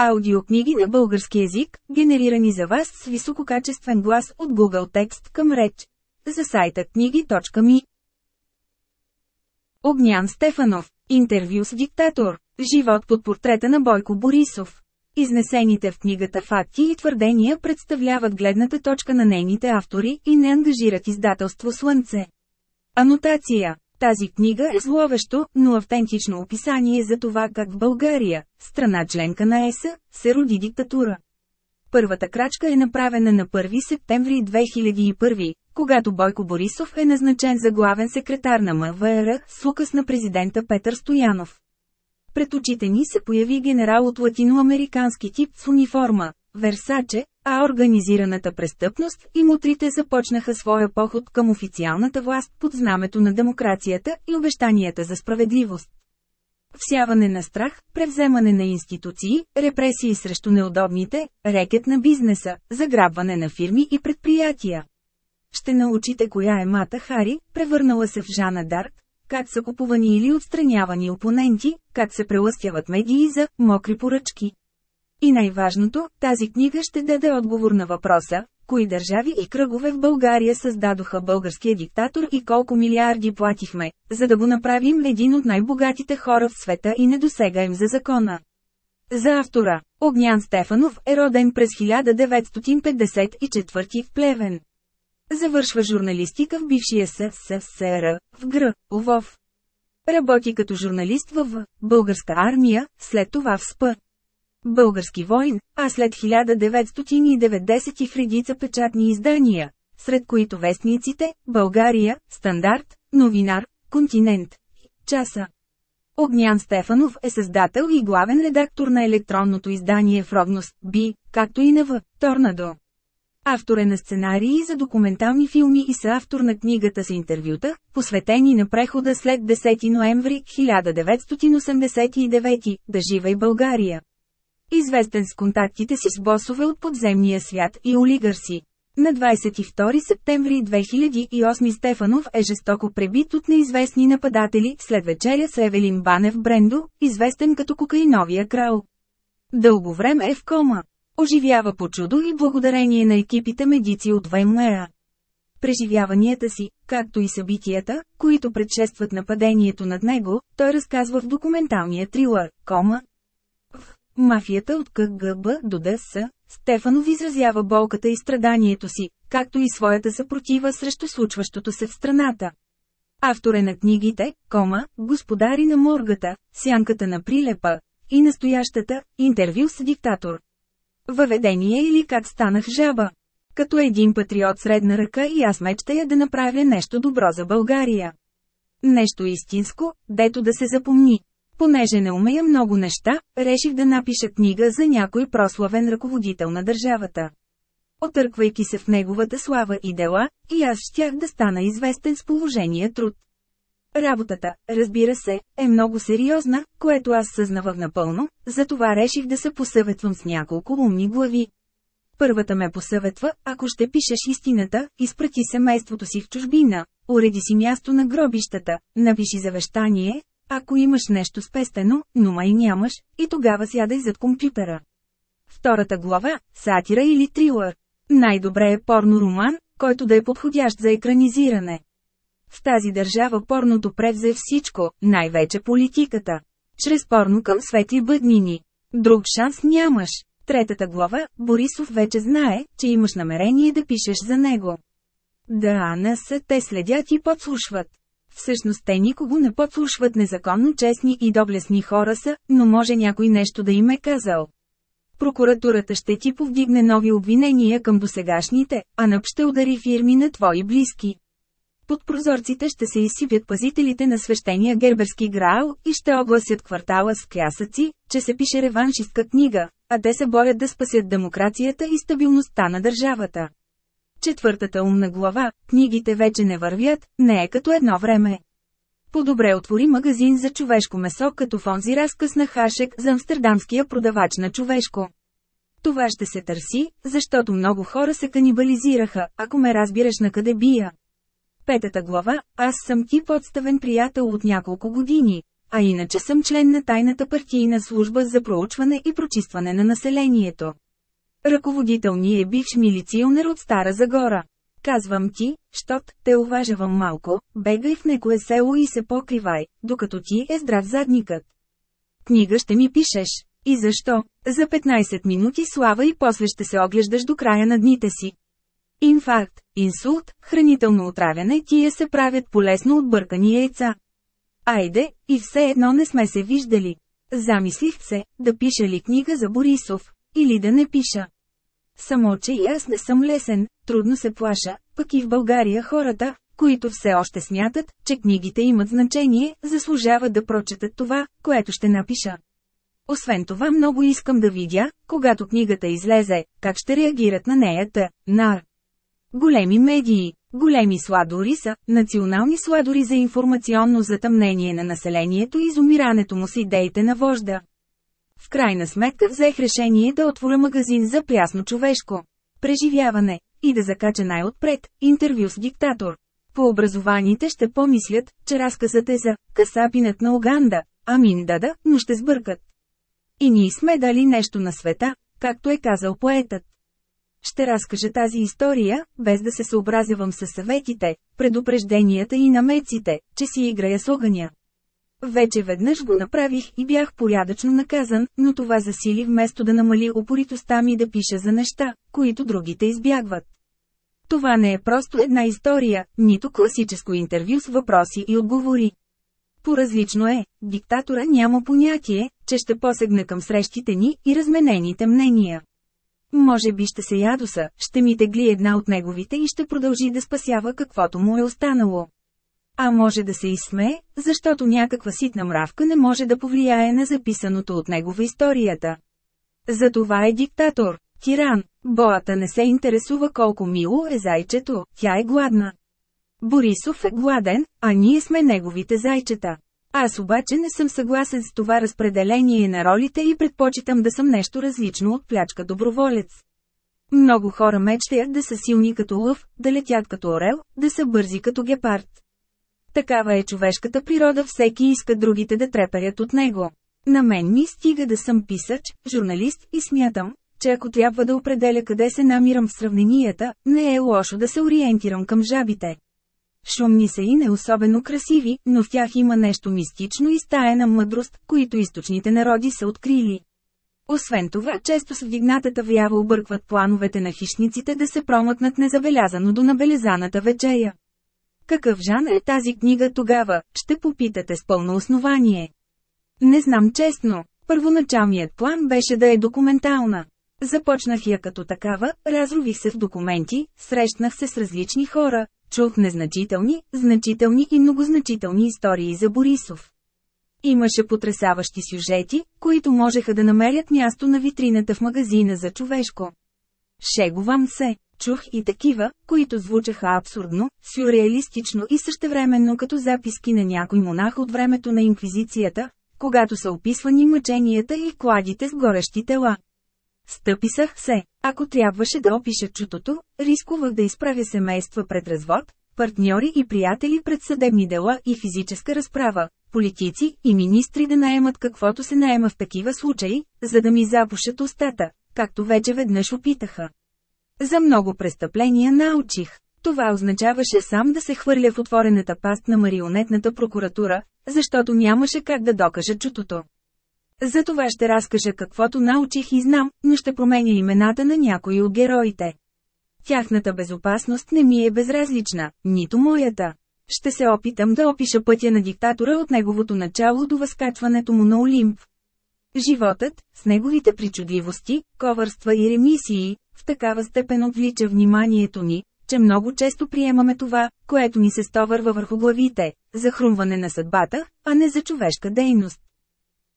Аудиокниги на български език, генерирани за вас с висококачествен глас от Google Текст към реч. За сайта книги.ми Огнян Стефанов. Интервю с диктатор. Живот под портрета на Бойко Борисов. Изнесените в книгата факти и твърдения представляват гледната точка на нейните автори и не ангажират издателство Слънце. Анотация тази книга е зловещо, но автентично описание за това как в България, страна членка на ЕСА, се роди диктатура. Първата крачка е направена на 1 септември 2001, когато Бойко Борисов е назначен за главен секретар на МВР с указ на президента Петър Стоянов. Пред очите ни се появи генерал от латиноамерикански тип с униформа, Версаче, а организираната престъпност и мутрите започнаха своя поход към официалната власт под знамето на демокрацията и обещанията за справедливост. Всяване на страх, превземане на институции, репресии срещу неудобните, рекет на бизнеса, заграбване на фирми и предприятия. Ще научите коя е Мата Хари, превърнала се в Жана Дарк, как са купувани или отстранявани опоненти, как се прелъстяват медии за мокри поръчки. И най-важното, тази книга ще даде отговор на въпроса, кои държави и кръгове в България създадоха българския диктатор и колко милиарди платихме, за да го направим един от най-богатите хора в света и не досегаем за закона. За автора, Огнян Стефанов е роден през 1954 в Плевен. Завършва журналистика в бившия СССР, в ГР, Лвов. Работи като журналист в Българска армия, след това в СП. Български войн, а след 1990 в редица печатни издания, сред които вестниците, България, Стандарт, Новинар, Континент, Часа. Огнян Стефанов е създател и главен редактор на електронното издание Фрогнос, Би, както и на В, Торнадо. Автор е на сценарии за документални филми и съавтор на книгата с интервюта, посветени на прехода след 10 ноември 1989, Да живей България. Известен с контактите си с босове от подземния свят и олигарси. На 22 септември 2008 Стефанов е жестоко пребит от неизвестни нападатели след вечеря с Евелин Банев Брендо, известен като кокаиновия крал. Дълго време е в кома. Оживява по чудо и благодарение на екипите медици от ВМРО. Преживяванията си, както и събитията, които предшестват нападението над него, той разказва в документалния трилър «Кома», Мафията от КГБ до ДС, Стефанов изразява болката и страданието си, както и своята съпротива срещу случващото се в страната. Автор е на книгите «Кома», «Господари на моргата», «Сянката на прилепа» и настоящата «Интервю с диктатор». Въведение или как станах жаба. Като един патриот средна ръка и аз мечтая да направя нещо добро за България. Нещо истинско, дето да се запомни. Понеже не умея много неща, реших да напиша книга за някой прославен ръководител на държавата. Отърквайки се в неговата слава и дела, и аз щях да стана известен с положение труд. Работата, разбира се, е много сериозна, което аз съзнавах напълно, затова реших да се посъветвам с няколко умни глави. Първата ме посъветва, ако ще пишеш истината, изпрати семейството си в чужбина, уреди си място на гробищата, напиши завещание, ако имаш нещо спестено, но май нямаш, и тогава сядай зад компютъра. Втората глава – сатира или трилър. Най-добре е порно-роман, който да е подходящ за екранизиране. В тази държава порното превзе всичко, най-вече политиката. Чрез порно към светли бъднини. Друг шанс нямаш. Третата глава, Борисов вече знае, че имаш намерение да пишеш за него. Да, са те следят и подслушват. Всъщност те никого не подслушват незаконно честни и доблесни хора са, но може някой нещо да им е казал. Прокуратурата ще ти повдигне нови обвинения към досегашните, а НъП ще удари фирми на твои близки. Под прозорците ще се изсипят пазителите на свещения герберски граал и ще огласят квартала с клясъци, че се пише реваншистка книга, а те се борят да спасят демокрацията и стабилността на държавата. Четвъртата умна глава, книгите вече не вървят, не е като едно време. По-добре отвори магазин за човешко месо като в онзи разказ на Хашек за амстердамския продавач на човешко. Това ще се търси, защото много хора се канибализираха, ако ме разбираш на къде бия. Петата глава, аз съм ти подставен приятел от няколко години. а иначе съм член на тайната партийна служба за проучване и прочистване на населението. Ръководител ни е бивш милиционер от Стара Загора. Казвам ти, щот, те уважавам малко, бегай в некое село и се покривай, докато ти е здрав задникът. Книга ще ми пишеш. И защо? За 15 минути слава и после ще се оглеждаш до края на дните си. Инфаркт, инсулт, хранително отравяне тия се правят полесно от бъркани яйца. Айде, и все едно не сме се виждали. Замислих се, да пиша ли книга за Борисов, или да не пиша. Само, че и аз не съм лесен, трудно се плаша, пък и в България хората, които все още смятат, че книгите имат значение, заслужават да прочетат това, което ще напиша. Освен това много искам да видя, когато книгата излезе, как ще реагират на нея та, нар. Големи медии, големи сладори са, национални сладори за информационно затъмнение на населението и изумирането му с идеите на вожда. В крайна сметка взех решение да отворя магазин за прясно човешко преживяване и да закача най-отпред интервю с диктатор. По образованите ще помислят, че разказът е за касапинът на Уганда, амин дада, но ще сбъркат. И ние сме дали нещо на света, както е казал поетът. Ще разкажа тази история, без да се съобразявам с съветите, предупрежденията и намеците, че си играя с огъня. Вече веднъж го направих и бях порядъчно наказан, но това засили вместо да намали упоритостта ми да пиша за неща, които другите избягват. Това не е просто една история, нито класическо интервю с въпроси и отговори. По-различно е, диктатора няма понятие, че ще посегне към срещите ни и разменените мнения. Може би ще се ядоса, ще ми тегли една от неговите и ще продължи да спасява каквото му е останало. А може да се изсмее, защото някаква ситна мравка не може да повлияе на записаното от него в историята. Затова е диктатор, тиран. Боата не се интересува колко мило е зайчето, тя е гладна. Борисов е гладен, а ние сме неговите зайчета. Аз обаче не съм съгласен с това разпределение на ролите и предпочитам да съм нещо различно от плячка доброволец. Много хора мечтаят да са силни като лъв, да летят като орел, да са бързи като гепард. Такава е човешката природа, всеки иска другите да треперят от него. На мен ми стига да съм писач, журналист и смятам, че ако трябва да определя къде се намирам в сравненията, не е лошо да се ориентирам към жабите. Шумни са и не особено красиви, но в тях има нещо мистично и стаена мъдрост, които източните народи са открили. Освен това, често с вдигнатата вява объркват плановете на хищниците да се промъкнат незабелязано до набелезаната вечея. Какъв жанр е тази книга тогава, ще попитате с пълно основание. Не знам честно, първоначалният план беше да е документална. Започнах я като такава, разрових се в документи, срещнах се с различни хора, чух незначителни, значителни и многозначителни истории за Борисов. Имаше потрясаващи сюжети, които можеха да намерят място на витрината в магазина за човешко. Шегувам се, чух и такива, които звучаха абсурдно, сюрреалистично и същевременно като записки на някой монах от времето на инквизицията, когато са описвани мъченията и кладите с горещи тела. Стъписах се. Ако трябваше да опиша чутото, рискувах да изправя семейства пред развод, партньори и приятели пред съдебни дела и физическа разправа, политици и министри да наемат каквото се наема в такива случаи, за да ми запушат устата, както вече веднъж опитаха. За много престъпления научих. Това означаваше сам да се хвърля в отворената паст на марионетната прокуратура, защото нямаше как да докажа чутото. За това ще разкажа каквото научих и знам, но ще променя имената на някои от героите. Тяхната безопасност не ми е безразлична, нито моята. Ще се опитам да опиша пътя на диктатора от неговото начало до възкачването му на Олимп. Животът, с неговите причудливости, ковърства и ремисии, в такава степен отвлича вниманието ни, че много често приемаме това, което ни се стовърва върху главите, за хрумване на съдбата, а не за човешка дейност.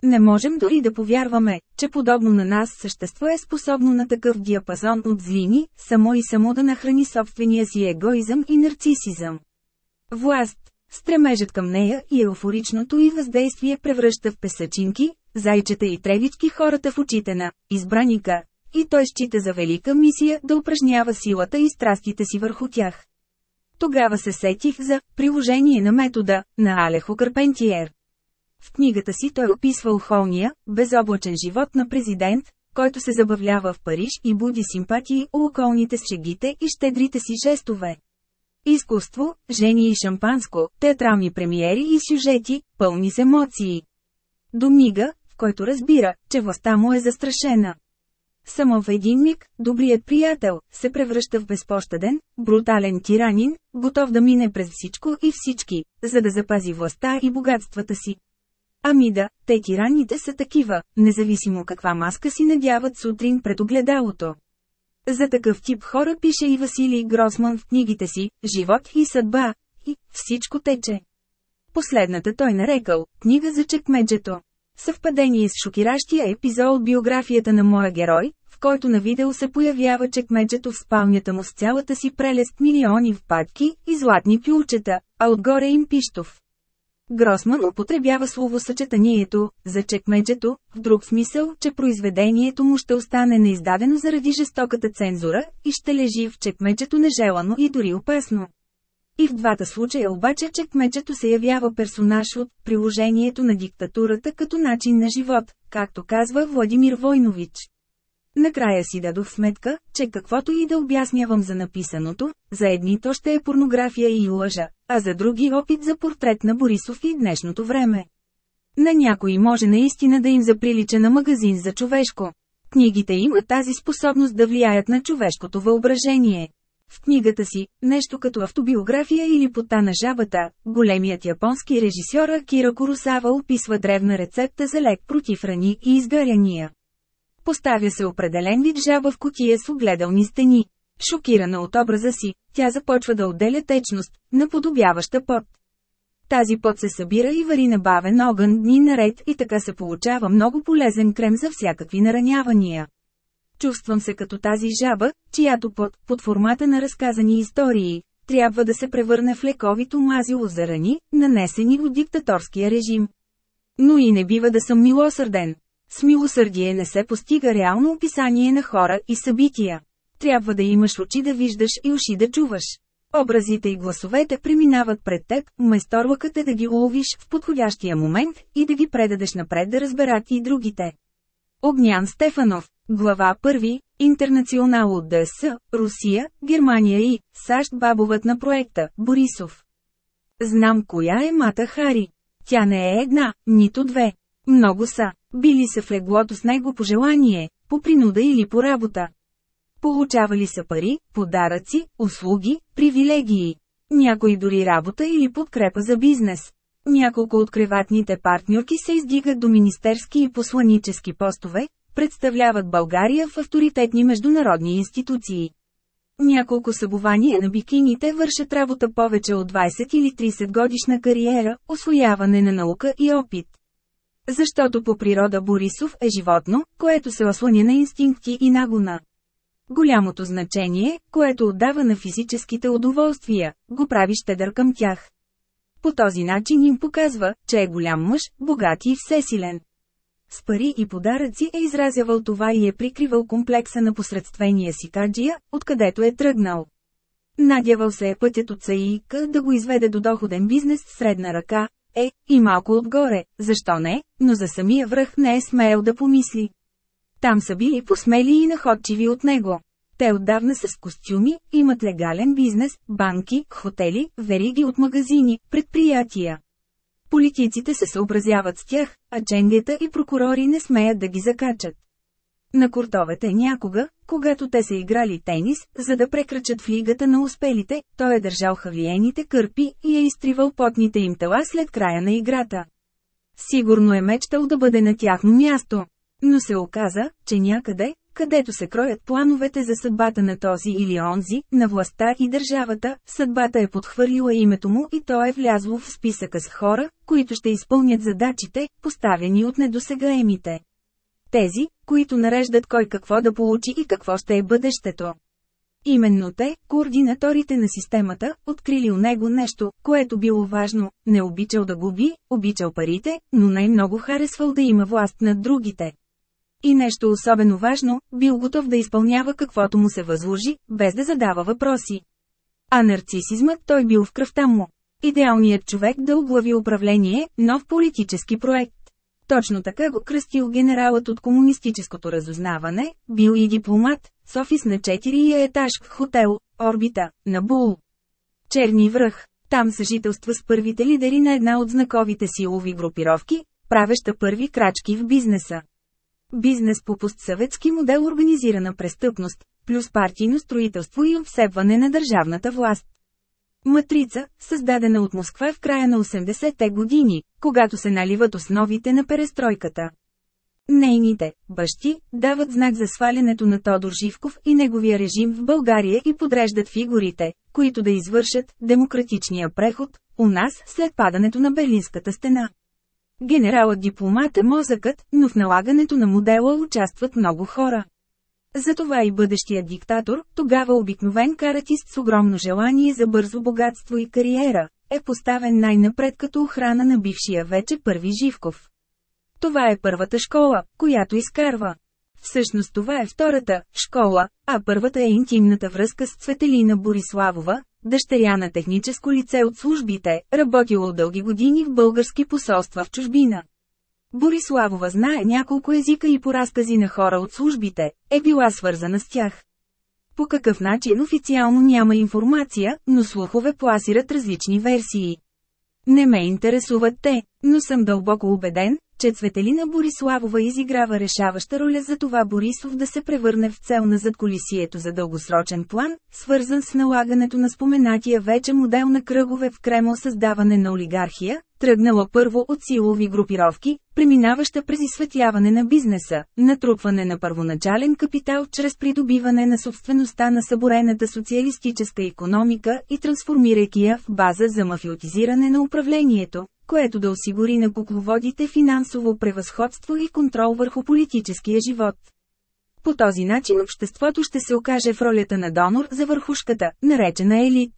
Не можем дори да повярваме, че подобно на нас същество е способно на такъв диапазон от злини, само и само да нахрани собствения си егоизъм и нарцисизъм. Власт, стремежът към нея и еуфоричното и въздействие превръща в песачинки, зайчета и тревички хората в очите на избраника, и той счита за велика мисия да упражнява силата и страстите си върху тях. Тогава се сетих за приложение на метода на Алехо Карпентиер. В книгата си той описва ухолния, безоблачен живот на президент, който се забавлява в Париж и буди симпатии у околните с шегите и щедрите си жестове. Изкуство, жени и шампанско, театрални премиери и сюжети, пълни с емоции. До мига, в който разбира, че властта му е застрашена. Само в един миг, добрият приятел, се превръща в безпощаден, брутален тиранин, готов да мине през всичко и всички, за да запази властта и богатствата си. Ами да, те тираните са такива, независимо каква маска си надяват сутрин пред огледалото. За такъв тип хора пише и Василий Гросман в книгите си «Живот и съдба» и «Всичко тече». Последната той нарекал «Книга за чекмеджето». Съвпадение с шокиращия епизод от биографията на моя герой, в който на видео се появява чекмеджето в спалнята му с цялата си прелест милиони впадки и златни пюлчета, а отгоре им пиштов. Гросман употребява словосъчетанието за чекмеджето, в друг смисъл, че произведението му ще остане неиздадено заради жестоката цензура и ще лежи в чекмеджето нежелано и дори опасно. И в двата случая обаче чекмеджето се явява персонаж от приложението на диктатурата като начин на живот, както казва Владимир Войнович. Накрая си дадох сметка, че каквото и да обяснявам за написаното, за едни то ще е порнография и лъжа, а за други опит за портрет на Борисов и днешното време. На някои може наистина да им заприлича на магазин за човешко. Книгите имат тази способност да влияят на човешкото въображение. В книгата си, нещо като автобиография или пота на жабата, големият японски режисьор Акира Куросава описва древна рецепта за лек против рани и изгаряния. Поставя се определен вид жаба в котия с огледални стени. Шокирана от образа си, тя започва да отделя течност, наподобяваща пот. Тази пот се събира и вари на бавен огън дни наред и така се получава много полезен крем за всякакви наранявания. Чувствам се като тази жаба, чиято пот, под формата на разказани истории, трябва да се превърне в лековито мазило за рани, нанесени от диктаторския режим. Но и не бива да съм милосърден. С милосърдие не се постига реално описание на хора и събития. Трябва да имаш очи да виждаш и уши да чуваш. Образите и гласовете преминават пред теб, майсторлъкът е да ги уловиш в подходящия момент и да ги предадеш напред да разберат и другите. Огнян Стефанов, глава 1, Интернационал от ДС, Русия, Германия и САЩ бабовът на проекта, Борисов. Знам коя е Мата Хари. Тя не е една, нито две. Много са. Били са в леглото с него по желание, по принуда или по работа. Получавали са пари, подаръци, услуги, привилегии. Някои дори работа или подкрепа за бизнес. Няколко от креватните партньорки се издигат до министерски и посланически постове, представляват България в авторитетни международни институции. Няколко събувания на бикините вършат работа повече от 20 или 30 годишна кариера, освояване на наука и опит. Защото по природа Борисов е животно, което се осланя на инстинкти и нагона. Голямото значение, което отдава на физическите удоволствия, го прави щедър към тях. По този начин им показва, че е голям мъж, богат и всесилен. С пари и подаръци е изразявал това и е прикривал комплекса на посредствения си каджия, откъдето е тръгнал. Надявал се е пътят от САИК да го изведе до доходен бизнес средна ръка, е, и малко отгоре, защо не, но за самия връх не е смеял да помисли. Там са били посмели и находчиви от него. Те отдавна са с костюми, имат легален бизнес, банки, хотели, вериги от магазини, предприятия. Политиците се съобразяват с тях, а ченгета и прокурори не смеят да ги закачат. На куртовете някога, когато те са играли тенис, за да прекрачат в лигата на успелите, той е държал хавиените кърпи и е изтривал потните им тела след края на играта. Сигурно е мечтал да бъде на тяхно място. Но се оказа, че някъде, където се кроят плановете за съдбата на този или онзи, на властта и държавата, съдбата е подхвърлила името му и то е влязло в списъка с хора, които ще изпълнят задачите, поставени от недосегаемите. Тези, които нареждат кой какво да получи и какво ще е бъдещето. Именно те, координаторите на системата, открили у него нещо, което било важно, не обичал да губи, обичал парите, но най-много харесвал да има власт над другите. И нещо особено важно, бил готов да изпълнява каквото му се възложи, без да задава въпроси. А нарцисизмът той бил в кръвта му. Идеалният човек да оглави управление, нов политически проект. Точно така го кръстил генералът от комунистическото разузнаване, бил и дипломат, с офис на 4 етаж в хотел, орбита, на Бул. Черни връх. Там съжителства с първите лидери на една от знаковите силови групировки, правеща първи крачки в бизнеса. Бизнес по постсъветски модел организирана престъпност, плюс партийно строителство и обсебване на държавната власт. Матрица, създадена от Москва в края на 80-те години, когато се наливат основите на перестройката. Нейните бащи дават знак за свалянето на Тодор Живков и неговия режим в България и подреждат фигурите, които да извършат демократичния преход у нас след падането на Берлинската стена. Генералът дипломат е мозъкът, но в налагането на модела участват много хора. Затова и бъдещия диктатор, тогава обикновен каратист с огромно желание за бързо богатство и кариера, е поставен най-напред като охрана на бившия вече първи Живков. Това е първата школа, която изкарва. Всъщност това е втората школа, а първата е интимната връзка с Цветелина Бориславова, дъщеря на техническо лице от службите, работило дълги години в български посолства в чужбина. Бориславова знае няколко езика и по разкази на хора от службите, е била свързана с тях. По какъв начин официално няма информация, но слухове пласират различни версии. Не ме интересуват те, но съм дълбоко убеден, че Цветелина Бориславова изиграва решаваща роля за това Борисов да се превърне в цел на задколисието за дългосрочен план, свързан с налагането на споменатия вече модел на кръгове в Кремл създаване на олигархия, тръгнала първо от силови групировки, преминаваща през изсветляване на бизнеса, натрупване на първоначален капитал чрез придобиване на собствеността на съборената социалистическа економика и трансформирайки я в база за мафиотизиране на управлението, което да осигури на кукловодите финансово превъзходство и контрол върху политическия живот. По този начин обществото ще се окаже в ролята на донор за върхушката, наречена елит.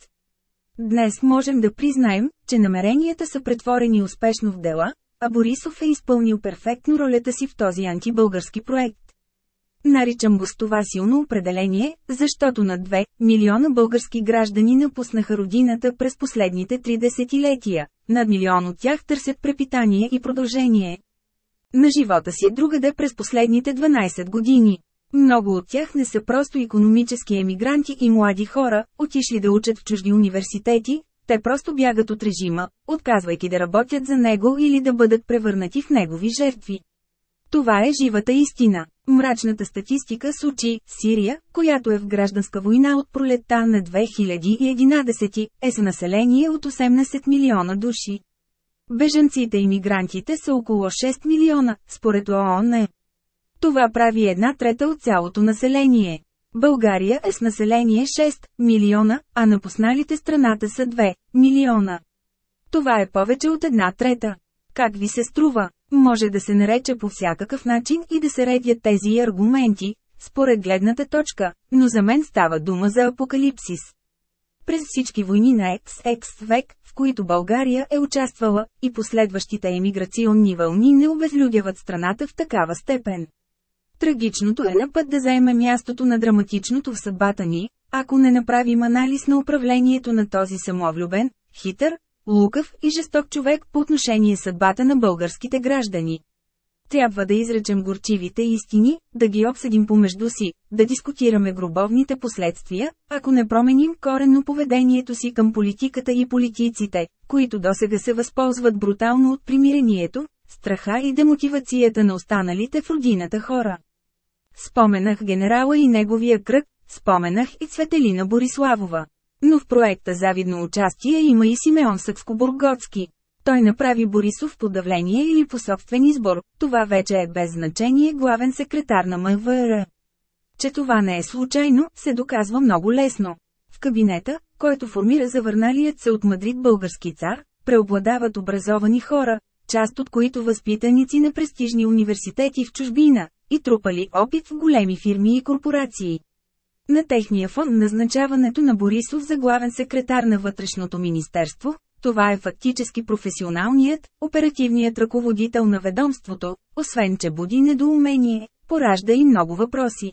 Днес можем да признаем, че намеренията са претворени успешно в дела, а Борисов е изпълнил перфектно ролята си в този антибългарски проект. Наричам го с това силно определение, защото на 2 милиона български граждани напуснаха родината през последните три десетилетия, над милион от тях търсят препитание и продължение. На живота си другаде през последните 12 години. Много от тях не са просто економически емигранти и млади хора, отишли да учат в чужди университети, те просто бягат от режима, отказвайки да работят за него или да бъдат превърнати в негови жертви. Това е живата истина. Мрачната статистика сочи, Сирия, която е в гражданска война от пролетта на 2011, е с население от 18 милиона души. Беженците и мигрантите са около 6 милиона, според ООН. Това прави една трета от цялото население. България е с население 6 милиона, а напусналите страната са 2 милиона. Това е повече от една трета. Как ви се струва? Може да се нарече по всякакъв начин и да се редят тези аргументи, според гледната точка, но за мен става дума за апокалипсис. През всички войни на XX век, в които България е участвала, и последващите емиграционни вълни не обезлюдяват страната в такава степен. Трагичното е на път да заеме мястото на драматичното в съдбата ни, ако не направим анализ на управлението на този самовлюбен, хитър, лукав и жесток човек по отношение съдбата на българските граждани. Трябва да изречем горчивите истини, да ги обсъдим помежду си, да дискутираме гробовните последствия, ако не променим коренно поведението си към политиката и политиците, които досега се възползват брутално от примирението, страха и демотивацията на останалите в родината хора. Споменах генерала и неговия кръг, споменах и Цветелина Бориславова. Но в проекта завидно участие има и Симеон Съкско-Бургоцки. Той направи Борисов по давление или по собствен избор, това вече е без значение главен секретар на МВР. Че това не е случайно, се доказва много лесно. В кабинета, който формира завърналият се от Мадрид български цар, преобладават образовани хора, част от които възпитаници на престижни университети в чужбина, и трупали опит в големи фирми и корпорации. На техния фон назначаването на Борисов за главен секретар на Вътрешното министерство, това е фактически професионалният, оперативният ръководител на ведомството, освен че буди недоумение, поражда и много въпроси.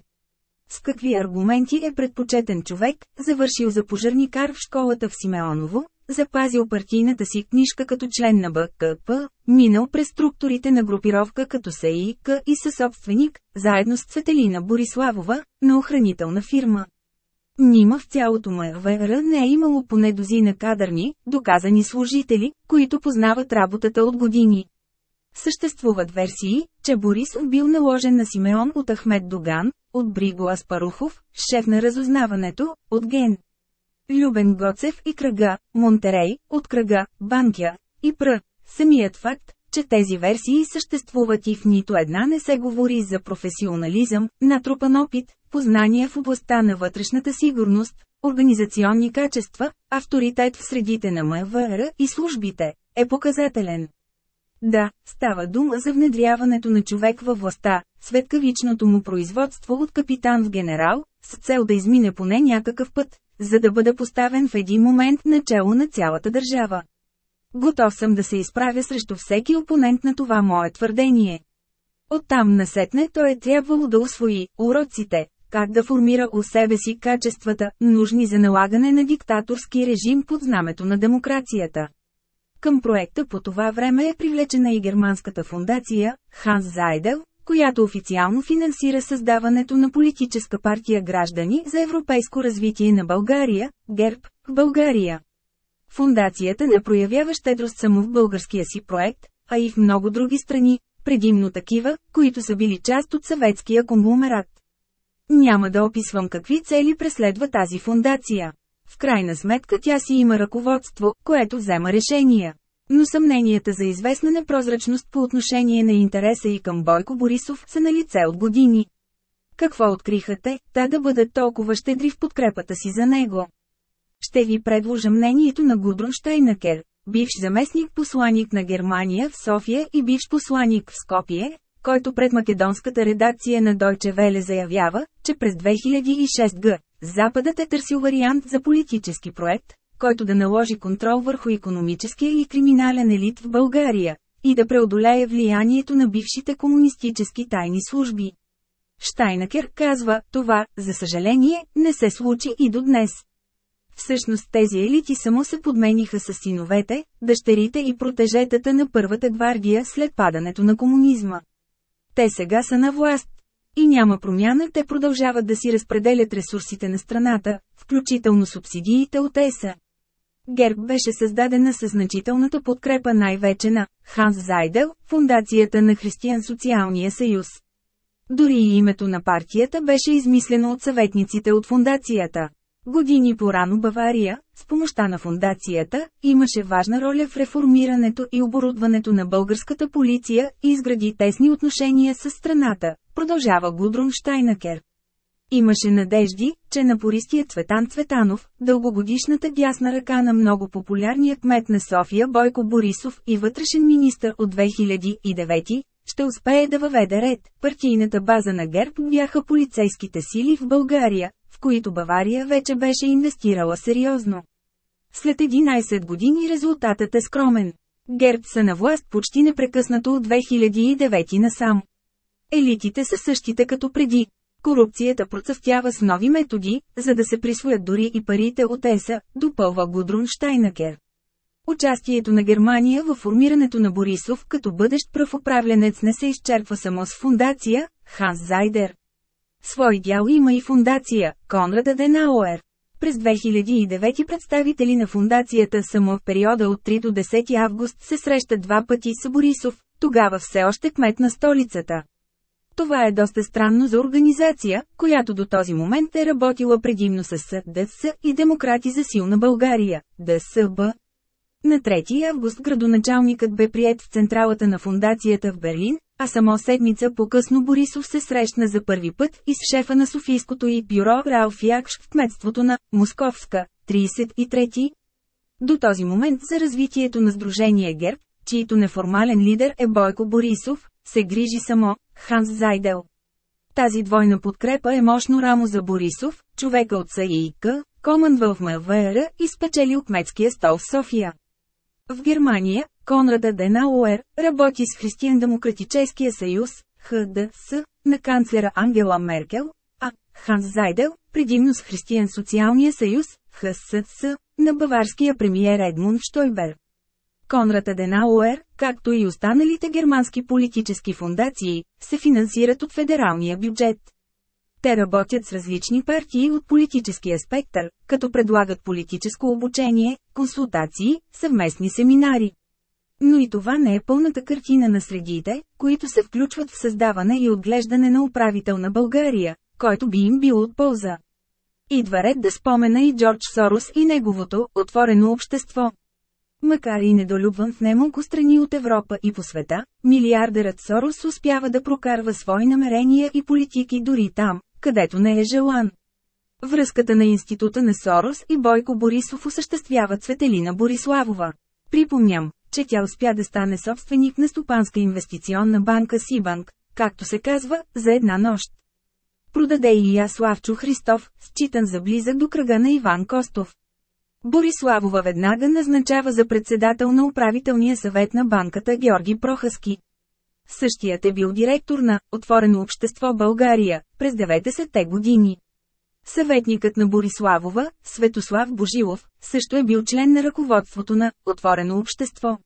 С какви аргументи е предпочетен човек, завършил за пожарникар в школата в Симеоново, запазил партийната си книжка като член на БКП, минал през структурите на групировка като СИК и съсобственик, заедно с Цветелина Бориславова, на охранителна фирма. Нима в цялото МВР не е имало поне дозина кадърни, доказани служители, които познават работата от години. Съществуват версии, че Борисов бил наложен на Симеон от Ахмед Доган, от Бриго Аспарухов, шеф на разузнаването, от Ген. Любен Гоцев и кръга, Монтерей, от кръга, Банкя, и Пр. Самият факт, че тези версии съществуват и в нито една не се говори за професионализъм, натрупан опит, познания в областта на вътрешната сигурност, организационни качества, авторитет в средите на МВР и службите, е показателен. Да, става дума за внедряването на човек във властта, светкавичното му производство от капитан в генерал, с цел да измине поне някакъв път, за да бъде поставен в един момент начало на цялата държава. Готов съм да се изправя срещу всеки опонент на това мое твърдение. Оттам насетне той е трябвало да освои уроците, как да формира у себе си качествата, нужни за налагане на диктаторски режим под знамето на демокрацията. Към проекта по това време е привлечена и германската фундация, Ханс Зайдел, която официално финансира създаването на политическа партия Граждани за европейско развитие на България, ГЕРБ, България. Фундацията не проявява щедрост само в българския си проект, а и в много други страни, предимно такива, които са били част от съветския конгломерат. Няма да описвам какви цели преследва тази фундация. В крайна сметка тя си има ръководство, което взема решения. Но съмненията за известна непрозрачност по отношение на интереса и към Бойко Борисов са на лице от години. Какво откриха те, та да бъдат толкова щедри в подкрепата си за него? Ще ви предложа мнението на Гудрун Штайнакер, бивш заместник посланик на Германия в София и бивш посланик в Скопие, който пред македонската редакция на Deutsche Welle заявява, че през 2006 г. Западът е търсил вариант за политически проект, който да наложи контрол върху економическия и криминален елит в България, и да преодолее влиянието на бившите комунистически тайни служби. Штайнакер казва, това, за съжаление, не се случи и до днес. Всъщност тези елити само се подмениха с синовете, дъщерите и протежетата на първата гвардия след падането на комунизма. Те сега са на власт. И няма промяна, те продължават да си разпределят ресурсите на страната, включително субсидиите от ЕСА. ГЕРБ беше създадена със значителната подкрепа най-вече на Ханс Зайдел, фундацията на Християн Социалния съюз. Дори и името на партията беше измислено от съветниците от фундацията. Години по-рано Бавария, с помощта на фундацията, имаше важна роля в реформирането и оборудването на българската полиция и изгради тесни отношения с страната, продължава Гудрун Штайнакер. Имаше надежди, че напористият Цветан Цветанов, дългогодишната дясна ръка на много популярния кмет на София Бойко Борисов и вътрешен министр от 2009, ще успее да въведе ред. Партийната база на ГЕРБ бяха полицейските сили в България, в които Бавария вече беше инвестирала сериозно. След 11 години резултатът е скромен. ГЕРБ са на власт почти непрекъснато от 2009 насам. Елитите са същите като преди. Корупцията процъфтява с нови методи, за да се присвоят дори и парите от ЕСА, допълва Гудрун Штайнакер. Участието на Германия в формирането на Борисов като бъдещ правоправленец не се изчерпва само с фундация, Ханс Зайдер. Свой дял има и фундация, Конрад Аденауер. През 2009 представители на фундацията само в периода от 3 до 10 август се срещат два пъти с Борисов, тогава все още кмет на столицата. Това е доста странно за организация, която до този момент е работила предимно с СДС и Демократи за силна България, ДСБ. На 3 август градоначалникът бе прият в централата на фундацията в Берлин, а само седмица по-късно Борисов се срещна за първи път и с шефа на Софийското и бюро Ралф Якш в кметството на Московска, 33. До този момент за развитието на Сдружение ГЕРБ, чието неформален лидер е Бойко Борисов, се грижи само Ханс Зайдел. Тази двойна подкрепа е мощно рамо за Борисов, човека от САИК, командвал в МВР и спечелил кметския стол в София. В Германия, Конрада Денауер, работи с Християн-демократическия съюз, ХДС, на канцлера Ангела Меркел, а Ханс Зайдел, предимно с Християн-социалния съюз, ХСС, на баварския премиер Едмунд Штойбер. Конрад Аденауер, както и останалите германски политически фундации, се финансират от федералния бюджет. Те работят с различни партии от политическия спектър, като предлагат политическо обучение, консултации, съвместни семинари. Но и това не е пълната картина на средите, които се включват в създаване и отглеждане на управител на България, който би им бил от полза. Идва ред да спомена и Джордж Сорос и неговото «отворено общество». Макар и недолюбван в немалко страни от Европа и по света, милиардерът Сорос успява да прокарва свои намерения и политики дори там, където не е желан. Връзката на института на Сорос и Бойко Борисов осъществява Цветелина Бориславова. Припомням, че тя успя да стане собственик на стопанска инвестиционна банка Сибанк, както се казва, за една нощ. Продаде и Яславчо Христов, считан за близък до кръга на Иван Костов. Бориславова веднага назначава за председател на управителния съвет на банката Георги Прохаски. Същият е бил директор на «Отворено общество България» през 90-те години. Съветникът на Бориславова, Светослав Божилов, също е бил член на ръководството на «Отворено общество».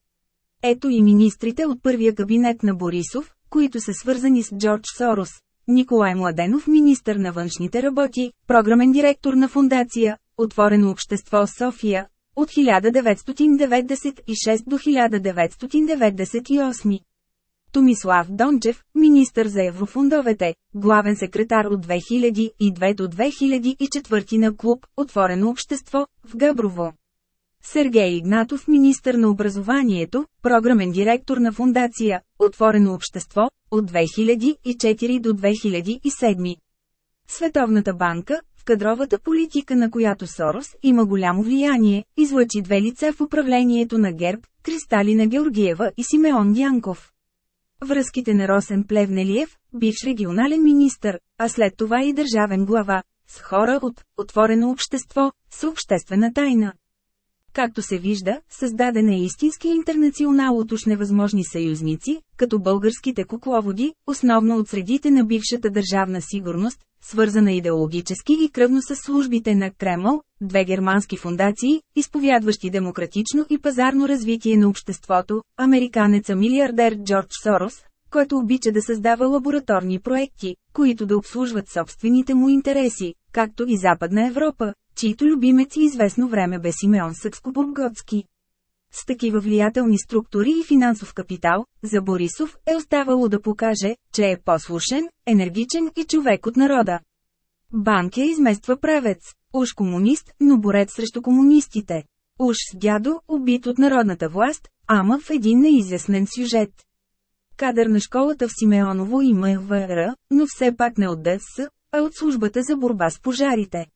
Ето и министрите от първия кабинет на Борисов, които са свързани с Джордж Сорос. Николай Младенов министър на външните работи, програмен директор на фундация «Отворено общество София» от 1996 до 1998. Томислав Дончев, министър за еврофондовете, главен секретар от 2002 до 2004 на клуб «Отворено общество» в Габрово. Сергей Игнатов, министър на образованието, програмен директор на фундация «Отворено общество» от 2004 до 2007. Световната банка, в кадровата политика на която Сорос има голямо влияние, излъчи две лица в управлението на ГЕРБ, Кристалина Георгиева и Симеон Дянков. Връзките на Росен Плевнелиев, бивш регионален министър, а след това и държавен глава, с хора от «Отворено общество», с обществена тайна. Както се вижда, създаден е истински интернационал от уж невъзможни съюзници, като българските кукловоди, основно от средите на бившата държавна сигурност, свързана идеологически и кръвно с службите на Кремъл, две германски фундации, изповядващи демократично и пазарно развитие на обществото, американеца милиардер Джордж Сорос, който обича да създава лабораторни проекти, които да обслужват собствените му интереси, както и Западна Европа, чието любимец и известно време бе Симеон Съкскобурготски. С такива влиятелни структури и финансов капитал, за Борисов е оставало да покаже, че е послушен, енергичен и човек от народа. Банкия измества правец, уж комунист, но борец срещу комунистите. Уж с дядо, убит от народната власт, ама в един неизяснен сюжет. Кадър на школата в Симеоново и МВР, но все пак не от ДС, а от службата за борба с пожарите.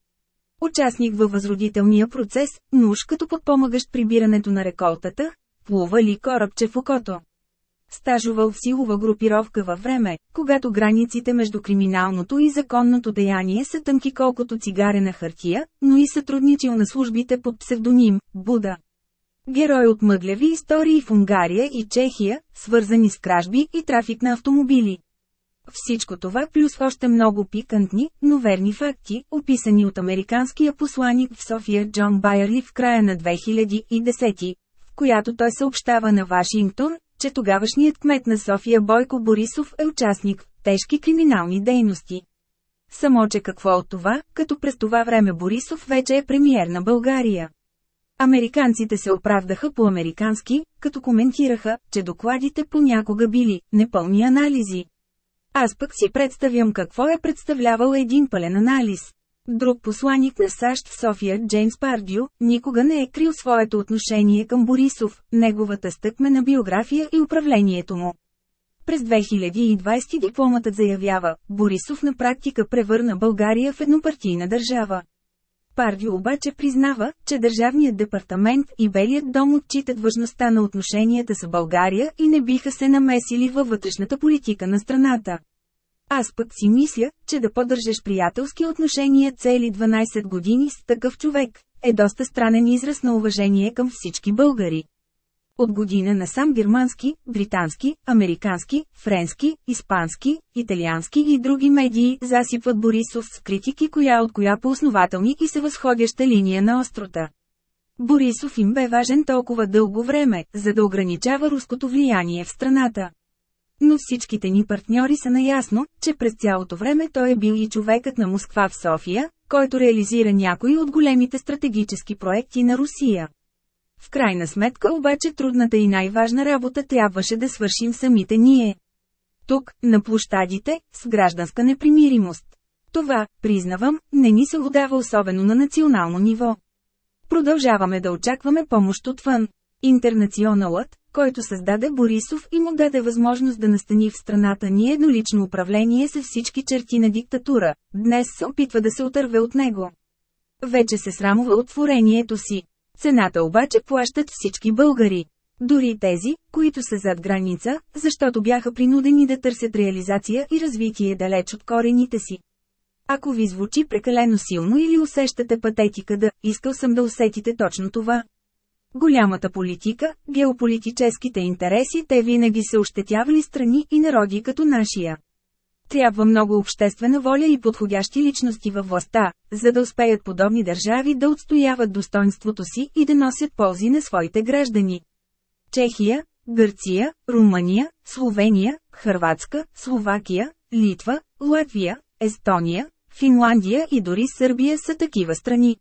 Участник във възродителния процес, но уж като подпомагащ прибирането на реколтата, плува ли корабче в окото. Стажувал в силова групировка във време, когато границите между криминалното и законното деяние са тънки колкото цигарена хартия, но и сътрудничил на службите под псевдоним – Буда. Герой от мъгляви истории в Унгария и Чехия, свързани с кражби и трафик на автомобили. Всичко това плюс още много пикантни, но верни факти, описани от американския посланик в София Джон Байерли в края на 2010, в която той съобщава на Вашингтон, че тогавашният кмет на София Бойко Борисов е участник в тежки криминални дейности. Само че какво от това, като през това време Борисов вече е премиер на България. Американците се оправдаха по-американски, като коментираха, че докладите понякога били непълни анализи. Аз пък си представям какво е представлявал един пълен анализ. Друг посланик на САЩ в София, Джеймс Пардю, никога не е крил своето отношение към Борисов, неговата стъкмена биография и управлението му. През 2020 дипломатът заявява, Борисов на практика превърна България в еднопартийна държава. Пардю обаче признава, че Държавният департамент и Белият дом отчитат важността на отношенията с България и не биха се намесили във вътрешната политика на страната. Аз пък си мисля, че да поддържаш приятелски отношения цели 12 години с такъв човек, е доста странен израз на уважение към всички българи. От година на сам германски, британски, американски, френски, испански, италиански и други медии засипват Борисов с критики коя от коя по основателни и се възходяща линия на острота. Борисов им бе важен толкова дълго време, за да ограничава руското влияние в страната. Но всичките ни партньори са наясно, че през цялото време той е бил и човекът на Москва в София, който реализира някои от големите стратегически проекти на Русия. В крайна сметка обаче трудната и най-важна работа трябваше да свършим самите ние. Тук, на площадите, с гражданска непримиримост. Това, признавам, не ни се отдава особено на национално ниво. Продължаваме да очакваме помощ отвън. Интернационалът, който създаде Борисов и му даде възможност да настани в страната ни еднолично управление с всички черти на диктатура, днес се опитва да се отърве от него. Вече се срамува от творението си. Цената обаче плащат всички българи. Дори тези, които са зад граница, защото бяха принудени да търсят реализация и развитие далеч от корените си. Ако ви звучи прекалено силно или усещате патетика да, искал съм да усетите точно това. Голямата политика, геополитическите интереси те винаги са ощетявали страни и народи като нашия. Трябва много обществена воля и подходящи личности във властта, за да успеят подобни държави да отстояват достоинството си и да носят ползи на своите граждани. Чехия, Гърция, Румъния, Словения, Хърватска, Словакия, Литва, Латвия, Естония, Финландия и дори Сърбия са такива страни.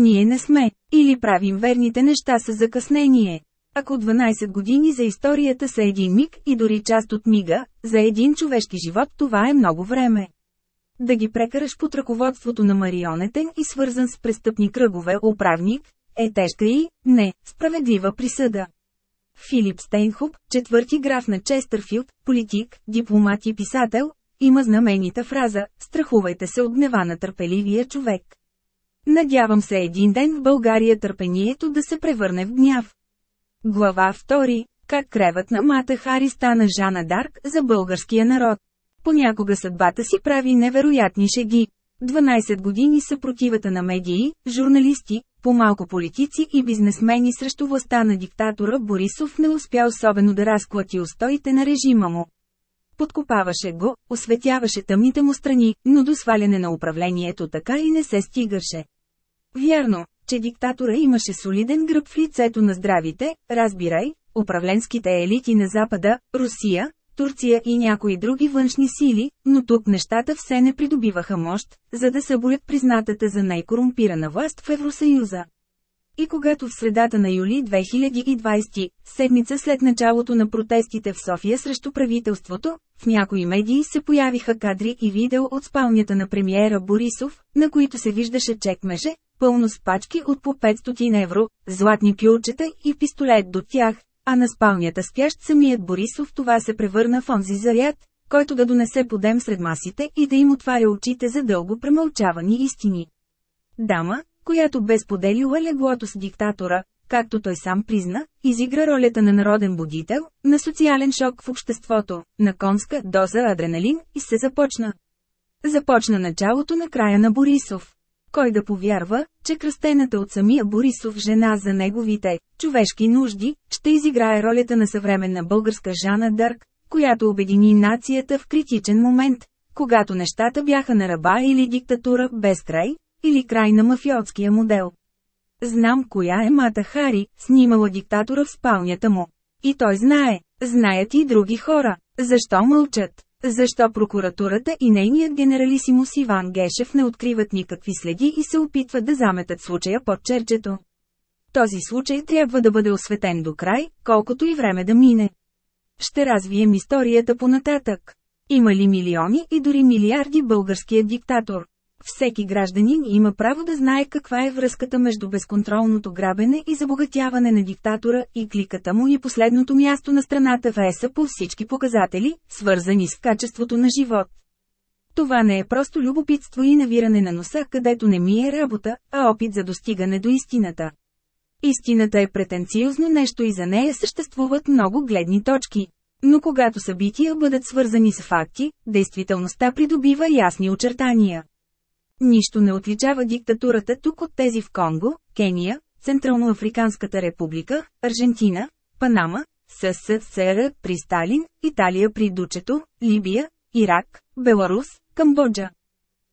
Ние не сме, или правим верните неща с закъснение. Ако 12 години за историята са един миг и дори част от мига, за един човешки живот това е много време. Да ги прекараш под ръководството на марионетен и свързан с престъпни кръгове управник, е тежка и, не, справедлива присъда. Филип Стейнхуп, четвърти граф на Честърфилд, политик, дипломат и писател, има знаменита фраза «Страхувайте се от гнева на търпеливия човек». Надявам се един ден в България търпението да се превърне в гняв. Глава 2. Как кревът на Мата Хари стана Жана Дарк за българския народ. Понякога съдбата си прави невероятни шеги. 12 години съпротивата на медии, журналисти, по-малко политици и бизнесмени срещу властта на диктатора Борисов не успя особено да разклати устоите на режима му. Подкопаваше го, осветяваше тъмните му страни, но до сваляне на управлението така и не се стигаше. Вярно, че диктатора имаше солиден гръб в лицето на здравите, разбирай, управленските елити на Запада, Русия, Турция и някои други външни сили, но тук нещата все не придобиваха мощ, за да съборят признатата за най-корумпирана власт в Евросъюза. И когато в средата на юли 2020, седмица след началото на протестите в София срещу правителството, в някои медии се появиха кадри и видео от спалнята на премиера Борисов, на които се виждаше чекмеже, пълно с пачки от по 500 евро, златни кюлчета и пистолет до тях, а на спалнята спящ самият Борисов това се превърна в онзи заряд, който да донесе подем сред масите и да им отваря очите за дълго премълчавани истини. Дама, която бе споделила леглото с диктатора, както той сам призна, изигра ролята на народен будител, на социален шок в обществото, на конска доза адреналин и се започна. Започна началото на края на Борисов. Кой да повярва, че кръстената от самия Борисов жена за неговите човешки нужди, ще изиграе ролята на съвременна българска Жана Дърк, която обедини нацията в критичен момент, когато нещата бяха на ръба или диктатура без край, или край на мафиотския модел. Знам коя е Мата Хари, снимала диктатора в спалнята му. И той знае, знаят и други хора. Защо мълчат? Защо прокуратурата и нейният генералисимус Иван Гешев не откриват никакви следи и се опитват да заметат случая под черчето? Този случай трябва да бъде осветен до край, колкото и време да мине. Ще развием историята понататък. Има ли милиони и дори милиарди българският диктатор? Всеки гражданин има право да знае каква е връзката между безконтролното грабене и забогатяване на диктатора и кликата му и последното място на страната в ЕСА по всички показатели, свързани с качеството на живот. Това не е просто любопитство и навиране на носа, където не ми е работа, а опит за достигане до истината. Истината е претенциозно нещо и за нея съществуват много гледни точки. Но когато събития бъдат свързани с факти, действителността придобива ясни очертания. Нищо не отличава диктатурата тук от тези в Конго, Кения, Централноафриканската република, Аржентина, Панама, СССР при Сталин, Италия при Дучето, Либия, Ирак, Беларус, Камбоджа.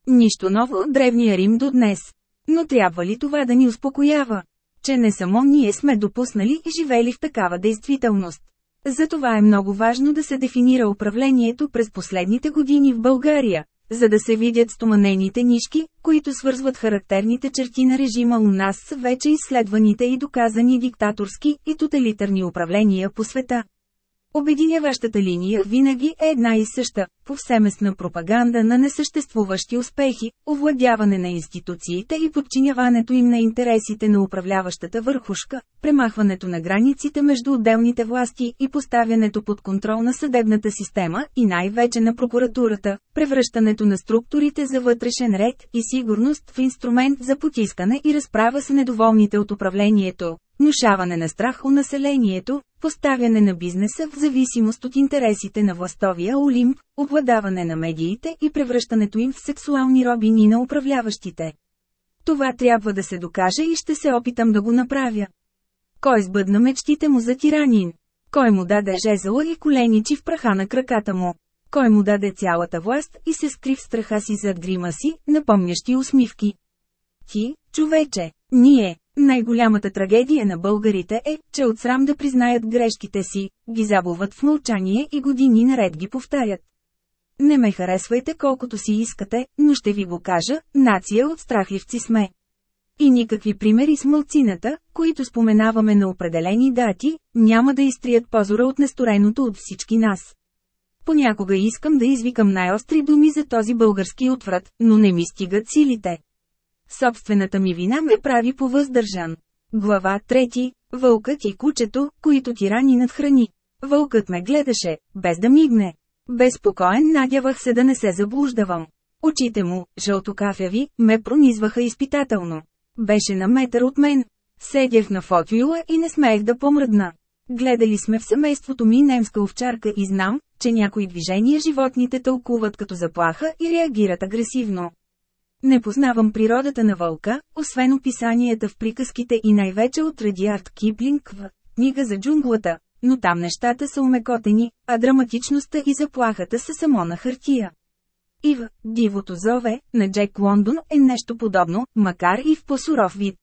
Нищо ново от древния Рим до днес. Но трябва ли това да ни успокоява? че не само ние сме допуснали и живели в такава действителност. Затова е много важно да се дефинира управлението през последните години в България, за да се видят стоманените нишки, които свързват характерните черти на режима у нас с вече изследваните и доказани диктаторски и тоталитарни управления по света. Обединяващата линия винаги е една и съща – повсеместна пропаганда на несъществуващи успехи, овладяване на институциите и подчиняването им на интересите на управляващата върхушка, премахването на границите между отделните власти и поставянето под контрол на съдебната система и най-вече на прокуратурата, превръщането на структурите за вътрешен ред и сигурност в инструмент за потискане и разправа с недоволните от управлението, внушаване на страх у населението, поставяне на бизнеса в зависимост от интересите на властовия Олимп, обладаване на медиите и превръщането им в сексуални робини на управляващите. Това трябва да се докаже и ще се опитам да го направя. Кой сбъдна мечтите му за тиранин? Кой му даде жезъла и коленичи в праха на краката му? Кой му даде цялата власт и се скри в страха си зад грима си, напомнящи усмивки? Ти, човече, ние, най-голямата трагедия на българите е, че от срам да признаят грешките си, ги забуват в мълчание и години наред ги повтарят. Не ме харесвайте колкото си искате, но ще ви го кажа, нация от страхливци сме. И никакви примери с мълцината, които споменаваме на определени дати, няма да изтрият позора от нестореното от всички нас. Понякога искам да извикам най-остри думи за този български отврат, но не ми стигат силите. Собствената ми вина ме прави повъздържан. Глава 3. Вълкът и кучето, които тирани надхрани. Вълкът ме гледаше, без да мигне. Безпокоен надявах се да не се заблуждавам. Очите му, жълтокафяви, ме пронизваха изпитателно. Беше на метър от мен. Седях на фотюла и не смеех да помръдна. Гледали сме в семейството ми немска овчарка и знам, че някои движения животните тълкуват като заплаха и реагират агресивно. Не познавам природата на вълка, освен описанията в приказките и най-вече от Редиард Киплинг в книга за джунглата, но там нещата са умекотени, а драматичността и заплахата са само на хартия. И в «Дивото зове» на Джек Лондон е нещо подобно, макар и в по-суров вид.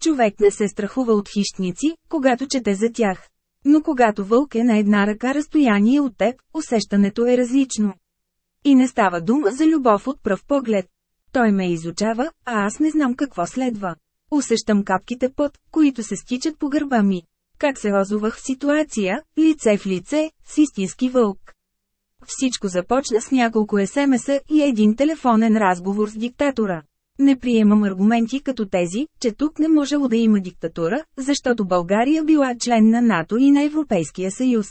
Човек не се страхува от хищници, когато чете за тях. Но когато вълк е на една ръка разстояние от теб, усещането е различно. И не става дума за любов от пръв поглед. Той ме изучава, а аз не знам какво следва. Усещам капките пот, които се стичат по гърба ми. Как се озовах в ситуация, лице в лице, с истински вълк. Всичко започна с няколко СМС и един телефонен разговор с диктатора. Не приемам аргументи като тези, че тук не можело да има диктатура, защото България била член на НАТО и на Европейския съюз.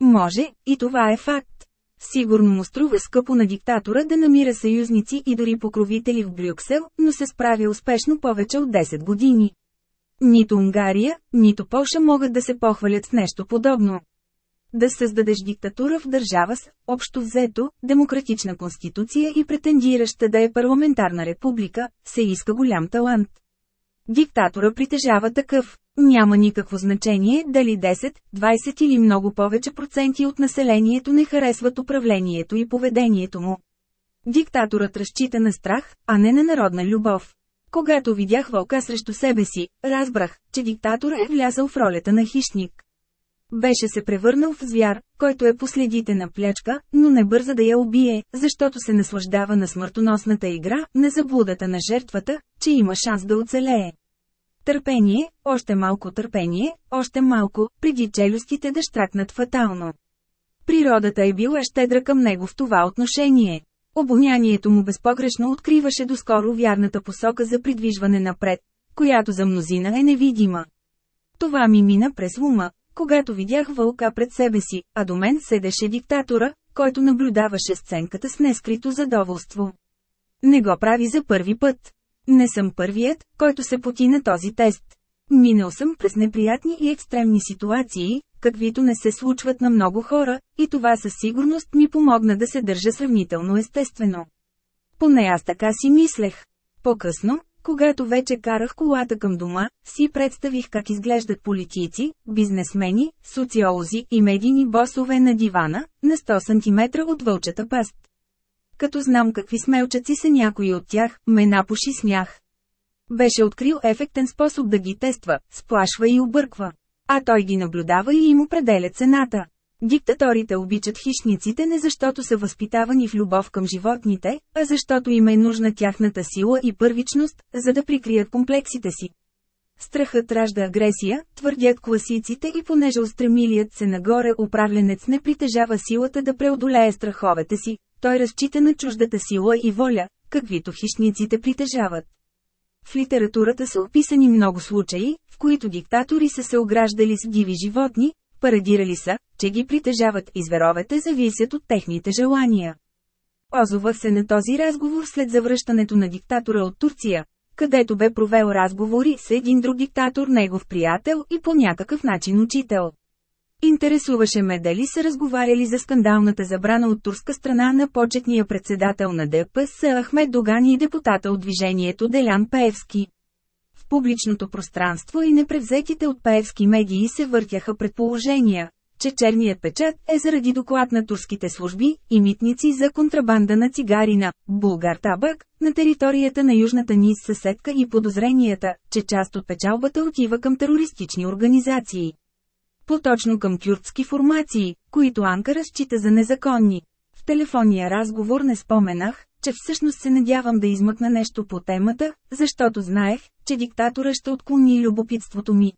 Може, и това е факт. Сигурно му струва скъпо на диктатора да намира съюзници и дори покровители в Брюксел, но се справя успешно повече от 10 години. Нито Унгария, нито Польша могат да се похвалят с нещо подобно. Да създадеш диктатура в държава с, общо взето, демократична конституция и претендираща да е парламентарна република, се иска голям талант. Диктатора притежава такъв. Няма никакво значение дали 10, 20 или много повече проценти от населението не харесват управлението и поведението му. Диктаторът разчита на страх, а не на народна любов. Когато видях вълка срещу себе си, разбрах, че диктатор е влязъл в ролята на хищник. Беше се превърнал в звяр, който е последите на плячка, но не бърза да я убие, защото се наслаждава на смъртоносната игра, на заблудата на жертвата, че има шанс да оцелее. Търпение, още малко търпение, още малко, преди челюстите да штракнат фатално. Природата е била щедра към него в това отношение. Обонянието му безпогрешно откриваше доскоро вярната посока за придвижване напред, която за мнозина е невидима. Това ми мина през ума, когато видях вълка пред себе си, а до мен седеше диктатора, който наблюдаваше сценката с нескрито задоволство. Не го прави за първи път. Не съм първият, който се поти на този тест. Минал съм през неприятни и екстремни ситуации, каквито не се случват на много хора, и това със сигурност ми помогна да се държа сравнително естествено. Поне аз така си мислех. По-късно, когато вече карах колата към дома, си представих как изглеждат политици, бизнесмени, социолози и медийни босове на дивана, на 100 см от вълчата паст. Като знам какви смелчаци са някои от тях, ме напуши смях. Беше открил ефектен способ да ги тества, сплашва и обърква. А той ги наблюдава и им определя цената. Диктаторите обичат хищниците не защото са възпитавани в любов към животните, а защото им е нужна тяхната сила и първичност, за да прикрият комплексите си. Страхът ражда агресия, твърдят класиците и понеже устремилият се нагоре управленец не притежава силата да преодолее страховете си, той разчита на чуждата сила и воля, каквито хищниците притежават. В литературата са описани много случаи, в които диктатори са се ограждали с диви животни, парадирали са, че ги притежават и зверовете зависят от техните желания. Озовах се на този разговор след завръщането на диктатора от Турция, където бе провел разговори с един друг диктатор, негов приятел и по някакъв начин учител. Интересуваше ме дали са разговаряли за скандалната забрана от турска страна на почетния председател на ДПС Ахмед Доган и депутата от движението Делян Пеевски. В публичното пространство и непревзетите от Пеевски медии се въртяха предположения, че черният печат е заради доклад на турските служби и митници за контрабанда на цигари на «Булгар табак» на територията на южната ни съседка и подозренията, че част от печалбата отива към терористични организации. Поточно към кюртски формации, които Анкара счита за незаконни. В телефонния разговор не споменах, че всъщност се надявам да измъкна нещо по темата, защото знаех, че диктатора ще отклони любопитството ми.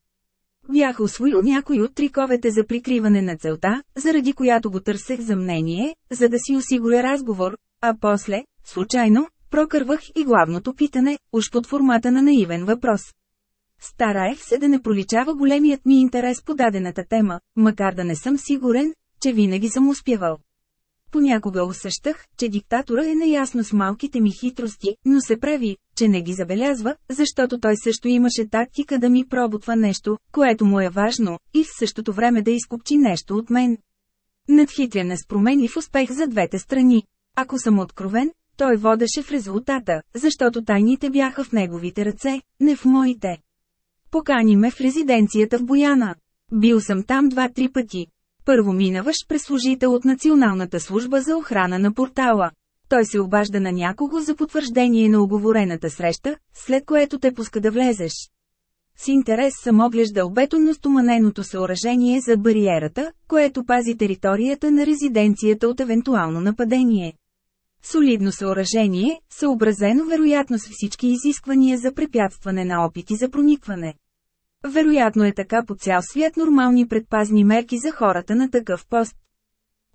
Бях освоил някой от триковете за прикриване на целта, заради която го търсех за мнение, за да си осигуря разговор, а после, случайно, прокървах и главното питане, уж под формата на наивен въпрос. Стараех се да не проличава големият ми интерес по дадената тема, макар да не съм сигурен, че винаги съм успявал. Понякога усещах, че диктатора е наясно с малките ми хитрости, но се прави, че не ги забелязва, защото той също имаше тактика да ми пробутва нещо, което му е важно, и в същото време да изкупчи нещо от мен. Надхитряне с промени в успех за двете страни. Ако съм откровен, той водеше в резултата, защото тайните бяха в неговите ръце, не в моите. Покани ме в резиденцията в Бояна. Бил съм там два-три пъти. Първо минаваш през служител от Националната служба за охрана на портала. Той се обажда на някого за потвърждение на оговорената среща, след което те пуска да влезеш. С интерес съм оглеждал бетонно стоманеното съоръжение за бариерата, което пази територията на резиденцията от евентуално нападение. Солидно съоръжение, съобразено вероятно с всички изисквания за препятстване на опити за проникване. Вероятно е така по цял свят нормални предпазни мерки за хората на такъв пост.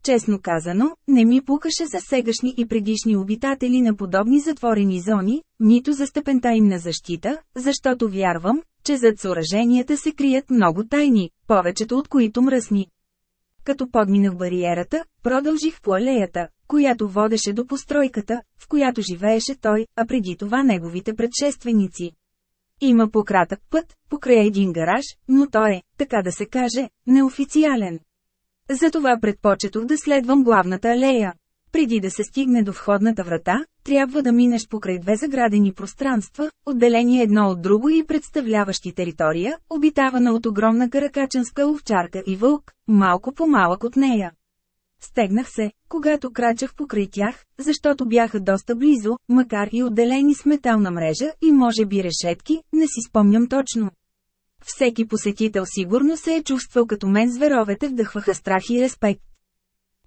Честно казано, не ми пукаше за сегашни и предишни обитатели на подобни затворени зони, нито за степента им на защита, защото вярвам, че зад съоръженията се крият много тайни, повечето от които мръсни. Като подминах бариерата, продължих по алеята, която водеше до постройката, в която живееше той, а преди това неговите предшественици. Има пократък път, покрай един гараж, но той е, така да се каже, неофициален. Затова предпочетох да следвам главната алея. Преди да се стигне до входната врата, трябва да минеш покрай две заградени пространства, отделени едно от друго и представляващи територия, обитавана от огромна каракаченска овчарка и вълк, малко по-малък от нея. Стегнах се, когато крачах покрай тях, защото бяха доста близо, макар и отделени с метална мрежа и може би решетки, не си спомням точно. Всеки посетител сигурно се е чувствал като мен зверовете вдъхваха страх и респект.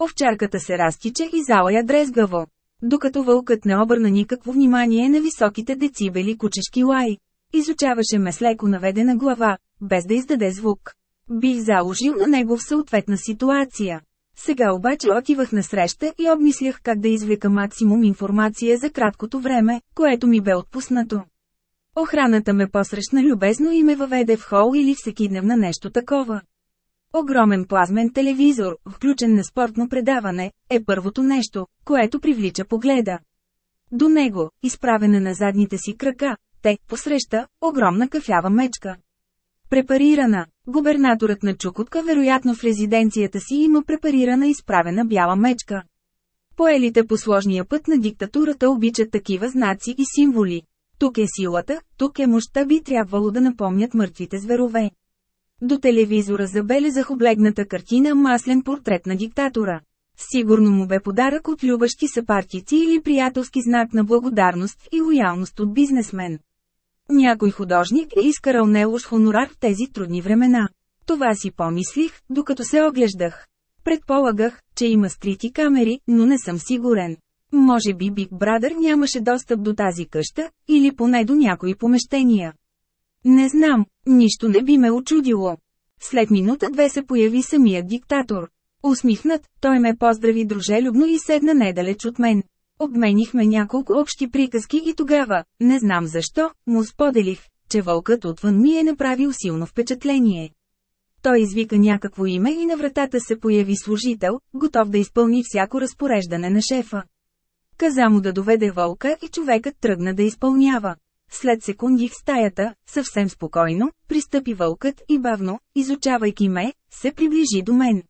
Овчарката се разтича и залая дрезгаво. Докато вълкът не обърна никакво внимание на високите децибели кучешки лай. Изучаваше ме с леко наведена глава, без да издаде звук. Бих заложил на него в съответна ситуация. Сега обаче отивах на среща и обмислях как да извлека максимум информация за краткото време, което ми бе отпуснато. Охраната ме посрещна любезно и ме въведе в хол или всекидневна нещо такова. Огромен плазмен телевизор, включен на спортно предаване, е първото нещо, което привлича погледа. До него, изправена на задните си крака, те посреща огромна кафява мечка. Препарирана. Губернаторът на Чукотка вероятно в резиденцията си има препарирана изправена бяла мечка. Поелите по сложния път на диктатурата обичат такива знаци и символи. Тук е силата, тук е мощта би трябвало да напомнят мъртвите зверове. До телевизора забелезах облегната картина маслен портрет на диктатора. Сигурно му бе подарък от любащи съпартици или приятелски знак на благодарност и лоялност от бизнесмен. Някой художник е изкарал нелош хонорар в тези трудни времена. Това си помислих, докато се оглеждах. Предполагах, че има скрити камери, но не съм сигурен. Може би Биг Брадър нямаше достъп до тази къща, или поне до някои помещения. Не знам, нищо не би ме очудило. След минута-две се появи самият диктатор. Усмихнат, той ме поздрави дружелюбно и седна недалеч от мен. Обменихме няколко общи приказки и тогава, не знам защо, му споделих, че вълкът отвън ми е направил силно впечатление. Той извика някакво име и на вратата се появи служител, готов да изпълни всяко разпореждане на шефа. Каза му да доведе вълка и човекът тръгна да изпълнява. След секунди в стаята, съвсем спокойно, пристъпи вълкът и бавно, изучавайки ме, се приближи до мен.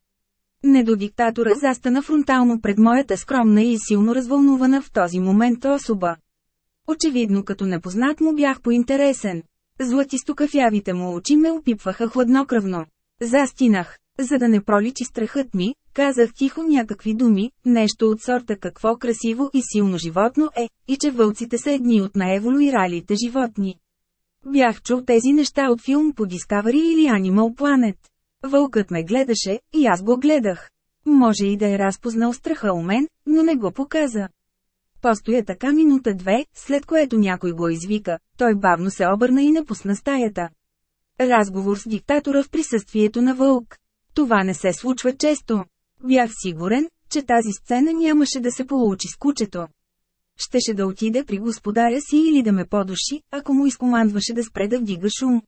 Не до диктатора застана фронтално пред моята скромна и силно развълнувана в този момент особа. Очевидно като непознат му бях поинтересен. Златистокафявите му очи ме опипваха хладнокръвно. Застинах. За да не проличи страхът ми, казах тихо някакви думи, нещо от сорта какво красиво и силно животно е, и че вълците са едни от най-еволюиралите животни. Бях чул тези неща от филм по Discovery или Animal Planet. Вълкът ме гледаше, и аз го гледах. Може и да е разпознал страха у мен, но не го показа. Постоя така минута-две, след което някой го извика, той бавно се обърна и напусна стаята. Разговор с диктатора в присъствието на вълк. Това не се случва често. Бях сигурен, че тази сцена нямаше да се получи с кучето. Щеше да отиде при господаря си или да ме подуши, ако му изкомандваше да спре да вдига шум.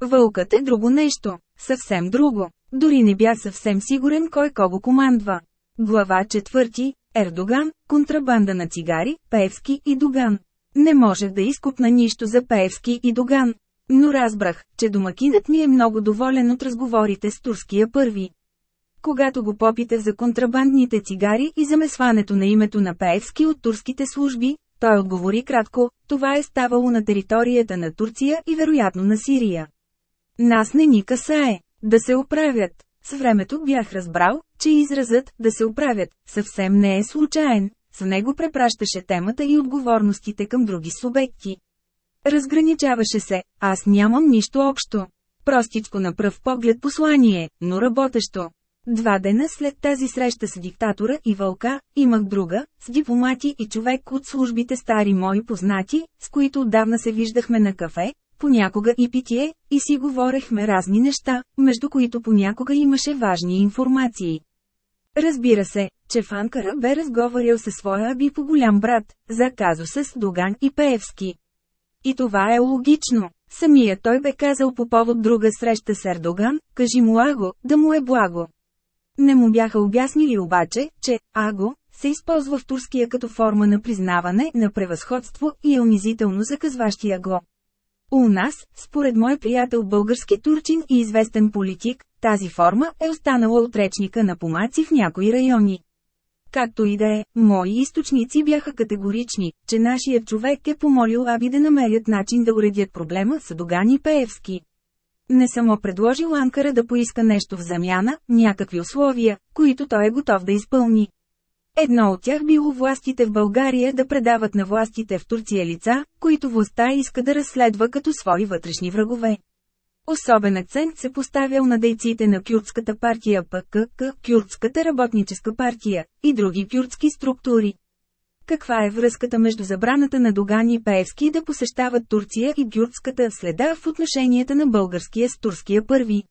Вълкът е друго нещо, съвсем друго. Дори не бях съвсем сигурен кой кого командва. Глава четвърти Ердоган, контрабанда на цигари, Певски и Доган. Не можех да изкупна нищо за Певски и Доган. Но разбрах, че домакинът ми е много доволен от разговорите с турския първи. Когато го попитах за контрабандните цигари и замесването на името на Пеевски от турските служби, той отговори кратко, това е ставало на територията на Турция и вероятно на Сирия. Нас не ни касае, да се оправят. С времето бях разбрал, че изразът «да се оправят» съвсем не е случайен, с него препращаше темата и отговорностите към други субекти. Разграничаваше се, аз нямам нищо общо. Простичко на пръв поглед послание, но работещо. Два дена след тази среща с диктатора и вълка, имах друга, с дипломати и човек от службите стари мои познати, с които отдавна се виждахме на кафе, понякога и питие, и си говорехме разни неща, между които понякога имаше важни информации. Разбира се, че в Анкара бе разговарял със своя аби по голям брат, за казуса с Доган и Пеевски. И това е логично. Самия той бе казал по повод друга среща с Ердоган, кажи му Аго, да му е благо. Не му бяха обяснили обаче, че «аго» се използва в турския като форма на признаване на превъзходство и е унизително заказващия го. У нас, според мой приятел български турчин и известен политик, тази форма е останала от речника на помаци в някои райони. Както и да е, мои източници бяха категорични, че нашият човек е помолил Аби да намерят начин да уредят проблема с Догани Пеевски. Не само предложил Анкара да поиска нещо в замяна, някакви условия, които той е готов да изпълни. Едно от тях било властите в България да предават на властите в Турция лица, които властта иска да разследва като свои вътрешни врагове. Особен акцент се поставял на дейците на кюртската партия ПКК, кюртската работническа партия и други кюртски структури. Каква е връзката между забраната на Доган и Пеевски да посещават Турция и кюртската следа в отношенията на българския с турския първи?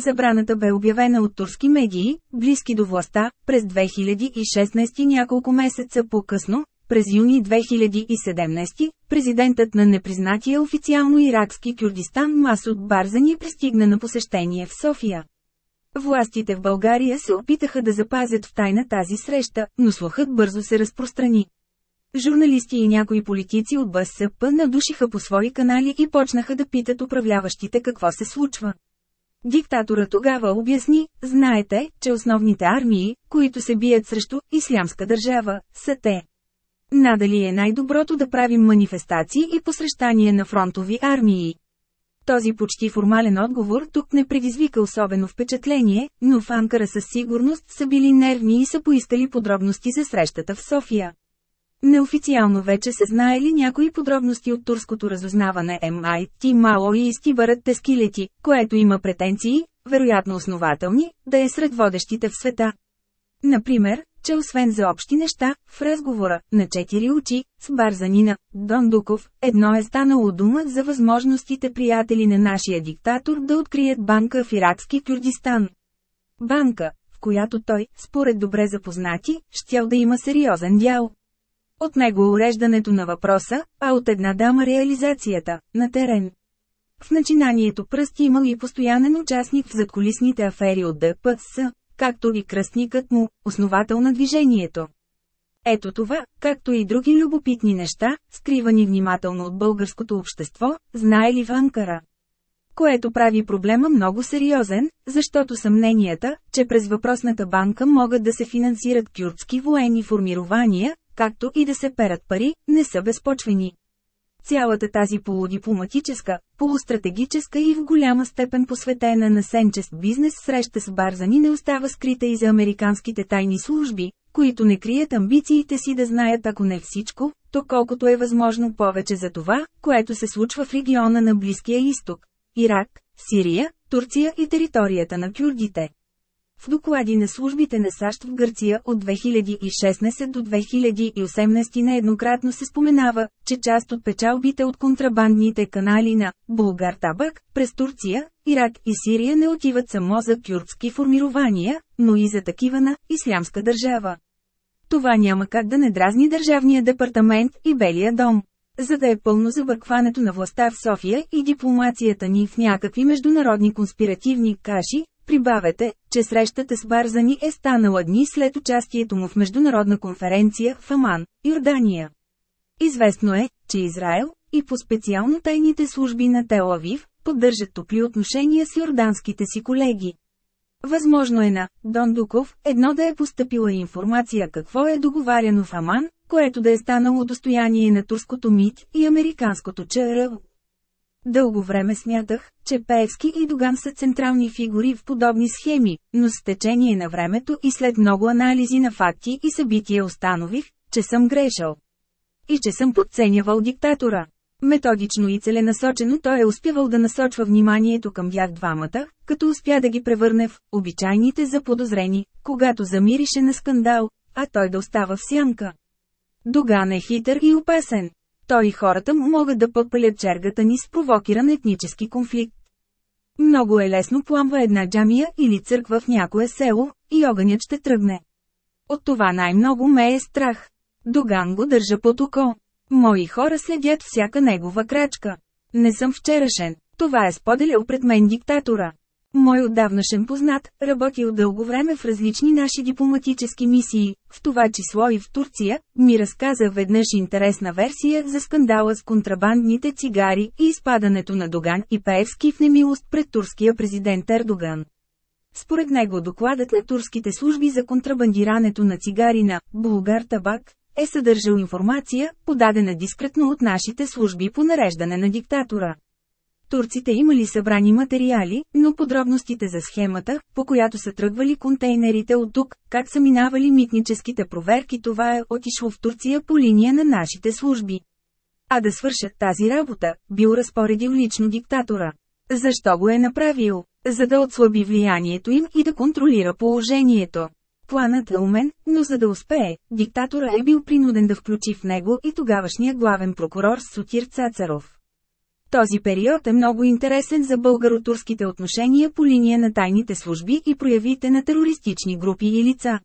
Забраната бе обявена от турски медии, близки до властта, през 2016 няколко месеца по-късно, през юни 2017, президентът на непризнатия официално иракски Кюрдистан Масуд Барзани пристигна на посещение в София. Властите в България се опитаха да запазят в тайна тази среща, но слухът бързо се разпространи. Журналисти и някои политици от БСП надушиха по свои канали и почнаха да питат управляващите какво се случва. Диктатора тогава обясни, знаете, че основните армии, които се бият срещу ислямска държава, са те. Надали е най-доброто да правим манифестации и посрещания на фронтови армии. Този почти формален отговор тук не предизвика особено впечатление, но в Анкара със сигурност са били нервни и са поискали подробности за срещата в София. Неофициално вече се знаели някои подробности от турското разузнаване MIT мало и изтибарат тескилети, което има претенции, вероятно основателни, да е сред водещите в света. Например, че освен за общи неща, в разговора на четири очи с Барзанина, Дон Дуков, едно е станало дума за възможностите приятели на нашия диктатор да открият банка в иракски Кюрдистан. Банка, в която той, според добре запознати, щял да има сериозен дял. От него уреждането на въпроса, а от една дама реализацията, на терен. В начинанието пръст имал и постоянен участник в задколисните афери от ДПС, както и кръстникът му, основател на движението. Ето това, както и други любопитни неща, скривани внимателно от българското общество, знае ли в Анкара. Което прави проблема много сериозен, защото съмненията, че през въпросната банка могат да се финансират кюртски военни формирования, както и да се перат пари, не са безпочвени. Цялата тази полудипломатическа, полустратегическа и в голяма степен посветена на сенчест бизнес среща с Барзани не остава скрита и за американските тайни служби, които не крият амбициите си да знаят ако не всичко, то колкото е възможно повече за това, което се случва в региона на Близкия изток – Ирак, Сирия, Турция и територията на кюрдите. В доклади на службите на САЩ в Гърция от 2016 до 2018 нееднократно се споменава, че част от печалбите от контрабандните канали на Булгар Табак през Турция, Ирак и Сирия не отиват само за кюрдски формирования, но и за такива на Ислямска държава. Това няма как да не дразни Държавния департамент и Белия дом. За да е пълно забъркването на властта в София и дипломацията ни в някакви международни конспиративни каши, Прибавете, че срещата с Барзани е станала дни след участието му в международна конференция в Аман, Йордания. Известно е, че Израел, и по-специално тайните служби на Телавив, поддържат топли отношения с йорданските си колеги. Възможно е на Дон Дуков едно да е поступила информация какво е договаряно в Аман, което да е станало достояние на турското МИД и американското ЧРУ. Дълго време смятах, че Пеевски и Доган са централни фигури в подобни схеми, но с течение на времето и след много анализи на факти и събития установих, че съм грешал. И че съм подценявал диктатора. Методично и целенасочено той е успявал да насочва вниманието към тях двамата, като успя да ги превърне в обичайните заподозрени, когато замирише на скандал, а той да остава в сянка. Доган е хитър и опасен. Той и хората му могат да подпалят чергата ни с провокиран етнически конфликт. Много е лесно пламва една джамия или църква в някое село, и огънят ще тръгне. От това най-много ме е страх. Доган го държа под око. Мои хора следят всяка негова крачка. Не съм вчерашен. Това е споделял пред мен диктатора. Мой отдавнашен познат, работил дълго време в различни наши дипломатически мисии, в това число и в Турция, ми разказа веднъж интересна версия за скандала с контрабандните цигари и изпадането на Доган и Пеевски в немилост пред турския президент Ердоган. Според него докладът на турските служби за контрабандирането на цигари на Булгар Табак е съдържал информация, подадена дискретно от нашите служби по нареждане на диктатора. Турците имали събрани материали, но подробностите за схемата, по която са тръгвали контейнерите от тук, как са минавали митническите проверки това е отишло в Турция по линия на нашите служби. А да свършат тази работа, бил разпоредил лично диктатора. Защо го е направил? За да отслаби влиянието им и да контролира положението. Планът е умен, но за да успее, диктатора е бил принуден да включи в него и тогавашния главен прокурор Сотир Цацаров. Този период е много интересен за българо-турските отношения по линия на тайните служби и проявите на терористични групи и лица.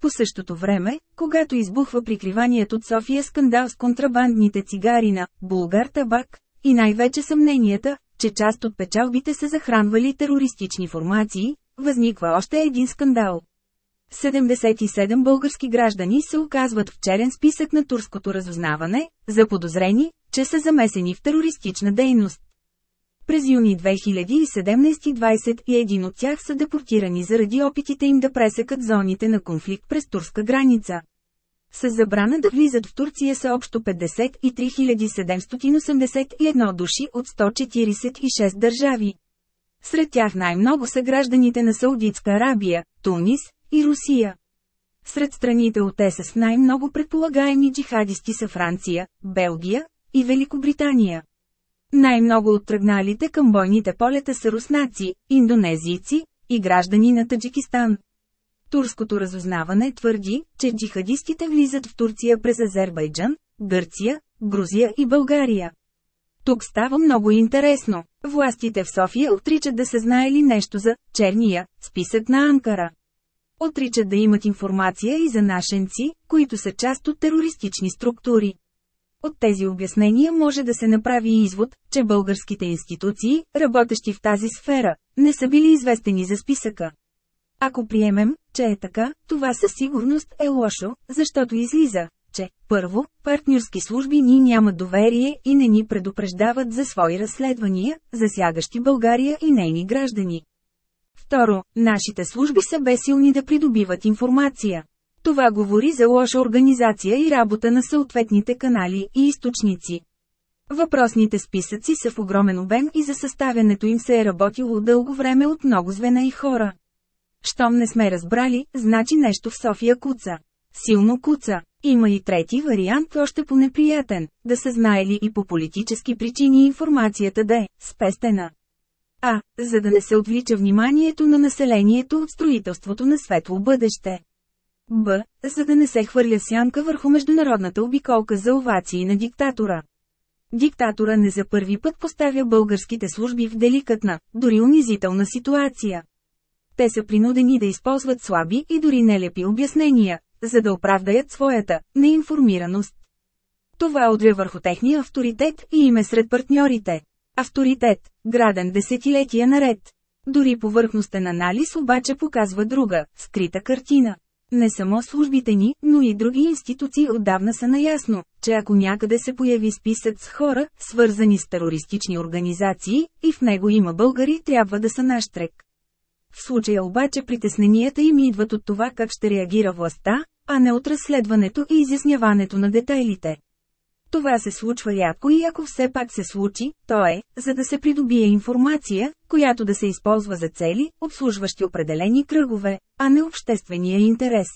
По същото време, когато избухва прикриваният от София скандал с контрабандните цигари на «Булгар табак» и най-вече съмненията, че част от печалбите са захранвали терористични формации, възниква още един скандал. 77 български граждани се оказват в черен списък на турското разузнаване, заподозрени, че са замесени в терористична дейност. През юни 2017 21 от тях са депортирани заради опитите им да пресекат зоните на конфликт през турска граница. С забрана да влизат в Турция са общо 53 781 души от 146 държави. Сред тях най-много са гражданите на Саудитска Арабия, Тунис и Русия. Сред страните от ЕС най-много предполагаеми джихадисти са Франция, Белгия и Великобритания. Най-много от тръгналите към бойните полета са руснаци, индонезийци и граждани на Таджикистан. Турското разузнаване твърди, че джихадистите влизат в Турция през Азербайджан, Гърция, Грузия и България. Тук става много интересно. Властите в София отричат да са знаели нещо за «черния» списък на Анкара. Отричат да имат информация и за нашенци, които са част от терористични структури. От тези обяснения може да се направи извод, че българските институции, работещи в тази сфера, не са били известени за списъка. Ако приемем, че е така, това със сигурност е лошо, защото излиза, че, първо, партньорски служби ни нямат доверие и не ни предупреждават за свои разследвания, засягащи България и нейни граждани. Второ, нашите служби са безсилни да придобиват информация. Това говори за лоша организация и работа на съответните канали и източници. Въпросните списъци са в огромен обем и за съставянето им се е работило дълго време от много звена и хора. Щом не сме разбрали, значи нещо в София куца. Силно куца. Има и трети вариант, още по-неприятен, да са знаели и по политически причини информацията да е спестена. А, за да не се отвлича вниманието на населението от строителството на светло бъдеще. Б. За да не се хвърля сянка върху международната обиколка за овации на диктатора. Диктатора не за първи път поставя българските служби в деликатна, дори унизителна ситуация. Те са принудени да използват слаби и дори нелепи обяснения, за да оправдаят своята неинформираност. Това удря върху техния авторитет и име сред партньорите. Авторитет, граден десетилетия наред. Дори повърхностен анализ обаче показва друга, скрита картина. Не само службите ни, но и други институции отдавна са наясно, че ако някъде се появи списък с хора, свързани с терористични организации, и в него има българи, трябва да са наш трек. В случая обаче притесненията им идват от това как ще реагира властта, а не от разследването и изясняването на детайлите. Това се случва рядко и ако все пак се случи, то е, за да се придобие информация, която да се използва за цели, обслужващи определени кръгове, а не обществения интерес.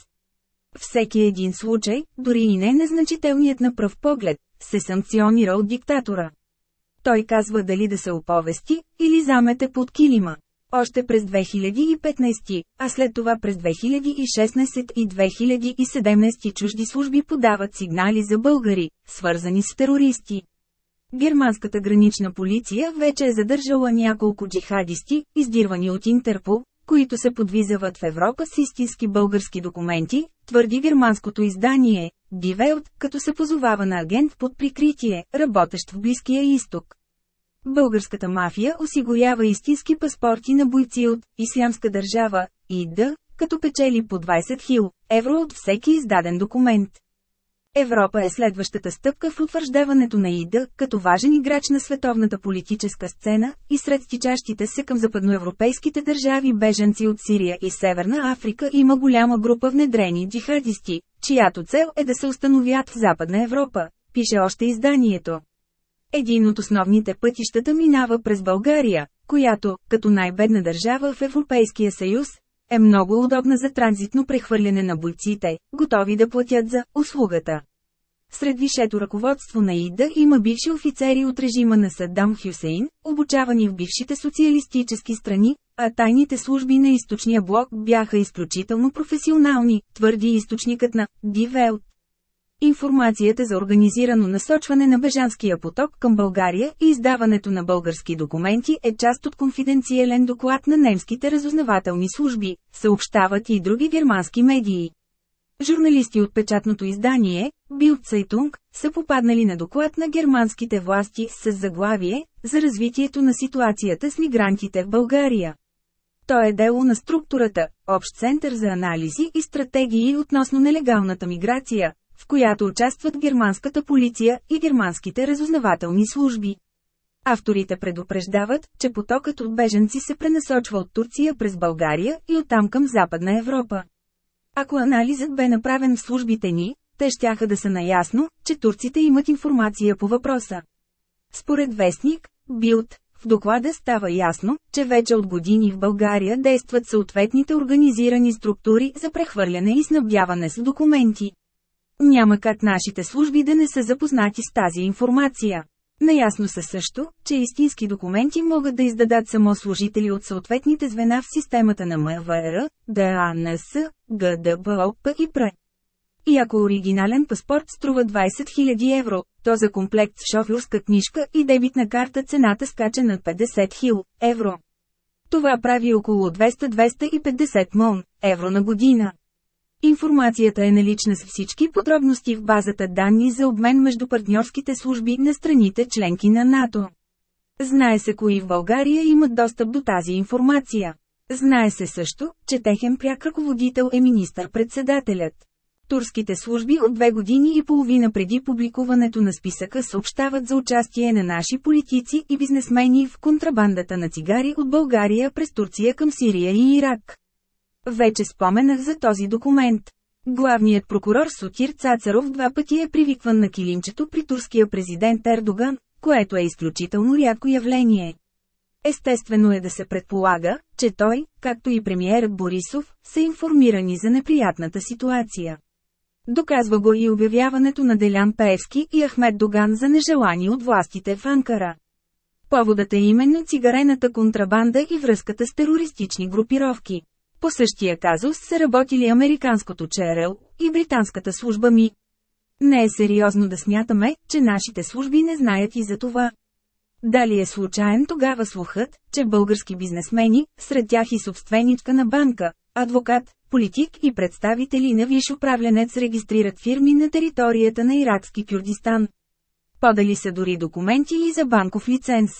Всеки един случай, дори и не незначителният на пръв поглед, се санкционира от диктатора. Той казва дали да се оповести, или замете под килима. Още през 2015, а след това през 2016 и 2017 чужди служби подават сигнали за българи, свързани с терористи. Германската гранична полиция вече е задържала няколко джихадисти, издирвани от Интерпол, които се подвизават в Европа с истински български документи, твърди германското издание, Дивелт, като се позовава на агент под прикритие, работещ в Близкия изток. Българската мафия осигурява истински паспорти на бойци от «Ислямска държава» и Д, като печели по 20 000 евро от всеки издаден документ. Европа е следващата стъпка в утвърждаването на ИДА като важен играч на световната политическа сцена и сред стичащите се към западноевропейските държави беженци от Сирия и Северна Африка има голяма група внедрени джихадисти, чиято цел е да се установят в Западна Европа, пише още изданието. Един от основните пътищата минава през България, която, като най-бедна държава в Европейския съюз, е много удобна за транзитно прехвърляне на бойците, готови да платят за услугата. Сред висшето ръководство на ИДА има бивши офицери от режима на Саддам Хюсейн, обучавани в бившите социалистически страни, а тайните служби на източния блок бяха изключително професионални, твърди източникът на Дивелт. Информацията за организирано насочване на бежанския поток към България и издаването на български документи е част от конфиденциален доклад на немските разузнавателни служби, съобщават и други германски медии. Журналисти от печатното издание, Bild Zeitung, са попаднали на доклад на германските власти с заглавие за развитието на ситуацията с мигрантите в България. То е дело на структурата, общ център за анализи и стратегии относно нелегалната миграция, в която участват германската полиция и германските разузнавателни служби. Авторите предупреждават, че потокът от беженци се пренасочва от Турция през България и оттам към Западна Европа. Ако анализът бе направен в службите ни, те щяха да са наясно, че турците имат информация по въпроса. Според вестник, Билд, В доклада става ясно, че вече от години в България действат съответните организирани структури за прехвърляне и снабдяване с документи. Няма как нашите служби да не са запознати с тази информация. Наясно са също, че истински документи могат да издадат само служители от съответните звена в системата на МВР, ДАНС, ГДБОП и ПРЕ. И ако оригинален паспорт струва 20 000 евро, то за комплект с шофьорска книжка и дебитна карта цената скача на 50 000 евро. Това прави около 200-250 мон евро на година. Информацията е налична с всички подробности в базата данни за обмен между партньорските служби на страните членки на НАТО. Знае се кои в България имат достъп до тази информация. Знае се също, че техен пряк ръководител е министър-председателят. Турските служби от две години и половина преди публикуването на списъка съобщават за участие на наши политици и бизнесмени в контрабандата на цигари от България през Турция към Сирия и Ирак. Вече споменах за този документ. Главният прокурор Сотир Цацаров два пъти е привикван на килимчето при турския президент Ердоган, което е изключително рядко явление. Естествено е да се предполага, че той, както и премиерът Борисов, са информирани за неприятната ситуация. Доказва го и обявяването на Делян Пеевски и Ахмед Доган за нежелани от властите в Анкара. Поводът е именно цигарената контрабанда и връзката с терористични групировки. По същия казус са работили американското ЧРЛ и британската служба МИ. Не е сериозно да смятаме, че нашите служби не знаят и за това. Дали е случайен тогава слухът, че български бизнесмени, сред тях и собственичка на банка, адвокат, политик и представители на виш управленец регистрират фирми на територията на иракски Кюрдистан. Подали са дори документи и за банков лиценз.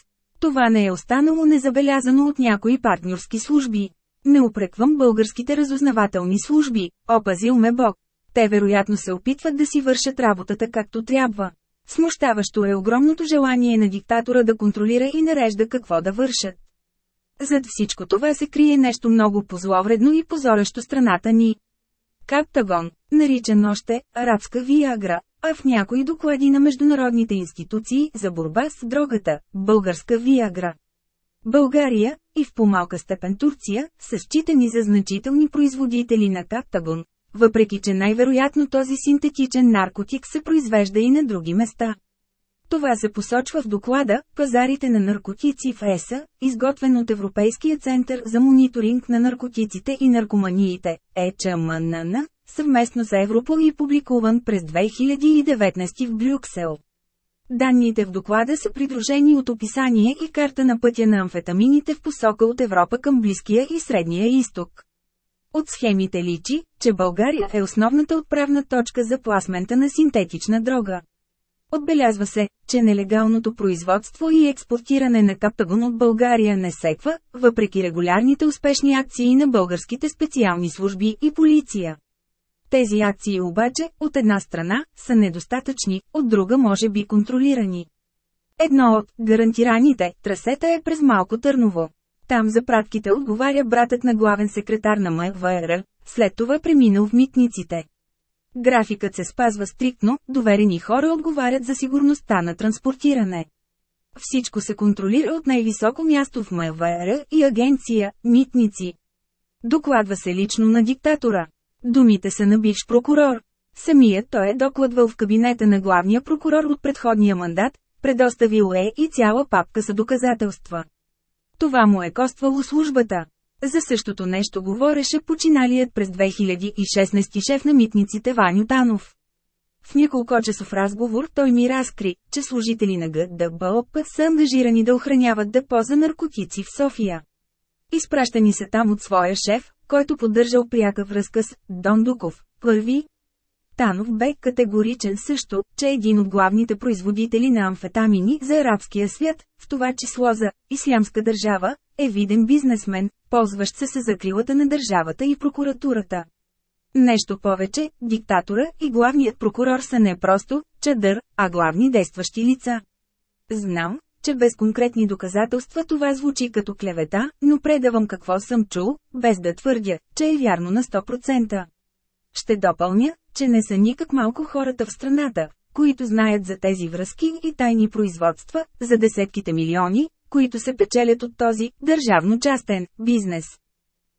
Това не е останало незабелязано от някои партньорски служби. Не упреквам българските разузнавателни служби, опазил ме Бог. Те вероятно се опитват да си вършат работата както трябва. Смущаващо е огромното желание на диктатора да контролира и нарежда какво да вършат. Зад всичко това се крие нещо много позловредно и позорещо страната ни. Каптагон, наричан още «арабска виагра», а в някои доклади на международните институции за борба с дрогата – българска виагра. България, и в по-малка степен Турция, са считани за значителни производители на каптагон, въпреки че най-вероятно този синтетичен наркотик се произвежда и на други места. Това се посочва в доклада «Пазарите на наркотици в ЕСА», изготвен от Европейския център за мониторинг на наркотиците и наркоманиите, ЕЧМНН, съвместно с Европол и публикуван през 2019 в Брюксел. Данните в доклада са придружени от описание и карта на пътя на амфетамините в посока от Европа към Близкия и Средния изток. От схемите личи, че България е основната отправна точка за пласмента на синтетична дрога. Отбелязва се, че нелегалното производство и експортиране на каптагон от България не секва, въпреки регулярните успешни акции на българските специални служби и полиция. Тези акции обаче, от една страна, са недостатъчни, от друга може би контролирани. Едно от гарантираните трасета е през Малко Търново. Там за пратките отговаря братът на главен секретар на МВР, след това преминал в митниците. Графикът се спазва стриктно, доверени хора отговарят за сигурността на транспортиране. Всичко се контролира от най-високо място в МВР и агенция – митници. Докладва се лично на диктатора. Думите са на бивш прокурор. Самият той е докладвал в кабинета на главния прокурор от предходния мандат, предоставил е и цяла папка за доказателства. Това му е коствало службата. За същото нещо говореше починалият през 2016 шеф на митниците Ваню Танов. В няколко часов разговор той ми разкри, че служители на ГДБОП са ангажирани да охраняват депо за наркотици в София. Изпращани са там от своя шеф, който поддържал пряка връзка с Дон Дуков. Първи, Танов бе категоричен също, че един от главните производители на амфетамини за арабския свят, в това число за «Ислямска държава», е виден бизнесмен, ползващ се с закрилата на държавата и прокуратурата. Нещо повече, диктатора и главният прокурор са не просто чадър, а главни действащи лица. Знам, че без конкретни доказателства това звучи като клевета, но предавам какво съм чул, без да твърдя, че е вярно на 100%. Ще допълня, че не са никак малко хората в страната, които знаят за тези връзки и тайни производства, за десетките милиони, които се печелят от този държавно-частен бизнес.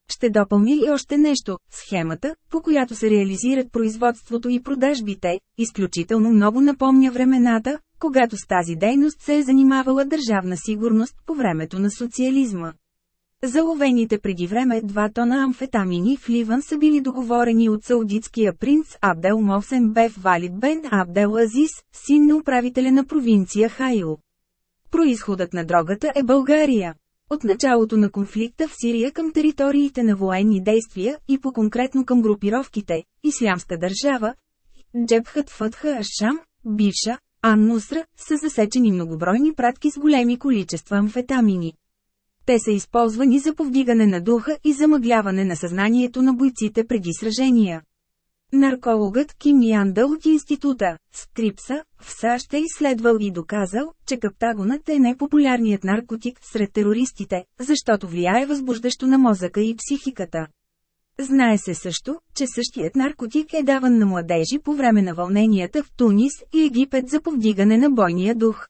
Ще допълня и още нещо – схемата, по която се реализират производството и продажбите, изключително много напомня времената, когато с тази дейност се е занимавала държавна сигурност по времето на социализма. Заловените преди време два тона амфетамини в Ливан са били договорени от саудитския принц Абдел Мовсен Бев Валид Бен Абдел Азис, син на управителя на провинция Хайл. Произходът на дрогата е България. От началото на конфликта в Сирия към териториите на военни действия и по-конкретно към групировките Ислямска държава, Джебхът Фътха Ашам, бивша, Ан-Нусра, са засечени многобройни пратки с големи количества амфетамини. Те са използвани за повдигане на духа и замъгляване на съзнанието на бойците преди сражения. Наркологът Ким Яндъл от института Скрипса в САЩ е изследвал и доказал, че каптагонът е непопулярният наркотик сред терористите, защото влияе възбуждащо на мозъка и психиката. Знае се също, че същият наркотик е даван на младежи по време на вълненията в Тунис и Египет за повдигане на бойния дух.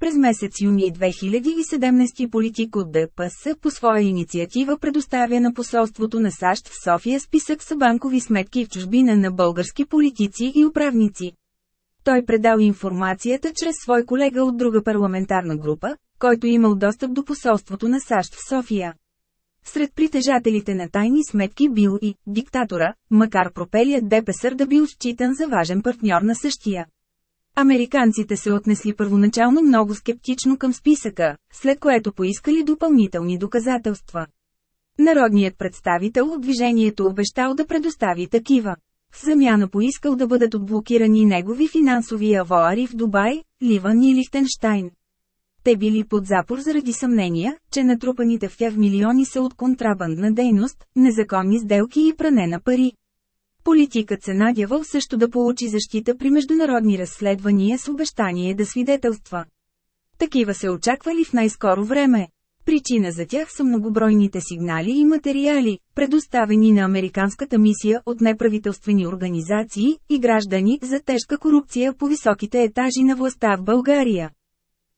През месец юни 2017 политик от ДПС по своя инициатива предоставя на посолството на САЩ в София списък с банкови сметки в чужбина на български политици и управници. Той предал информацията чрез свой колега от друга парламентарна група, който имал достъп до посолството на САЩ в София. Сред притежателите на тайни сметки бил и диктатора, макар пропелият ДПСР да бил считан за важен партньор на същия. Американците се отнесли първоначално много скептично към списъка, след което поискали допълнителни доказателства. Народният представител от движението обещал да предостави такива. В замяна поискал да бъдат отблокирани негови финансови авуари в Дубай, Ливан и Лихтенштайн. Те били под запор заради съмнения, че натрупаните в тях милиони са от контрабандна дейност, незаконни сделки и пране на пари. Политикът се надявал също да получи защита при международни разследвания с обещание да свидетелства. Такива се очаквали в най-скоро време. Причина за тях са многобройните сигнали и материали, предоставени на американската мисия от неправителствени организации и граждани за тежка корупция по високите етажи на властта в България.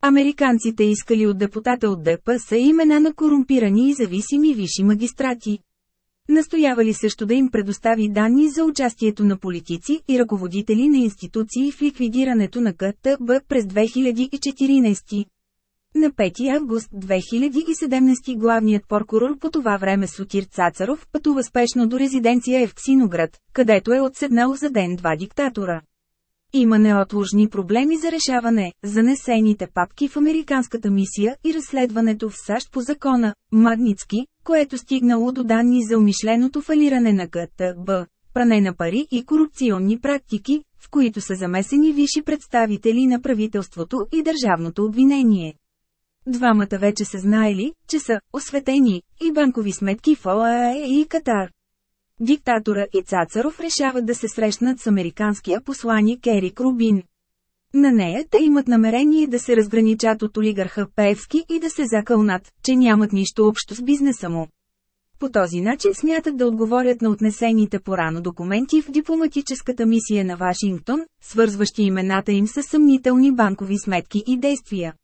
Американците искали от депутата от ДПС имена на корумпирани и зависими висши магистрати. Настоявали също да им предостави данни за участието на политици и ръководители на институции в ликвидирането на КТБ през 2014. На 5 август 2017 главният прокурор по това време Сотир Цацаров пътува спешно до резиденция Евксиноград, където е отседнал за ден-два диктатора. Има неотложни проблеми за решаване, занесените папки в американската мисия и разследването в САЩ по закона, Магницки, което стигнало до данни за умишленото фалиране на КТБ, пране на пари и корупционни практики, в които са замесени висши представители на правителството и държавното обвинение. Двамата вече са знаели, че са осветени и банкови сметки в ОАЕ и Катар. Диктатора и Цацаров решават да се срещнат с американския посланик Ерик Рубин. На нея те имат намерение да се разграничат от олигарха Певски и да се закълнат, че нямат нищо общо с бизнеса му. По този начин смятат да отговорят на отнесените порано документи в дипломатическата мисия на Вашингтон, свързващи имената им с съмнителни банкови сметки и действия.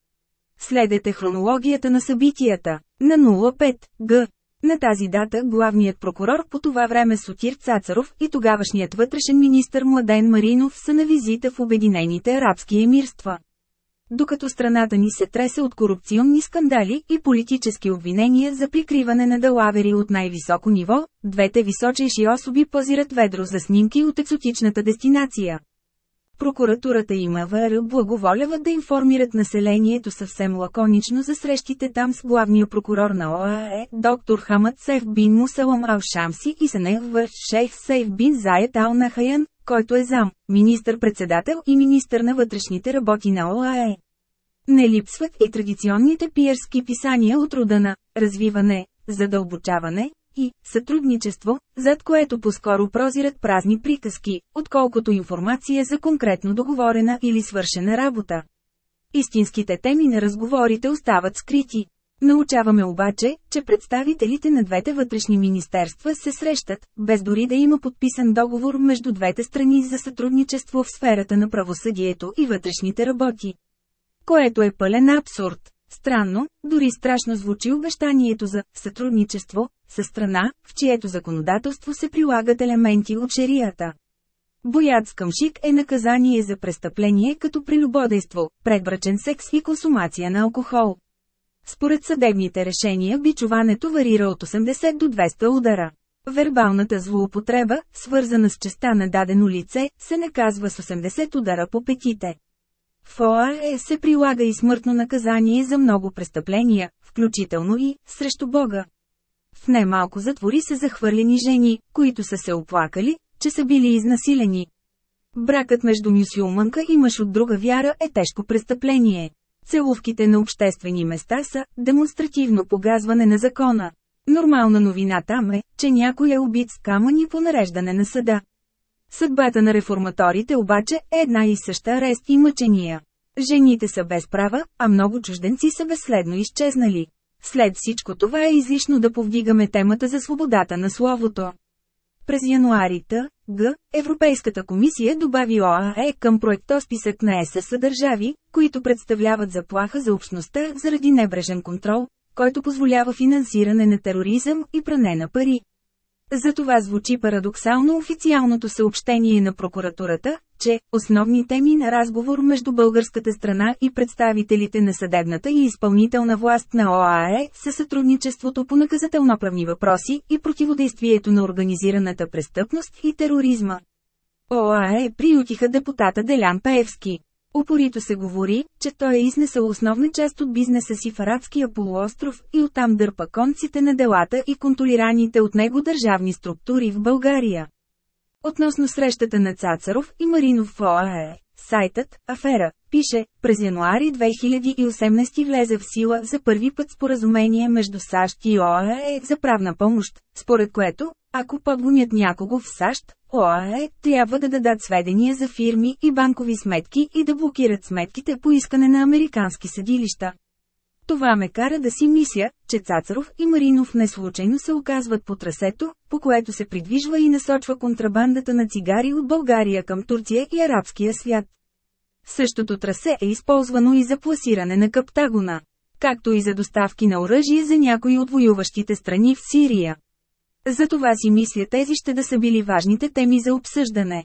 Следете хронологията на събитията. На 05 г. На тази дата главният прокурор по това време Сотир Цацаров и тогавашният вътрешен министр Младен Маринов са на визита в Обединените арабски емирства. Докато страната ни се тресе от корупционни скандали и политически обвинения за прикриване на далавери от най-високо ниво, двете височайши особи позират ведро за снимки от екзотичната дестинация. Прокуратурата и МВР благоволяват да информират населението съвсем лаконично за срещите там с главния прокурор на ОАЕ, доктор Хамад Сейф бин Мусалам Ал-Шамси и в шейх Сейф бин Заед Ал-Нахаян, който е зам, министър-председател и министър на вътрешните работи на ОАЕ. Не липсват и традиционните пиерски писания от рода на развиване, задълбочаване, и сътрудничество, зад което по-скоро прозират празни приказки, отколкото информация за конкретно договорена или свършена работа. Истинските теми на разговорите остават скрити. Научаваме обаче, че представителите на двете вътрешни министерства се срещат, без дори да има подписан договор между двете страни за сътрудничество в сферата на правосъдието и вътрешните работи. Което е пълен абсурд. Странно, дори страшно звучи обещанието за сътрудничество със страна, в чието законодателство се прилагат елементи от шерията. Боят с къмшик е наказание за престъпление като прелюбодейство, предбрачен секс и консумация на алкохол. Според съдебните решения бичуването варира от 80 до 200 удара. Вербалната злоупотреба, свързана с честа на дадено лице, се наказва с 80 удара по петите. В ОАЕ се прилага и смъртно наказание за много престъпления, включително и срещу Бога. В немалко затвори са захвърлени жени, които са се оплакали, че са били изнасилени. Бракът между мюсюлманка и мъж от друга вяра е тежко престъпление. Целувките на обществени места са демонстративно погазване на закона. Нормална новина там е, че някой е убит с камъни по нареждане на съда. Съдбата на реформаторите обаче е една и съща арест и мъчения. Жените са без права, а много чужденци са безследно изчезнали. След всичко това е излишно да повдигаме темата за свободата на словото. През януари Т. Г. Европейската комисия добави ОАЕ към проектосписък на ЕС държави, които представляват заплаха за общността заради небрежен контрол, който позволява финансиране на тероризъм и пране на пари. Затова звучи парадоксално официалното съобщение на прокуратурата, че основни теми на разговор между българската страна и представителите на съдебната и изпълнителна власт на ОАЕ са сътрудничеството по наказателноправни въпроси и противодействието на организираната престъпност и тероризма. ОАЕ приютиха депутата Делян Пеевски. Упорито се говори, че той е изнесъл основна част от бизнеса си в арабския полуостров и оттам дърпа конците на делата и контролираните от него държавни структури в България. Относно срещата на Цацаров и Маринов в ОАЕ, сайтът «Афера» пише, през януари 2018 влезе в сила за първи път споразумение между САЩ и ОАЕ за правна помощ, според което, ако подгонят някого в САЩ, ОАЕ трябва да дадат сведения за фирми и банкови сметки и да блокират сметките по искане на американски съдилища. Това ме кара да си мисля, че Цацаров и Маринов не случайно се оказват по трасето, по което се придвижва и насочва контрабандата на цигари от България към Турция и арабския свят. Същото трасе е използвано и за пласиране на Каптагона, както и за доставки на оръжие за някои от воюващите страни в Сирия. Затова си мисля тези ще да са били важните теми за обсъждане.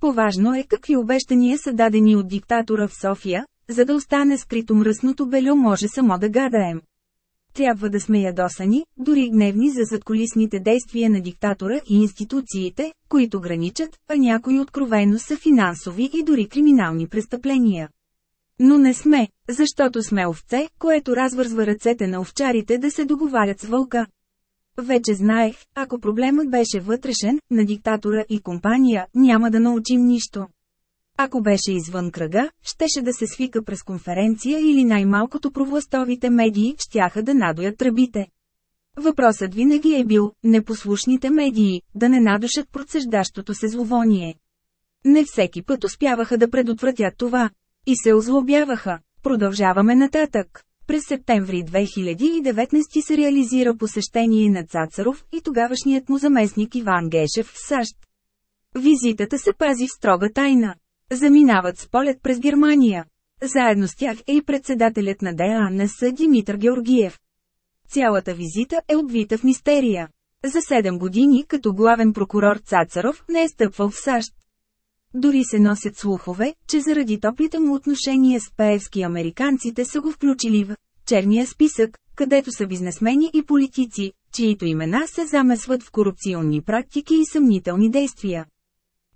Поважно е какви обещания са дадени от диктатора в София, за да остане скрито мръсното белю може само да гадаем. Трябва да сме ядосани, дори гневни за задколисните действия на диктатора и институциите, които граничат, а някои откровено са финансови и дори криминални престъпления. Но не сме, защото сме овце, което развързва ръцете на овчарите да се договарят с вълка. Вече знаех, ако проблемът беше вътрешен, на диктатора и компания, няма да научим нищо. Ако беше извън кръга, щеше да се свика през конференция или най-малкото провластовите медии щяха да надоят тръбите. Въпросът винаги е бил, непослушните медии, да не надушат процеждащото се зловоние. Не всеки път успяваха да предотвратят това. И се озлобяваха. Продължаваме нататък. През септември 2019 се реализира посещение на Цацаров и тогавашният му заместник Иван Гешев в САЩ. Визитата се пази в строга тайна. Заминават с полет през Германия. Заедно с тях е и председателят на ДАНС Димитър Георгиев. Цялата визита е обвита в мистерия. За 7 години като главен прокурор Цацаров не е стъпвал в САЩ. Дори се носят слухове, че заради топлите му отношения с пеевски американците са го включили в черния списък, където са бизнесмени и политици, чието имена се замесват в корупционни практики и съмнителни действия.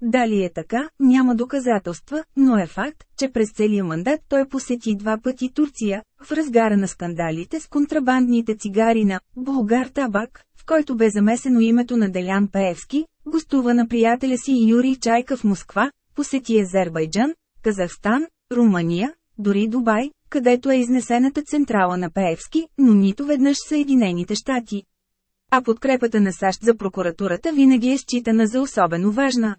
Дали е така, няма доказателства, но е факт, че през целия мандат той посети два пъти Турция, в разгара на скандалите с контрабандните цигари на «Булгар Табак», в който бе замесено името на Делян Пеевски, гостува на приятеля си Юрий Чайка в Москва, посети Азербайджан, Казахстан, Румъния, дори Дубай, където е изнесената централа на Пеевски, но нито веднъж Съединените щати. А подкрепата на САЩ за прокуратурата винаги е считана за особено важна.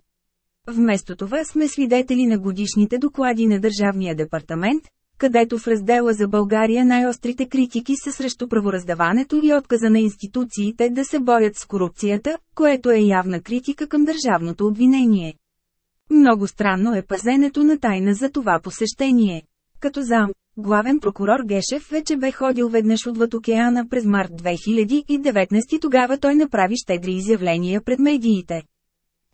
Вместо това сме свидетели на годишните доклади на Държавния департамент, където в раздела за България най-острите критики са срещу правораздаването и отказа на институциите да се борят с корупцията, което е явна критика към държавното обвинение. Много странно е пазенето на тайна за това посещение. като зам. Главен прокурор Гешев вече бе ходил веднъж отвъд океана през март 2019 тогава той направи щедри изявления пред медиите.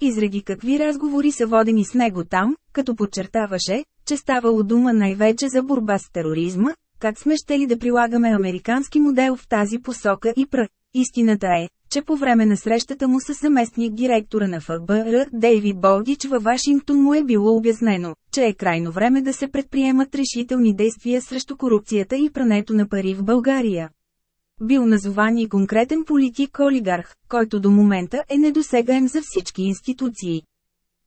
Изреди какви разговори са водени с него там, като подчертаваше, че ставало дума най-вече за борба с тероризма, как сме щели да прилагаме американски модел в тази посока и пр. Истината е, че по време на срещата му с заместник директора на ФБР, Дейвид Болдич във Вашингтон му е било обяснено, че е крайно време да се предприемат решителни действия срещу корупцията и прането на пари в България. Бил назован и конкретен политик-олигарх, който до момента е недосегаем за всички институции.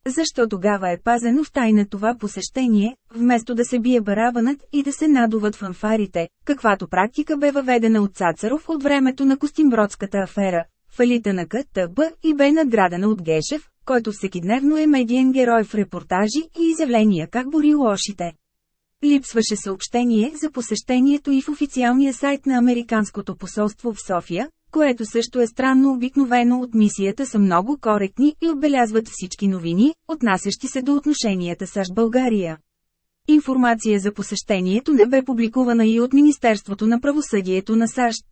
Защо тогава е пазено в тайна това посещение, вместо да се бие барабанът и да се надуват фанфарите, каквато практика бе въведена от Цацаров от времето на Костимбродската афера, фалита на КТБ и бе надградена от Гешев, който всекидневно е медиен герой в репортажи и изявления как бори лошите. Липсваше съобщение за посещението и в официалния сайт на Американското посолство в София, което също е странно обикновено от мисията са много коректни и отбелязват всички новини, отнасящи се до отношенията САЩ-България. Информация за посещението не бе публикувана и от Министерството на правосъдието на САЩ.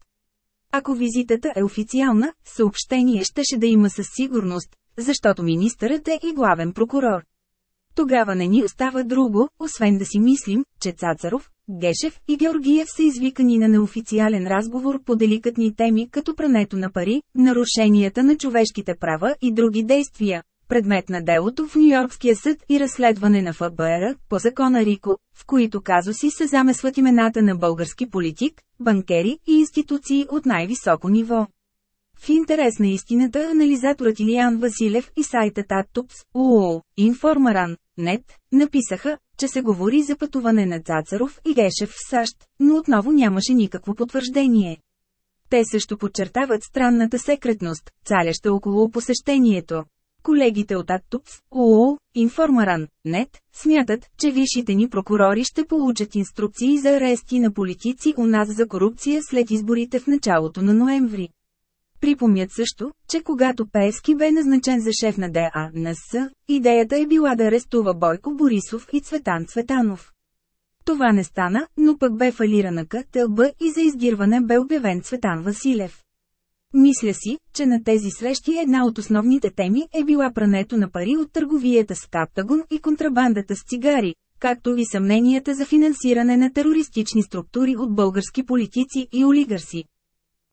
Ако визитата е официална, съобщение щеше да има със сигурност, защото министърът е и главен прокурор. Тогава не ни остава друго, освен да си мислим, че Цацаров, Гешев и Георгиев са извикани на неофициален разговор по деликатни теми като прането на пари, нарушенията на човешките права и други действия, предмет на делото в Нью-Йоркския съд и разследване на ФБР по закона Рико, в които казуси се замесват имената на български политик, банкери и институции от най-високо ниво. В интерес на истината анализаторът Илиан Василев и сайтът Аттупс, УО, Информаран, нет, написаха, че се говори за пътуване на Цацаров и Гешев в САЩ, но отново нямаше никакво потвърждение. Те също подчертават странната секретност, цаляща около посещението. Колегите от Аттупс, УО, Информаран, нет, смятат, че висшите ни прокурори ще получат инструкции за арести на политици у нас за корупция след изборите в началото на ноември. Припомнят също, че когато Пеевски бе назначен за шеф на ДАНС, идеята е била да арестува Бойко Борисов и Цветан Цветанов. Това не стана, но пък бе фалирана КТЛБ и за издирване бе обявен Цветан Василев. Мисля си, че на тези срещи една от основните теми е била прането на пари от търговията с Каптагон и контрабандата с цигари, както и съмненията за финансиране на терористични структури от български политици и олигарси.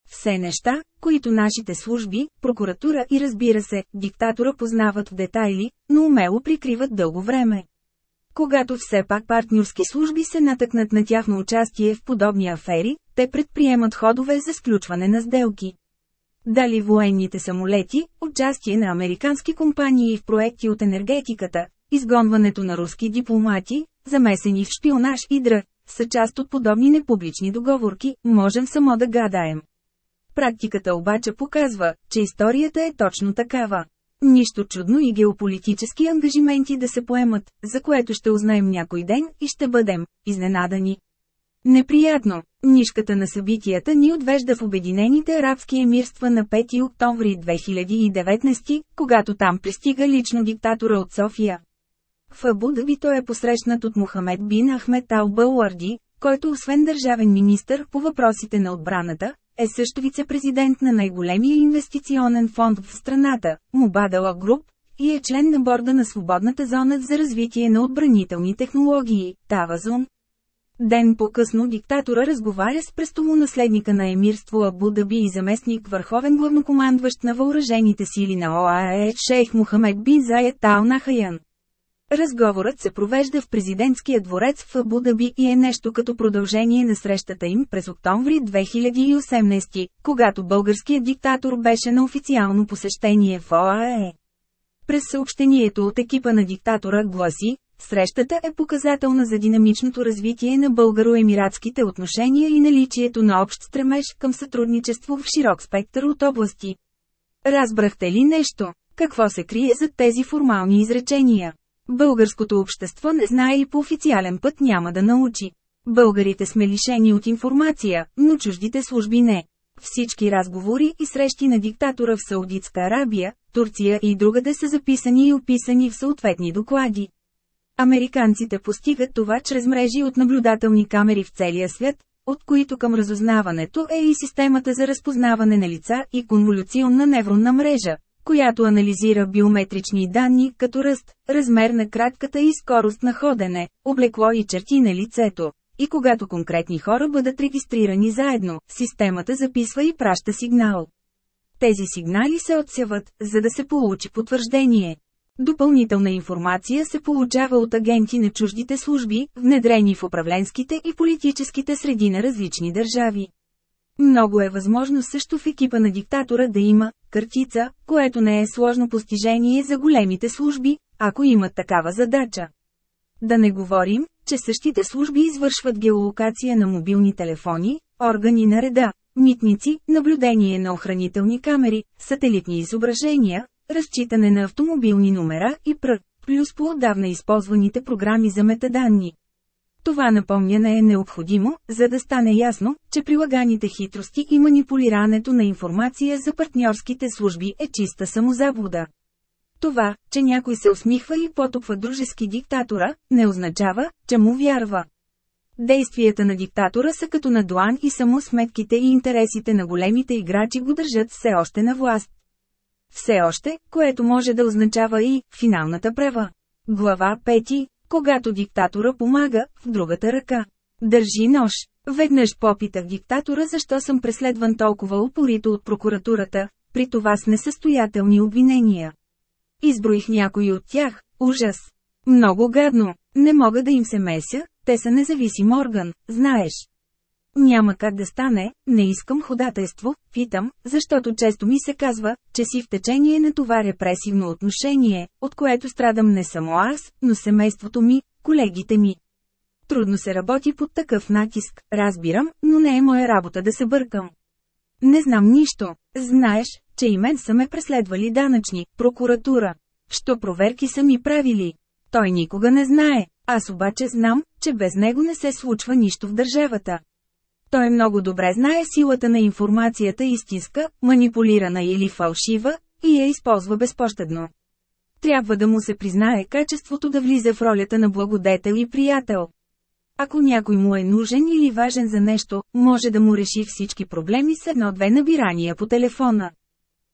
Все неща, които нашите служби, прокуратура и разбира се, диктатора познават в детайли, но умело прикриват дълго време. Когато все пак партньорски служби се натъкнат на тяхно участие в подобни афери, те предприемат ходове за сключване на сделки. Дали военните самолети, участие на американски компании в проекти от енергетиката, изгонването на руски дипломати, замесени в шпионаж и др, са част от подобни непублични договорки, можем само да гадаем. Практиката обаче показва, че историята е точно такава. Нищо чудно и геополитически ангажименти да се поемат, за което ще узнаем някой ден и ще бъдем изненадани. Неприятно, нишката на събитията ни отвежда в Обединените арабски емирства на 5 октомври 2019, когато там пристига лично диктатора от София. В Абу Даби той е посрещнат от Мухамед бин Ахмед Ал който освен държавен министр по въпросите на отбраната, е също вице-президент на най-големия инвестиционен фонд в страната, Мубадала Груп, и е член на борда на Свободната зона за развитие на отбранителни технологии, Тавазон. Ден по-късно диктатора разговаря с престолонаследника на емирство Абу Даби и заместник върховен главнокомандващ на въоръжените сили на ОАЕ шейх Мухамед бин Заед Тал Нахаян. Разговорът се провежда в президентския дворец в Абу Даби и е нещо като продължение на срещата им през октомври 2018, когато българският диктатор беше на официално посещение в ОАЕ. През съобщението от екипа на диктатора гласи, срещата е показателна за динамичното развитие на българо-емиратските отношения и наличието на общ стремеж към сътрудничество в широк спектър от области. Разбрахте ли нещо? Какво се крие за тези формални изречения? Българското общество не знае и по официален път няма да научи. Българите сме лишени от информация, но чуждите служби не. Всички разговори и срещи на диктатора в Саудитска Арабия, Турция и другаде са записани и описани в съответни доклади. Американците постигат това чрез мрежи от наблюдателни камери в целия свят, от които към разузнаването е и системата за разпознаване на лица и конволюционна невронна мрежа, която анализира биометрични данни като ръст, размер на кратката и скорост на ходене, облекло и черти на лицето. И когато конкретни хора бъдат регистрирани заедно, системата записва и праща сигнал. Тези сигнали се отсяват, за да се получи потвърждение. Допълнителна информация се получава от агенти на чуждите служби, внедрени в управленските и политическите среди на различни държави. Много е възможно също в екипа на диктатора да има картица, което не е сложно постижение за големите служби, ако имат такава задача. Да не говорим, че същите служби извършват геолокация на мобилни телефони, органи на реда, митници, наблюдение на охранителни камери, сателитни изображения, разчитане на автомобилни номера и пр. плюс по отдавна използваните програми за метаданни. Това напомняне е необходимо, за да стане ясно, че прилаганите хитрости и манипулирането на информация за партньорските служби е чиста самозаблуда. Това, че някой се усмихва и потопва дружески диктатора, не означава, че му вярва. Действията на диктатора са като на Дуан и само сметките и интересите на големите играчи го държат все още на власт. Все още, което може да означава и финалната прева. Глава 5. Когато диктатора помага, в другата ръка. Държи нож. Веднъж попитах диктатора защо съм преследван толкова упорито от прокуратурата, при това с несъстоятелни обвинения. Изброих някои от тях. Ужас. Много гадно. Не мога да им се меся, те са независим орган, знаеш. Няма как да стане, не искам ходателство, питам, защото често ми се казва, че си в течение на това репресивно отношение, от което страдам не само аз, но семейството ми, колегите ми. Трудно се работи под такъв натиск, разбирам, но не е моя работа да се бъркам. Не знам нищо. Знаеш, че и мен са ме преследвали данъчни, прокуратура. Що проверки са ми правили? Той никога не знае. Аз обаче знам, че без него не се случва нищо в държавата. Той много добре знае силата на информацията истинска, манипулирана или фалшива, и я използва безпощадно. Трябва да му се признае качеството да влиза в ролята на благодетел и приятел. Ако някой му е нужен или важен за нещо, може да му реши всички проблеми с едно-две набирания по телефона.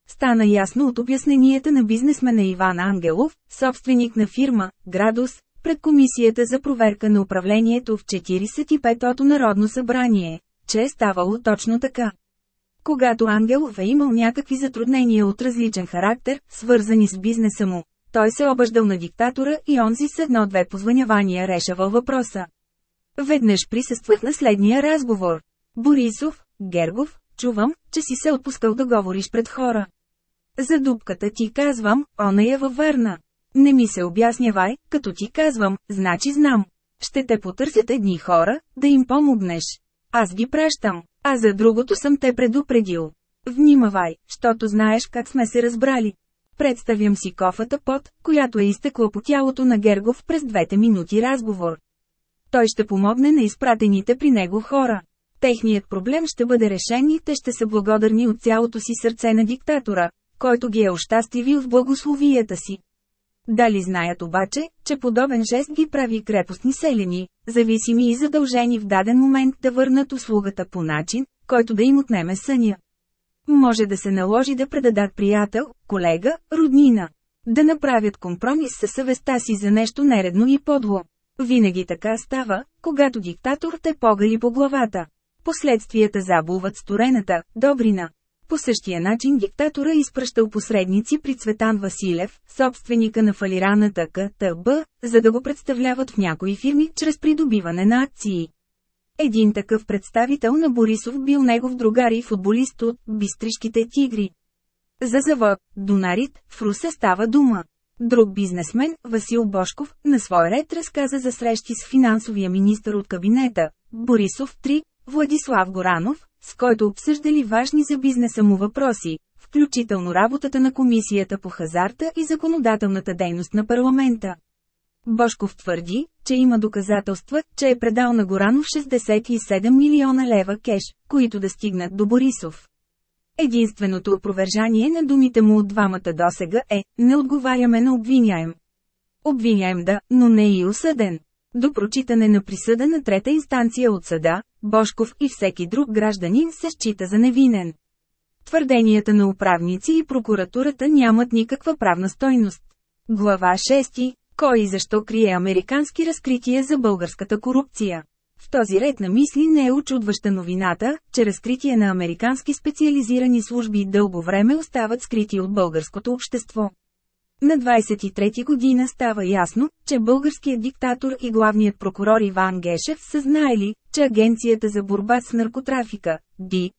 Стана ясно от обясненията на бизнесмена Иван Ангелов, собственик на фирма «Градус», пред Комисията за проверка на управлението в 45-то Народно събрание, че е ставало точно така. Когато Ангелов е имал някакви затруднения от различен характер, свързани с бизнеса му, той се обаждал на диктатора и онзи с едно-две позванявания решавал въпроса. Веднъж присъствах на следния разговор. Борисов, Гергов, чувам, че си се отпускал да говориш пред хора. За дупката ти казвам, она е във Варна. Не ми се обяснявай, като ти казвам, значи знам. Ще те потърсят едни хора, да им помогнеш. Аз ги пращам, а за другото съм те предупредил. Внимавай, щото знаеш как сме се разбрали. Представям си кофата под, която е изтекла по тялото на Гергов през двете минути разговор. Той ще помогне на изпратените при него хора. Техният проблем ще бъде решен и те ще са благодарни от цялото си сърце на диктатора, който ги е ощастивил в благословията си. Дали знаят обаче, че подобен жест ги прави крепостни селени, зависими и задължени в даден момент да върнат услугата по начин, който да им отнеме съня. Може да се наложи да предадат приятел, колега, роднина. Да направят компромис със съвестта си за нещо нередно и подло. Винаги така става, когато диктатор те погали по главата. Последствията забулват сторената, добрина. По същия начин диктатора изпращал посредници при Цветан Василев, собственика на фалираната КТБ, за да го представляват в някои фирми чрез придобиване на акции. Един такъв представител на Борисов бил негов другар и футболист от «Бистришките тигри». За завод «Донарит» в Русе става дума. Друг бизнесмен, Васил Бошков, на свой ред разказа за срещи с финансовия министр от кабинета, Борисов 3, Владислав Горанов, с който обсъждали важни за бизнеса му въпроси, включително работата на Комисията по хазарта и законодателната дейност на парламента. Бошков твърди, че има доказателства, че е предал на Горанов 67 милиона лева кеш, които да стигнат до Борисов. Единственото опровержание на думите му от двамата досега е «не отговаряме на обвиняем». Обвиняем да, но не и осъден. До прочитане на присъда на трета инстанция от съда, Бошков и всеки друг гражданин се счита за невинен. Твърденията на управници и прокуратурата нямат никаква правна стойност. Глава 6. Кой и защо крие американски разкрития за българската корупция? В този ред на мисли не е очудваща новината, че разкрития на американски специализирани служби дълго време остават скрити от българското общество. На 23 година става ясно, че българският диктатор и главният прокурор Иван Гешев са знаели, че Агенцията за борба с наркотрафика, ДИ,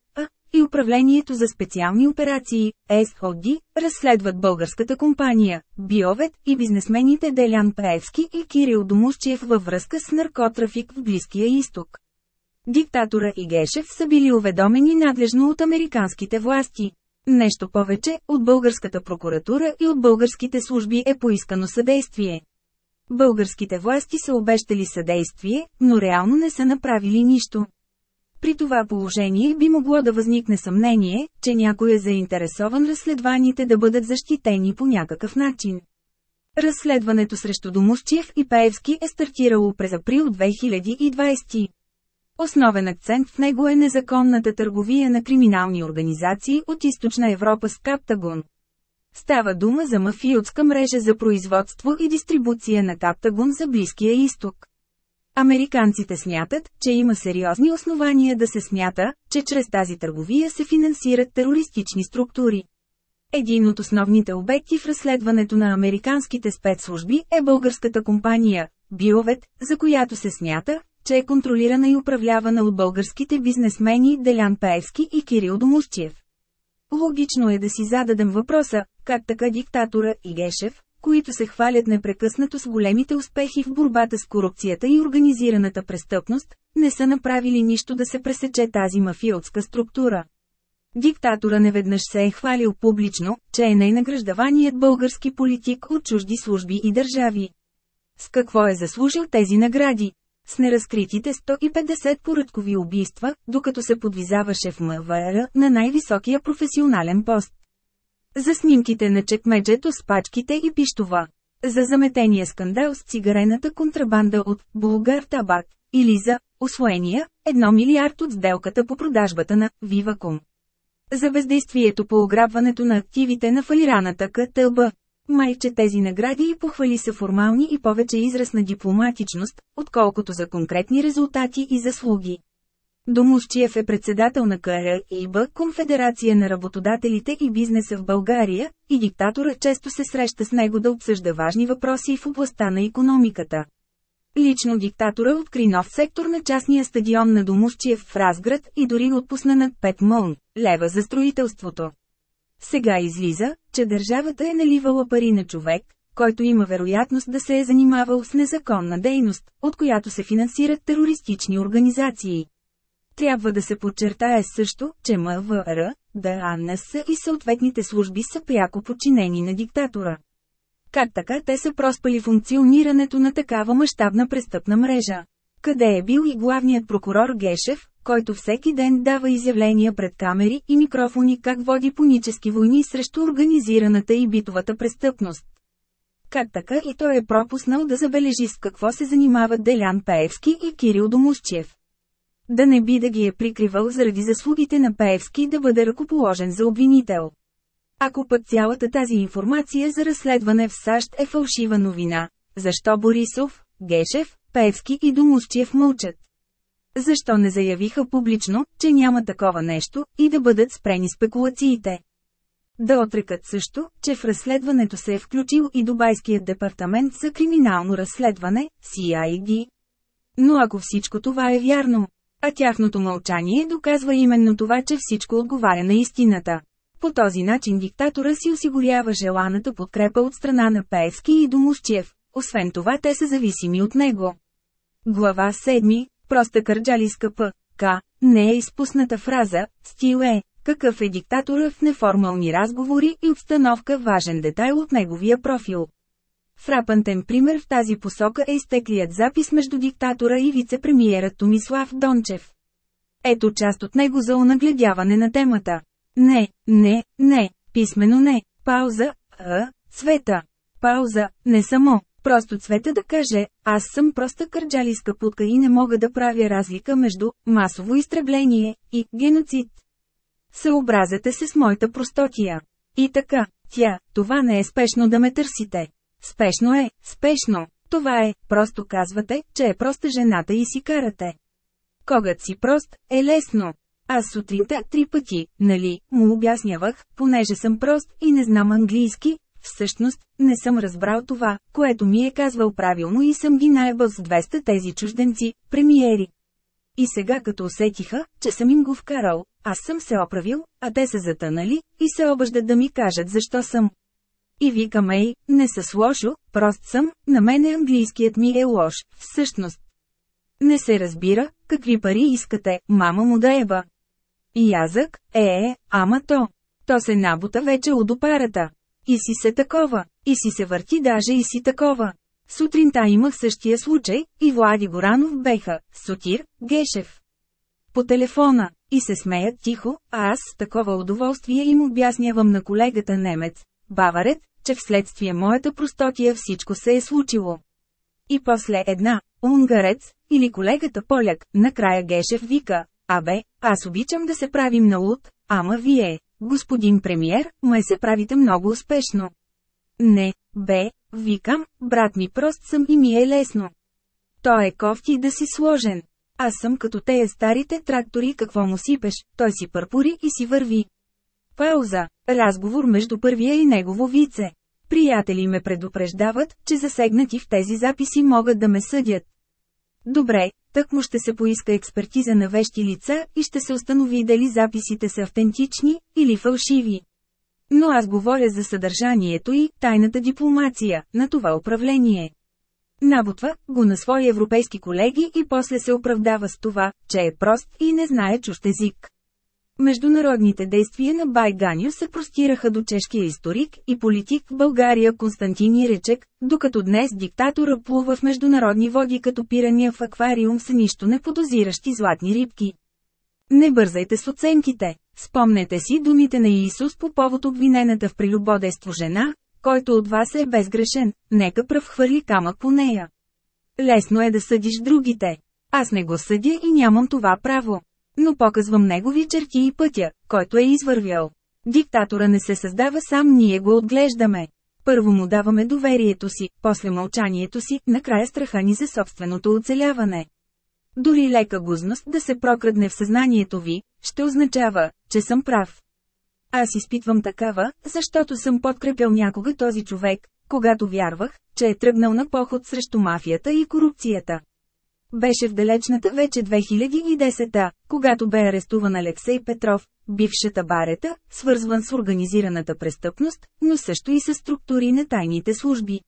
и Управлението за специални операции, СОД, разследват българската компания, Биовет и бизнесмените Делян Пеевски и Кирил Домусчев във връзка с наркотрафик в Близкия изток. Диктатора и Гешев са били уведомени надлежно от американските власти. Нещо повече, от българската прокуратура и от българските служби е поискано съдействие. Българските власти са обещали съдействие, но реално не са направили нищо. При това положение би могло да възникне съмнение, че някой е заинтересован разследваните да бъдат защитени по някакъв начин. Разследването срещу Домусчиев и Пеевски е стартирало през април 2020. Основен акцент в него е незаконната търговия на криминални организации от Източна Европа с Каптагон. Става дума за мафиотска мрежа за производство и дистрибуция на Каптагон за Близкия изток. Американците смятат, че има сериозни основания да се смята, че чрез тази търговия се финансират терористични структури. Един от основните обекти в разследването на американските спецслужби е българската компания Биовет, за която се смята, че е контролирана и управлявана от българските бизнесмени Делян Пеевски и Кирил Домусчев. Логично е да си зададем въпроса, как така диктатора и Гешев, които се хвалят непрекъснато с големите успехи в борбата с корупцията и организираната престъпност, не са направили нищо да се пресече тази мафиотска структура. Диктатора неведнъж се е хвалил публично, че е най-награждаваният български политик от чужди служби и държави. С какво е заслужил тези награди? С неразкритите 150 поръчкови убийства, докато се подвизаваше в МВР на най-високия професионален пост. За снимките на чекмеджето с пачките и пиштова. За заметения скандал с цигарената контрабанда от «Булгар табак» или за «Освоения» 1 милиард от сделката по продажбата на «Виваком». За бездействието по ограбването на активите на фалираната КТЛБ. Майче тези награди и похвали са формални и повече израз на дипломатичност, отколкото за конкретни резултати и заслуги. Домусчиев е председател на КРИБ, Конфедерация на работодателите и бизнеса в България, и диктатора често се среща с него да обсъжда важни въпроси в областта на економиката. Лично диктатора откри нов сектор на частния стадион на Домусчиев в Разград и дори отпусна над 5 мълн лева за строителството. Сега излиза, че държавата е наливала пари на човек, който има вероятност да се е занимавал с незаконна дейност, от която се финансират терористични организации. Трябва да се подчертае също, че МВР, ДАНС и съответните служби са пряко подчинени на диктатора. Как така те са проспали функционирането на такава мащабна престъпна мрежа? Къде е бил и главният прокурор Гешев, който всеки ден дава изявления пред камери и микрофони как води понически войни срещу организираната и битовата престъпност? Как така и той е пропуснал да забележи с какво се занимават Делян Пеевски и Кирил Домусчев? Да не би да ги е прикривал заради заслугите на Пеевски да бъде ръкоположен за обвинител. Ако пък цялата тази информация за разследване в САЩ е фалшива новина, защо Борисов, Гешев, Певски и Домусчиев мълчат? Защо не заявиха публично, че няма такова нещо, и да бъдат спрени спекулациите? Да отрекат също, че в разследването се е включил и Дубайският департамент за криминално разследване, CID. Но ако всичко това е вярно, а тяхното мълчание доказва именно това, че всичко отговаря на истината. По този начин диктатора си осигурява желаната подкрепа от страна на Пеевски и Домусчев, освен това те са зависими от него. Глава 7. Проста кърджалиска П. К. Не е изпусната фраза, стил е, какъв е диктатора в неформални разговори и обстановка важен детайл от неговия профил. Фрапантен пример в тази посока е изтеклият запис между диктатора и вице-премиера Томислав Дончев. Ето част от него за онагледяване на темата. Не, не, не, писмено не, пауза, а, света. Пауза, не само, Просто цвета да каже, аз съм проста кърджалиска путка и не мога да правя разлика между масово изтребление и геноцид. Съобразете се с моята простотия. И така, тя, това не е спешно да ме търсите. Спешно е, спешно. Това е, просто казвате, че е проста жената и си карате. Когато си прост, е лесно. Аз сутринта три пъти, нали, му обяснявах, понеже съм прост и не знам английски, всъщност, не съм разбрал това, което ми е казвал правилно и съм ги наебал с 200 тези чужденци, премиери. И сега като усетиха, че съм им го вкарал, аз съм се оправил, а те са затънали, и се обаждат да ми кажат защо съм. И викам ей, не с лошо, прост съм, на мене английският ми е лош, всъщност. Не се разбира, какви пари искате, мама му да еба. Язък, е, е, ама то. То се набута вече от опарата. И си се такова, и си се върти даже и си такова. Сутринта имах същия случай, и Влади Горанов беха, Сотир, Гешев. По телефона, и се смеят тихо, а аз с такова удоволствие им обяснявам на колегата немец, баварет, че вследствие моята простотия всичко се е случило. И после една, унгарец, или колегата поляк, накрая Гешев вика, абе, аз обичам да се правим на луд, ама вие, господин премиер, ме се правите много успешно. Не, бе, викам, брат ми прост съм и ми е лесно. Той е кофти да си сложен. Аз съм като тея старите трактори какво му сипеш, той си пърпори и си върви. Пауза. Разговор между първия и негово вице. Приятели ме предупреждават, че засегнати в тези записи могат да ме съдят. Добре, так му ще се поиска експертиза на вещи лица и ще се установи дали записите са автентични или фалшиви. Но аз говоря за съдържанието и тайната дипломация на това управление. Набутва го на свои европейски колеги и после се оправдава с това, че е прост и не знае чужд език. Международните действия на Байганю се простираха до чешкия историк и политик в България Константин Иречек, докато днес диктатора плува в международни води като пирания в аквариум с нищо не подозиращи златни рибки. Не бързайте с оценките. Спомнете си думите на Иисус по повод обвинената в прелюбодейство жена, който от вас е безгрешен, нека пръв хвърли камък по нея. Лесно е да съдиш другите. Аз не го съдя и нямам това право. Но показвам негови черти и пътя, който е извървял. Диктатора не се създава сам, ние го отглеждаме. Първо му даваме доверието си, после мълчанието си, накрая страха ни за собственото оцеляване. Дори лека гузност да се прокрадне в съзнанието ви, ще означава, че съм прав. Аз изпитвам такава, защото съм подкрепял някога този човек, когато вярвах, че е тръгнал на поход срещу мафията и корупцията. Беше в далечната вече 2010-та, когато бе арестуван Алексей Петров, бившата барета, свързван с организираната престъпност, но също и с структури на тайните служби.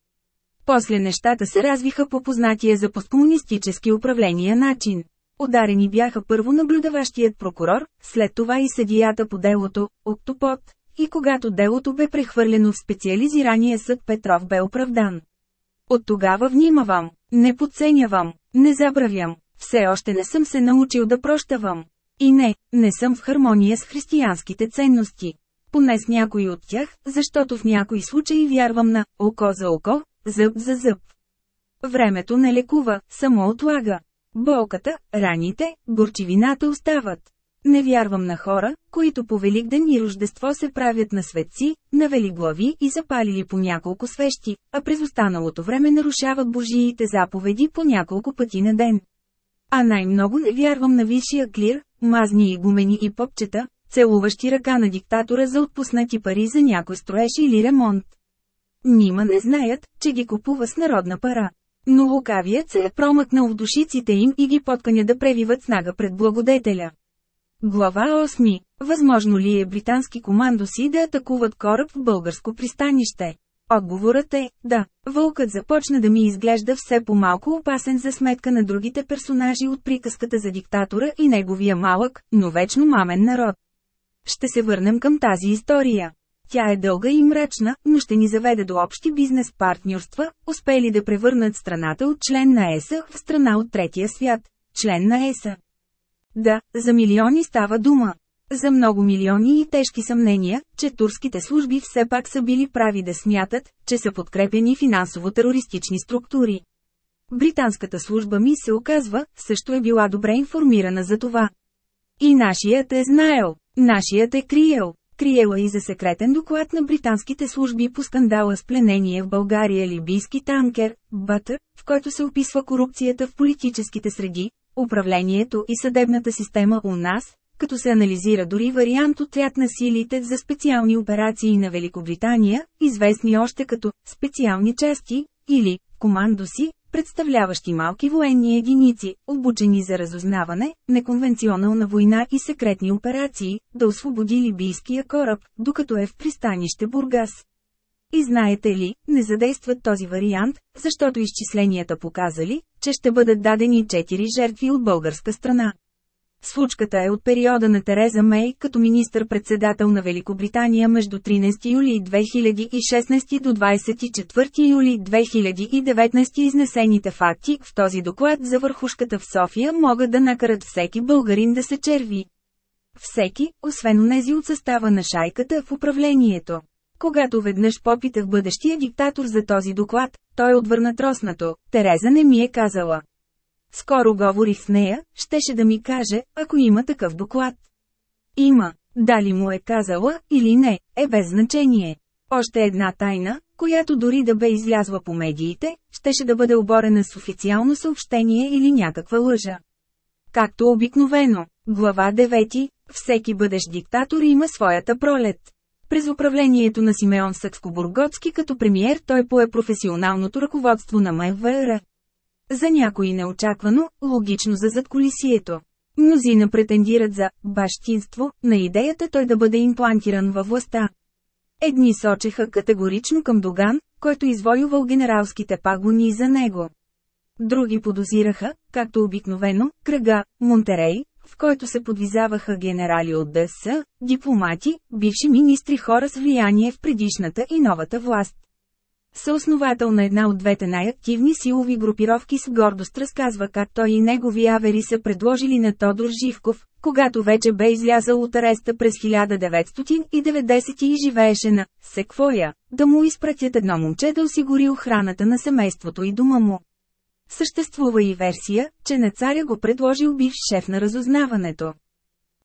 После нещата се развиха по познатия за посткомунистически управления начин. Ударени бяха първо наблюдаващият прокурор, след това и съдията по делото, Октопот, и когато делото бе прехвърлено в специализирания съд Петров бе оправдан. От тогава внимавам, не подценявам, не забравям, все още не съм се научил да прощавам. И не, не съм в хармония с християнските ценности. Поне с някои от тях, защото в някои случаи вярвам на око за око, зъб за зъб. Времето не лекува, само отлага. Болката, раните, горчивината остават. Не вярвам на хора, които по Великден и Рождество се правят на светци, навели глави и запалили по няколко свещи, а през останалото време нарушават Божиите заповеди по няколко пъти на ден. А най-много не вярвам на висшия клир, мазни и гумени и попчета, целуващи ръка на диктатора за отпуснати пари за някой строеж или ремонт. Нима не знаят, че ги купува с народна пара. Но лукавият се е промъкнал в душиците им и ги подканя да превиват снага пред благодетеля. Глава 8. Възможно ли е британски командоси да атакуват кораб в българско пристанище? Отговорът е – да. Вълкът започна да ми изглежда все по-малко опасен за сметка на другите персонажи от приказката за диктатора и неговия малък, но вечно мамен народ. Ще се върнем към тази история. Тя е дълга и мрачна, но ще ни заведе до общи бизнес партньорства, успели да превърнат страната от член на ЕСА в страна от третия свят, член на ЕСА. Да, за милиони става дума. За много милиони и тежки съмнения, че турските служби все пак са били прави да смятат, че са подкрепени финансово-терористични структури. Британската служба ми се оказва, също е била добре информирана за това. И нашият е знаел, нашият е криел. Криела и за секретен доклад на британските служби по скандала с пленение в България либийски танкер, Бътър, в който се описва корупцията в политическите среди, управлението и съдебната система у нас, като се анализира дори вариант отряд на силите за специални операции на Великобритания, известни още като «специални части» или «командоси», представляващи малки военни единици, обучени за разузнаване, неконвенционална война и секретни операции, да освободи либийския кораб, докато е в пристанище Бургас. И знаете ли, не задействат този вариант, защото изчисленията показали, че ще бъдат дадени 4 жертви от българска страна. Случката е от периода на Тереза Мей като министър-председател на Великобритания между 13 юли 2016 до 24 юли 2019 изнесените факти в този доклад за върхушката в София могат да накарат всеки българин да се черви. Всеки, освен онези от състава на шайката в управлението. Когато веднъж попитах бъдещия диктатор за този доклад, той отвърна троснато, Тереза не ми е казала. Скоро говорих с нея, щеше да ми каже, ако има такъв доклад. Има. Дали му е казала, или не, е без значение. Още една тайна, която дори да бе излязла по медиите, щеше да бъде оборена с официално съобщение или някаква лъжа. Както обикновено, глава 9, всеки бъдещ диктатор има своята пролет. През управлението на Симеон Съкско-Бургоцки като премиер той пое професионалното ръководство на МВР. За някои неочаквано, логично за задколисието. Мнозина претендират за «бащинство» на идеята той да бъде имплантиран във властта. Едни сочеха категорично към Доган, който извоювал генералските пагони за него. Други подозираха, както обикновено, кръга, Монтерей, в който се подвизаваха генерали от ДС, дипломати, бивши министри хора с влияние в предишната и новата власт. Съосновател на една от двете най-активни силови групировки с гордост разказва как той и негови авери са предложили на Тодор Живков, когато вече бе излязъл от ареста през 1990 и живееше на Секвоя, да му изпратят едно момче да осигури охраната на семейството и дома му. Съществува и версия, че на царя го предложил бивш шеф на разузнаването.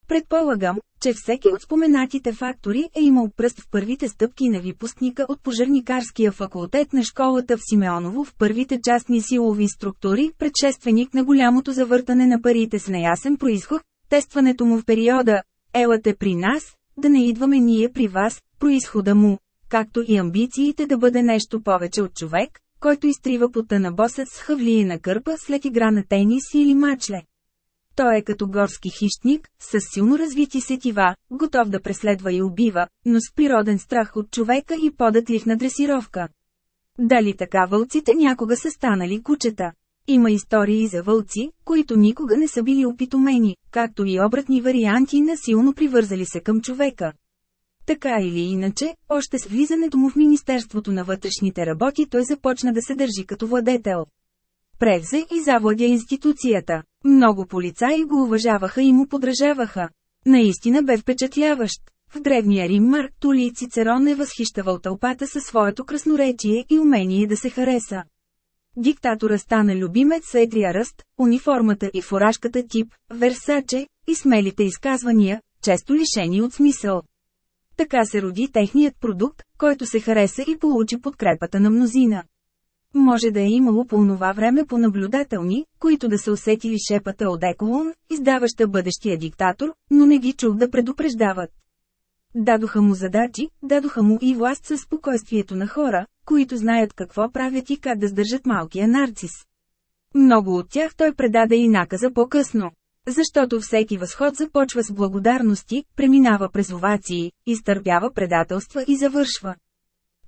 Предполагам, че всеки от споменатите фактори е имал пръст в първите стъпки на випускника от пожарникарския факултет на школата в Симеоново в първите частни силови структури, предшественик на голямото завъртане на парите с неясен происход, тестването му в периода «Елате при нас», да не идваме ние при вас, происхода му, както и амбициите да бъде нещо повече от човек, който изтрива пота на босът с хавлие на кърпа след игра на тенис или мачле. Той е като горски хищник, с силно развити сетива, готов да преследва и убива, но с природен страх от човека и податлив на дресировка. Дали така вълците някога са станали кучета? Има истории за вълци, които никога не са били опитомени, както и обратни варианти на силно привързали се към човека. Така или иначе, още с влизането му в Министерството на вътрешните работи той започна да се държи като владетел. Превзе и завладя институцията. Много полицаи го уважаваха и му подражаваха. Наистина бе впечатляващ. В древния Рим Марк Тули Цицерон е възхищавал тълпата със своето красноречие и умение да се хареса. Диктатора стана любимец с едрия ръст, униформата и фуражката тип, Версаче, и смелите изказвания, често лишени от смисъл. Така се роди техният продукт, който се хареса и получи подкрепата на мнозина. Може да е имало по онова време по наблюдателни, които да са усетили шепата от Еколон, издаваща бъдещия диктатор, но не ги чух да предупреждават. Дадоха му задачи, дадоха му и власт със спокойствието на хора, които знаят какво правят и как да сдържат малкия нарцис. Много от тях той предаде и наказа по-късно. Защото всеки възход започва с благодарности, преминава през овации, изтърпява предателства и завършва.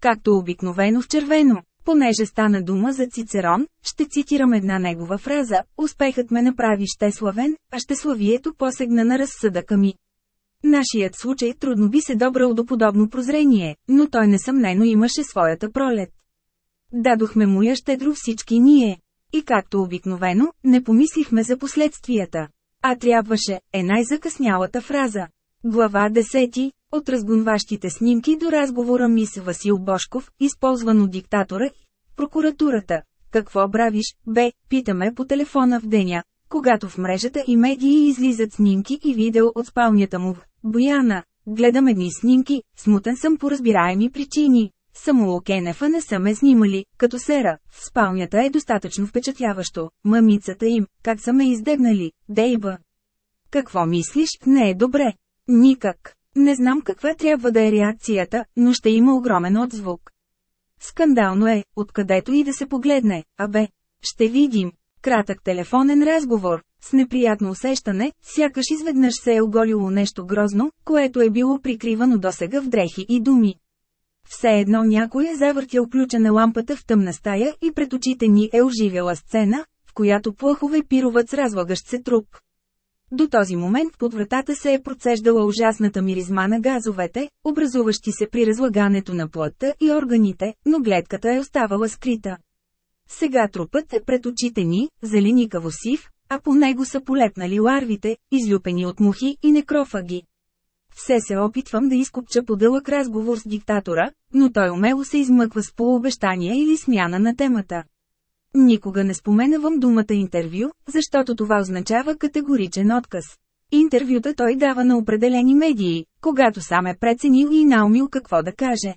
Както обикновено в червено. Понеже стана дума за Цицерон, ще цитирам една негова фраза «Успехът ме направи щеславен, а щеславието посегна на разсъдъка ми». Нашият случай трудно би се добрал до подобно прозрение, но той несъмнено имаше своята пролет. Дадохме му я щедро всички ние. И както обикновено, не помислихме за последствията. А трябваше, е най-закъснялата фраза. Глава 10. От разгонващите снимки до разговора ми с Васил Бошков, използван от диктатора прокуратурата. Какво бравиш, бе, питаме по телефона в деня, когато в мрежата и медии излизат снимки и видео от спалнята му в Бояна. Гледам едни снимки, смутен съм по разбираеми причини. Само Кенефа не са ме снимали, като сера. В спалнята е достатъчно впечатляващо. Мамицата им, как са ме издебнали, Дейба. Какво мислиш, не е добре. Никак. Не знам каква трябва да е реакцията, но ще има огромен отзвук. Скандално е, откъдето и да се погледне, абе. Ще видим. Кратък телефонен разговор, с неприятно усещане, сякаш изведнъж се е оголило нещо грозно, което е било прикривано досега в дрехи и думи. Все едно някой е завъртял ключа на лампата в тъмна стая и пред очите ни е оживяла сцена, в която плъхове пируват с разлагащ се труп. До този момент под вратата се е процеждала ужасната миризма на газовете, образуващи се при разлагането на плътта и органите, но гледката е оставала скрита. Сега трупът е пред очите ни, зеленикаво сив, а по него са полепнали ларвите, излюпени от мухи и некрофаги. Все се опитвам да изкупча по дълъг разговор с диктатора, но той умело се измъква с полуобещания или смяна на темата. Никога не споменавам думата интервю, защото това означава категоричен отказ. Интервюта той дава на определени медии, когато сам е преценил и наумил какво да каже.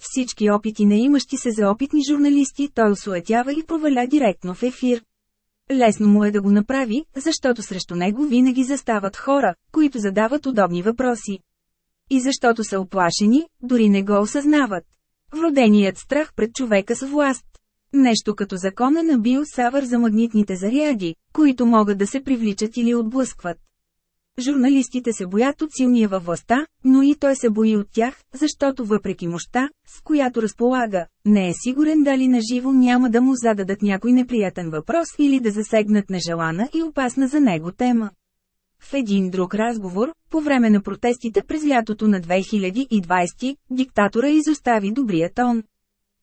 Всички опити на имащи се за опитни журналисти той осуетява и проваля директно в ефир. Лесно му е да го направи, защото срещу него винаги застават хора, които задават удобни въпроси. И защото са оплашени, дори не го осъзнават. Вроденият страх пред човека с власт. Нещо като закона на Бил за магнитните заряди, които могат да се привличат или отблъскват. Журналистите се боят от силния във властта, но и той се бои от тях, защото въпреки мощта, с която разполага, не е сигурен дали наживо няма да му зададат някой неприятен въпрос или да засегнат нежелана и опасна за него тема. В един друг разговор, по време на протестите през лятото на 2020, диктатора изостави добрия тон.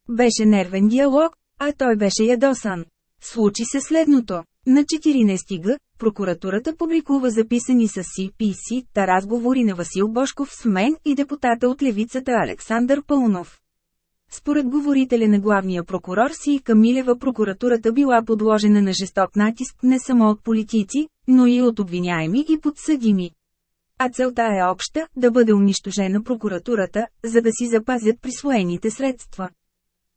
Беше нервен диалог, а той беше ядосан. Случи се следното. На 14 г, прокуратурата публикува записани с CPC та разговори на Васил Бошков с мен и депутата от левицата Александър Пълнов. Според говорителя на главния прокурор Си Камилева прокуратурата била подложена на жесток натиск не само от политици, но и от обвиняеми и подсъдими. А целта е обща – да бъде унищожена прокуратурата, за да си запазят присвоените средства.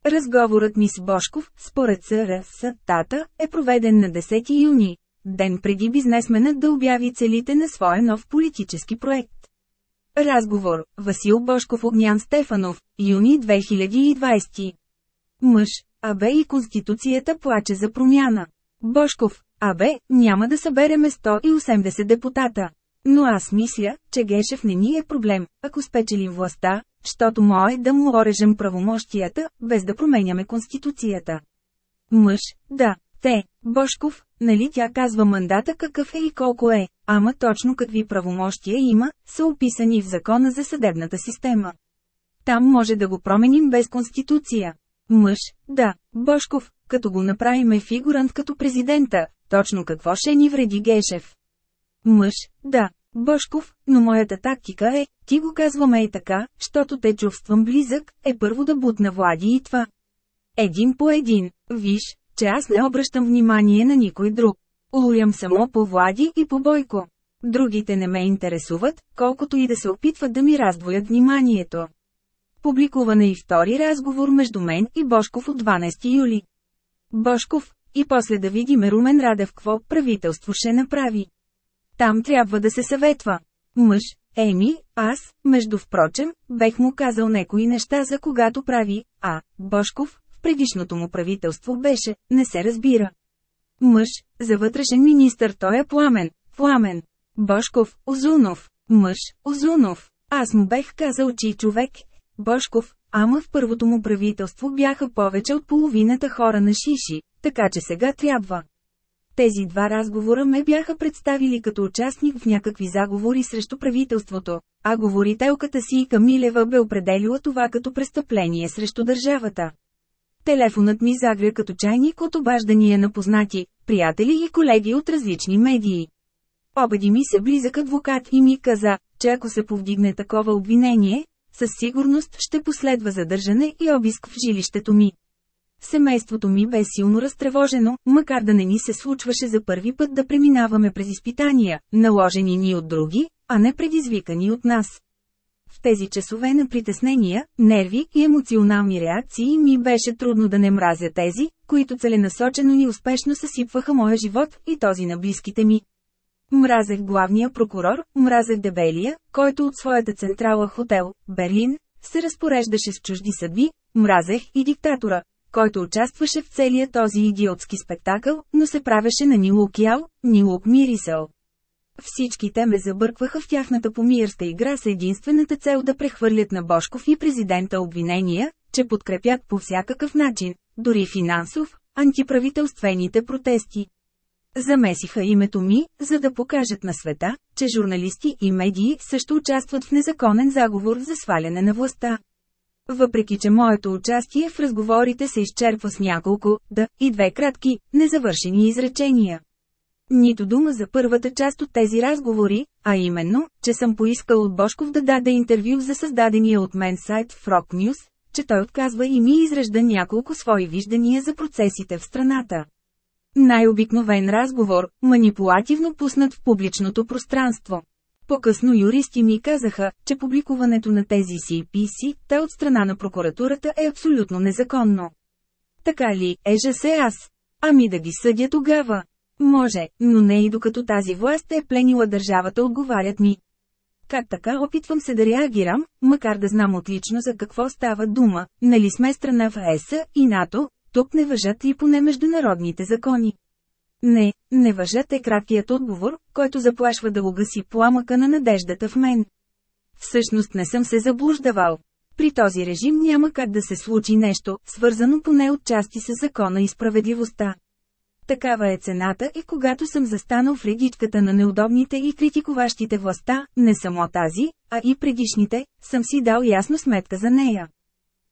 Разговорът ми с Бошков, според СРС Тата, е проведен на 10 юни, ден преди бизнесменът да обяви целите на своя нов политически проект. Разговор Васил Бошков Огнян Стефанов, юни 2020. Мъж, Абе и Конституцията плаче за промяна. Бошков, Абе, няма да събереме 180 депутата. Но аз мисля, че Гешев не ни е проблем, ако спечелим властта, щото мое да му орежем правомощията, без да променяме Конституцията. Мъж, да, те, Бошков, нали тя казва мандата какъв е и колко е, ама точно какви правомощия има, са описани в закона за съдебната система. Там може да го променим без Конституция. Мъж, да, Бошков, като го направиме фигурант като президента, точно какво ще ни вреди Гешев. Мъж, да, Бошков, но моята тактика е, ти го казваме и така, щото те чувствам близък, е първо да бутна Влади и това. Един по един, виж, че аз не обръщам внимание на никой друг. Улям само по Влади и по Бойко. Другите не ме интересуват, колкото и да се опитват да ми раздвоят вниманието. Публикуване и втори разговор между мен и Бошков от 12 юли. Бошков, и после да видим Румен Радев какво правителство ще направи. Там трябва да се съветва. Мъж, Еми, аз, между впрочем, бех му казал некои неща за когато прави, а, Бошков, предишното му правителство беше, не се разбира. Мъж, за вътрешен министър той е пламен, пламен. Бошков, Озунов, мъж, Озунов. Аз му бех казал, че човек, Бошков, ама в първото му правителство бяха повече от половината хора на Шиши, така че сега трябва. Тези два разговора ме бяха представили като участник в някакви заговори срещу правителството, а говорителката си и Камилева бе определила това като престъпление срещу държавата. Телефонът ми загря като чайник от обаждания на познати, приятели и колеги от различни медии. Обади ми се близък адвокат и ми каза, че ако се повдигне такова обвинение, със сигурност ще последва задържане и обиск в жилището ми. Семейството ми бе силно разтревожено, макар да не ни се случваше за първи път да преминаваме през изпитания, наложени ни от други, а не предизвикани от нас. В тези часове на притеснения, нерви и емоционални реакции ми беше трудно да не мразя тези, които целенасочено и успешно съсипваха моя живот и този на близките ми. Мразех главния прокурор, мразех дебелия, който от своята централа хотел, Берлин, се разпореждаше с чужди съдби, мразех и диктатора, който участваше в целия този идиотски спектакъл, но се правеше на ни лук ял, ни лук мирисъл. Всички те ме забъркваха в тяхната помирска игра с единствената цел да прехвърлят на Бошков и президента обвинения, че подкрепят по всякакъв начин, дори финансов, антиправителствените протести. Замесиха името ми, за да покажат на света, че журналисти и медии също участват в незаконен заговор за сваляне на властта. Въпреки че моето участие в разговорите се изчерпва с няколко, да, и две кратки, незавършени изречения. Нито дума за първата част от тези разговори, а именно, че съм поискал от Бошков да даде интервю за създадения от мен сайт Frog News, че той отказва и ми изрежда няколко свои виждания за процесите в страната. Най-обикновен разговор, манипулативно пуснат в публичното пространство. По-късно юристи ми казаха, че публикуването на тези CPC, те от страна на прокуратурата е абсолютно незаконно. Така ли, ежа се аз? Ами да ги съдя тогава. Може, но не и докато тази власт е пленила държавата отговарят ми. Как така опитвам се да реагирам, макар да знам отлично за какво става дума, нали сме страна в ЕС и НАТО, тук не въжат и поне международните закони. Не, не въжат е краткият отговор, който заплашва да угаси пламъка на надеждата в мен. Всъщност не съм се заблуждавал. При този режим няма как да се случи нещо, свързано поне от части с закона и справедливостта. Такава е цената и когато съм застанал в редичката на неудобните и критикуващите властта, не само тази, а и предишните, съм си дал ясно сметка за нея.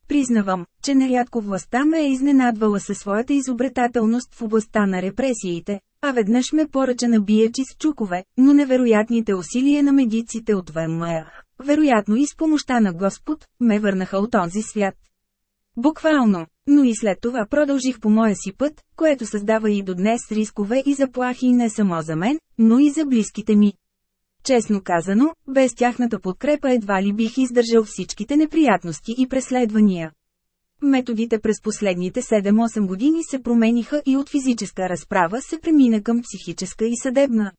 Признавам, че нерядко властта ме е изненадвала със своята изобретателност в областта на репресиите, а веднъж ме поръча на биячи с чукове, но невероятните усилия на медиците от ВМА, вероятно и с помощта на Господ, ме върнаха от този свят. Буквално, но и след това продължих по моя си път, което създава и до днес рискове и заплахи не само за мен, но и за близките ми. Честно казано, без тяхната подкрепа едва ли бих издържал всичките неприятности и преследвания. Методите през последните 7-8 години се промениха и от физическа разправа се премина към психическа и съдебна.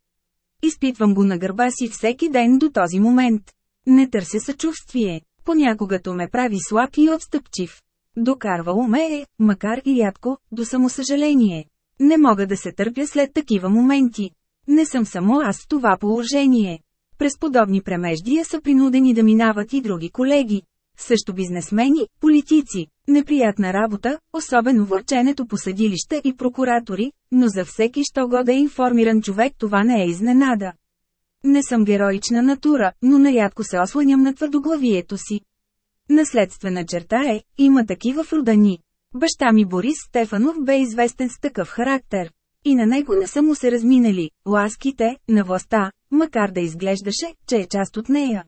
Изпитвам го на гърба си всеки ден до този момент. Не търся съчувствие. Понякога то ме прави слаб и отстъпчив. Докарвало ме е, макар и рядко, до самосъжаление. Не мога да се търпя след такива моменти. Не съм само аз в това положение. През подобни премеждия са принудени да минават и други колеги. Също бизнесмени, политици. Неприятна работа, особено върченето по съдилища и прокуратори, но за всеки, що го да е информиран човек това не е изненада. Не съм героична натура, но нарядко се осланям на твърдоглавието си. Наследствена черта е, има такива в рода ни. Баща ми Борис Стефанов бе известен с такъв характер. И на него не са му се разминали ласките на властта, макар да изглеждаше, че е част от нея.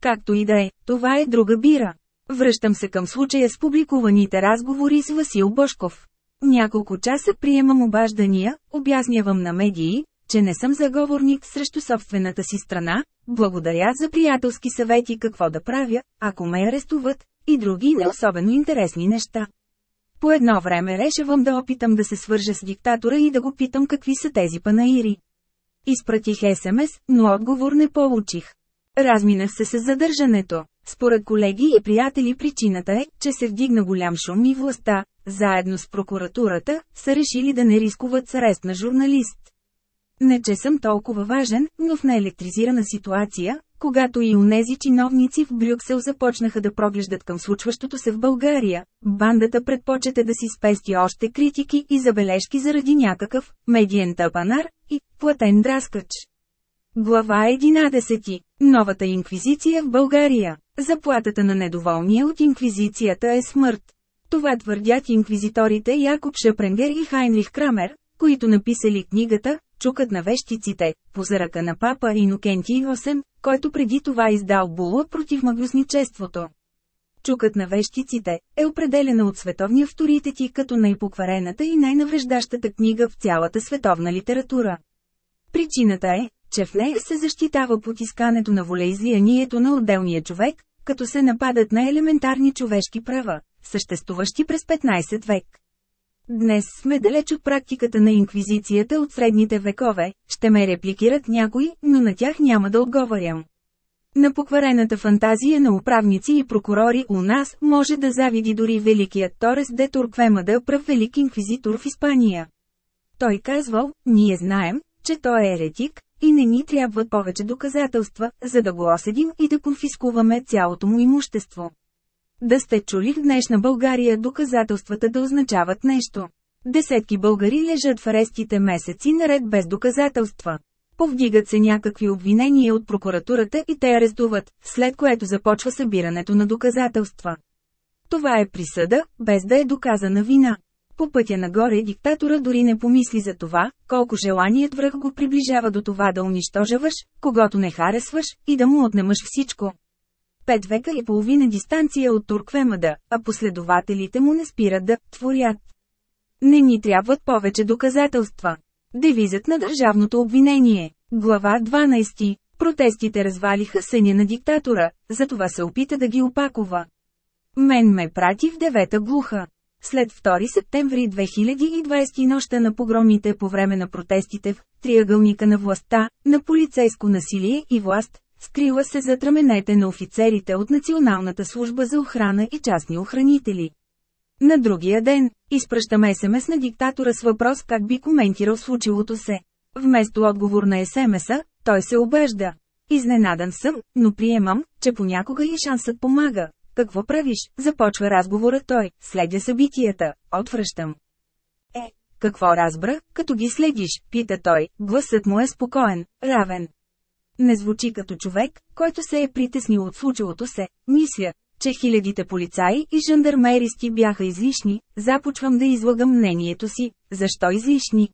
Както и да е, това е друга бира. Връщам се към случая с публикуваните разговори с Васил Бошков. Няколко часа приемам обаждания, обяснявам на медии, че не съм заговорник срещу собствената си страна, благодаря за приятелски съвети какво да правя, ако ме арестуват, и други не особено интересни неща. По едно време решавам да опитам да се свържа с диктатора и да го питам какви са тези панаири. Изпратих СМС, но отговор не получих. Разминах се с задържането. Според колеги и приятели причината е, че се вдигна голям шум и властта, заедно с прокуратурата, са решили да не рискуват с арест на журналист. Не че съм толкова важен, но в неелектризирана ситуация, когато и унези чиновници в Брюксел започнаха да проглеждат към случващото се в България, бандата предпочете да си спести още критики и забележки заради някакъв медиен тъпанар и платен драскач. Глава 11. Новата инквизиция в България. Заплатата на недоволния от инквизицията е смърт. Това твърдят инквизиторите Якоб Шапренгер и Хайнрих Крамер, които написали книгата чукът на вещиците, по заръка на папа Инокентий 8, който преди това издал була против магюсничеството. Чукът на вещиците е определена от световни авторитети като най-покварената и най-навреждащата книга в цялата световна литература. Причината е, че в нея се защитава потискането на волеизлиянието на отделния човек, като се нападат на елементарни човешки права, съществуващи през 15 век. Днес сме далеч от практиката на инквизицията от средните векове, ще ме репликират някои, но на тях няма да отговарям. На покварената фантазия на управници и прокурори у нас може да завиди дори великият Торес де Турквемада пръв велик инквизитор в Испания. Той казвал, ние знаем, че той е еретик, и не ни трябват повече доказателства, за да го осъдим и да конфискуваме цялото му имущество. Да сте чули в днешна България доказателствата да означават нещо. Десетки българи лежат в арестите месеци наред без доказателства. Повдигат се някакви обвинения от прокуратурата и те арестуват, след което започва събирането на доказателства. Това е присъда, без да е доказана вина. По пътя нагоре диктатора дори не помисли за това, колко желаният връх го приближава до това да унищожаваш, когато не харесваш, и да му отнемаш всичко. Пет века и половина дистанция от Турквемада, а последователите му не спират да творят. Не ни трябват повече доказателства. Девизът на държавното обвинение. Глава 12. Протестите развалиха съня на диктатора, затова се опита да ги опакова. Мен ме прати в девета глуха. След 2 септември 2020 нощта на погромите по време на протестите в триъгълника на властта, на полицейско насилие и власт, скрила се зад раменете на офицерите от Националната служба за охрана и частни охранители. На другия ден, изпращаме СМС на диктатора с въпрос как би коментирал случилото се. Вместо отговор на СМС-а, той се обежда. Изненадан съм, но приемам, че понякога и шансът помага. Какво правиш? Започва разговора той, следя събитията, отвръщам. Е, какво разбра, като ги следиш, пита той, гласът му е спокоен, равен. Не звучи като човек, който се е притеснил от случилото се, мисля, че хилядите полицаи и жандармеристи бяха излишни, започвам да излагам мнението си, защо излишни?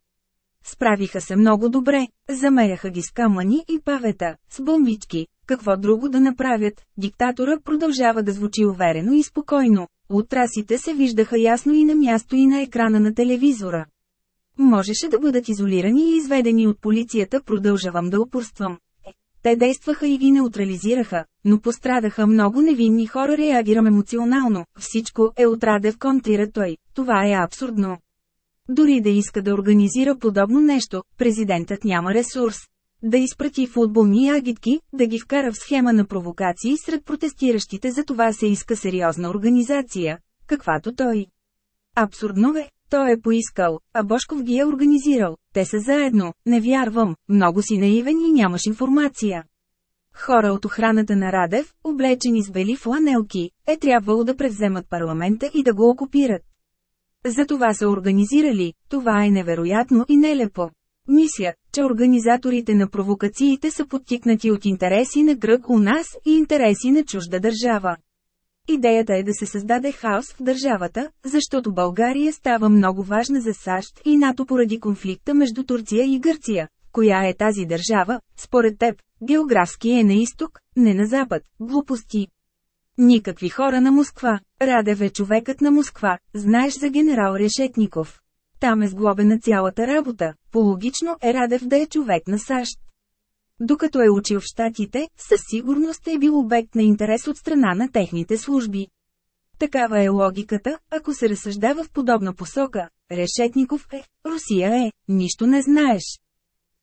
Справиха се много добре, замеряха ги с камъни и павета, с бомбички, какво друго да направят, диктатора продължава да звучи уверено и спокойно, от трасите се виждаха ясно и на място и на екрана на телевизора. Можеше да бъдат изолирани и изведени от полицията, продължавам да упорствам. Те действаха и ги неутрализираха, но пострадаха много невинни хора реагирам емоционално, всичко е от Радев контрира той, това е абсурдно. Дори да иска да организира подобно нещо, президентът няма ресурс. Да изпрати футболни агитки, да ги вкара в схема на провокации сред протестиращите за това се иска сериозна организация, каквато той. Абсурдно е, той е поискал, а Бошков ги е организирал. Те са заедно, не вярвам, много си наивен и нямаш информация. Хора от охраната на Радев, облечени с бели фланелки, е трябвало да превземат парламента и да го окупират. За това са организирали, това е невероятно и нелепо. Мисля, че организаторите на провокациите са подтикнати от интереси на кръг у нас и интереси на чужда държава. Идеята е да се създаде хаос в държавата, защото България става много важна за САЩ и НАТО поради конфликта между Турция и Гърция. Коя е тази държава, според теб, географски е на изток, не на запад, глупости. Никакви хора на Москва. Радев е човекът на Москва, знаеш за генерал Решетников. Там е сглобена цялата работа, пологично е Радев да е човек на САЩ. Докато е учил в Штатите, със сигурност е бил обект на интерес от страна на техните служби. Такава е логиката, ако се разсъждава в подобна посока. Решетников е, Русия е, нищо не знаеш.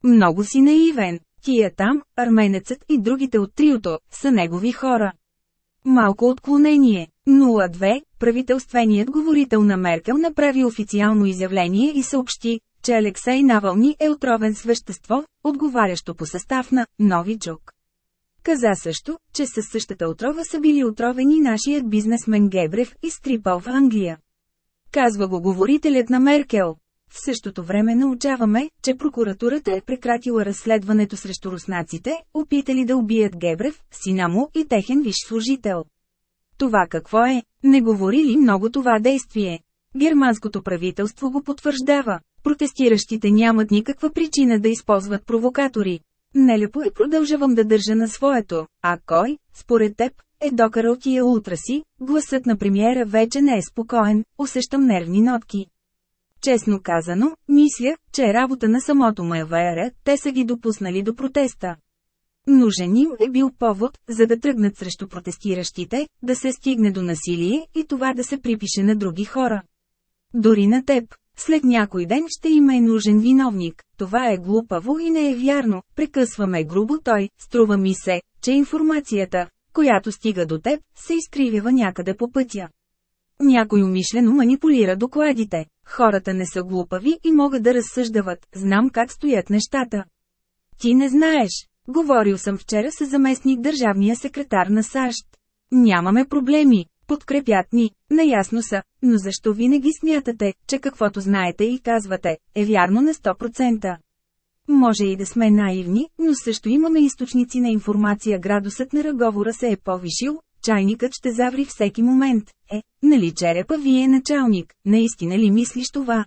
Много си наивен. Тия там, арменецът и другите от триото, са негови хора. Малко отклонение. 02. Правителственият говорител на Меркел направи официално изявление и съобщи, че Алексей Навални е отровен с вещество, отговарящо по състав на «Новичок». Каза също, че със същата отрова са били отровени нашият бизнесмен Гебрев и Стрипал в Англия. Казва го говорителят на Меркел. В същото време научаваме, че прокуратурата е прекратила разследването срещу руснаците, опитали да убият Гебрев, сина му и техен виш служител. Това какво е? Не говори ли много това действие? Германското правителство го потвърждава. Протестиращите нямат никаква причина да използват провокатори. Нелепо е продължавам да държа на своето, а кой, според теб, е докарал тия утраси, гласът на премиера вече не е спокоен, усещам нервни нотки. Честно казано, мисля, че е работа на самото МВР, те са ги допуснали до протеста. Нужен им е бил повод, за да тръгнат срещу протестиращите, да се стигне до насилие и това да се припише на други хора. Дори на теб. След някой ден ще има и нужен виновник. Това е глупаво и не е вярно. Прекъсваме грубо той. Струва ми се, че информацията, която стига до теб, се изкривява някъде по пътя. Някой умишлено манипулира докладите. Хората не са глупави и могат да разсъждават, знам как стоят нещата. Ти не знаеш. Говорил съм вчера с заместник държавния секретар на САЩ. Нямаме проблеми, подкрепят ни, наясно са, но защо винаги смятате, че каквото знаете и казвате, е вярно на 100%? Може и да сме наивни, но също имаме източници на информация градусът на разговора се е повишил, чайникът ще заври всеки момент. Е, нали черепа ви е началник, наистина ли мислиш това?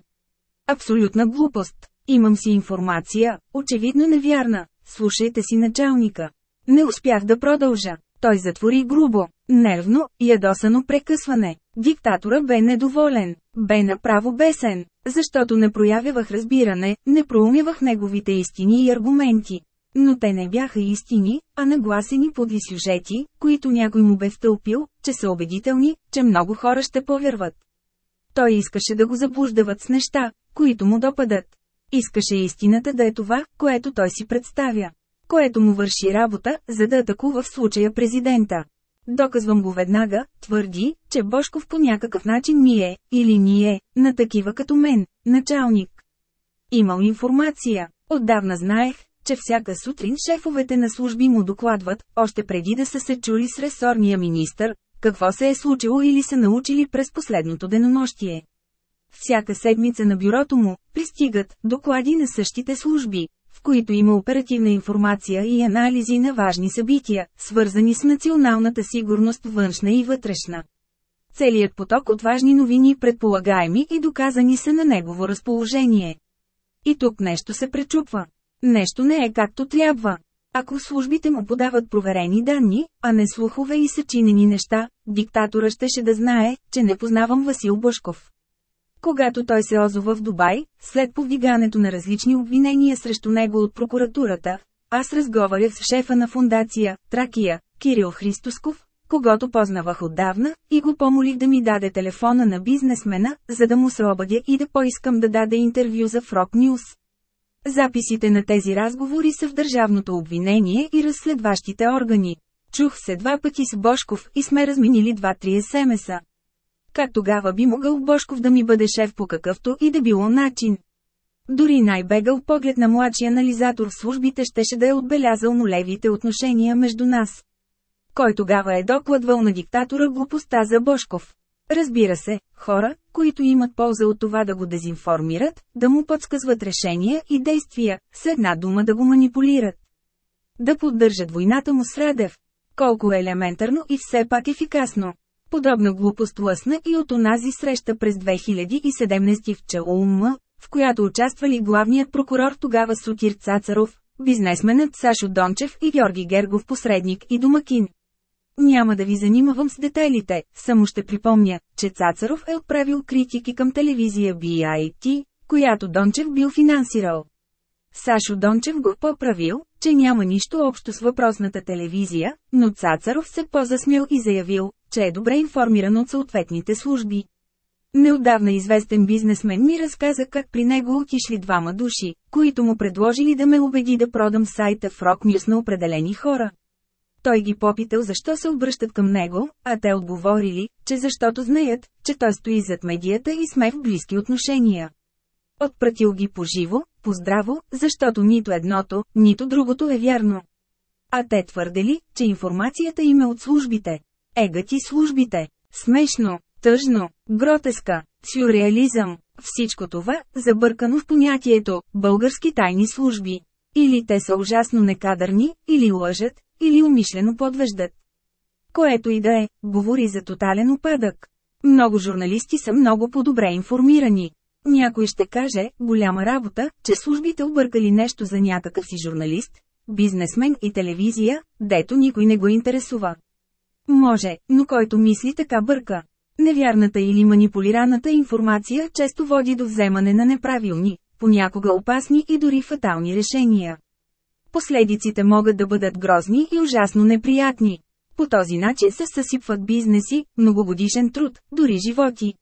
Абсолютна глупост. Имам си информация, очевидно невярна. Слушайте си началника. Не успях да продължа. Той затвори грубо, нервно, ядосано прекъсване. Диктатора бе недоволен, бе направо бесен, защото не проявявах разбиране, не проумявах неговите истини и аргументи. Но те не бяха истини, а нагласени подли сюжети, които някой му бе втълпил, че са убедителни, че много хора ще повярват. Той искаше да го заблуждават с неща, които му допадат. Искаше истината да е това, което той си представя. Което му върши работа, за да атакува в случая президента. Доказвам го веднага, твърди, че Бошков по някакъв начин ми е, или ни е, на такива като мен, началник. Имал информация. Отдавна знаех, че всяка сутрин шефовете на служби му докладват, още преди да са се чули с ресорния министър, какво се е случило или са научили през последното денонощие. Всяка седмица на бюрото му пристигат доклади на същите служби, които има оперативна информация и анализи на важни събития, свързани с националната сигурност външна и вътрешна. Целият поток от важни новини предполагаеми и доказани са на негово разположение. И тук нещо се пречупва. Нещо не е както трябва. Ако службите му подават проверени данни, а не слухове и съчинени неща, диктатора щеше да знае, че не познавам Васил Бушков. Когато той се озова в Дубай, след повдигането на различни обвинения срещу него от прокуратурата, аз разговарях с шефа на фундация, Тракия, Кирил Христосков, когато познавах отдавна, и го помолих да ми даде телефона на бизнесмена, за да му се обадя и да поискам да даде интервю за Фрок Нюс. Записите на тези разговори са в държавното обвинение и разследващите органи. Чух се два пъти с Бошков и сме разменили два-три смс-а. Как тогава би могъл Бошков да ми бъде шеф по какъвто и да било начин? Дори най-бегал поглед на младши анализатор в службите щеше да е отбелязал нулевите отношения между нас. Кой тогава е докладвал на диктатора глупостта за Бошков? Разбира се, хора, които имат полза от това да го дезинформират, да му подсказват решения и действия, с една дума да го манипулират. Да поддържат войната му с Радев. Колко е елементарно и все пак ефикасно. Подобна глупост лъсна и от онази среща през 2017 в ЧОУМ, в която участвали главният прокурор тогава Сотир Цацаров, бизнесменът Сашо Дончев и Георги Гергов посредник и домакин. Няма да ви занимавам с детайлите, само ще припомня, че Цацаров е отправил критики към телевизия BIT, която Дончев бил финансирал. Сашо Дончев го поправил, че няма нищо общо с въпросната телевизия, но Цацаров се позасмял и заявил, че е добре информиран от съответните служби. Неодавна известен бизнесмен ми разказа как при него отишли двама души, които му предложили да ме убеди да продам сайта в Rock на определени хора. Той ги попитал защо се обръщат към него, а те отговорили, че защото знаят, че той стои зад медията и сме в близки отношения. Отпратил ги поживо, поздраво, защото нито едното, нито другото е вярно. А те твърдели, че информацията им е от службите. Ега ти службите. Смешно, тъжно, гротеска, сюрреализъм. Всичко това, забъркано в понятието «български тайни служби». Или те са ужасно некадърни, или лъжат, или умишлено подвеждат. Което и да е, говори за тотален упадък. Много журналисти са много по-добре информирани. Някой ще каже, голяма работа, че службите объркали нещо за някакъв си журналист, бизнесмен и телевизия, дето никой не го интересува. Може, но който мисли така бърка. Невярната или манипулираната информация често води до вземане на неправилни, понякога опасни и дори фатални решения. Последиците могат да бъдат грозни и ужасно неприятни. По този начин се съсипват бизнеси, многогодишен труд, дори животи.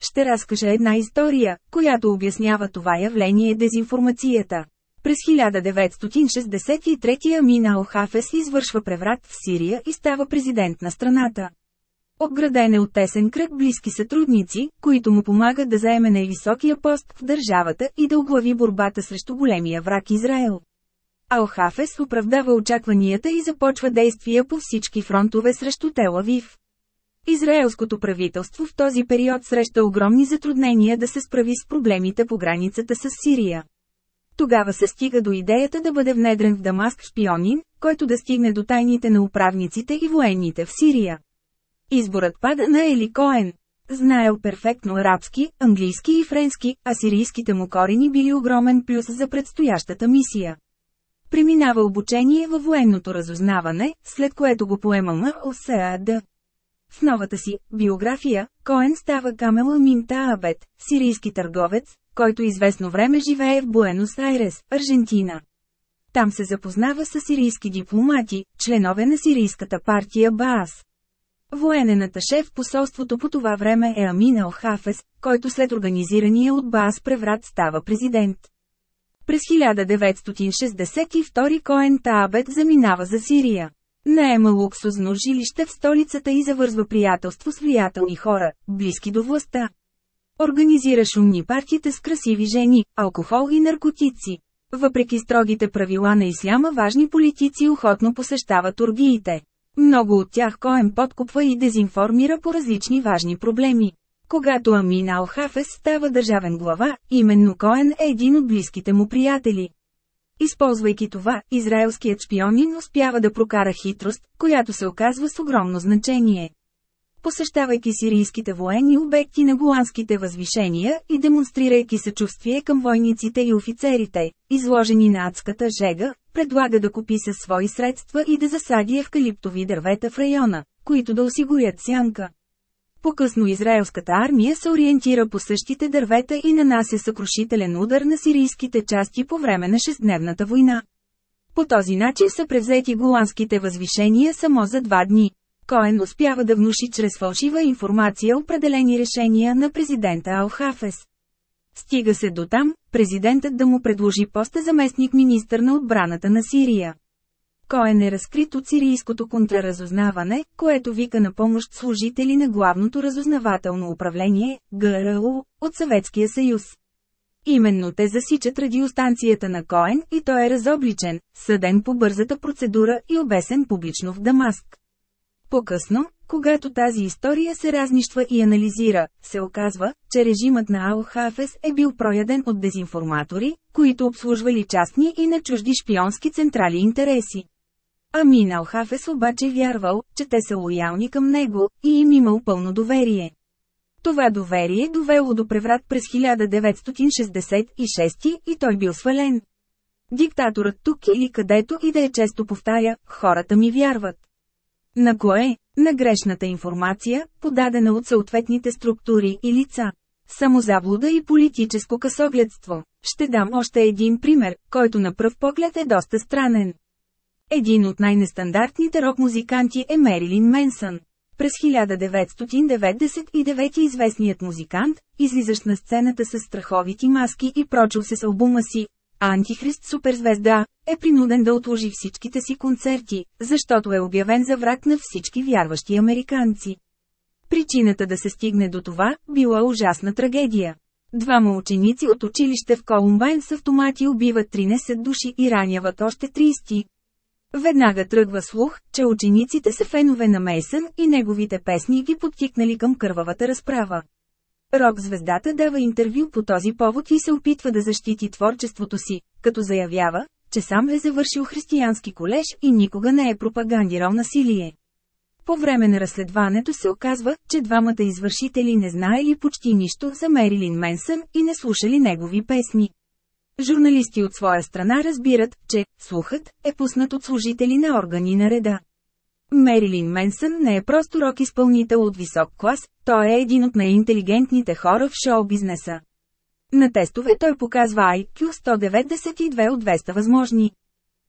Ще разкажа една история, която обяснява това явление дезинформацията. През 1963 Амин Ал-Хафес извършва преврат в Сирия и става президент на страната. Обграден е от тесен кръг близки сътрудници, които му помагат да заеме най-високия пост в държавата и да оглави борбата срещу големия враг Израел. Ал-Хафес оправдава очакванията и започва действия по всички фронтове срещу Телавив. Израелското правителство в този период среща огромни затруднения да се справи с проблемите по границата с Сирия. Тогава се стига до идеята да бъде внедрен в Дамаск шпионин, който да стигне до тайните на управниците и военните в Сирия. Изборът пада на Ели Коен. Знаел перфектно арабски, английски и френски, а сирийските му корени били огромен плюс за предстоящата мисия. Преминава обучение във военното разузнаване, след което го поема на ОСАД. В новата си биография, Коен става Камел Амин Таабет, сирийски търговец, който известно време живее в Буенос Айрес, Аржентина. Там се запознава с сирийски дипломати, членове на сирийската партия Баас. Военената шеф посолството по това време е Амин Ал-Хафес, който след организирания от Баас преврат става президент. През 1962 Коен Таабет заминава за Сирия. Наема луксузно жилище в столицата и завързва приятелство с влиятелни хора, близки до властта. Организира шумни партиите с красиви жени, алкохол и наркотици. Въпреки строгите правила на исляма важни политици охотно посещават оргиите. Много от тях Коен подкупва и дезинформира по различни важни проблеми. Когато Амин Ал-Хафес става държавен глава, именно Коен е един от близките му приятели. Използвайки това, израелският шпионин успява да прокара хитрост, която се оказва с огромно значение. Посещавайки сирийските военни обекти на голандските възвишения и демонстрирайки съчувствие към войниците и офицерите, изложени на адската жега, предлага да купи със свои средства и да засади евкалиптови дървета в района, които да осигурят сянка. По-късно израелската армия се ориентира по същите дървета и нанася съкрушителен удар на сирийските части по време на шестдневната война. По този начин са превзети голандските възвишения само за два дни. Коен успява да внуши чрез фалшива информация определени решения на президента Ал-Хафес. Стига се до там, президентът да му предложи поста заместник министър на отбраната на Сирия. Коен е разкрит от сирийското контраразузнаване, което вика на помощ служители на главното разузнавателно управление, ГРУ, от Съветския съюз. Именно те засичат радиостанцията на Коен и той е разобличен, съден по бързата процедура и обесен публично в Дамаск. По-късно, когато тази история се разнищва и анализира, се оказва, че режимът на Ал-Хафес е бил прояден от дезинформатори, които обслужвали частни и на чужди шпионски централи интереси. Амин Алхафес обаче вярвал, че те са лоялни към него, и им имал пълно доверие. Това доверие довело до преврат през 1966 и той бил свален. Диктаторът тук или където и да е често повтаря, хората ми вярват. На кое? На грешната информация, подадена от съответните структури и лица. Самозаблуда и политическо късогледство. Ще дам още един пример, който на пръв поглед е доста странен. Един от най-нестандартните рок-музиканти е Мерилин Менсън. През 1999 известният музикант, излизащ на сцената с страховити маски и прочул се с албума си Антихрист суперзвезда, е принуден да отложи всичките си концерти, защото е обявен за враг на всички вярващи американци. Причината да се стигне до това, била ужасна трагедия. Двама ученици от училище в Колумбайн с автомати убиват 13 души и раняват още 30. Веднага тръгва слух, че учениците са фенове на Мейсън и неговите песни ги подтикнали към кървавата разправа. Рок-звездата дава интервю по този повод и се опитва да защити творчеството си, като заявява, че сам е завършил християнски колеж и никога не е пропагандирал насилие. По време на разследването се оказва, че двамата извършители не знаели почти нищо за Мерилин Менсън и не слушали негови песни. Журналисти от своя страна разбират, че «слухът» е пуснат от служители на органи на реда. Мерилин Менсън не е просто рок-изпълнител от висок клас, той е един от най-интелигентните хора в шоу-бизнеса. На тестове той показва IQ 192 от 200 възможни.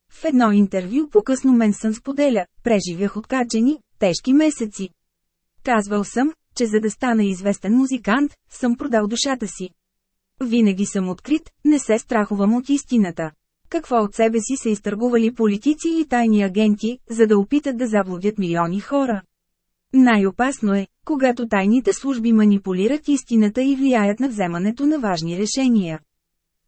В едно интервю по-късно Менсън споделя, преживях откачени, тежки месеци. Казвал съм, че за да стана известен музикант, съм продал душата си. Винаги съм открит, не се страхувам от истината. Какво от себе си са изтъргували политици и тайни агенти, за да опитат да заблудят милиони хора? Най-опасно е, когато тайните служби манипулират истината и влияят на вземането на важни решения.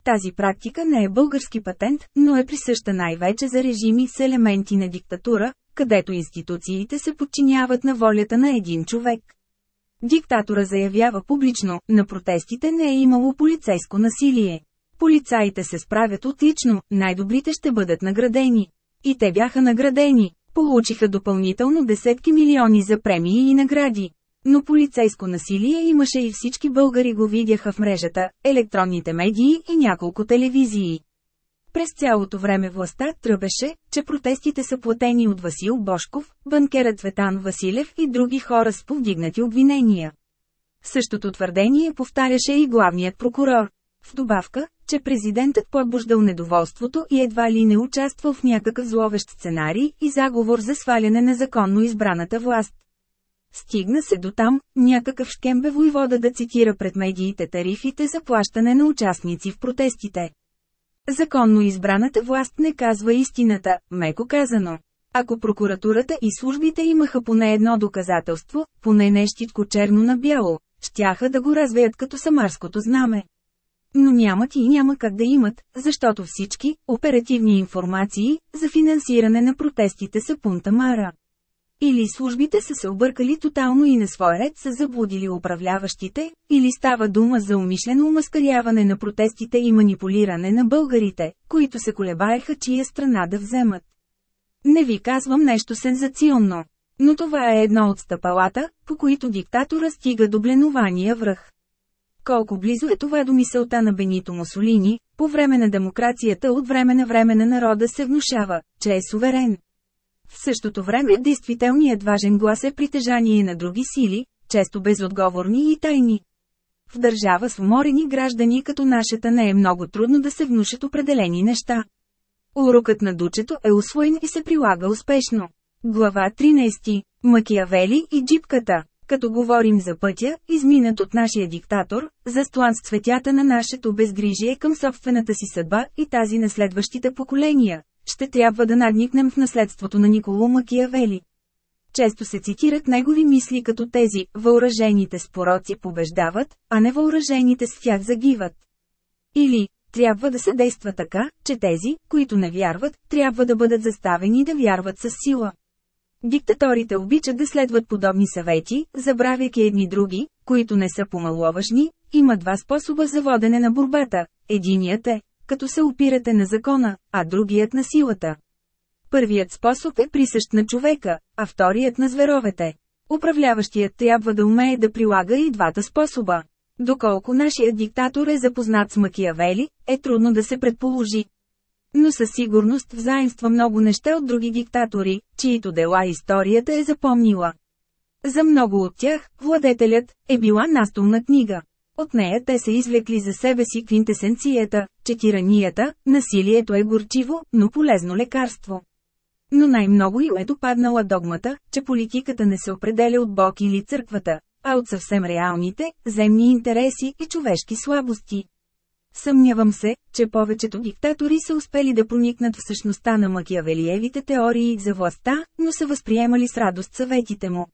Тази практика не е български патент, но е присъща най-вече за режими с елементи на диктатура, където институциите се подчиняват на волята на един човек. Диктатора заявява публично, на протестите не е имало полицейско насилие. Полицаите се справят отлично, най-добрите ще бъдат наградени. И те бяха наградени. Получиха допълнително десетки милиони за премии и награди. Но полицейско насилие имаше и всички българи го видяха в мрежата, електронните медии и няколко телевизии. През цялото време властта тръбеше, че протестите са платени от Васил Бошков, банкерът Цветан Василев и други хора с повдигнати обвинения. Същото твърдение повтаряше и главният прокурор. В добавка, че президентът побуждал недоволството и едва ли не участвал в някакъв зловещ сценарий и заговор за сваляне на законно избраната власт. Стигна се до там, някакъв шкембе войвода да цитира пред медиите тарифите за плащане на участници в протестите. Законно избраната власт не казва истината, меко казано. Ако прокуратурата и службите имаха поне едно доказателство, поне нещитко черно на бяло, щяха да го развеят като самарското знаме. Но нямат и няма как да имат, защото всички оперативни информации за финансиране на протестите са пунта мара. Или службите са се объркали тотално и на свой ред са заблудили управляващите, или става дума за умишлено умаскаряване на протестите и манипулиране на българите, които се колебаеха чия страна да вземат. Не ви казвам нещо сензационно. Но това е едно от стъпалата, по които диктатора стига до бленования връх. Колко близо е това до мисълта на Бенито Мусолини, по време на демокрацията от време на време на народа се внушава, че е суверен. В същото време действителният важен глас е притежание на други сили, често безотговорни и тайни. В държава с уморени граждани като нашата не е много трудно да се внушат определени неща. Урокът на дучето е усвоен и се прилага успешно. Глава 13. Макиавели и джипката. Като говорим за пътя, изминат от нашия диктатор, застлан с цветята на нашето безгрижие към собствената си съдба и тази на следващите поколения, ще трябва да надникнем в наследството на Николо Макиавели. Често се цитират негови мисли като тези «въоръжените с пороци побеждават, а не въоръжените с тях загиват». Или «трябва да се действа така, че тези, които не вярват, трябва да бъдат заставени да вярват с сила». Диктаторите обичат да следват подобни съвети, забравяйки едни други, които не са помаловажни, има два способа за водене на борбата. Единият е, като се опирате на закона, а другият на силата. Първият способ е присъщ на човека, а вторият на зверовете. Управляващият трябва да умее да прилага и двата способа. Доколко нашият диктатор е запознат с Макиявели, е трудно да се предположи. Но със сигурност взаимства много неща от други диктатори, чието дела историята е запомнила. За много от тях, владетелят, е била настолна книга. От нея те са извлекли за себе си квинтесенцията, че тиранията, насилието е горчиво, но полезно лекарство. Но най-много им е допаднала догмата, че политиката не се определя от Бог или църквата, а от съвсем реалните, земни интереси и човешки слабости. Съмнявам се, че повечето диктатори са успели да проникнат в същността на Макиавелиевите теории за властта, но са възприемали с радост съветите му.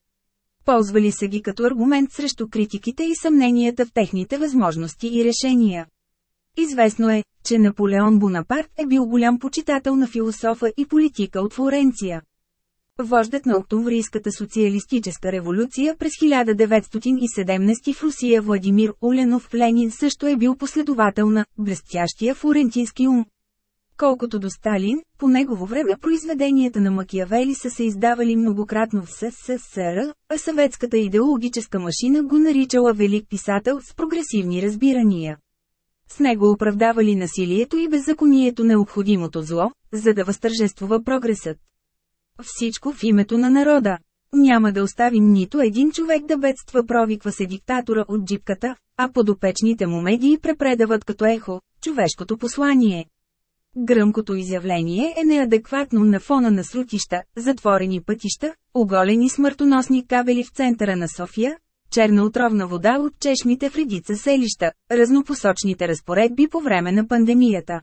Ползвали са ги като аргумент срещу критиките и съмненията в техните възможности и решения. Известно е, че Наполеон Бонапарт е бил голям почитател на философа и политика от Флоренция. Вождът на Октомврийската социалистическа революция през 1917 в Русия Владимир Уленов Ленин също е бил последовател на блестящия флорентински ум. Колкото до Сталин, по негово време произведенията на Макиавели са се издавали многократно в СССР, а съветската идеологическа машина го наричала велик писател с прогресивни разбирания. С него оправдавали насилието и беззаконието необходимото зло, за да възтържествува прогресът. Всичко в името на народа. Няма да оставим нито един човек да бедства провиква се диктатора от джипката, а подопечните му медии препредават като ехо, човешкото послание. Гръмкото изявление е неадекватно на фона на срутища, затворени пътища, оголени смъртоносни кабели в центъра на София, черна отровна вода от чешмите в редица селища, разнопосочните разпоредби по време на пандемията.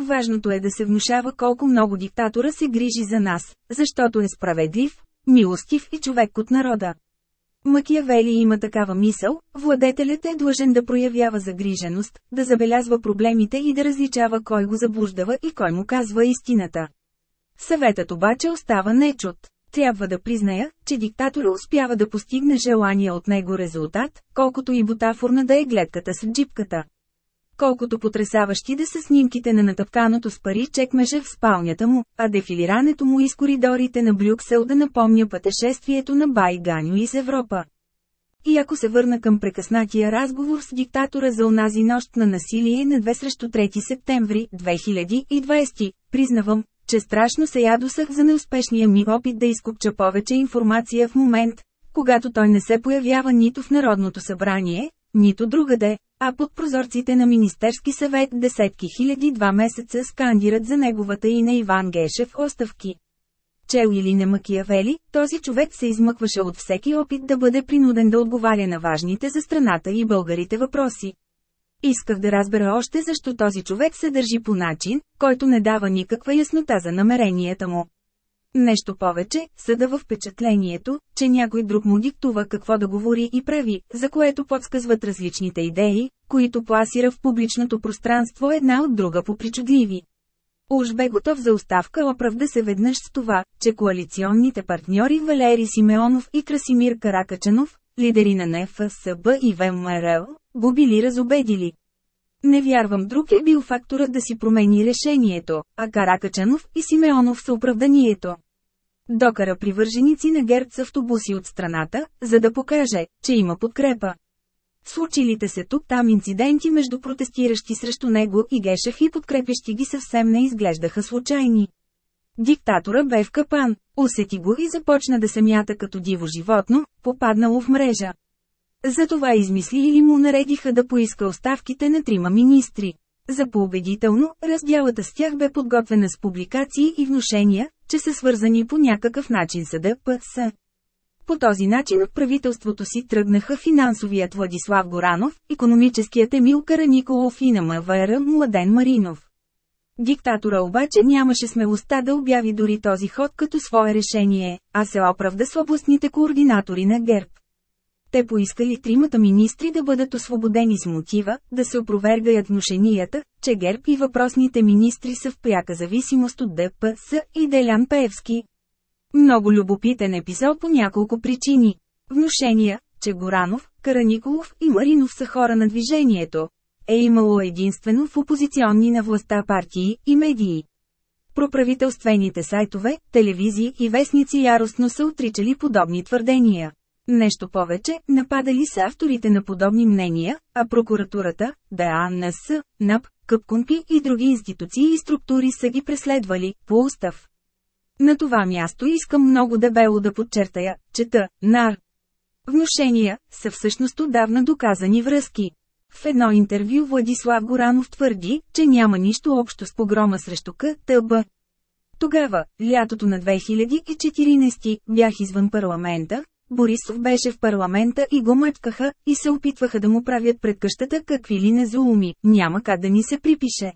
Важното е да се внушава колко много диктатора се грижи за нас, защото е справедлив, милостив и човек от народа. Макиявели има такава мисъл, владетелят е длъжен да проявява загриженост, да забелязва проблемите и да различава кой го заблуждава и кой му казва истината. Съветът обаче остава нечут. Трябва да призная, че диктатора успява да постигне желания от него резултат, колкото и бутафорна да е гледката с джипката. Колкото потрясаващи да са снимките на натъпканото с пари чекмеже в спалнята му, а дефилирането му из коридорите на Брюксел да напомня пътешествието на Бай Ганю из Европа. И ако се върна към прекъснатия разговор с диктатора за онази нощ на насилие на 2 срещу 3 септември 2020, признавам, че страшно се ядосах за неуспешния ми опит да изкупча повече информация в момент, когато той не се появява нито в Народното събрание, нито другаде, а под прозорците на Министерски съвет десетки хиляди два месеца скандират за неговата и на Иван Гешев оставки. Чел или не Макиявели, този човек се измъкваше от всеки опит да бъде принуден да отговаря на важните за страната и българите въпроси. Исках да разбера още защо този човек се държи по начин, който не дава никаква яснота за намеренията му. Нещо повече, съда в впечатлението, че някой друг му диктува какво да говори и прави, за което подсказват различните идеи, които пласира в публичното пространство една от друга по причудливи. Уж бе готов за оставка оправда се веднъж с това, че коалиционните партньори Валери Симеонов и Красимир Каракачанов, лидери на НФСБ и ВМРО, го били разобедили. Не вярвам друг е бил факторът да си промени решението, а Каракачанов и Симеонов са оправданието. Докара привърженици на Герд с автобуси от страната, за да покаже, че има подкрепа. Случилите се тук-там инциденти между протестиращи срещу него и Гешев и подкрепящи ги съвсем не изглеждаха случайни. Диктатора бе в капан, усети го и започна да се мята като диво животно, попаднало в мрежа. Затова измисли или му наредиха да поиска оставките на трима министри. За поубедително, разделата с тях бе подготвена с публикации и внушения, че са свързани по някакъв начин с ДПС. По този начин от правителството си тръгнаха финансовият Владислав Горанов, економическият Емил Караниколов и на МВР Младен Маринов. Диктатора обаче нямаше смелостта да обяви дори този ход като свое решение, а се оправда с областните координатори на ГЕРБ. Те поискали тримата министри да бъдат освободени с мотива, да се опровергаят внушенията, че ГЕРБ и въпросните министри са в пряка зависимост от ДПС и Делян Пеевски. Много любопитен епизод по няколко причини. Внушения, че Горанов, Караниколов и Маринов са хора на движението. Е имало единствено в опозиционни на властта партии и медии. Проправителствените сайтове, телевизии и вестници яростно са отричали подобни твърдения. Нещо повече, нападали са авторите на подобни мнения, а прокуратурата, ДАНС, НАП, КъпКонПи и други институции и структури са ги преследвали, по устав. На това място искам много дебело да подчертая, че Т. НАР. Внушения са всъщност отдавна доказани връзки. В едно интервю Владислав Горанов твърди, че няма нищо общо с погрома срещу КТБ. Тогава, лятото на 2014, бях извън парламента, Борисов беше в парламента и го мъчкаха, и се опитваха да му правят пред къщата какви ли не зууми, няма как да ни се припише.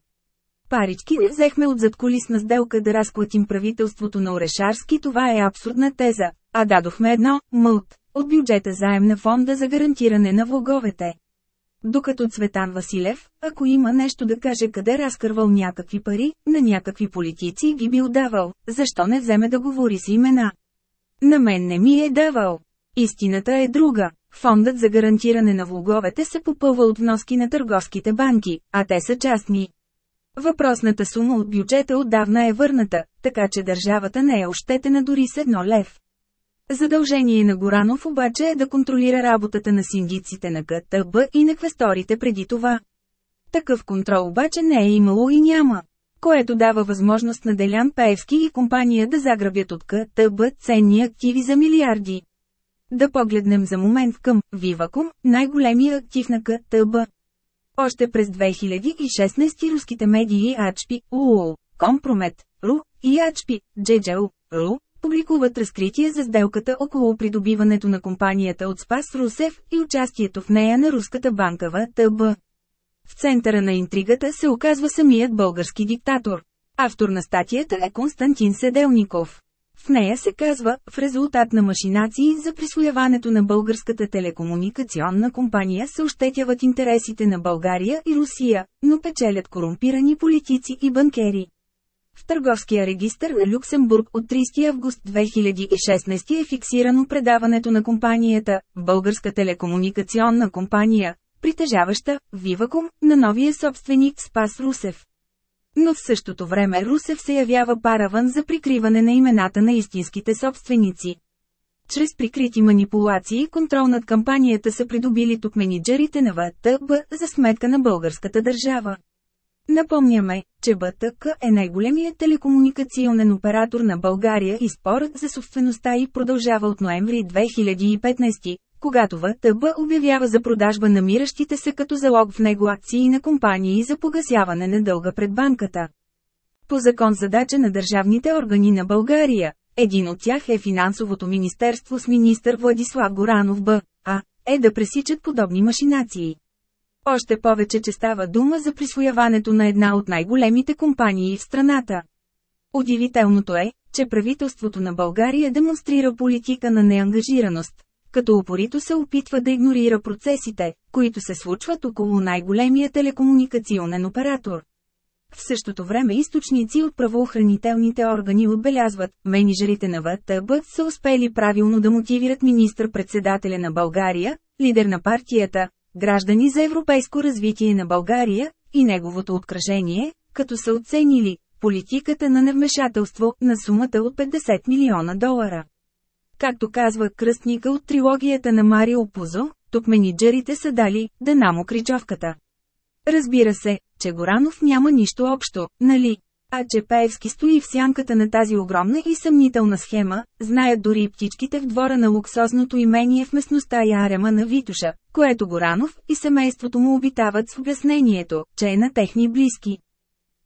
Парички не взехме от задколисна сделка да разклатим правителството на Орешарски, това е абсурдна теза, а дадохме едно, мълт, от бюджета заем на фонда за гарантиране на влоговете. Докато Цветан Василев, ако има нещо да каже къде разкървал някакви пари, на някакви политици ги бил давал, защо не вземе да говори с имена? На мен не ми е давал. Истината е друга. Фондът за гарантиране на влоговете се попълва от вноски на търговските банки, а те са частни. Въпросната сума от бюджета отдавна е върната, така че държавата не е ощетена дори с едно лев. Задължение на Горанов обаче е да контролира работата на синдиците на КТБ и на квесторите преди това. Такъв контрол обаче не е имало и няма. Което дава възможност на Делян Пеевски и компания да заграбят от КТБ ценни активи за милиарди. Да погледнем за момент към Вивакум, най-големия актив на КТБ. Още през 2016 руските медии HP, УУ, Компромет, РУ и HP, JJU, РУ, публикуват разкритие за сделката около придобиването на компанията от Спас Русев и участието в нея на руската банкава ТБ. В центъра на интригата се оказва самият български диктатор. Автор на статията е Константин Седелников. В нея се казва, в резултат на машинации за присвояването на българската телекомуникационна компания се ощетяват интересите на България и Русия, но печелят корумпирани политици и банкери. В търговския регистр на Люксембург от 30 август 2016 е фиксирано предаването на компанията, Българска телекомуникационна компания, притежаваща Вивакум, на новия собственик Спас Русев. Но в същото време Русев се явява параван за прикриване на имената на истинските собственици. Чрез прикрити манипулации и контрол над кампанията са придобили тук менеджерите на ВТБ за сметка на българската държава. Напомняме, че БТК е най-големият телекомуникационен оператор на България и спорът за собствеността и продължава от ноември 2015, когато ВТБ обявява за продажба намиращите се като залог в него акции на компании за погасяване на дълга пред банката. По закон задача на държавните органи на България, един от тях е финансовото министерство с министър Владислав Горанов Б. А. е да пресичат подобни машинации. Още повече, че става дума за присвояването на една от най-големите компании в страната. Удивителното е, че правителството на България демонстрира политика на неангажираност, като упорито се опитва да игнорира процесите, които се случват около най-големия телекомуникационен оператор. В същото време източници от правоохранителните органи отбелязват, менеджерите на ВТБ са успели правилно да мотивират министър-председателя на България, лидер на партията, граждани за европейско развитие на България и неговото откръжение, като са оценили политиката на невмешателство на сумата от 50 милиона долара. Както казва кръстника от трилогията на Марио Пузо, тук менеджерите са дали Денамо кричовката. Разбира се, че Горанов няма нищо общо, нали? А че Пеевски стои в сянката на тази огромна и съмнителна схема, знаят дори птичките в двора на луксозното имение в местността Ярема на Витуша, което Горанов и семейството му обитават с обяснението, че е на техни близки.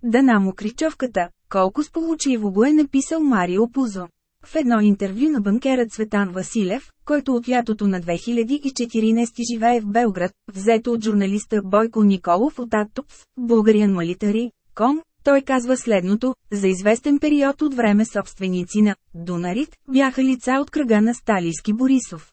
Данамо кричовката, колко сполучливо го е написал Марио Пузо. В едно интервю на банкера Цветан Василев, който от лятото на 2014 живее в Белград, взето от журналиста Бойко Николов от Аттопс, Bulgarian Military, ком, той казва следното, за известен период от време собственици на Дунарит бяха лица от кръга на Сталийски Борисов.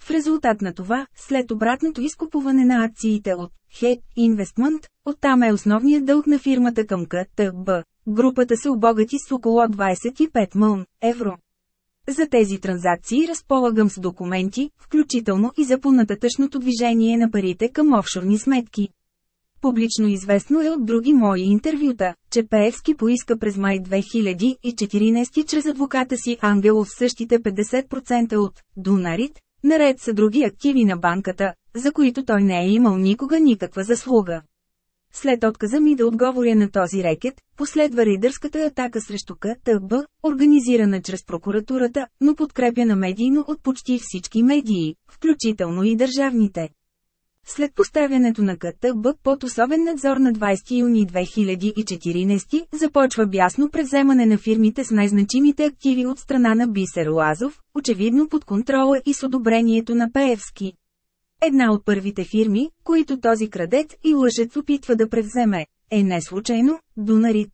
В резултат на това, след обратното изкупуване на акциите от Head Investment, оттам е основният дълг на фирмата към КТБ. Групата се обогати с около 25 мълн евро. За тези транзакции разполагам с документи, включително и за понататъчното движение на парите към офшорни сметки. Публично известно е от други мои интервюта, че Пеевски поиска през май 2014 чрез адвоката си Ангелов същите 50% от Дунарит, наред са други активи на банката, за които той не е имал никога никаква заслуга. След отказа ми да отговоря на този рекет, последва рейдърската атака срещу КТБ, организирана чрез прокуратурата, но подкрепяна медийно от почти всички медии, включително и държавните. След поставянето на КТБ под особен надзор на 20 юни 2014, започва бясно превземане на фирмите с най-значимите активи от страна на Бисер Лазов, очевидно под контрола и с одобрението на Пеевски. Една от първите фирми, които този крадец и лъжец опитва да превземе, е не случайно Дунарит.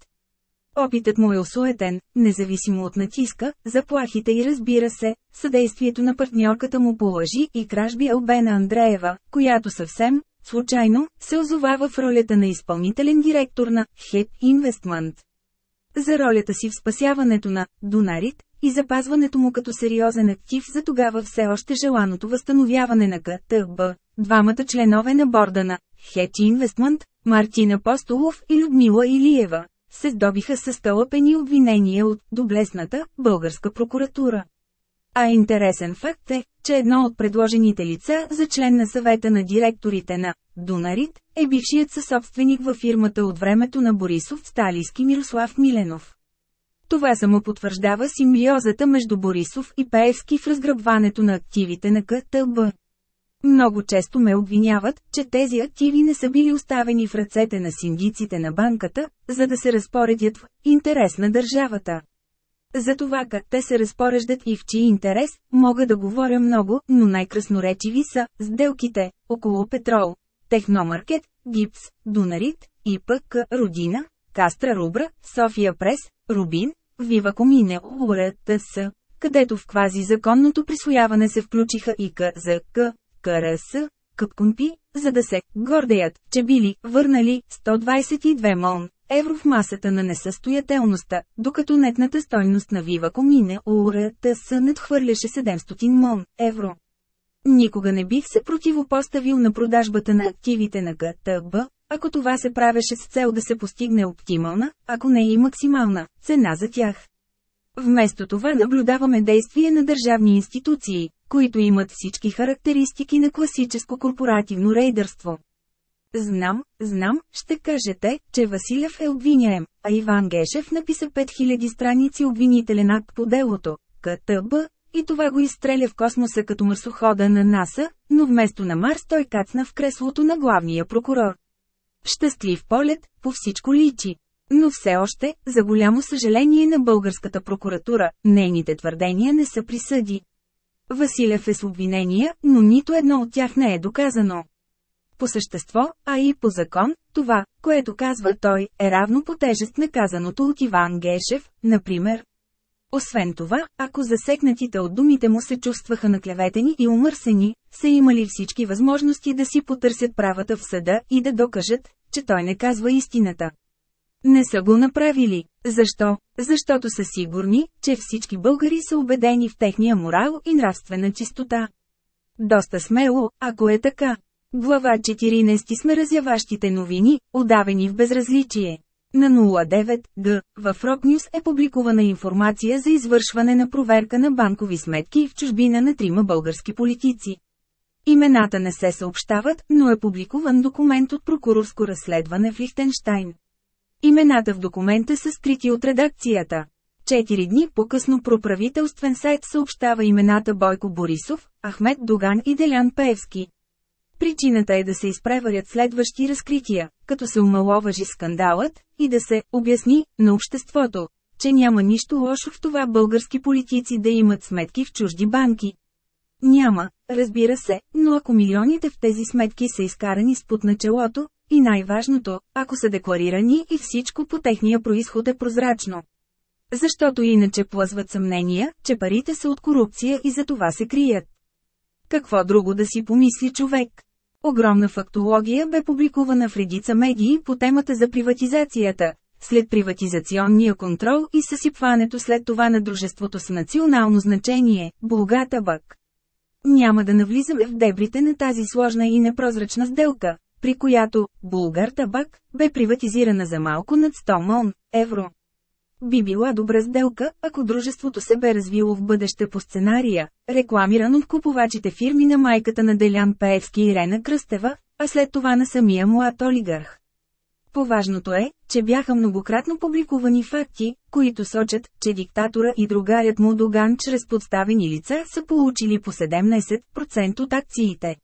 Опитът му е осуетен, независимо от натиска, заплахите и разбира се, съдействието на партньорката му по лъжи и кражби Албена Андреева, която съвсем, случайно, се озовава в ролята на изпълнителен директор на Head Investment. За ролята си в спасяването на Дунарит и запазването му като сериозен актив за тогава все още желаното възстановяване на КТБ. двамата членове на борда на Хеч Инвестмент, Мартина Апостолов и Людмила Илиева, се здобиха с стълъпени обвинения от доблесната българска прокуратура. А интересен факт е, че едно от предложените лица за член на съвета на директорите на Дунарит е бившият съсобственик във фирмата от времето на Борисов Сталийски Мирослав Миленов. Това само потвърждава симбиозата между Борисов и Пеевски в разграбването на активите на КТБ. Много често ме обвиняват, че тези активи не са били оставени в ръцете на синдиците на банката, за да се разпоредят в интерес на държавата. За това как те се разпореждат и в чий интерес, мога да говоря много, но най-красноречиви са сделките около петрол, Техномаркет, Гипс, Дунарит, ИПК, Родина, Кастра Рубра, София Прес, Рубин, Вива Комине, УРТС, където в квази законното присвояване се включиха и КЗК, КРС, КПКНПИ, за да се гордеят, че били върнали 122 мон евро в масата на несъстоятелността, докато нетната стойност на Вива Комине УРТС надхвърляше 700 мон евро. Никога не бих се противопоставил на продажбата на активите на ГТБ, ако това се правеше с цел да се постигне оптимална, ако не и максимална, цена за тях. Вместо това наблюдаваме действие на държавни институции, които имат всички характеристики на класическо корпоративно рейдърство. Знам, знам, ще кажете, че Василев е обвиняем, а Иван Гешев написа 5000 страници обвинителен акт по делото, КТБ, и това го изстреля в космоса като марсохода на НАСА, но вместо на Марс той кацна в креслото на главния прокурор. Щастлив полет, по всичко личи. Но все още, за голямо съжаление на българската прокуратура, нейните твърдения не са присъди. Василев е с обвинения, но нито едно от тях не е доказано. По същество, а и по закон, това, което казва той, е равно по тежест на казаното от Иван Гешев, например. Освен това, ако засекнатите от думите му се чувстваха наклеветени и умърсени, са имали всички възможности да си потърсят правата в съда и да докажат, че той не казва истината. Не са го направили. Защо? Защото са сигурни, че всички българи са убедени в техния морал и нравствена чистота. Доста смело, ако е така. Глава 14 сме разяващите новини, отдавени в безразличие. На 09 г. в Рокнюс е публикувана информация за извършване на проверка на банкови сметки в чужбина на трима български политици. Имената не се съобщават, но е публикуван документ от прокурорско разследване в Лихтенштайн. Имената в документа са скрити от редакцията. Четири дни по-късно проправителствен сайт съобщава имената Бойко Борисов, Ахмед Доган и Делян Пеевски. Причината е да се изпреварят следващи разкрития, като се умаловажи скандалът, и да се обясни на обществото, че няма нищо лошо в това български политици да имат сметки в чужди банки. Няма, разбира се, но ако милионите в тези сметки са изкарани с пут на челото, и най-важното, ако са декларирани и всичко по техния происход е прозрачно. Защото иначе плъзват съмнения, че парите са от корупция и за това се крият. Какво друго да си помисли човек? Огромна фактология бе публикувана в редица медии по темата за приватизацията, след приватизационния контрол и съсипването след това на дружеството с национално значение – Булгатабък. Няма да навлизаме в дебрите на тази сложна и непрозрачна сделка, при която Булгар Табак бе приватизирана за малко над 100 мон евро. Би била добра сделка, ако дружеството се бе развило в бъдеще по сценария, рекламиран от купувачите фирми на майката на Делян Пеевски и Рена Кръстева, а след това на самия млад олигарх. Поважното е, че бяха многократно публикувани факти, които сочат, че диктатора и другарят му Доган чрез подставени лица са получили по 17% от акциите.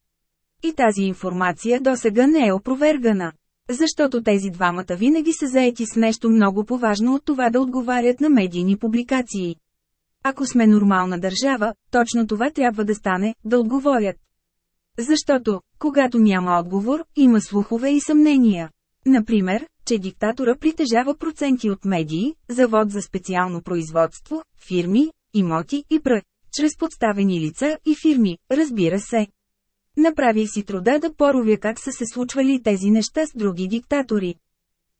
И тази информация досега не е опровергана. Защото тези двамата винаги са заети с нещо много поважно от това да отговарят на медийни публикации. Ако сме нормална държава, точно това трябва да стане, да отговорят. Защото, когато няма отговор, има слухове и съмнения. Например, че диктатора притежава проценти от медии, завод за специално производство, фирми, имоти и пр. чрез подставени лица и фирми, разбира се. Направих си труда да поровя как са се случвали тези неща с други диктатори.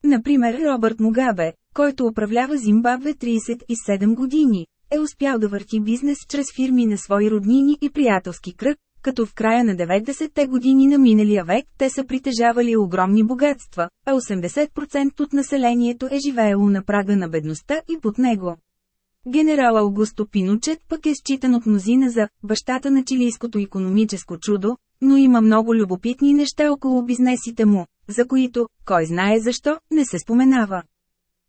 Например Робърт Мугабе, който управлява Зимбабве 37 години, е успял да върти бизнес чрез фирми на свои роднини и приятелски кръг, като в края на 90-те години на миналия век те са притежавали огромни богатства, а 80% от населението е живеело на прага на бедността и под него. Генерал Аугусто Пиночет пък е считан от мнозина за бащата на чилийското економическо чудо, но има много любопитни неща около бизнесите му, за които, кой знае защо, не се споменава.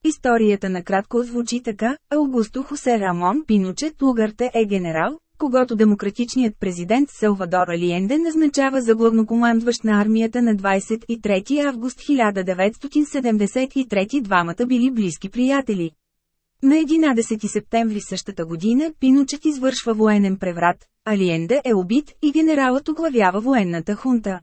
Историята накратко звучи така, Аугусто Хосе Рамон Пиночет Лугарте е генерал, когато демократичният президент Салвадор Алиенде назначава за главнокомандващ на армията на 23 август 1973 двамата били близки приятели. На 11 септември същата година Пиночет извършва военен преврат, Алиенде е убит и генералът оглавява военната хунта.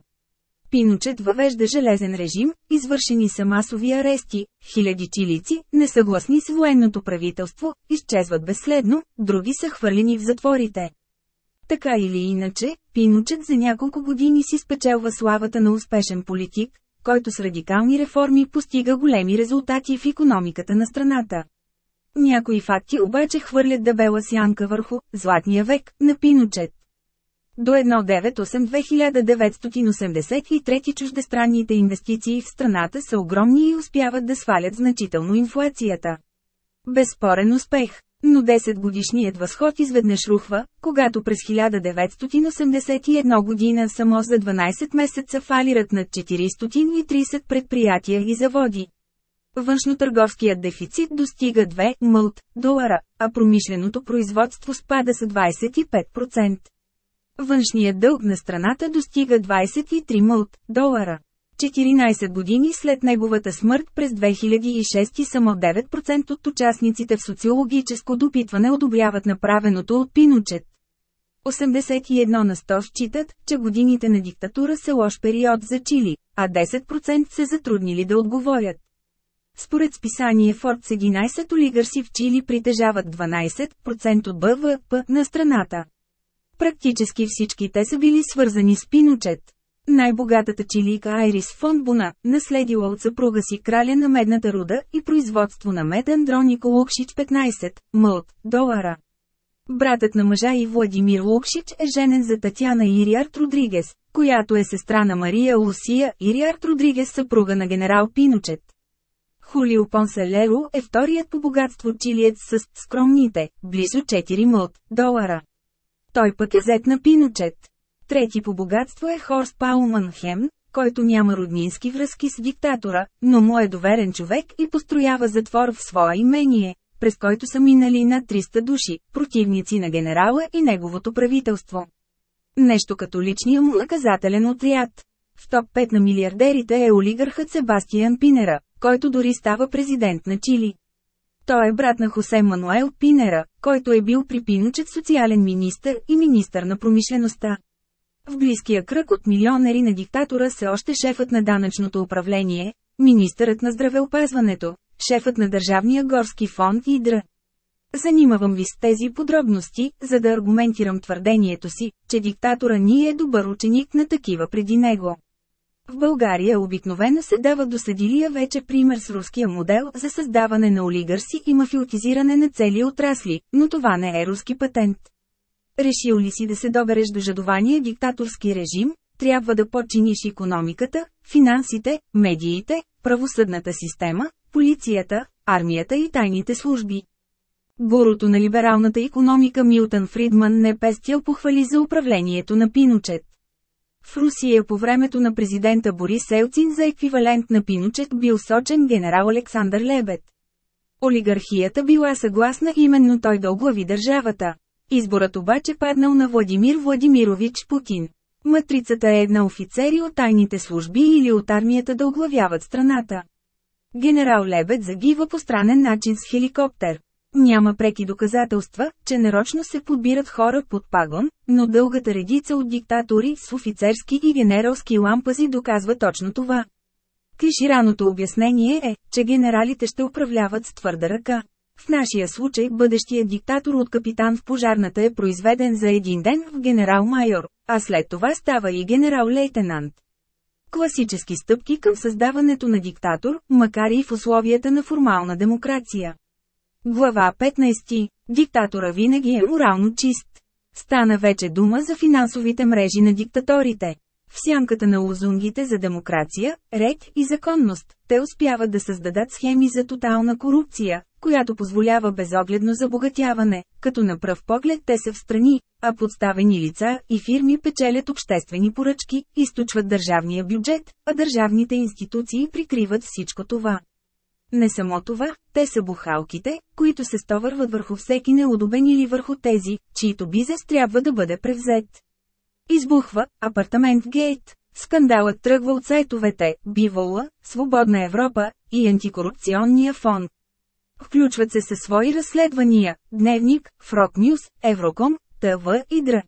Пиночет въвежда железен режим, извършени са масови арести, хиляди чилици, несъгласни с военното правителство, изчезват безследно, други са хвърлени в затворите. Така или иначе, Пиночет за няколко години си спечелва славата на успешен политик, който с радикални реформи постига големи резултати в економиката на страната. Някои факти обаче хвърлят дебела сянка върху «златния век» на Пиночет. До 1.908-2983 чуждестранните инвестиции в страната са огромни и успяват да свалят значително инфлацията. Безспорен успех, но 10 годишният възход изведнъж рухва, когато през 1981 година само за 12 месеца фалират над 430 предприятия и заводи. Външнотърговският дефицит достига 2 мълт долара, а промишленото производство спада с 25%. Външният дълг на страната достига 23 мълт долара. 14 години след неговата смърт през 2006 само 9% от участниците в социологическо допитване одобряват направеното от Пиночет. 81 на 100 считат, че годините на диктатура са лош период за Чили, а 10% се затруднили да отговорят. Според списание Forbes 11 олигарси в Чили притежават 12% от БВП на страната. Практически всички те са били свързани с Пиночет. Най-богатата чилийка Айрис Фонбуна, наследила от съпруга си краля на медната руда и производство на мед Андронико Лукшич 15 мълт долара. Братът на мъжа и Владимир Лукшич е женен за Татяна Ириард Родригес, която е сестра на Мария Лусия Ириард Родригес съпруга на генерал Пиночет. Хулио Понселеро е вторият по богатство чилиец с скромните, близо 4 мълт долара. Той пък е зет на Пиночет. Трети по богатство е Хорст Пауман Хем, който няма роднински връзки с диктатора, но му е доверен човек и построява затвор в своя имение, през който са минали над 300 души, противници на генерала и неговото правителство. Нещо като личния му наказателен отряд. В топ 5 на милиардерите е олигархът Себастиан Пинера, който дори става президент на Чили. Той е брат на Хосе Мануел Пинера, който е бил при Пиночет социален министър и министър на промишлеността. В близкия кръг от милионери на диктатора са още шефът на данъчното управление, министърът на здравеопазването, шефът на Държавния горски фонд и др. Занимавам ви с тези подробности, за да аргументирам твърдението си, че диктатора ни е добър ученик на такива преди него. В България обикновено се дава до съдилия вече пример с руския модел за създаване на олигарси и мафиотизиране на цели отрасли, но това не е руски патент. Решил ли си да се добереш до жадования диктаторски режим, трябва да подчиниш економиката, финансите, медиите, правосъдната система, полицията, армията и тайните служби. Гурото на либералната економика Милтън Фридман не пестял похвали за управлението на Пиночет. В Русия по времето на президента Борис Елцин за еквивалент на Пиночет бил сочен генерал Александър Лебед. Олигархията била съгласна именно той да оглави държавата. Изборът обаче паднал на Владимир Владимирович Путин. Матрицата е една офицери от тайните служби или от армията да оглавяват страната. Генерал Лебед загива по странен начин с хеликоптер. Няма преки доказателства, че нарочно се подбират хора под пагон, но дългата редица от диктатори с офицерски и генералски лампази доказва точно това. Клишираното обяснение е, че генералите ще управляват с твърда ръка. В нашия случай бъдещият диктатор от капитан в пожарната е произведен за един ден в генерал-майор, а след това става и генерал-лейтенант. Класически стъпки към създаването на диктатор, макар и в условията на формална демокрация. Глава 15. Диктатора винаги е морално чист. Стана вече дума за финансовите мрежи на диктаторите. В сянката на лозунгите за демокрация, ред и законност, те успяват да създадат схеми за тотална корупция, която позволява безогледно забогатяване, като на пръв поглед те са в страни, а подставени лица и фирми печелят обществени поръчки, източват държавния бюджет, а държавните институции прикриват всичко това. Не само това, те са бухалките, които се стовърват върху всеки неудобен или върху тези, чието бизнес трябва да бъде превзет. Избухва апартамент Гейт. Скандалът тръгва от сайтовете Бивола, Свободна Европа и Антикорупционния фонд. Включват се със свои разследвания Дневник, Фрок Нюс, Евроком, ТВ и ДР.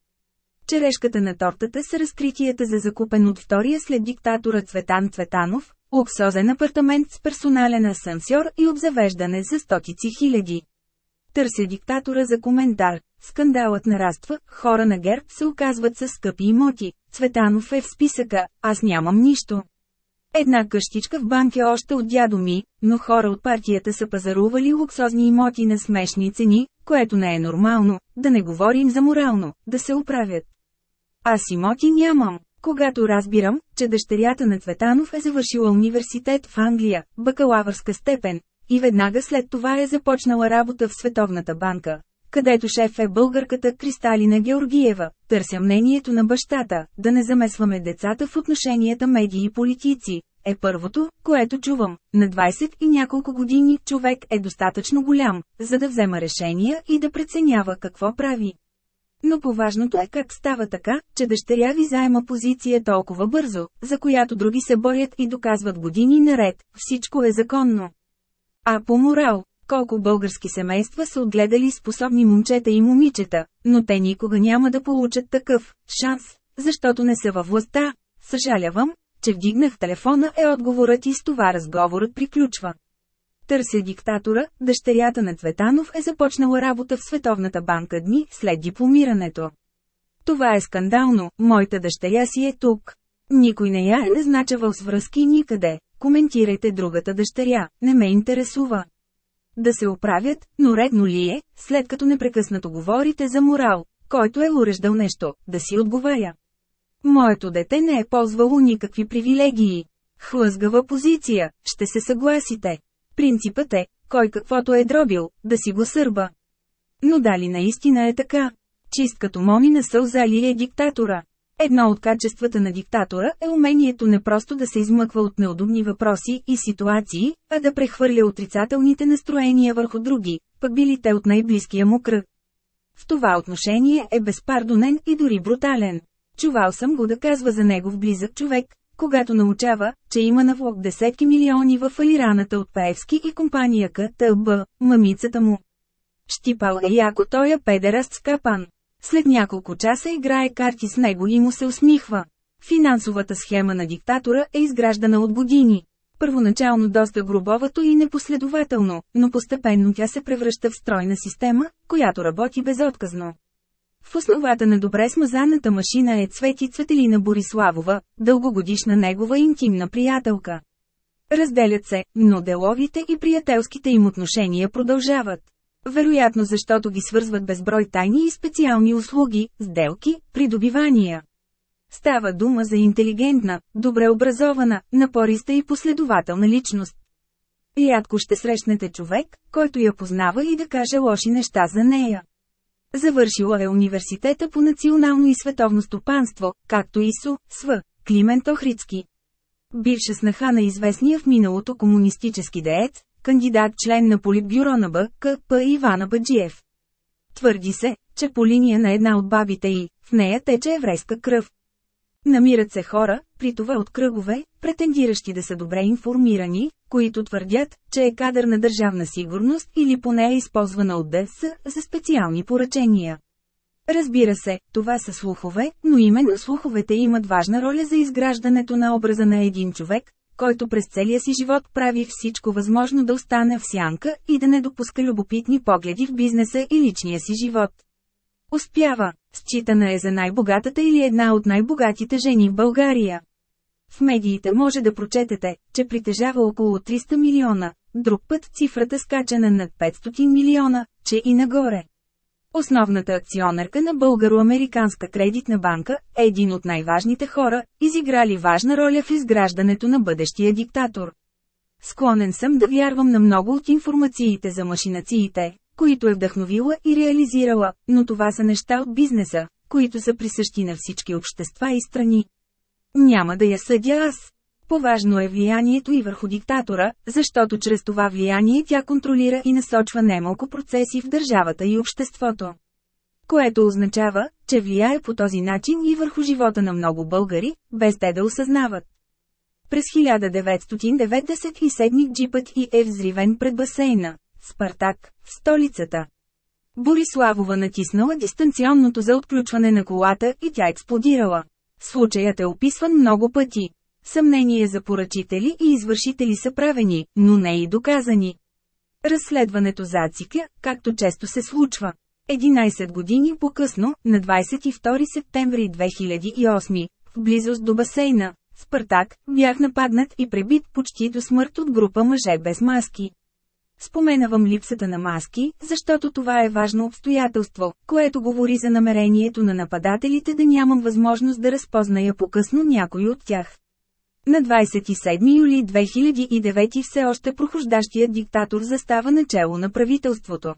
Черешката на тортата са разкритията за закупен от втория след диктатора Цветан Цветанов, луксозен апартамент с персонален асансьор и обзавеждане за стотици хиляди. Търся диктатора за коментар. Скандалът нараства, хора на ГЕРБ се оказват с скъпи имоти. Цветанов е в списъка, аз нямам нищо. Една къщичка в банки още от дядо ми, но хора от партията са пазарували луксозни имоти на смешни цени, което не е нормално, да не говорим за морално, да се оправят. Аз имоти нямам. Когато разбирам, че дъщерята на Цветанов е завършила университет в Англия, бакалавърска степен, и веднага след това е започнала работа в Световната банка, където шеф е българката Кристалина Георгиева. Търся мнението на бащата, да не замесваме децата в отношенията медии и политици. Е първото, което чувам. На 20 и няколко години човек е достатъчно голям, за да взема решения и да преценява какво прави. Но поважното е как става така, че дъщеря ви заема позиция толкова бързо, за която други се борят и доказват години наред, всичко е законно. А по морал, колко български семейства са отгледали способни момчета и момичета, но те никога няма да получат такъв шанс, защото не са във властта. Съжалявам, че вдигнах телефона е отговорът и с това разговорът приключва. Търся диктатора, дъщерята на Цветанов е започнала работа в Световната банка дни след дипломирането. Това е скандално, моята дъщеря си е тук. Никой не я е назначавал с връзки никъде, коментирайте другата дъщеря, не ме интересува. Да се оправят, но редно ли е, след като непрекъснато говорите за морал, който е уреждал нещо, да си отговаря. Моето дете не е ползвало никакви привилегии. Хлъзгава позиция, ще се съгласите. Принципът е, кой каквото е дробил, да си го сърба. Но дали наистина е така? Чист като момина сълза ли е диктатора? Едно от качествата на диктатора е умението не просто да се измъква от неудобни въпроси и ситуации, а да прехвърля отрицателните настроения върху други, пък били те от най-близкия му кръг. В това отношение е безпардонен и дори брутален. Чувал съм го да казва за негов близък човек, когато научава, че има на влог десетки милиони в фалираната от Паевски и компания КТБ, мамицата му. Щипал е яко той е педераст скапан. След няколко часа играе карти с него и му се усмихва. Финансовата схема на диктатора е изграждана от години. Първоначално доста грубовато и непоследователно, но постепенно тя се превръща в стройна система, която работи безотказно. В основата на добре смазаната машина е Цвети Цветелина Бориславова, дългогодишна негова интимна приятелка. Разделят се, но деловите и приятелските им отношения продължават. Вероятно защото ги свързват безброй тайни и специални услуги, сделки, придобивания. Става дума за интелигентна, добре образована, напориста и последователна личност. Рядко ще срещнете човек, който я познава и да каже лоши неща за нея. Завършила е университета по национално и световно стопанство, както и СУ, СВ, Климент Охридски. Бивша снаха на известния в миналото комунистически деец, кандидат член на политбюро на БКП Ивана Баджиев. Твърди се, че по линия на една от бабите й, в нея тече еврейска кръв. Намират се хора, при това от кръгове, претендиращи да са добре информирани, които твърдят, че е кадър на държавна сигурност или поне е използвана от ДС за специални поръчения. Разбира се, това са слухове, но именно слуховете имат важна роля за изграждането на образа на един човек, който през целия си живот прави всичко възможно да остане в сянка и да не допуска любопитни погледи в бизнеса и личния си живот. Успява, считана е за най-богатата или една от най-богатите жени в България. В медиите може да прочетете, че притежава около 300 милиона, друг път цифрата скача на над 500 милиона, че и нагоре. Основната акционерка на Българо-Американска кредитна банка е един от най-важните хора, изиграли важна роля в изграждането на бъдещия диктатор. Склонен съм да вярвам на много от информациите за машинациите, които е вдъхновила и реализирала, но това са неща от бизнеса, които са присъщи на всички общества и страни. Няма да я съдя аз. Поважно е влиянието и върху диктатора, защото чрез това влияние тя контролира и насочва немалко процеси в държавата и обществото. Което означава, че влияе по този начин и върху живота на много българи, без те да осъзнават. През 1997 джипът и е взривен пред басейна. Спартак, в столицата. Бориславова натиснала дистанционното за отключване на колата и тя експлодирала. Случаят е описван много пъти. Съмнение за поръчители и извършители са правени, но не и доказани. Разследването зацикля, както често се случва. 11 години по-късно, на 22 септември 2008, в близост до басейна, Спартак, бях нападнат и пребит почти до смърт от група мъже без маски. Споменавам липсата на маски, защото това е важно обстоятелство, което говори за намерението на нападателите да нямам възможност да разпозная по-късно някой от тях. На 27 юли 2009 все още прохождащият диктатор застава начало на правителството.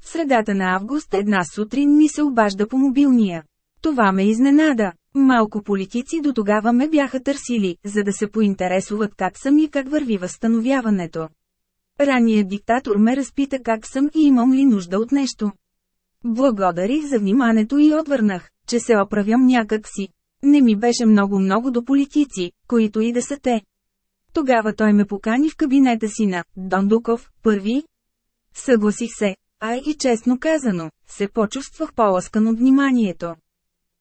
В средата на август една сутрин ми се обажда по мобилния. Това ме изненада. Малко политици до тогава ме бяха търсили, за да се поинтересуват как съм и как върви възстановяването. Ранният диктатор ме разпита как съм и имам ли нужда от нещо. Благодарих за вниманието и отвърнах, че се оправям някак си. Не ми беше много-много до политици, които и да са те. Тогава той ме покани в кабинета си на Дондуков, първи. Съгласих се, а и честно казано, се почувствах по-ласкан от вниманието.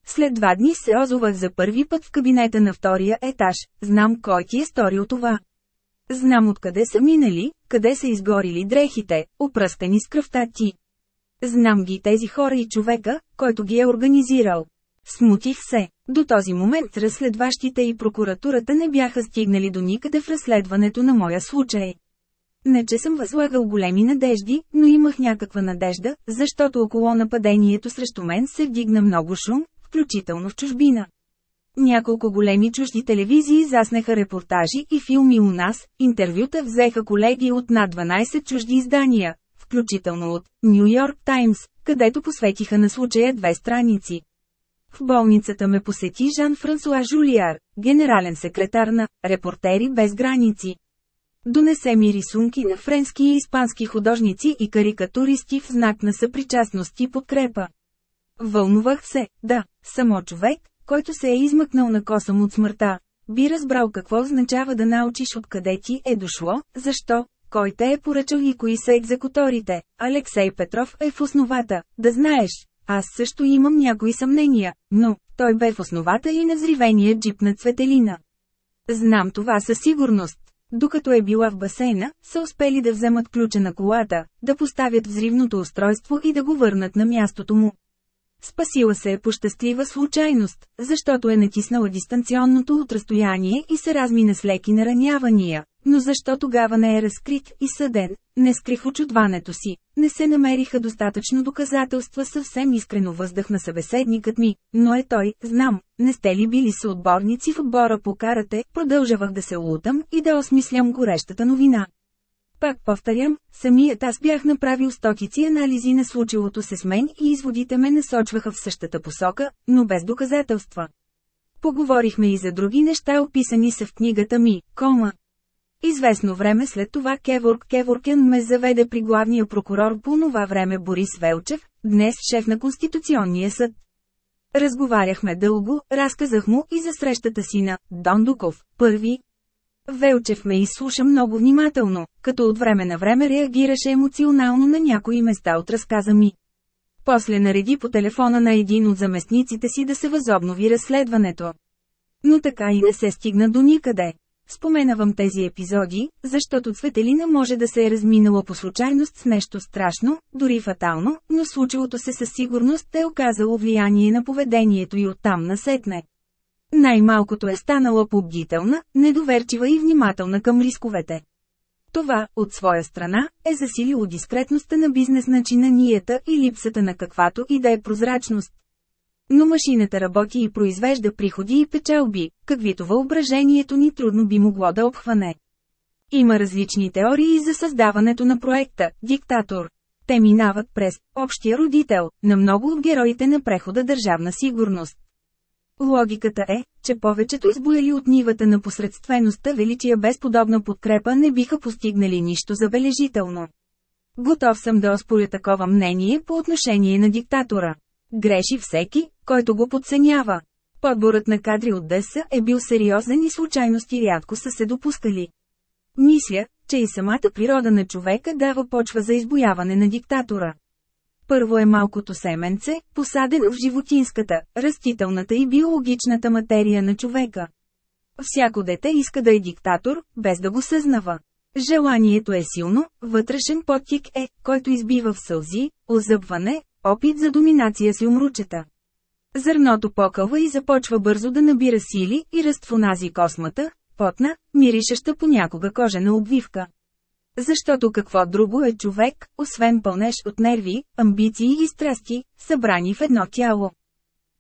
След два дни се озовах за първи път в кабинета на втория етаж, знам кой ти е сторил това. Знам откъде са минали, къде са изгорили дрехите, опръскани с кръвта ти. Знам ги тези хора и човека, който ги е организирал. Смутих се. До този момент разследващите и прокуратурата не бяха стигнали до никъде в разследването на моя случай. Не че съм възлагал големи надежди, но имах някаква надежда, защото около нападението срещу мен се вдигна много шум, включително в чужбина. Няколко големи чужди телевизии заснеха репортажи и филми у нас, интервюта взеха колеги от над 12 чужди издания, включително от Нью Йорк Таймс, където посветиха на случая две страници. В болницата ме посети Жан-Франсуа Жулиар, генерален секретар на «Репортери без граници». Донесе ми рисунки на френски и испански художници и карикатуристи в знак на съпричастност и подкрепа. Вълнувах се, да, само човек, който се е измъкнал на косъм от смъртта, би разбрал какво означава да научиш откъде ти е дошло, защо, кой те е поръчал и кои са екзекуторите. Алексей Петров е в основата, да знаеш. Аз също имам някои съмнения, но той бе в основата и на взривения джип на Цветелина. Знам това със сигурност. Докато е била в басейна, са успели да вземат ключа на колата, да поставят взривното устройство и да го върнат на мястото му. Спасила се е по щастлива случайност, защото е натиснала дистанционното от разстояние и се размина с леки наранявания. Но защо тогава не е разкрит и съден, не скрих очудването си, не се намериха достатъчно доказателства съвсем искрено въздъхна събеседникът ми, но е той, знам, не сте ли били съотборници в отбора по карате, продължавах да се лутам и да осмислям горещата новина. Пак повторям, самият аз бях направил стотици анализи на случилото се с мен и изводите ме насочваха в същата посока, но без доказателства. Поговорихме и за други неща описани са в книгата ми, Кома. Известно време след това Кеворг Кеворкен ме заведе при главния прокурор по това време Борис Велчев, днес шеф на Конституционния съд. Разговаряхме дълго, разказах му и за срещата си на Дондуков, първи, Велчев ме изслуша много внимателно, като от време на време реагираше емоционално на някои места от разказа ми. После нареди по телефона на един от заместниците си да се възобнови разследването. Но така и не се стигна до никъде. Споменавам тези епизоди, защото Цветелина може да се е разминала по случайност с нещо страшно, дори фатално, но случилото се със сигурност е оказало влияние на поведението и оттам насетне. Най-малкото е станала побдителна, недоверчива и внимателна към рисковете. Това, от своя страна, е засилило дискретността на бизнес начинанията и липсата на каквато и да е прозрачност. Но машината работи и произвежда приходи и печалби, каквито въображението ни трудно би могло да обхване. Има различни теории за създаването на проекта «Диктатор». Те минават през «общия родител» на много от героите на прехода държавна сигурност. Логиката е, че повечето избояли от нивата на посредствеността величия без подобна подкрепа не биха постигнали нищо забележително. Готов съм да оспоря такова мнение по отношение на диктатора. Греши всеки, който го подценява. Подборът на кадри от ДС е бил сериозен и случайности рядко са се допускали. Мисля, че и самата природа на човека дава почва за избояване на диктатора. Първо е малкото семенце, посадено в животинската, растителната и биологичната материя на човека. Всяко дете иска да е диктатор, без да го съзнава. Желанието е силно, вътрешен подтик е, който избива в сълзи, озъбване, опит за доминация си умручета. Зърното покълва и започва бързо да набира сили и ръст в онази космата, потна, миришеща понякога кожена обвивка. Защото какво друго е човек, освен пълнеж от нерви, амбиции и страсти, събрани в едно тяло.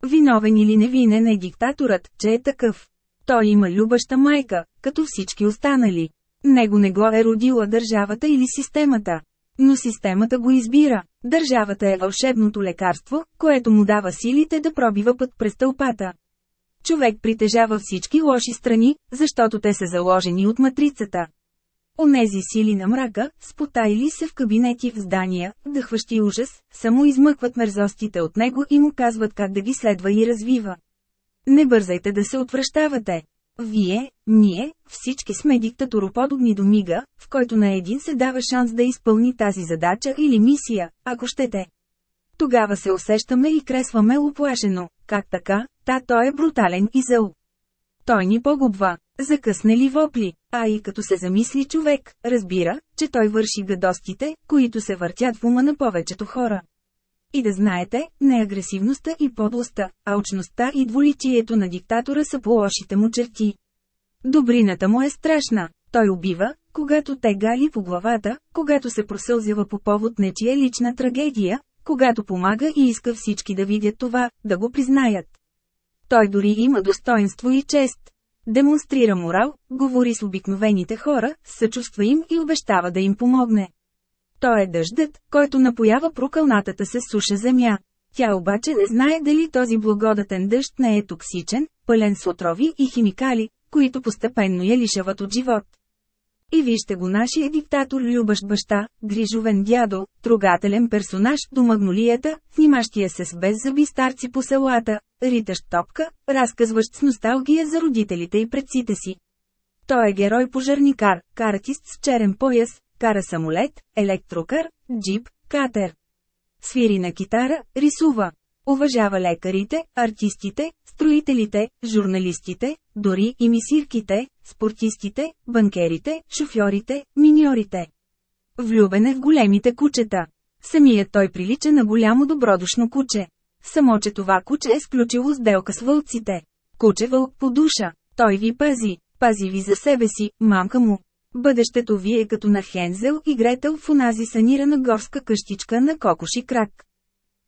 Виновен или невинен е диктаторът, че е такъв. Той има любаща майка, като всички останали. Него не го е родила държавата или системата. Но системата го избира. Държавата е вълшебното лекарство, което му дава силите да пробива път през тълпата. Човек притежава всички лоши страни, защото те са заложени от матрицата. Онези сили на мрака, спотайли се в кабинети в здания, дъхващи ужас, само измъкват мерзостите от него и му казват как да ги следва и развива. Не бързайте да се отвръщавате. Вие, ние, всички сме диктатуроподобни до мига, в който на един се дава шанс да изпълни тази задача или мисия, ако щете. Тогава се усещаме и кресваме оплашено. Как така? Та той е брутален и зъл. Той ни погубва. Закъснели вопли. А и като се замисли човек, разбира, че той върши гадостите, които се въртят в ума на повечето хора. И да знаете, не агресивността и подлостта, а очността и дволичието на диктатора са по лошите му черти. Добрината му е страшна. Той убива, когато те гали по главата, когато се просълзява по повод нечия лична трагедия, когато помага и иска всички да видят това, да го признаят. Той дори има достоинство и чест. Демонстрира морал, говори с обикновените хора, съчувства им и обещава да им помогне. Той е дъждът, който напоява прокълнатата се суша земя. Тя обаче не знае дали този благодатен дъжд не е токсичен, пълен с отрови и химикали, които постепенно я лишават от живот. И вижте го нашия диктатор любащ баща, грижовен дядо, трогателен персонаж до магнолията, снимащия се с беззъби старци по селата, ритащ топка, разказващ с носталгия за родителите и предците си. Той е герой-пожарникар, каратист с черен пояс, кара самолет, електрокар, джип, катер. Свири на китара, рисува. Уважава лекарите, артистите, строителите, журналистите, дори и мисирките, спортистите, банкерите, шофьорите, миньорите. Влюбен е в големите кучета. Самият той прилича на голямо добродушно куче. Само че това куче е сключило сделка с вълците. Куче вълк по душа. Той ви пази. Пази ви за себе си, мамка му. Бъдещето ви е като на Хензел и Гретел в онази санирана горска къщичка на кокоши крак.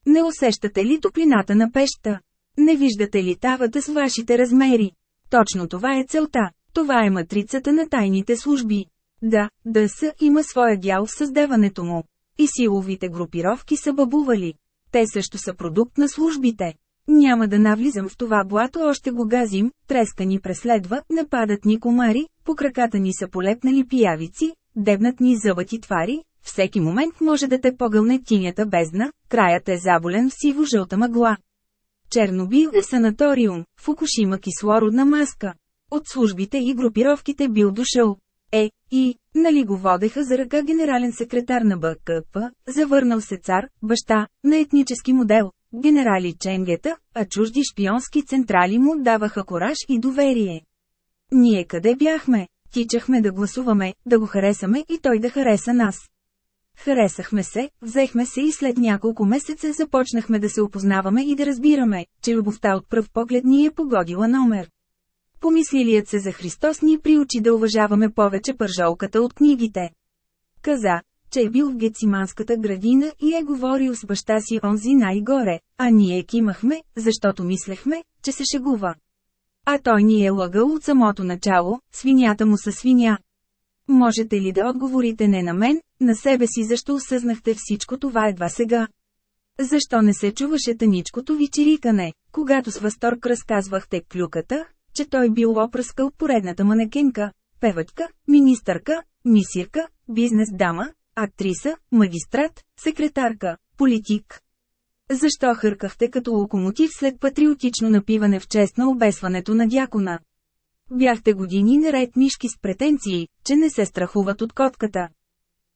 Не усещате ли топлината на пеща? Не виждате ли тавата с вашите размери? Точно това е целта. Това е матрицата на тайните служби. Да, ДС има своя дял в създаването му. И силовите групировки са бабували. Те също са продукт на службите. Няма да навлизам в това блато, още го газим, треска ни преследва, нападат ни комари, по краката ни са полепнали пиявици, дебнат ни зъбати твари, всеки момент може да те погълне тинята бездна, краят е заболен в сиво-жълта мъгла. Чернобил е санаториум, Фукушима кислородна маска. От службите и групировките бил дошъл. Е, и, нали го водеха за ръка генерален секретар на БКП, завърнал се цар, баща, на етнически модел, генерали Ченгета, а чужди шпионски централи му даваха кораж и доверие. Ние къде бяхме? Тичахме да гласуваме, да го харесаме и той да хареса нас. Харесахме се, взехме се и след няколко месеца започнахме да се опознаваме и да разбираме, че любовта от пръв поглед ни е погодила номер. Помислилият се за Христос ни приучи да уважаваме повече пържолката от книгите. Каза, че е бил в Гециманската градина и е говорил с баща си онзи най-горе, а ние кимахме, защото мислехме, че се шегува. А той ни е лъгал от самото начало, свинята му са свиня. Можете ли да отговорите не на мен, на себе си защо осъзнахте всичко това едва сега? Защо не се чуваше таничкото ви чирикане, когато с възторг разказвахте клюката, че той бил опръскал поредната манекенка, певачка, министърка, мисирка, бизнес дама, актриса, магистрат, секретарка, политик. Защо хъркахте като локомотив след патриотично напиване в чест на обесването на дякона? Бяхте години наред мишки с претенции, че не се страхуват от котката.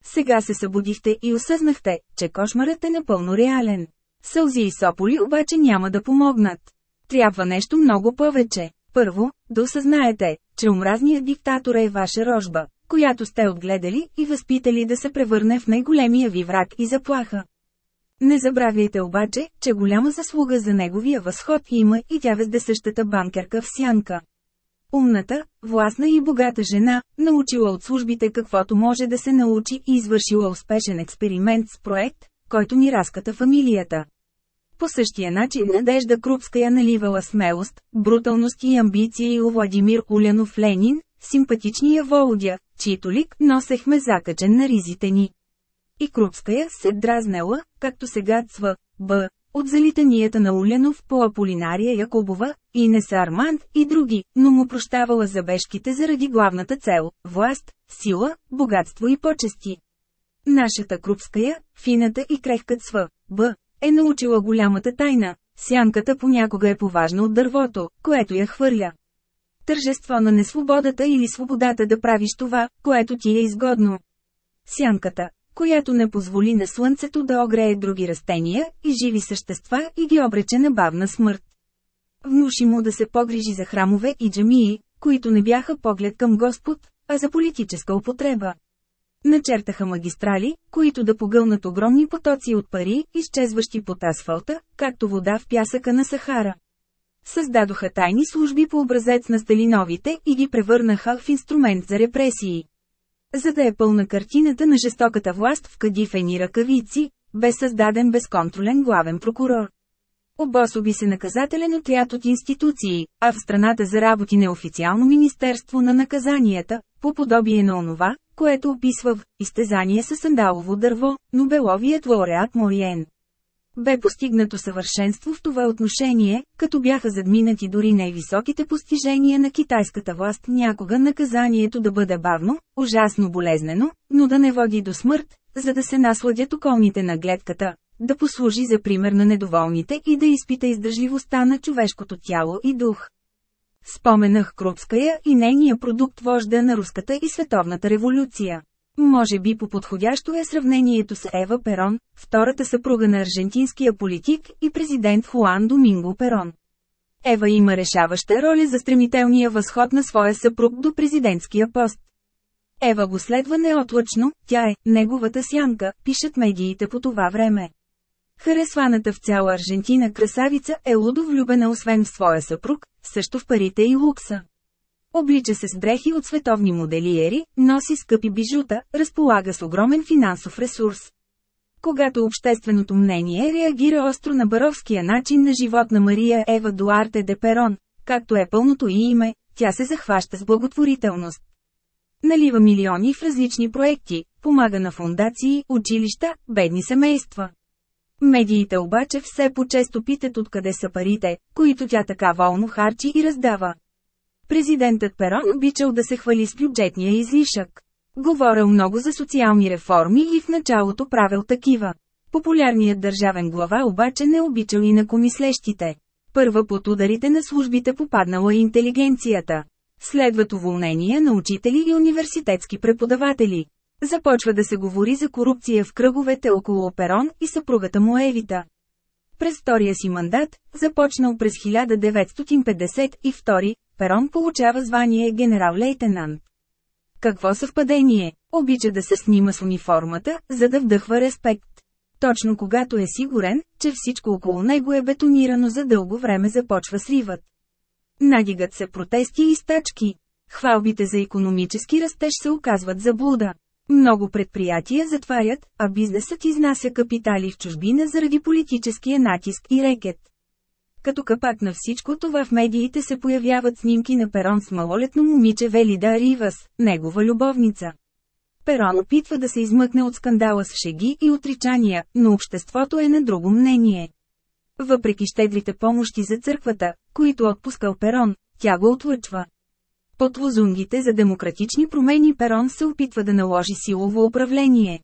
Сега се събудихте и осъзнахте, че кошмарът е напълно реален. Сълзи и сополи обаче няма да помогнат. Трябва нещо много повече. Първо, да осъзнаете, че омразният диктатор е ваша рожба, която сте отгледали и възпитали да се превърне в най-големия ви враг и заплаха. Не забравяйте обаче, че голяма заслуга за неговия възход има и тя везде същата банкерка в сянка. Умната, властна и богата жена, научила от службите каквото може да се научи и извършила успешен експеримент с проект, който ни разката фамилията. По същия начин Надежда Крупская наливала смелост, бруталност и амбиции у Владимир Улянов Ленин, симпатичния Володя, чието лик носехме закачен на ризите ни. И Крупская се дразнела, както сега цва, б, от залитанията на Улянов по Аполинария Якобова, и Неса Арманд и други, но му прощавала забежките заради главната цел – власт, сила, богатство и почести. Нашата Крупская, фината и крехкът сва, б, е научила голямата тайна. Сянката понякога е поважна от дървото, което я хвърля. Тържество на несвободата или свободата да правиш това, което ти е изгодно. Сянката, която не позволи на слънцето да огрее други растения и живи същества и ги обрече на бавна смърт. Внуши му да се погрижи за храмове и джамии, които не бяха поглед към Господ, а за политическа употреба. Начертаха магистрали, които да погълнат огромни потоци от пари, изчезващи под асфалта, както вода в пясъка на Сахара. Създадоха тайни служби по образец на Сталиновите и ги превърнаха в инструмент за репресии. За да е пълна картината на жестоката власт в кадифени ръкавици, бе създаден безконтролен главен прокурор. Обособи се наказателен отряд от институции, а в страната за работи неофициално Министерство на наказанията, по подобие на онова, което описва в «Изтезание с сандалово дърво», Нобеловият лауреат Мориен. Бе постигнато съвършенство в това отношение, като бяха задминати дори най-високите постижения на китайската власт някога наказанието да бъде бавно, ужасно болезнено, но да не води до смърт, за да се насладят околните на гледката, да послужи за пример на недоволните и да изпита издържливостта на човешкото тяло и дух. Споменах Крупская и нейния продукт вожда на руската и световната революция. Може би по-подходящо е сравнението с Ева Перон, втората съпруга на аржентинския политик и президент Хуан Доминго Перон. Ева има решаваща роля за стремителния възход на своя съпруг до президентския пост. Ева го следва неотлъчно, тя е неговата сянка, пишат медиите по това време. Харесваната в цяла Аржентина красавица е лудо влюбена освен в своя съпруг, също в парите и лукса. Облича се с дрехи от световни моделиери, носи скъпи бижута, разполага с огромен финансов ресурс. Когато общественото мнение реагира остро на баровския начин на живот на Мария Ева Дуарте де Перон, както е пълното и име, тя се захваща с благотворителност. Налива милиони в различни проекти, помага на фундации, училища, бедни семейства. Медиите обаче все по-често питат откъде са парите, които тя така волно харчи и раздава. Президентът Перон обичал да се хвали с бюджетния излишък. Говорил много за социални реформи и в началото правил такива. Популярният държавен глава обаче не обичал и на комислещите. Първа под ударите на службите попаднала интелигенцията. Следват уволнения на учители и университетски преподаватели. Започва да се говори за корупция в кръговете около Перон и съпругата му Евита. През втория си мандат, започнал през 1952, Перон получава звание генерал-лейтенант. Какво съвпадение? Обича да се снима с униформата, за да вдъхва респект. Точно когато е сигурен, че всичко около него е бетонирано за дълго време започва сриват. Надигат се протести и стачки. Хвалбите за економически растеж се оказват заблуда. Много предприятия затварят, а бизнесът изнася капитали в чужбина заради политическия натиск и рекет. Като капак на всичко това в медиите се появяват снимки на Перон с малолетно момиче Велида Ривас, негова любовница. Перон опитва да се измъкне от скандала с шеги и отричания, но обществото е на друго мнение. Въпреки щедрите помощи за църквата, които отпускал Перон, тя го отлъчва. Под лозунгите за демократични промени Перон се опитва да наложи силово управление.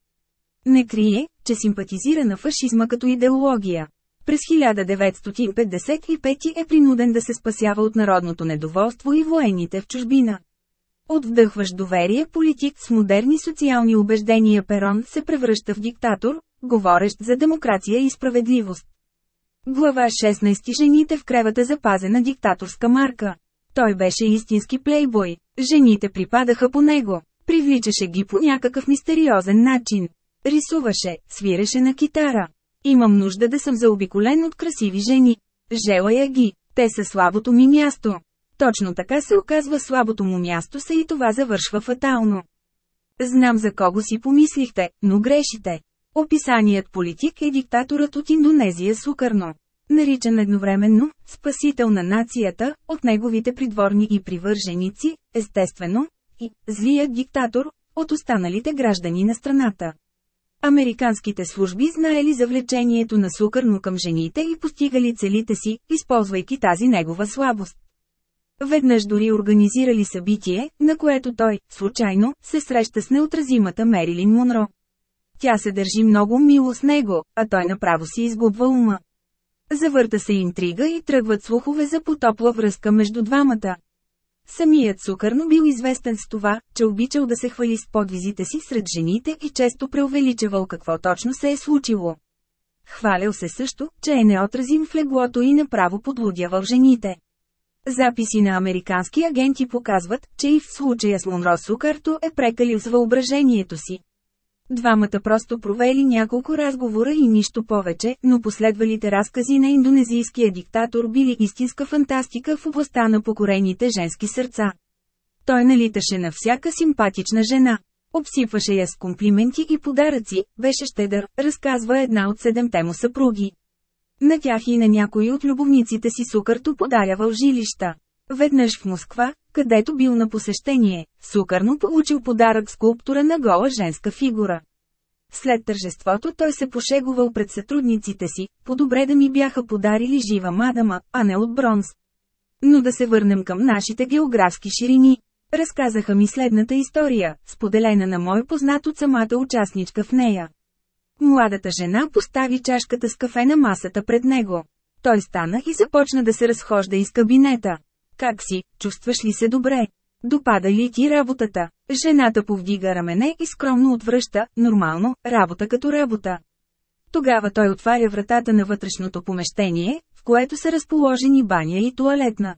Не крие, че симпатизира на фашизма като идеология. През 1955 е принуден да се спасява от народното недоволство и военните в чужбина. От вдъхващ доверие политик с модерни социални убеждения Перон се превръща в диктатор, говорещ за демокрация и справедливост. Глава 16 Жените в кревата запазена диктаторска марка. Той беше истински плейбой. Жените припадаха по него. Привличаше ги по някакъв мистериозен начин. Рисуваше, свиреше на китара. Имам нужда да съм заобиколен от красиви жени. Желая ги. Те са слабото ми място. Точно така се оказва слабото му място се и това завършва фатално. Знам за кого си помислихте, но грешите. Описаният политик е диктаторът от Индонезия Сукърно. Наричан едновременно «спасител на нацията» от неговите придворни и привърженици, естествено, и «злият диктатор» от останалите граждани на страната. Американските служби знаели за влечението на Сукърно към жените и постигали целите си, използвайки тази негова слабост. Веднъж дори организирали събитие, на което той, случайно, се среща с неотразимата Мерилин Монро. Тя се държи много мило с него, а той направо си изгубва ума. Завърта се интрига и тръгват слухове за потопла връзка между двамата. Самият Сукърно бил известен с това, че обичал да се хвали с подвизите си сред жените и често преувеличавал какво точно се е случило. Хвалял се също, че е неотразим в леглото и направо подлудявал жените. Записи на американски агенти показват, че и в случая с Монро Сукарто е прекалил с въображението си. Двамата просто провели няколко разговора и нищо повече, но последвалите разкази на индонезийския диктатор били истинска фантастика в областта на покорените женски сърца. Той налиташе на всяка симпатична жена. Обсипваше я с комплименти и подаръци, беше щедър, разказва една от седемте му съпруги. На тях и на някои от любовниците си Сукърто подарявал жилища. Веднъж в Москва, където бил на посещение, Сукърно получил подарък скулптура на гола женска фигура. След тържеството той се пошегувал пред сътрудниците си, по-добре да ми бяха подарили жива мадама, а не от бронз. Но да се върнем към нашите географски ширини. Разказаха ми следната история, споделена на мой познат от самата участничка в нея. Младата жена постави чашката с кафе на масата пред него. Той стана и започна да се разхожда из кабинета. Как си, чувстваш ли се добре? Допада ли ти работата? Жената повдига рамене и скромно отвръща, нормално, работа като работа. Тогава той отваря вратата на вътрешното помещение, в което са разположени баня и туалетна.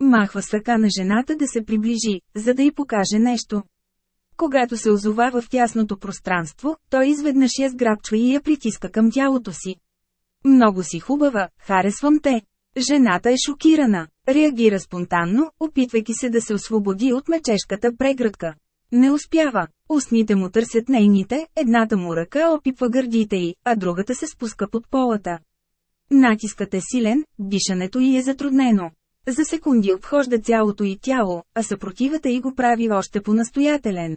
Махва с ръка на жената да се приближи, за да й покаже нещо. Когато се озовава в тясното пространство, той изведнъж я сграбчва и я притиска към тялото си. Много си хубава, харесвам те. Жената е шокирана. Реагира спонтанно, опитвайки се да се освободи от мечешката преградка. Не успява. Устните му търсят нейните, едната му ръка опипва гърдите й, а другата се спуска под полата. Натискът е силен, дишането й е затруднено. За секунди обхожда цялото й тяло, а съпротивата й го прави още по-настоятелен.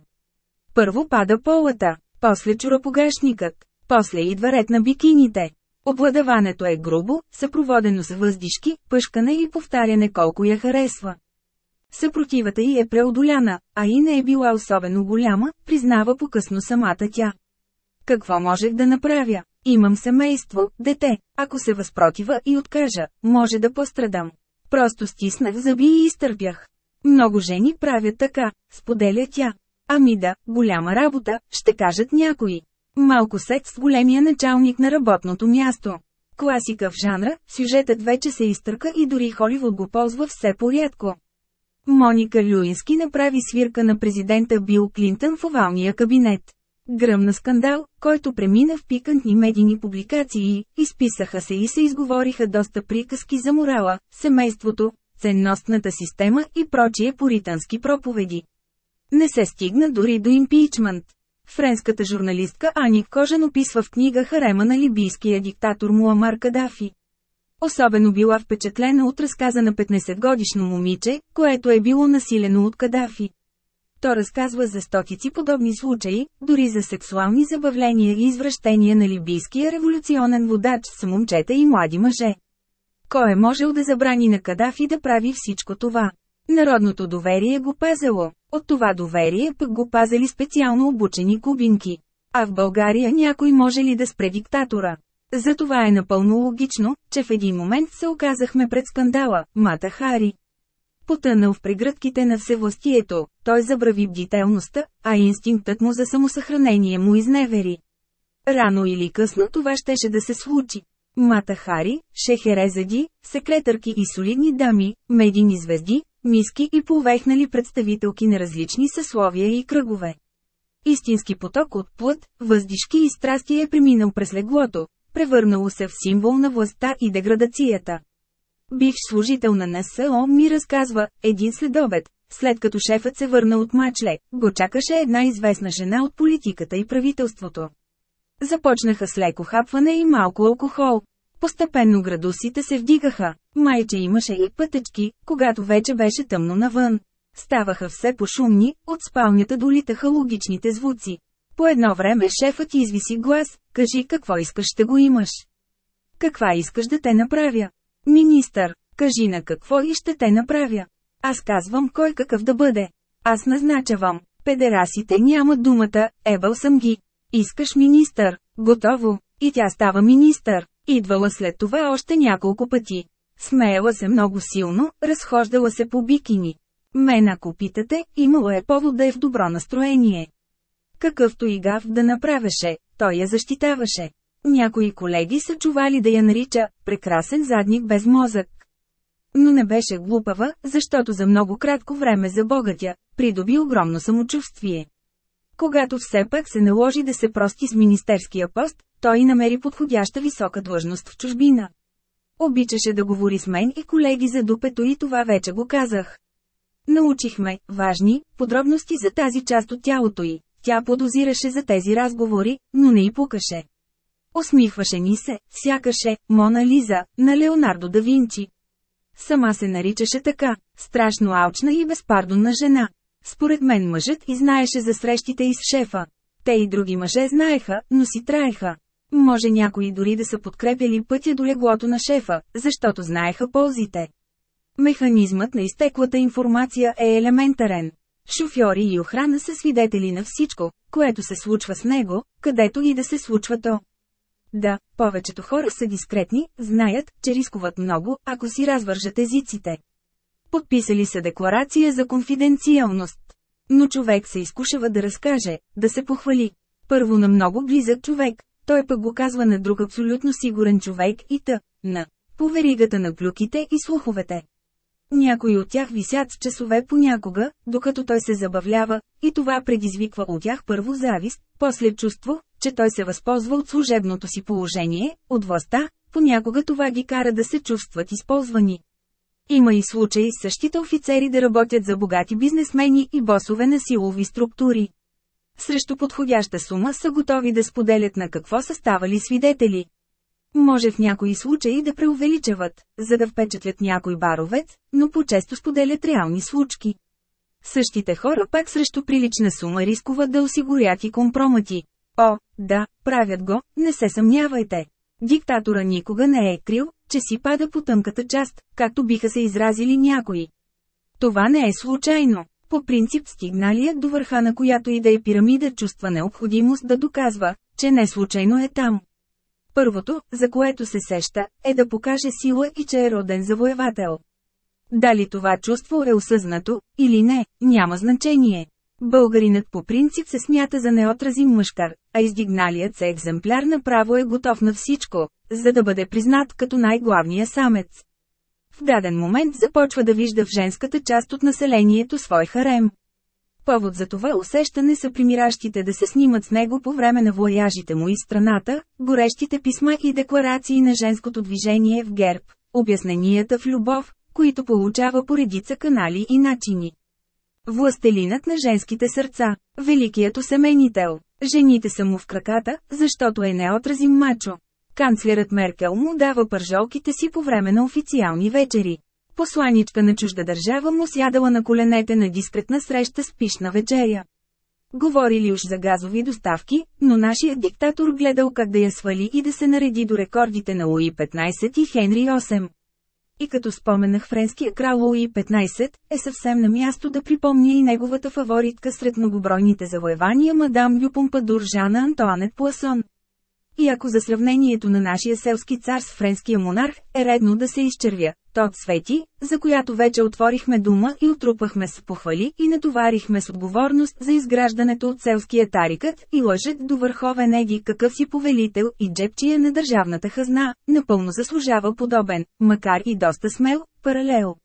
Първо пада полата, после чурапогашникът, после идва ред на бикините. Обладаването е грубо, съпроводено с въздишки, пъшкане и повтаряне колко я харесва. Съпротивата й е преодоляна, а и не е била особено голяма, признава покъсно самата тя. Какво можех да направя? Имам семейство, дете, ако се възпротива и откажа, може да пострадам. Просто стиснах зъби и изтърпях. Много жени правят така, споделя тя. Ами да, голяма работа, ще кажат някои. Малко секс с големия началник на работното място. Класика в жанра, сюжетът вече се изтърка и дори Холивуд го ползва все порядко. Моника Люински направи свирка на президента Бил Клинтън в овалния кабинет. Гръмна скандал, който премина в пикантни медийни публикации, изписаха се и се изговориха доста приказки за морала, семейството, ценностната система и прочие поритански проповеди. Не се стигна дори до импичмент. Френската журналистка Ани Кожан описва в книга харема на либийския диктатор Муамар Кадафи. Особено била впечатлена от разказа на 15-годишно момиче, което е било насилено от Кадафи. То разказва за стотици подобни случаи, дори за сексуални забавления и извращения на либийския революционен водач с момчета и млади мъже. Кой е можел да забрани на Кадафи да прави всичко това? Народното доверие го пазало, от това доверие пък го пазали специално обучени кубинки. А в България някой може ли да спре диктатора? Затова е напълно логично, че в един момент се оказахме пред скандала – Мата Хари. Потънал в прегръдките на всевластието, той забрави бдителността, а инстинктът му за самосъхранение му изневери. Рано или късно това щеше да се случи. Мата Хари, Шехерезади, секретарки и солидни дами, медийни звезди, миски и повехнали представителки на различни съсловия и кръгове. Истински поток от плът, въздишки и страсти е преминал през леглото, превърнало се в символ на властта и деградацията. Бивш служител на НСО ми разказва, един следобед, след като шефът се върна от Мачле, го чакаше една известна жена от политиката и правителството. Започнаха с леко хапване и малко алкохол. Постепенно градусите се вдигаха. Майче имаше и пътечки, когато вече беше тъмно навън. Ставаха все по-шумни, от спалнята долитаха логичните звуци. По едно време шефът извиси глас, кажи какво искаш ще го имаш. Каква искаш да те направя? Министър, кажи на какво и ще те направя. Аз казвам кой какъв да бъде. Аз назначавам. Педерасите нямат думата, ебал съм ги. Искаш министър, готово. И тя става министър. Идвала след това още няколко пъти. Смеяла се много силно, разхождала се по бикини. Мен ако питате, имало е повод да е в добро настроение. Какъвто и гав да направеше, той я защитаваше. Някои колеги са чували да я нарича «прекрасен задник без мозък». Но не беше глупава, защото за много кратко време забогатя, придоби огромно самочувствие. Когато все пак се наложи да се прости с министерския пост, той намери подходяща висока длъжност в чужбина. Обичаше да говори с мен и колеги за дупето и това вече го казах. Научихме важни подробности за тази част от тялото й. Тя подозираше за тези разговори, но не й пукаше. Усмихваше ни се, сякаше Мона Лиза на Леонардо да Винчи. Сама се наричаше така, страшно алчна и безпардонна жена. Според мен мъжът и знаеше за срещите и с шефа. Те и други мъже знаеха, но си траеха. Може някои дори да са подкрепяли пътя до леглото на шефа, защото знаеха ползите. Механизмът на изтеклата информация е елементарен. Шофьори и охрана са свидетели на всичко, което се случва с него, където и да се случва то. Да, повечето хора са дискретни, знаят, че рискуват много, ако си развържат езиците. Подписали са декларация за конфиденциалност. Но човек се изкушава да разкаже, да се похвали. Първо на много близък човек, той пък го казва на друг абсолютно сигурен човек и т. на поверигата на клюките и слуховете. Някои от тях висят часове понякога, докато той се забавлява, и това предизвиква от тях първо завист, после чувство, че той се възползва от служебното си положение, от властта, понякога това ги кара да се чувстват използвани. Има и случаи същите офицери да работят за богати бизнесмени и босове на силови структури. Срещу подходяща сума са готови да споделят на какво са ставали свидетели. Може в някои случаи да преувеличават, за да впечатлят някой баровец, но по-често споделят реални случки. Същите хора пак срещу прилична сума рискуват да осигурят и компромати. О, да, правят го, не се съмнявайте. Диктатора никога не е крил, че си пада по тънката част, както биха се изразили някои. Това не е случайно. По принцип стигналият до върха на която и да е пирамида чувства необходимост да доказва, че не случайно е там. Първото, за което се сеща, е да покаже сила и че е роден завоевател. Дали това чувство е осъзнато, или не, няма значение. Българинът по принцип се смята за неотразим мъжкар, а издигналият се екземпляр направо е готов на всичко, за да бъде признат като най-главния самец. В даден момент започва да вижда в женската част от населението свой харем. Повод за това усещане са примиращите да се снимат с него по време на вояжите му из страната, горещите писма и декларации на женското движение в герб, обясненията в любов, които получава по редица канали и начини. Властелинът на женските сърца, великият осеменител, Жените са му в краката, защото е неотразим мачо. Канцлерът Меркел му дава пържолките си по време на официални вечери. Посланичка на чужда държава му сядала на коленете на дискретна среща с пишна вечеря. Говорили уж за газови доставки, но нашият диктатор гледал как да я свали и да се нареди до рекордите на Луи 15 и Хенри 8. И като споменах френския крал Луи 15, е съвсем на място да припомня и неговата фаворитка сред многобройните завоевания мадам Люпомпадур Жана Антуанет Пуасон. И ако за сравнението на нашия селски цар с френския монарх е редно да се изчервя, Тот Свети, за която вече отворихме дума и отрупахме с похвали и натоварихме с отговорност за изграждането от селския тарикът и лъжет до върховен еди какъв си повелител и джепчия на държавната хазна, напълно заслужава подобен, макар и доста смел, паралел.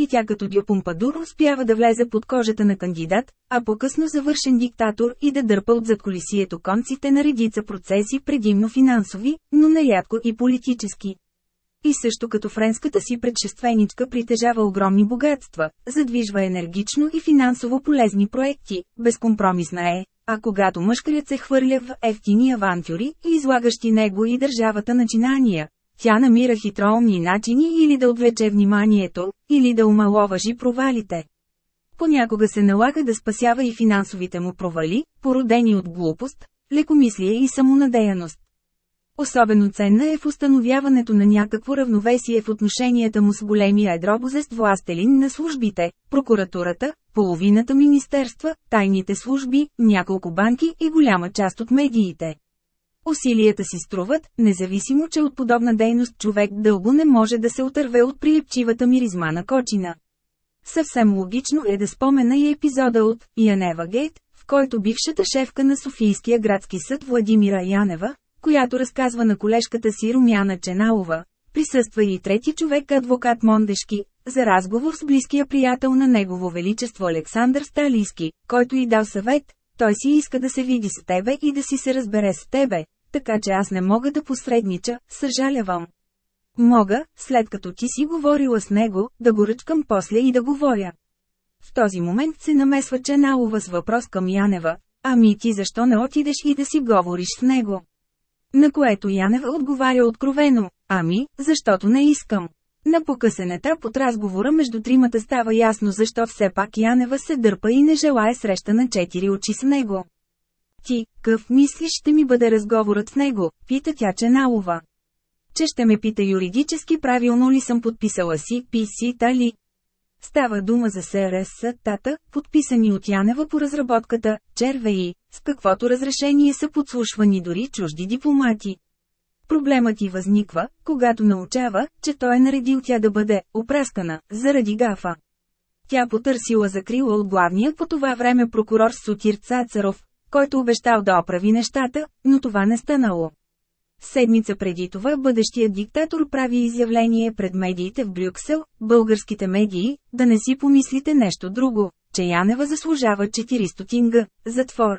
И тя като Дюпомпадур успява да влезе под кожата на кандидат, а по-късно завършен диктатор и да дърпа от задколисието конците на редица процеси предимно финансови, но нерядко и политически. И също като френската си предшественичка притежава огромни богатства, задвижва енергично и финансово полезни проекти, безкомпромисна е, а когато мъжкарят се хвърля в ефтини авантюри излагащи него и държавата начинания, тя намира хитроумни начини или да отвлече вниманието, или да умаловажи провалите. Понякога се налага да спасява и финансовите му провали, породени от глупост, лекомислие и самонадеяност. Особено ценна е в установяването на някакво равновесие в отношенията му с големия едробозест властелин на службите, прокуратурата, половината министерства, тайните служби, няколко банки и голяма част от медиите. Усилията си струват, независимо че от подобна дейност човек дълго не може да се отърве от прилипчивата миризма на кочина. Съвсем логично е да спомена и епизода от Янева Гейт, в който бившата шефка на Софийския градски съд Владимира Янева, която разказва на колежката си Румяна Ченалова, присъства и трети човек адвокат Мондешки, за разговор с близкия приятел на Негово Величество Александър Сталийски, който и дал съвет, той си иска да се види с тебе и да си се разбере с тебе, така че аз не мога да посреднича, съжалявам. Мога, след като ти си говорила с него, да го ръчкам после и да говоря. В този момент се намесва Ченалова с въпрос към Янева, ами ти защо не отидеш и да си говориш с него? На което Янева отговаря откровено, ами, защото не искам. На покъсен етап от разговора между тримата става ясно защо все пак Янева се дърпа и не желая среща на четири очи с него. Ти, къв мислиш ще ми бъде разговорът с него, пита тя Ченалова. Че ще ме пита юридически правилно ли съм подписала си, писи тали. Става дума за СРС тата, подписани от Янева по разработката, червеи, с каквото разрешение са подслушвани дори чужди дипломати. Проблемът и възниква, когато научава, че той е наредил тя да бъде опраскана, заради гафа. Тя потърсила закрила от главния по това време прокурор Сотир Цацаров, който обещал да оправи нещата, но това не станало. Седмица преди това бъдещият диктатор прави изявление пред медиите в Брюксел, българските медии, да не си помислите нещо друго, че Янева заслужава 400 г. затвор.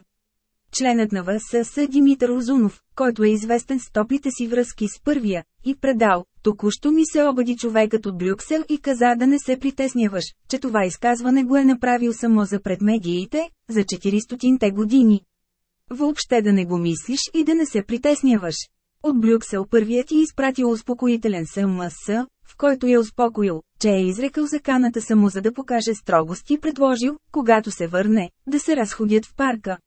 Членът на ВСС Димитър Озунов, който е известен с топлите си връзки с първия, и предал, току-що ми се обади човекът от Брюксел и каза да не се притесняваш, че това изказване го е направил само за пред медиите, за 400-те години. Въобще да не го мислиш и да не се притесняваш. От Брюксел първият ти изпратил успокоителен СМС, в който е успокоил, че е изрекал заканата само за да покаже строгост и предложил, когато се върне, да се разходят в парка.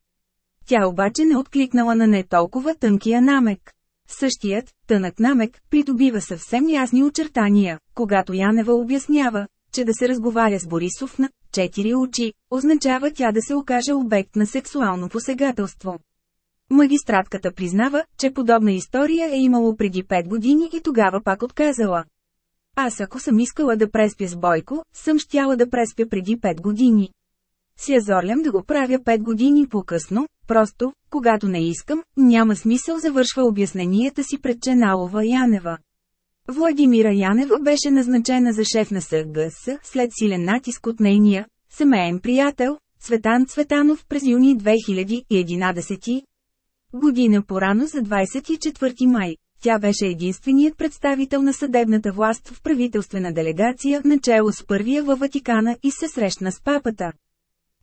Тя обаче не откликнала на не толкова тънкия намек. Същият, тънък намек, придобива съвсем ясни очертания, когато Янева обяснява, че да се разговаря с Борисов на четири очи, означава тя да се окаже обект на сексуално посегателство. Магистратката признава, че подобна история е имало преди 5 години и тогава пак отказала. Аз ако съм искала да преспя с Бойко, съм щяла да преспя преди 5 години. Си зорлям да го правя 5 години по-късно, просто, когато не искам, няма смисъл завършва обясненията си пред Ченалова Янева. Владимира Янева беше назначена за шеф на СГС след силен натиск от нейния семейен приятел, Цветан Цветанов през юни 2011 година порано за 24 май. Тя беше единственият представител на съдебната власт в правителствена делегация начало с първия във Ватикана и се срещна с папата.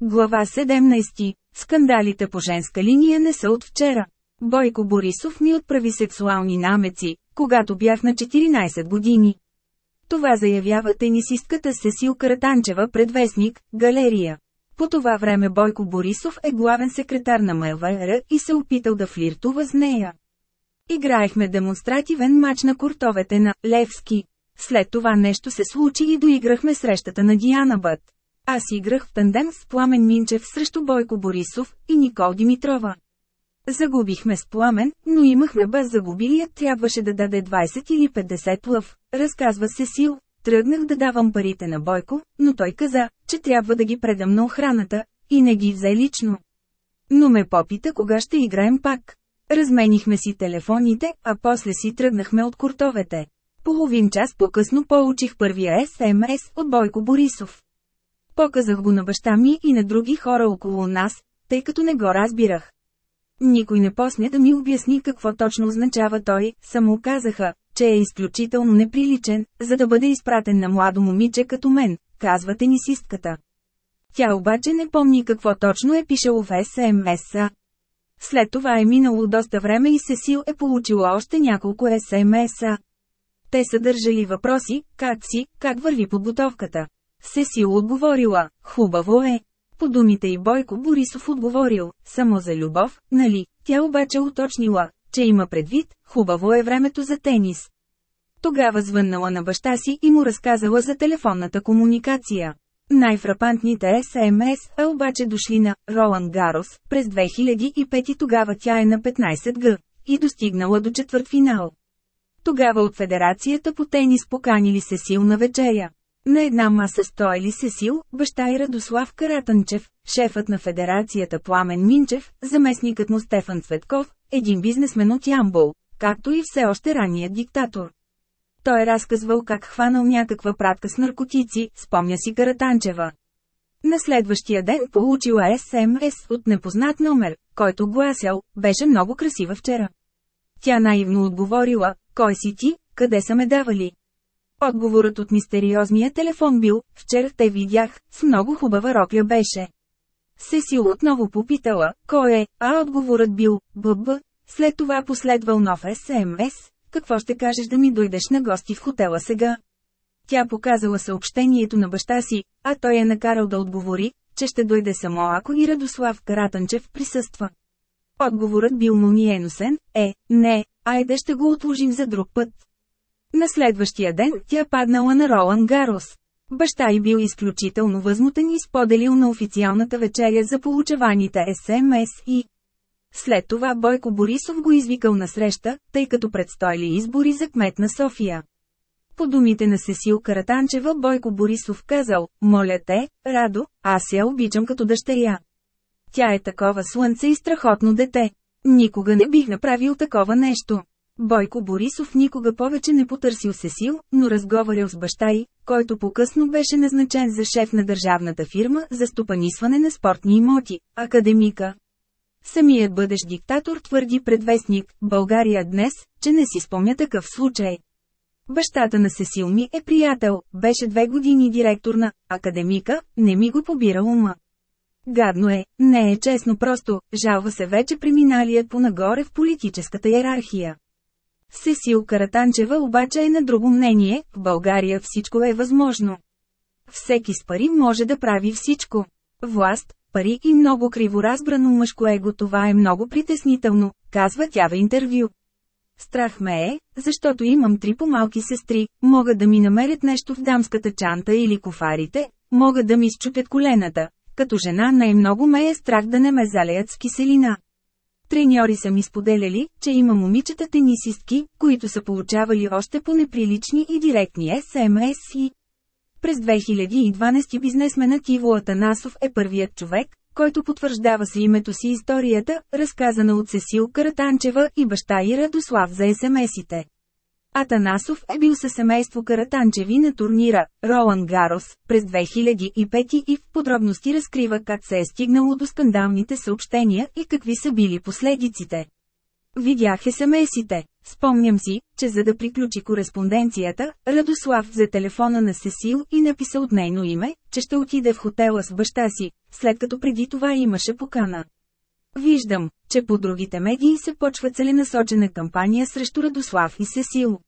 Глава 17. Скандалите по женска линия не са от вчера. Бойко Борисов ми отправи сексуални намеци, когато бях на 14 години. Това заявява тенисистката Сесил Каратанчева пред вестник, галерия. По това време Бойко Борисов е главен секретар на МВР и се опитал да флиртува с нея. Играехме демонстративен матч на куртовете на Левски. След това нещо се случи и доиграхме срещата на Диана Бът. Аз играх в тандем с Пламен Минчев срещу Бойко Борисов и Никол Димитрова. Загубихме с Пламен, но имахме без загубилият трябваше да даде 20 или 50 лъв, разказва се Сил. Тръгнах да давам парите на Бойко, но той каза, че трябва да ги предам на охраната, и не ги взе лично. Но ме попита кога ще играем пак. Разменихме си телефоните, а после си тръгнахме от куртовете. Половин час по-късно получих първия СМС от Бойко Борисов. Показах го на баща ми и на други хора около нас, тъй като не го разбирах. Никой не посне да ми обясни какво точно означава той, само казаха, че е изключително неприличен, за да бъде изпратен на младо момиче като мен, казва тенисистката. Тя обаче не помни какво точно е пишело в СМС-а. След това е минало доста време и Сесил е получила още няколко СМС-а. Те съдържали въпроси, как си, как върви подготовката. Сесил отговорила, хубаво е. По думите и Бойко Борисов отговорил, само за любов, нали, тя обаче уточнила, че има предвид, хубаво е времето за тенис. Тогава звъннала на баща си и му разказала за телефонната комуникация. Най-фрапантните СМС, а обаче дошли на Ролан Гарос през 2005 тогава тя е на 15 г. и достигнала до четвъртфинал. Тогава от Федерацията по тенис поканили се силна вечеря. На една маса стоели Сесил, баща и Радослав Каратанчев, шефът на федерацията Пламен Минчев, заместникът му Стефан Цветков, един бизнесмен от Ямбол, както и все още ранният диктатор. Той е разказвал как хванал някаква пратка с наркотици, спомня си Каратанчева. На следващия ден получила СМС от непознат номер, който гласял, беше много красива вчера. Тя наивно отговорила, кой си ти, къде са ме давали? Отговорът от мистериозния телефон бил, вчера те видях, с много хубава рокля беше. Сесил отново попитала, кой е, а отговорът бил, ББ. След това последвал нов СМС, какво ще кажеш да ми дойдеш на гости в хотела сега? Тя показала съобщението на баща си, а той е накарал да отговори, че ще дойде само ако и Радослав Каратанчев присъства. Отговорът бил молниеносен, е, не, айде ще го отложим за друг път. На следващия ден тя паднала на Ролан Гарос. Баща й бил изключително възмутен и споделил на официалната вечеря за получаваните СМС и след това Бойко Борисов го извикал на среща, тъй като предстояли избори за кмет на София. По думите на Сесил Каратанчева Бойко Борисов казал, моля те, Радо, аз я обичам като дъщеря. Тя е такова слънце и страхотно дете. Никога не бих направил такова нещо. Бойко Борисов никога повече не потърсил Сесил, но разговарял с баща й, който по-късно беше назначен за шеф на държавната фирма за стопанисване на спортни имоти, академика. Самият бъдещ диктатор твърди предвестник, България днес, че не си спомня такъв случай. Бащата на Сесил ми е приятел, беше две години директор на академика, не ми го побира ума. Гадно е, не е честно просто, жалва се вече преминалият по-нагоре в политическата иерархия. Сесил Каратанчева обаче е на друго мнение, в България всичко е възможно. Всеки с пари може да прави всичко. Власт, пари и много криворазбрано мъжко его това е много притеснително, казва тя в интервю. Страх ме е, защото имам три по-малки сестри, могат да ми намерят нещо в дамската чанта или кофарите, могат да ми счупят колената. Като жена най-много ме е страх да не ме залеят с киселина. Треньори са ми споделяли, че има момичета тенисистки, които са получавали още по неприлични и директни СМС и през 2012 бизнесменът Иво Атанасов е първият човек, който потвърждава с името си историята, разказана от Сесил Каратанчева и баща и Радослав за СМС-ите. Атанасов е бил със семейство Каратанчеви на турнира Ролан Гарос през 2005 и в подробности разкрива как се е стигнало до скандалните съобщения и какви са били последиците. Видях смс-ите. Спомням си, че за да приключи кореспонденцията, Радослав взе телефона на Сесил и написа от нейно име, че ще отиде в хотела с баща си, след като преди това имаше покана. Виждам, че по другите медии се почва целенасочена кампания срещу Радослав и Сесил.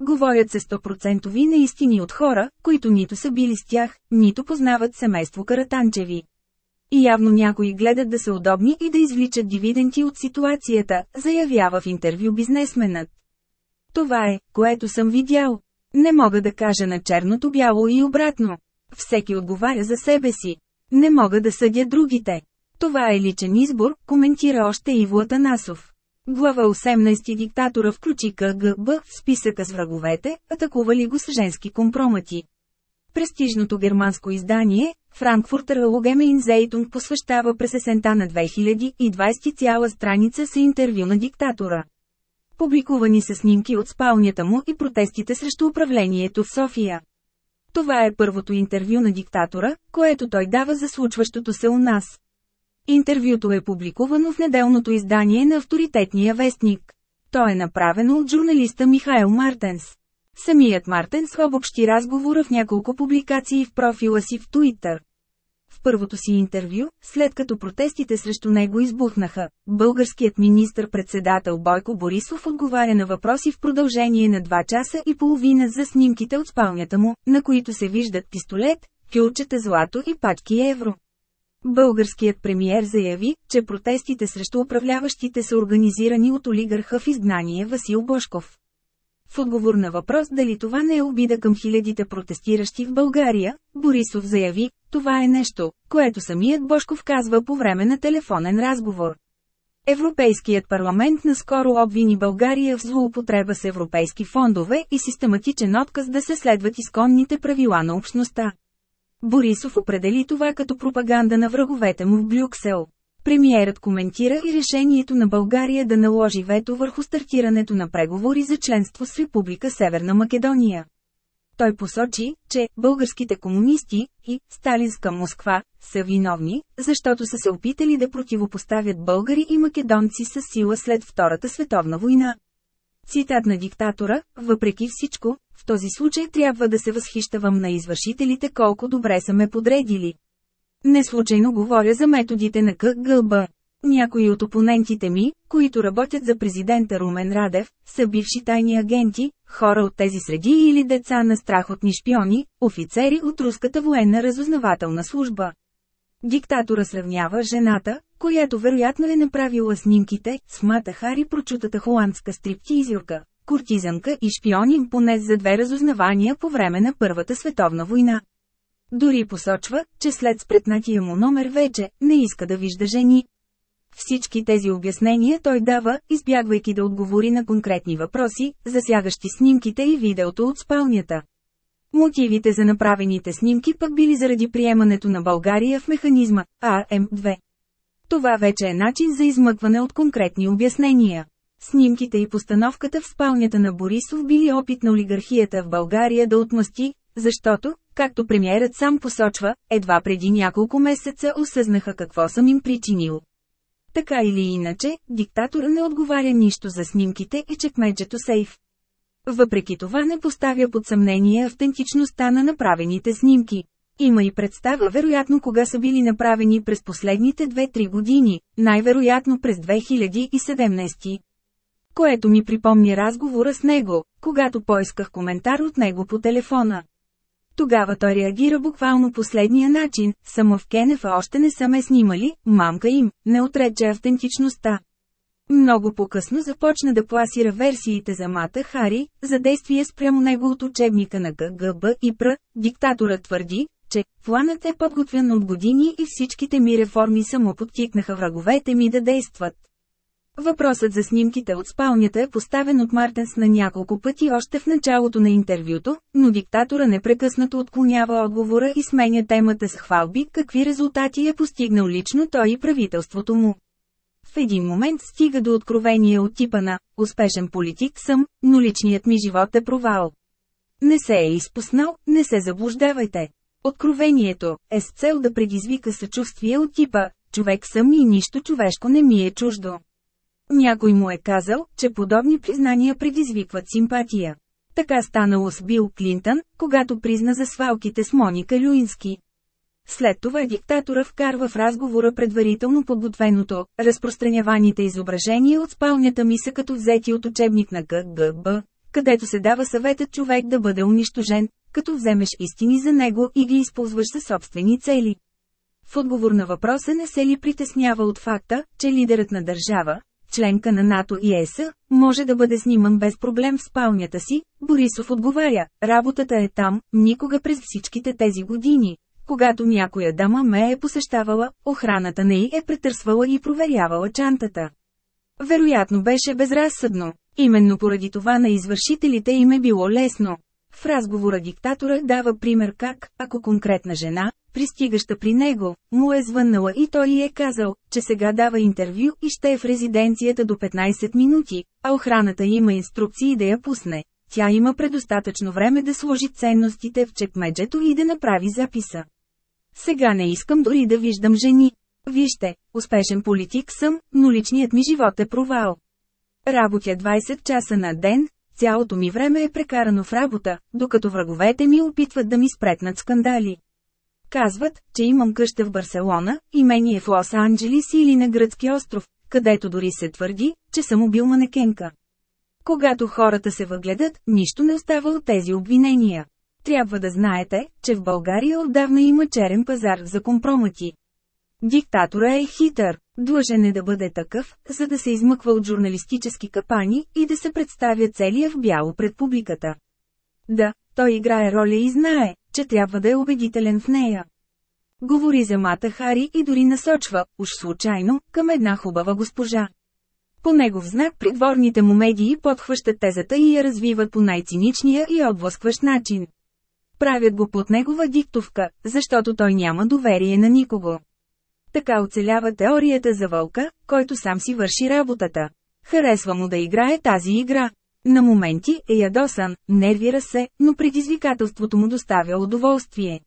Говорят се 100% неистини от хора, които нито са били с тях, нито познават семейство Каратанчеви. И явно някои гледат да са удобни и да извличат дивиденти от ситуацията, заявява в интервю бизнесменът. Това е, което съм видял. Не мога да кажа на черното бяло и обратно. Всеки отговаря за себе си. Не мога да съдя другите. Това е личен избор, коментира още Иво Атанасов. Глава 18 диктатора включи КГБ в списъка с враговете, атакували го с женски компромати. Престижното германско издание, Франкфуртер Allgemeine Zeitung посвещава през есента на 2020 цяла страница с интервю на диктатора. Публикувани са снимки от спалнята му и протестите срещу управлението в София. Това е първото интервю на диктатора, което той дава за случващото се у нас. Интервюто е публикувано в неделното издание на авторитетния вестник. То е направено от журналиста Михаил Мартенс. Самият Мартенс обобщи разговора в няколко публикации в профила си в Туитър. В първото си интервю, след като протестите срещу него избухнаха, българският министр-председател Бойко Борисов отговаря на въпроси в продължение на 2 часа и половина за снимките от спалнята му, на които се виждат пистолет, кюлчета злато и пачки евро. Българският премиер заяви, че протестите срещу управляващите са организирани от олигарха в изгнание Васил Бошков. В отговор на въпрос дали това не е обида към хилядите протестиращи в България, Борисов заяви, това е нещо, което самият Бошков казва по време на телефонен разговор. Европейският парламент наскоро обвини България в злоупотреба с европейски фондове и систематичен отказ да се следват изконните правила на общността. Борисов определи това като пропаганда на враговете му в Брюксел. Премиерът коментира и решението на България да наложи вето върху стартирането на преговори за членство с Република Северна Македония. Той посочи, че българските комунисти и Сталинска Москва са виновни, защото са се опитали да противопоставят българи и македонци с сила след Втората световна война. Цитат на диктатора, въпреки всичко, в този случай трябва да се възхищавам на извършителите колко добре са ме подредили. Не случайно говоря за методите на КГБ. Някои от опонентите ми, които работят за президента Румен Радев, са бивши тайни агенти, хора от тези среди или деца на страхотни шпиони, офицери от руската военна разузнавателна служба. Диктатора сравнява жената, която вероятно е направила снимките, с Мата Хари прочутата холандска стриптизирка, куртизанка и шпионин поне за две разузнавания по време на Първата световна война. Дори посочва, че след спретнатия му номер вече не иска да вижда жени. Всички тези обяснения той дава, избягвайки да отговори на конкретни въпроси, засягащи снимките и видеото от спалнята. Мотивите за направените снимки пък били заради приемането на България в механизма АМ-2. Това вече е начин за измъкване от конкретни обяснения. Снимките и постановката в спалнята на Борисов били опит на олигархията в България да отмъсти, защото, както премиерът сам посочва, едва преди няколко месеца осъзнаха какво съм им причинил. Така или иначе, диктатора не отговаря нищо за снимките и чекмеджето сейф. Въпреки това не поставя под съмнение автентичността на направените снимки. Има и представа вероятно кога са били направени през последните 2-3 години, най-вероятно през 2017. Което ми припомни разговора с него, когато поисках коментар от него по телефона. Тогава той реагира буквално последния начин, само в Кенефа още не са ме снимали, мамка им, не отрече автентичността. Много по-късно започна да пласира версиите за Мата Хари, за действие спрямо него от учебника на ГГБ и ПР. Диктатора твърди, че планът е подготвен от години и всичките ми реформи само подтикнаха враговете ми да действат. Въпросът за снимките от спалнята е поставен от Мартенс на няколко пъти още в началото на интервюто, но диктатора непрекъснато отклонява отговора и сменя темата с хвалби, какви резултати е постигнал лично той и правителството му. В един момент стига до откровение от типа на «Успешен политик съм, но личният ми живот е провал». Не се е изпуснал, не се заблуждавайте. Откровението е с цел да предизвика съчувствие от типа «Човек съм и нищо човешко не ми е чуждо». Някой му е казал, че подобни признания предизвикват симпатия. Така станало с Бил Клинтън, когато призна за свалките с Моника Люински. След това диктатора вкарва в разговора предварително подготвеното, разпространяваните изображения от спалнята ми са като взети от учебник на КГБ, където се дава съветът човек да бъде унищожен, като вземеш истини за него и ги използваш за собствени цели. В отговор на въпроса не се ли притеснява от факта, че лидерът на държава, членка на НАТО и ЕС, може да бъде сниман без проблем в спалнята си, Борисов отговаря, работата е там, никога през всичките тези години. Когато някоя дама ме е посещавала, охраната не й е претърсвала и проверявала чантата. Вероятно беше безразсъдно. Именно поради това на извършителите им е било лесно. В разговора диктатора дава пример как, ако конкретна жена, пристигаща при него, му е звъннала и той й е казал, че сега дава интервю и ще е в резиденцията до 15 минути, а охраната има инструкции да я пусне. Тя има предостатъчно време да сложи ценностите в чекмеджето и да направи записа. Сега не искам дори да виждам жени. Вижте, успешен политик съм, но личният ми живот е провал. Работя 20 часа на ден, цялото ми време е прекарано в работа, докато враговете ми опитват да ми спретнат скандали. Казват, че имам къща в Барселона, имение в Лос-Анджелис или на гръцки остров, където дори се твърди, че съм убил манекенка. Когато хората се въгледат, нищо не остава от тези обвинения. Трябва да знаете, че в България отдавна има черен пазар за компромати. Диктатора е хитър, длъжен е да бъде такъв, за да се измъква от журналистически капани и да се представя целия в бяло пред публиката. Да, той играе роля и знае, че трябва да е убедителен в нея. Говори за Мата Хари и дори насочва, уж случайно, към една хубава госпожа. По негов знак придворните му медии подхващат тезата и я развиват по най-циничния и отблъскващ начин. Правят го под негова диктовка, защото той няма доверие на никого. Така оцелява теорията за вълка, който сам си върши работата. Харесва му да играе тази игра. На моменти е ядосан, нервира се, но предизвикателството му доставя удоволствие.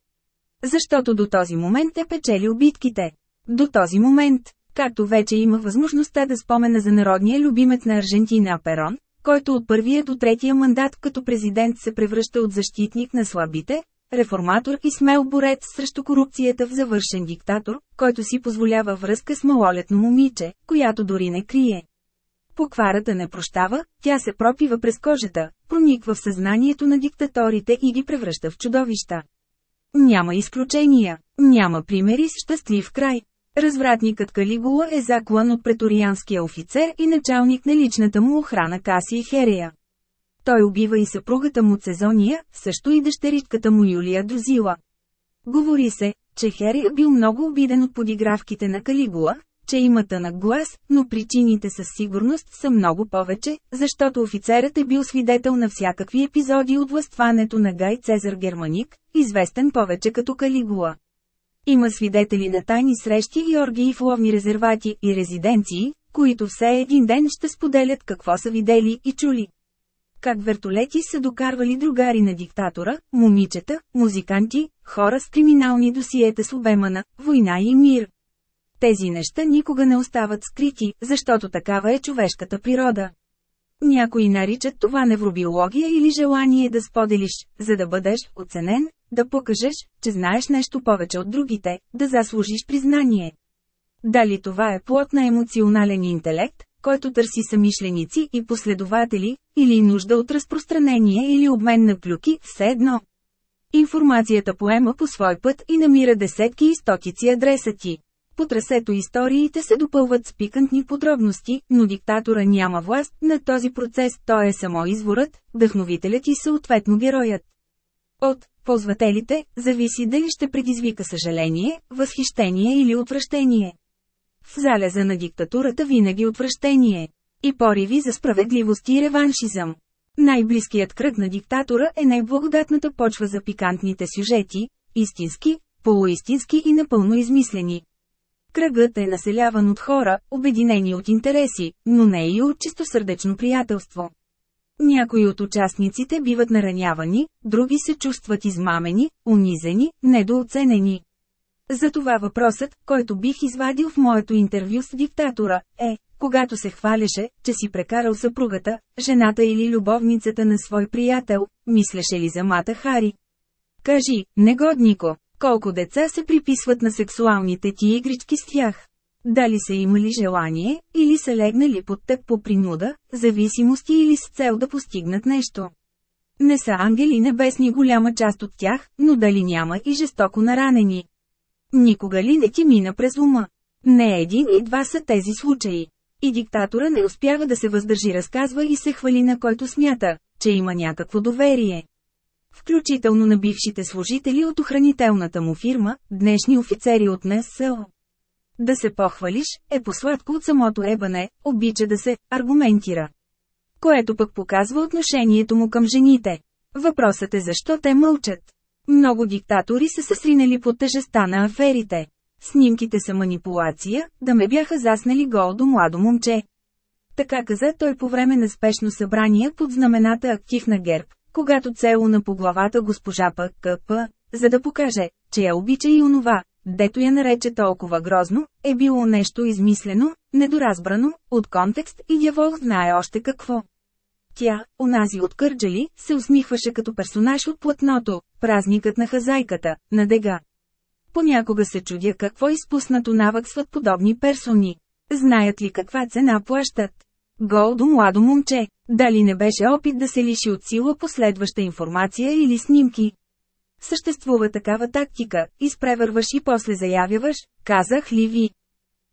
Защото до този момент е печелил битките. До този момент, както вече има възможността да спомена за народния любимец на Аржентина Перон, който от първия до третия мандат като президент се превръща от защитник на слабите, реформатор и смел борец срещу корупцията в завършен диктатор, който си позволява връзка с малолетно момиче, която дори не крие. Покварата не прощава, тя се пропива през кожата, прониква в съзнанието на диктаторите и ги превръща в чудовища. Няма изключения, няма примери с щастлив край. Развратникът Калигула е заклан от преторианския офицер и началник на личната му охрана Каси Херея. Той убива и съпругата му Цезония, също и дъщеричката му Юлия Друзила. Говори се, че Хери е бил много обиден от подигравките на Калигула, че има тънък глас, но причините със сигурност са много повече, защото офицерът е бил свидетел на всякакви епизоди от властването на Гай Цезар Германик, известен повече като Калигула. Има свидетели на тайни срещи и оргии в ловни резервати и резиденции, които все един ден ще споделят какво са видели и чули как вертолети са докарвали другари на диктатора, момичета, музиканти, хора с криминални досиета с обема на «Война и мир». Тези неща никога не остават скрити, защото такава е човешката природа. Някои наричат това невробиология или желание да споделиш, за да бъдеш оценен, да покажеш, че знаеш нещо повече от другите, да заслужиш признание. Дали това е плод на емоционален интелект, който търси самишленици и последователи, или нужда от разпространение или обмен на клюки, все едно. Информацията поема по свой път и намира десетки и стотици адреса ти. По трасето историите се допълват с пикантни подробности, но диктатора няма власт на този процес, той е само изворът, вдъхновителят и съответно героят. От ползвателите зависи дали ще предизвика съжаление, възхищение или отвращение. В залеза на диктатурата винаги отвращение. И пориви за справедливост и реваншизъм. Най-близкият кръг на диктатора е най-благодатната почва за пикантните сюжети, истински, полуистински и напълно измислени. Кръгът е населяван от хора, обединени от интереси, но не и от чистосърдечно приятелство. Някои от участниците биват наранявани, други се чувстват измамени, унизени, недооценени. Затова въпросът, който бих извадил в моето интервю с диктатора, е, Когато се хваляше, че си прекарал съпругата, жената или любовницата на свой приятел, мислеше ли за Мата Хари? Кажи, негоднико, колко деца се приписват на сексуалните ти игрички с тях? Дали са имали желание, или са легнали под теб по принуда, зависимости или с цел да постигнат нещо? Не са ангели небесни голяма част от тях, но дали няма и жестоко наранени? Никога ли не ти мина през ума? Не един и два са тези случаи. И диктатора не успява да се въздържи разказва и се хвали на който смята, че има някакво доверие. Включително на бившите служители от охранителната му фирма, днешни офицери от НСО. Да се похвалиш, е посладко от самото ебане, обича да се аргументира. Което пък показва отношението му към жените. Въпросът е защо те мълчат. Много диктатори са се сринали под тежеста на аферите. Снимките са манипулация, да ме бяха заснали гол до младо момче. Така каза той по време на спешно събрание под знамената актив на ГЕРБ, когато целуна по главата госпожа ПКП, за да покаже, че я обича и онова, дето я нарече толкова грозно, е било нещо измислено, недоразбрано, от контекст и дявол знае още какво. Тя, онази от Кърджали, се усмихваше като персонаж от платното, празникът на хазайката, на дега. Понякога се чудя какво изпуснато навъксват подобни персони. Знаят ли каква цена плащат? Гол до младо момче, дали не беше опит да се лиши от сила последваща информация или снимки? Съществува такава тактика, изпревърваш и после заявяваш, казах ли ви.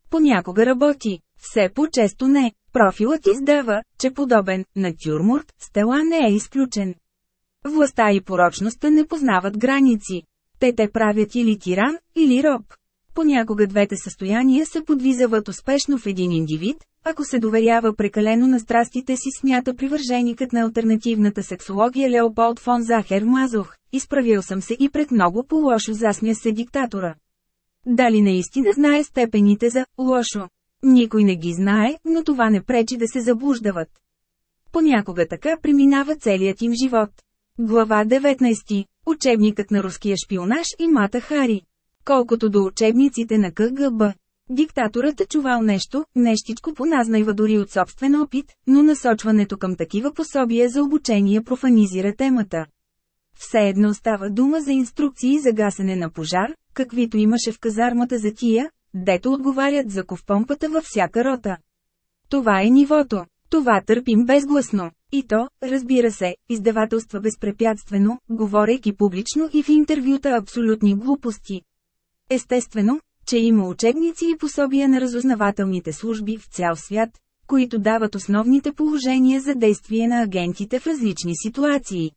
Понякога работи, все по-често не. Профилът издава, че подобен натюрморт, стела не е изключен. Властта и порочността не познават граници. Те те правят или тиран, или роб. Понякога двете състояния се подвизават успешно в един индивид, ако се доверява прекалено на страстите си смята привърженикът на альтернативната сексология Леополд фон Захер Мазох. Изправил съм се и пред много по-лошо засмя се диктатора. Дали наистина знае степените за «лошо»? Никой не ги знае, но това не пречи да се заблуждават. Понякога така преминава целият им живот. Глава 19. Учебникът на руския шпионаж и Мата Хари. Колкото до учебниците на КГБ. Диктаторът е чувал нещо, нещичко поназнайва дори от собствен опит, но насочването към такива пособия за обучение профанизира темата. Все едно става дума за инструкции за гасене на пожар, каквито имаше в казармата за тия, дето отговарят за ковпомпата във всяка рота. Това е нивото. Това търпим безгласно. И то, разбира се, издавателства безпрепятствено, говорейки публично и в интервюта абсолютни глупости. Естествено, че има учебници и пособия на разузнавателните служби в цял свят, които дават основните положения за действие на агентите в различни ситуации.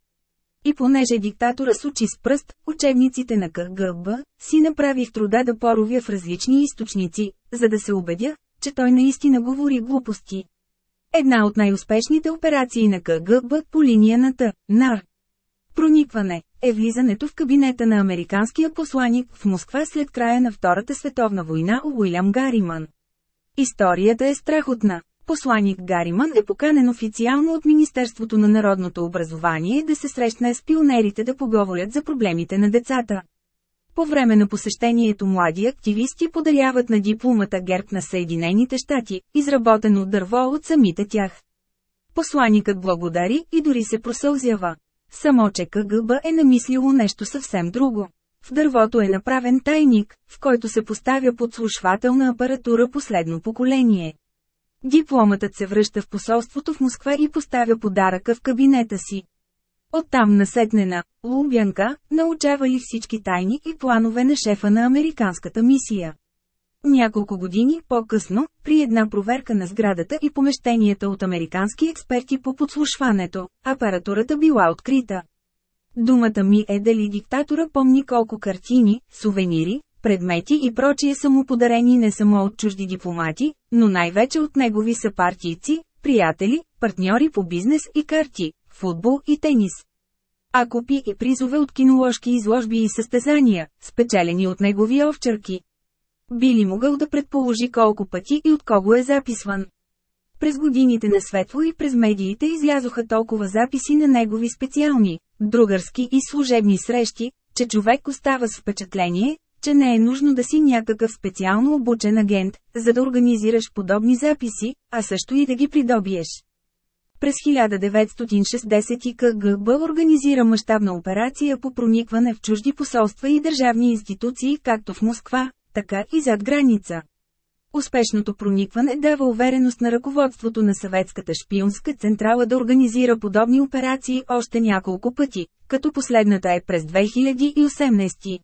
И понеже диктатора с очи с пръст, учебниците на КГБ, си направих труда да поровя в различни източници, за да се убедя, че той наистина говори глупости. Една от най-успешните операции на КГБ по линия. НАР. Проникване е влизането в кабинета на американския посланик в Москва след края на Втората световна война Уилям Гариман. Историята е страхотна. Посланик Гариман е поканен официално от Министерството на народното образование да се срещне с пионерите да поговорят за проблемите на децата. По време на посещението млади активисти подаряват на дипломата герб на Съединените щати, изработен от дърво от самите тях. Посланикът благодари и дори се просълзява. Само че КГБ е намислило нещо съвсем друго. В дървото е направен тайник, в който се поставя подслушвателна апаратура последно поколение. Дипломатът се връща в посолството в Москва и поставя подаръка в кабинета си. Оттам насетнена, Лубянка, научавали всички тайни и планове на шефа на американската мисия. Няколко години по-късно, при една проверка на сградата и помещенията от американски експерти по подслушването, апаратурата била открита. Думата ми е дали диктатора помни колко картини, сувенири, предмети и прочие са му подарени не само от чужди дипломати, но най-вече от негови съпартийци, приятели, партньори по бизнес и карти, футбол и тенис. А купи и призове от киноложки изложби и състезания, спечелени от негови овчарки. Би ли могъл да предположи колко пъти и от кого е записван? През годините на светло и през медиите излязоха толкова записи на негови специални, другарски и служебни срещи, че човек остава с впечатление, че не е нужно да си някакъв специално обучен агент, за да организираш подобни записи, а също и да ги придобиеш. През 1960 КГБ организира мащабна операция по проникване в чужди посолства и държавни институции както в Москва, така и зад граница. Успешното проникване дава увереност на ръководството на съветската шпионска централа да организира подобни операции още няколко пъти, като последната е през 2018.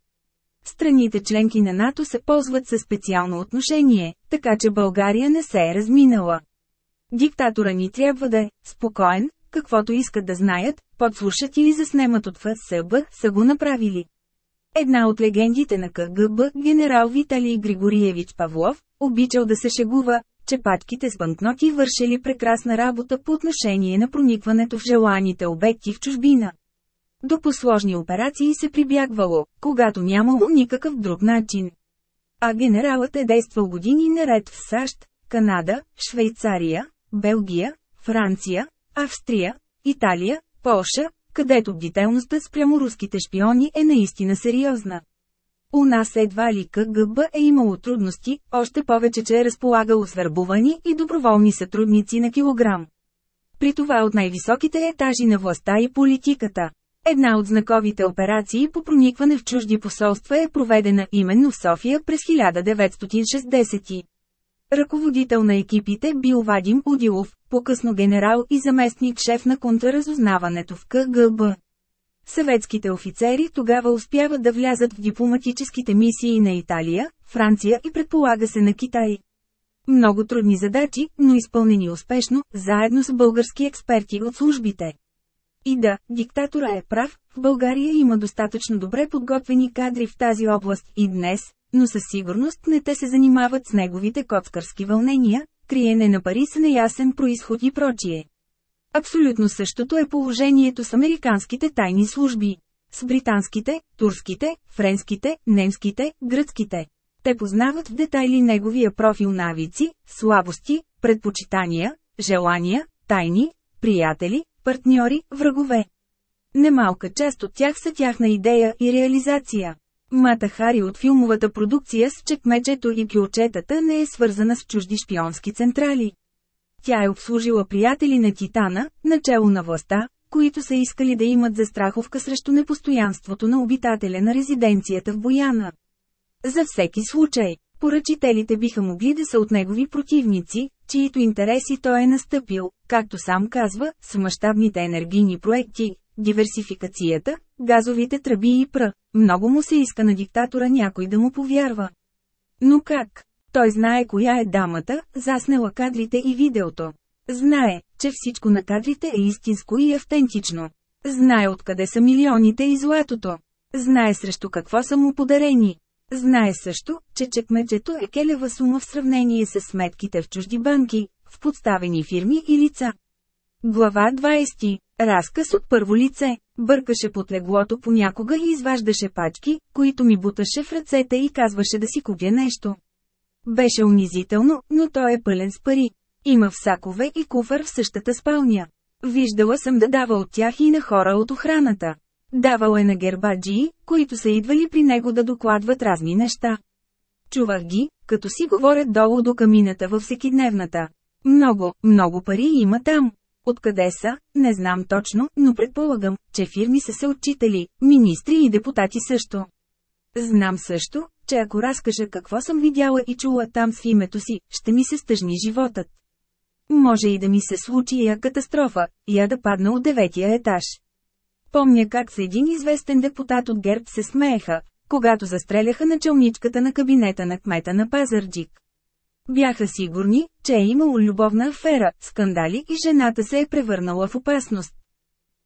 Страните членки на НАТО се ползват със специално отношение, така че България не се е разминала. Диктатора ни трябва да е спокоен, каквото искат да знаят, подслушат или заснемат от ФСБ, са го направили. Една от легендите на КГБ, генерал Виталий Григориевич Павлов, обичал да се шегува, че пачките с банкноти вършили прекрасна работа по отношение на проникването в желаните обекти в чужбина. До посложни операции се прибягвало, когато нямало никакъв друг начин. А генералът е действал години наред в САЩ, Канада, Швейцария, Белгия, Франция, Австрия, Италия, Полша, където бдителността спрямо руските шпиони е наистина сериозна. У нас едва ли КГБ е имало трудности, още повече, че е разполагало свербувани и доброволни сътрудници на килограм. При това от най-високите етажи на властта и политиката. Една от знаковите операции по проникване в чужди посолства е проведена именно в София през 1960. Ръководител на екипите бил Вадим Удилов, по-късно генерал и заместник шеф на контраразузнаването в КГБ. Съветските офицери тогава успяват да влязат в дипломатическите мисии на Италия, Франция и предполага се на Китай. Много трудни задачи, но изпълнени успешно, заедно с български експерти от службите. И да, диктатора е прав, в България има достатъчно добре подготвени кадри в тази област и днес, но със сигурност не те се занимават с неговите коцкарски вълнения, криене на пари с неясен происход и прочие. Абсолютно същото е положението с американските тайни служби. С британските, турските, френските, немските, гръцките. Те познават в детайли неговия профил навици, слабости, предпочитания, желания, тайни, приятели, партньори, врагове. Немалка част от тях са тяхна идея и реализация. Мата Хари от филмовата продукция с чекмечето и кюлчетата не е свързана с чужди шпионски централи. Тя е обслужила приятели на Титана, начало на властта, които са искали да имат застраховка срещу непостоянството на обитателя на резиденцията в Бояна. За всеки случай, поръчителите биха могли да са от негови противници, чието интереси той е настъпил, както сам казва, с мащабните енергийни проекти, диверсификацията, газовите тръби и пр. Много му се иска на диктатора някой да му повярва. Но как? Той знае коя е дамата, заснела кадрите и видеото. Знае, че всичко на кадрите е истинско и автентично. Знае откъде са милионите и златото. Знае срещу какво са му подарени. Знае също, че чекмечето е келева сума в сравнение с сметките в чужди банки, в подставени фирми и лица. Глава 20. Разказ от първо лице. Бъркаше под леглото понякога и изваждаше пачки, които ми буташе в ръцете и казваше да си купя нещо. Беше унизително, но той е пълен с пари. Има всакове и куфър в същата спалня. Виждала съм да дава от тях и на хора от охраната. Давал е на гербаджии, които са идвали при него да докладват разни неща. Чувах ги, като си говорят долу до камината във всекидневната. Много, много пари има там. Откъде са, не знам точно, но предполагам, че фирми са се отчитали, министри и депутати също. Знам също, че ако разкажа какво съм видяла и чула там с името си, ще ми се стъжни животът. Може и да ми се случи я катастрофа, я да падна от деветия етаж. Помня как с един известен депутат от ГЕРБ се смееха, когато застреляха началничката на кабинета на кмета на Пазарджик. Бяха сигурни, че е имало любовна афера, скандали и жената се е превърнала в опасност.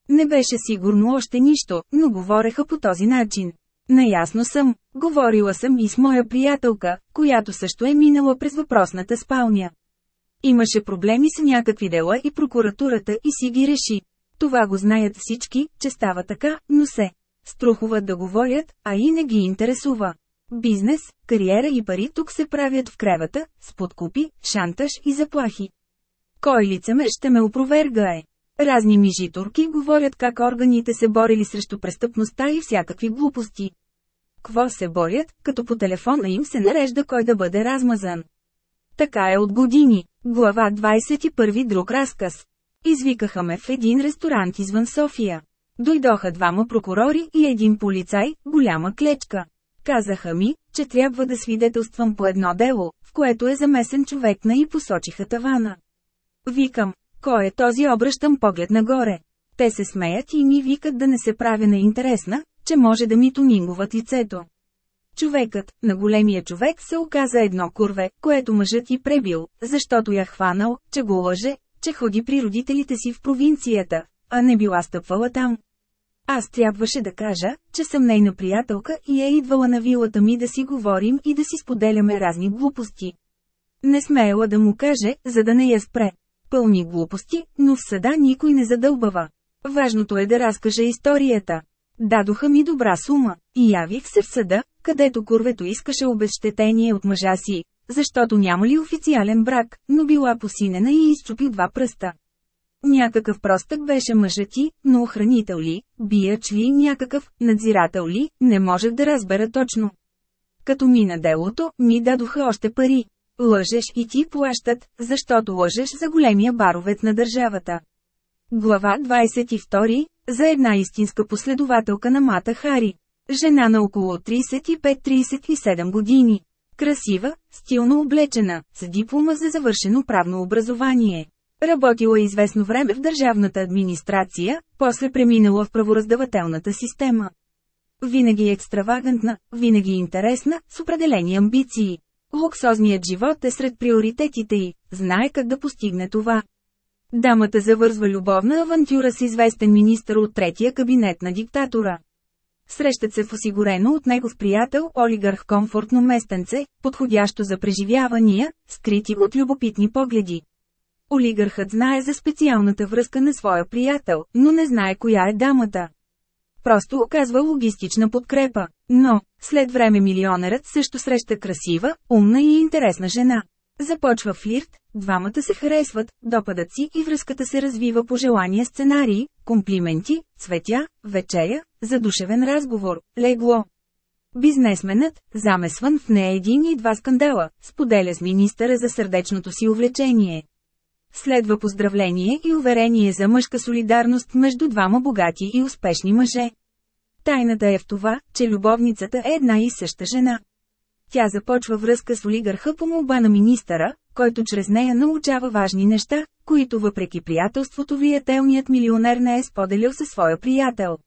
Не беше сигурно още нищо, но говореха по този начин. Наясно съм, говорила съм и с моя приятелка, която също е минала през въпросната спалня. Имаше проблеми с някакви дела и прокуратурата и си ги реши. Това го знаят всички, че става така, но се струхуват да говорят, а и не ги интересува. Бизнес, кариера и пари тук се правят в кревата, с подкупи, шантаж и заплахи. Кой лицеме ще ме опровергае? Разни мижитурки говорят как органите се борили срещу престъпността и всякакви глупости. кво се борят, като по телефона им се нарежда кой да бъде размазан. Така е от години. Глава 21 друг разказ. Извикаха ме в един ресторант извън София. Дойдоха двама прокурори и един полицай, голяма клечка. Казаха ми, че трябва да свидетелствам по едно дело, в което е замесен човек на и посочиха тавана. Викам, кой е този обръщам поглед нагоре. Те се смеят и ми викат да не се правя на интересна, че може да ми тунинговат лицето. Човекът, на големия човек се оказа едно курве, което мъжът и пребил, защото я хванал, че го лъже, че ходи при родителите си в провинцията, а не била стъпвала там. Аз трябваше да кажа, че съм нейна приятелка и е идвала на вилата ми да си говорим и да си споделяме разни глупости. Не смеяла да му каже, за да не я спре. Пълни глупости, но в съда никой не задълбава. Важното е да разкаже историята. Дадоха ми добра сума, и явих се в съда, където курвето искаше обезщетение от мъжа си, защото няма ли официален брак, но била посинена и изчупи два пръста. Някакъв простък беше мъжът ти, но охранител ли, биjaч ли някакъв, надзирател ли, не можех да разбера точно. Като мина делото, ми дадоха още пари. Лъжеш и ти плащат, защото лъжеш за големия баровец на държавата. Глава 22. За една истинска последователка на Мата Хари. Жена на около 35-37 години. Красива, стилно облечена, с диплома за завършено правно образование. Работила известно време в държавната администрация, после преминала в правораздавателната система. Винаги екстравагантна, винаги интересна, с определени амбиции. Луксозният живот е сред приоритетите й, знае как да постигне това. Дамата завързва любовна авантюра с известен министър от третия кабинет на диктатора. Срещат се в осигурено от него с приятел, олигарх комфортно местенце, подходящо за преживявания, скрити от любопитни погледи. Олигархът знае за специалната връзка на своя приятел, но не знае коя е дамата. Просто оказва логистична подкрепа. Но, след време милионерът също среща красива, умна и интересна жена. Започва флирт, двамата се харесват, допадат си и връзката се развива по желания сценарии, комплименти, цветя, вечеря, задушевен разговор, легло. Бизнесменът, замесван в не един и два скандала, споделя с министъра за сърдечното си увлечение. Следва поздравление и уверение за мъжка солидарност между двама богати и успешни мъже. Тайната е в това, че любовницата е една и съща жена. Тя започва връзка с олигарха по молба на министъра, който чрез нея научава важни неща, които въпреки приятелството влиятелният милионер не е споделил със своя приятел.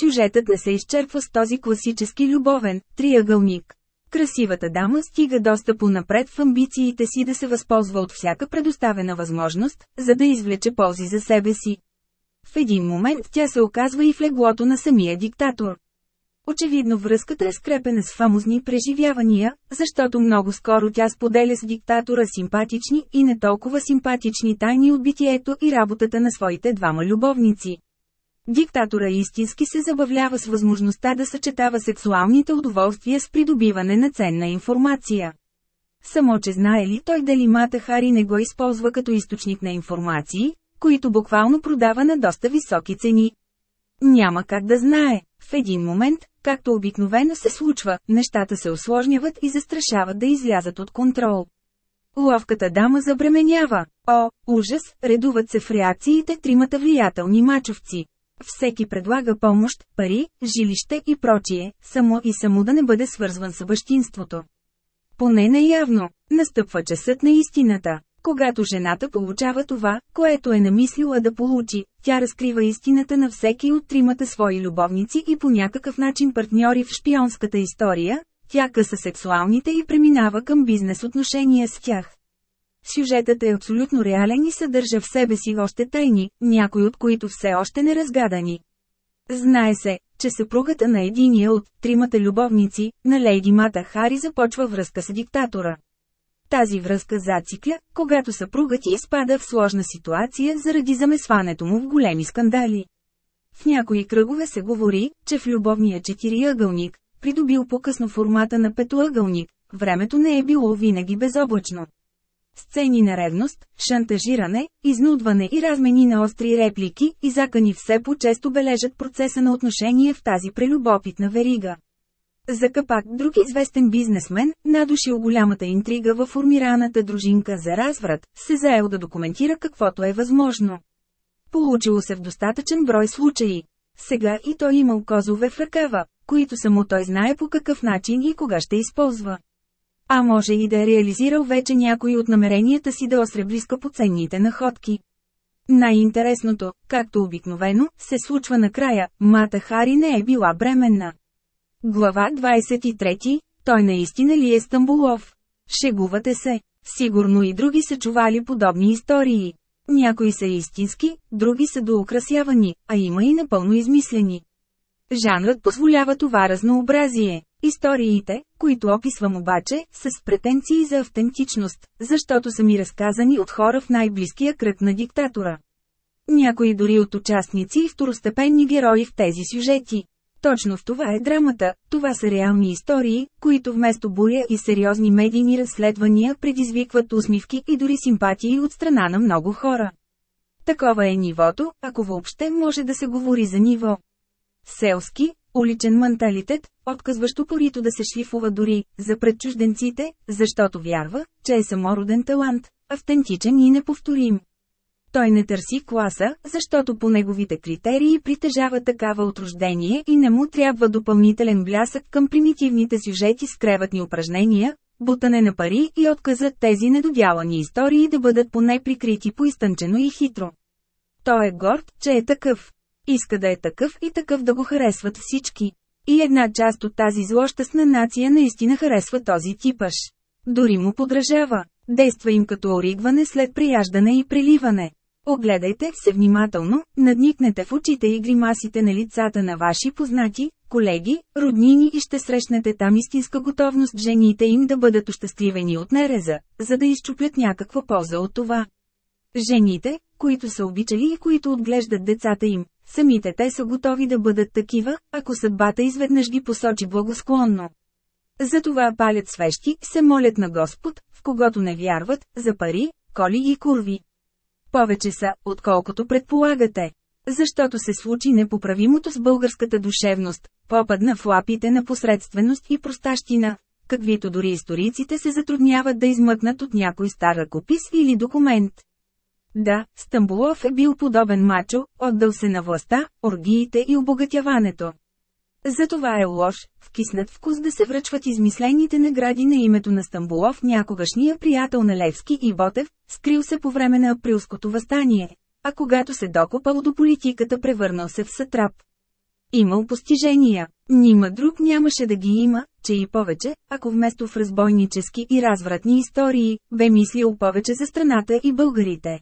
Сюжетът не се изчерпва с този класически любовен триъгълник. Красивата дама стига доста понапред в амбициите си да се възползва от всяка предоставена възможност, за да извлече ползи за себе си. В един момент тя се оказва и в леглото на самия диктатор. Очевидно връзката е скрепена с фамозни преживявания, защото много скоро тя споделя с диктатора симпатични и не толкова симпатични тайни от битието и работата на своите двама любовници. Диктатора истински се забавлява с възможността да съчетава сексуалните удоволствия с придобиване на ценна информация. Само че знае ли той дали Мата Хари не го използва като източник на информации, които буквално продава на доста високи цени. Няма как да знае. В един момент, както обикновено се случва, нещата се осложняват и застрашават да излязат от контрол. Ловката дама забременява. О, ужас, редуват се в реакциите тримата влиятелни мачовци. Всеки предлага помощ, пари, жилище и прочие, само и само да не бъде свързван с бащинството. Поне неявно, настъпва часът на истината. Когато жената получава това, което е намислила да получи, тя разкрива истината на всеки от тримата свои любовници и по някакъв начин партньори в шпионската история, тя къса сексуалните и преминава към бизнес отношения с тях. Сюжетът е абсолютно реален и съдържа в себе си още тайни, някои от които все още не разгадани. Знае се, че съпругата на единия от тримата любовници, на Лейди Мата Хари започва връзка с диктатора. Тази връзка зацикля, когато съпругът ти изпада в сложна ситуация заради замесването му в големи скандали. В някои кръгове се говори, че в любовния четириъгълник, придобил по-късно формата на петоъгълник, времето не е било винаги безоблачно. Сцени на ревност, шантажиране, изнудване и размени на остри реплики и закани все по-често бележат процеса на отношение в тази прелюбопитна верига. За капак друг известен бизнесмен, надушил голямата интрига във формираната дружинка за разврат, се заел да документира каквото е възможно. Получило се в достатъчен брой случаи. Сега и той имал козове в ръкава, които само той знае по какъв начин и кога ще използва. А може и да е реализирал вече някои от намеренията си да осребри скъпоценните находки. Най-интересното, както обикновено, се случва накрая, Мата Хари не е била бременна. Глава 23. Той наистина ли е Стамбулов? Шегувате се. Сигурно и други са чували подобни истории. Някои са истински, други са доукрасявани, а има и напълно измислени. Жанрът позволява това разнообразие. Историите, които описвам обаче, са с претенции за автентичност, защото са ми разказани от хора в най-близкия кръг на диктатора. Някои дори от участници и второстепенни герои в тези сюжети. Точно в това е драмата, това са реални истории, които вместо буря и сериозни медийни разследвания предизвикват усмивки и дори симпатии от страна на много хора. Такова е нивото, ако въобще може да се говори за ниво. Селски, уличен менталитет, отказващ упорито да се шлифува дори за предчужденците, защото вярва, че е самороден талант, автентичен и неповторим. Той не търси класа, защото по неговите критерии притежава такава от рождение и не му трябва допълнителен блясък към примитивните сюжети с креватни упражнения, бутане на пари и отказът тези недодялани истории да бъдат поне прикрити поизтънчено и хитро. Той е горд, че е такъв. Иска да е такъв и такъв да го харесват всички. И една част от тази злощастна нация наистина харесва този типаш. Дори му подражава. Действа им като оригване след прияждане и преливане. Огледайте се внимателно, надникнете в очите и гримасите на лицата на ваши познати, колеги, роднини и ще срещнете там истинска готовност жените им да бъдат ощастливени от нереза, за да изчупят някаква полза от това. Жените, които са обичали и които отглеждат децата им, самите те са готови да бъдат такива, ако съдбата изведнъж ги посочи благосклонно. Затова палят свещи, се молят на Господ, в когото не вярват, за пари, коли и курви. Повече са, отколкото предполагате. Защото се случи непоправимото с българската душевност, попадна в лапите на посредственост и простащина, каквито дори историците се затрудняват да измъкнат от някой стар ръкопис или документ. Да, Стамбулов е бил подобен мачо, отдал се на властта, оргиите и обогатяването. Затова е лош, в киснат вкус да се връчват измислените награди на името на Стамбулов някогашния приятел на Левски и Ботев, скрил се по време на априлското възстание, а когато се докопал до политиката превърнал се в сатрап. Имал постижения, нима друг нямаше да ги има, че и повече, ако вместо в разбойнически и развратни истории, бе мислил повече за страната и българите.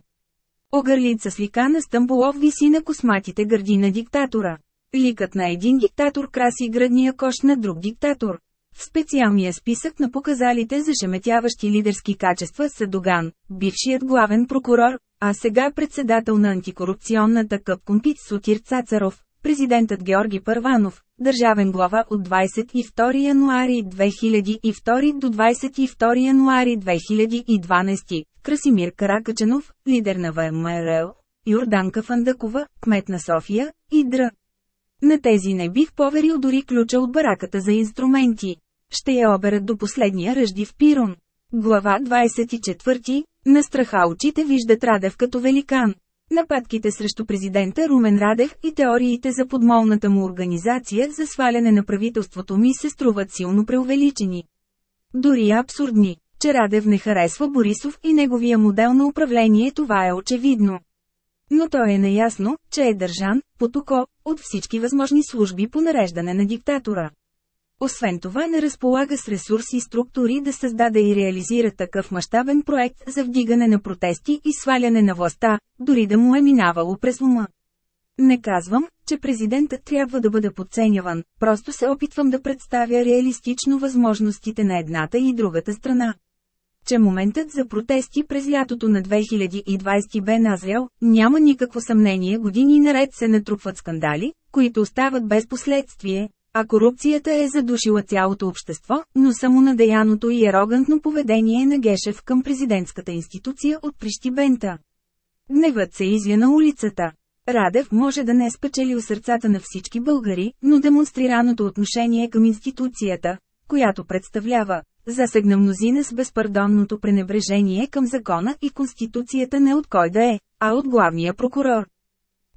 Огърлица с лика на Стамбулов виси на косматите гърди на диктатора. Ликът на един диктатор краси градния кош на друг диктатор. В специалния списък на показалите за шеметяващи лидерски качества са Доган, бившият главен прокурор, а сега председател на антикорупционната къпкомпит Сотир Цацаров, президентът Георги Първанов, държавен глава от 22 януари 2002 до 22 януари 2012, Красимир Каракачанов, лидер на ВМРО, Йорданка Фандакова, кмет на София, и Др. На тези не бих поверил дори ключа от бараката за инструменти. Ще я оберат до последния ръжди в Пирон. Глава 24. На страха очите виждат Радев като великан. Нападките срещу президента Румен Радев и теориите за подмолната му организация за сваляне на правителството ми се струват силно преувеличени. Дори абсурдни, че Радев не харесва Борисов и неговия модел на управление това е очевидно. Но той е наясно, че е държан, под от всички възможни служби по нареждане на диктатора. Освен това не разполага с ресурси и структури да създаде и реализира такъв мащабен проект за вдигане на протести и сваляне на властта, дори да му е минавало през ума. Не казвам, че президентът трябва да бъде подценяван, просто се опитвам да представя реалистично възможностите на едната и другата страна че моментът за протести през лятото на 2020 бе назрял, няма никакво съмнение години наред се натрупват скандали, които остават без последствие, а корупцията е задушила цялото общество, но само надеяното и арогантно поведение на Гешев към президентската институция от Прищибента. Гневът се изля на улицата. Радев може да не е спечелил сърцата на всички българи, но демонстрираното отношение към институцията, която представлява, засегна мнозина с безпардонното пренебрежение към закона и конституцията не от кой да е, а от главния прокурор.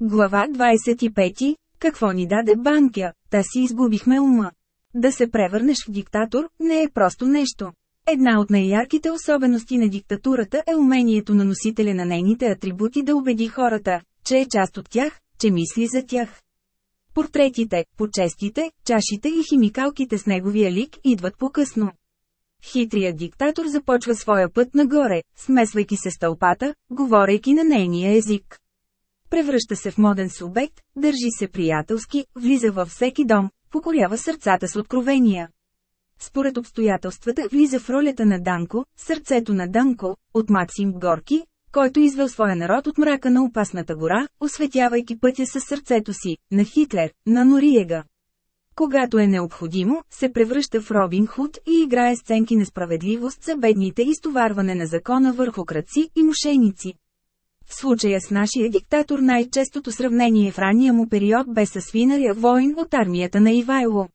Глава 25. Какво ни даде банкя, та си изгубихме ума. Да се превърнеш в диктатор, не е просто нещо. Една от най-ярките особености на диктатурата е умението на носителя на нейните атрибути да убеди хората, че е част от тях, че мисли за тях. Портретите, почестите, чашите и химикалките с неговия лик идват по-късно. Хитрият диктатор започва своя път нагоре, смесвайки се с тълпата, говорейки на нейния език. Превръща се в моден субект, държи се приятелски, влиза във всеки дом, покорява сърцата с откровения. Според обстоятелствата влиза в ролята на Данко, сърцето на Данко, от Максим Горки, който извел своя народ от мрака на опасната гора, осветявайки пътя със сърцето си, на Хитлер, на Нориега. Когато е необходимо, се превръща в Робин Худ и играе сценки на справедливост за бедните и стоварване на закона върху кръци и мошеници. В случая с нашия диктатор най-честото сравнение в ранния му период бе с свинаря войн от армията на Ивайло.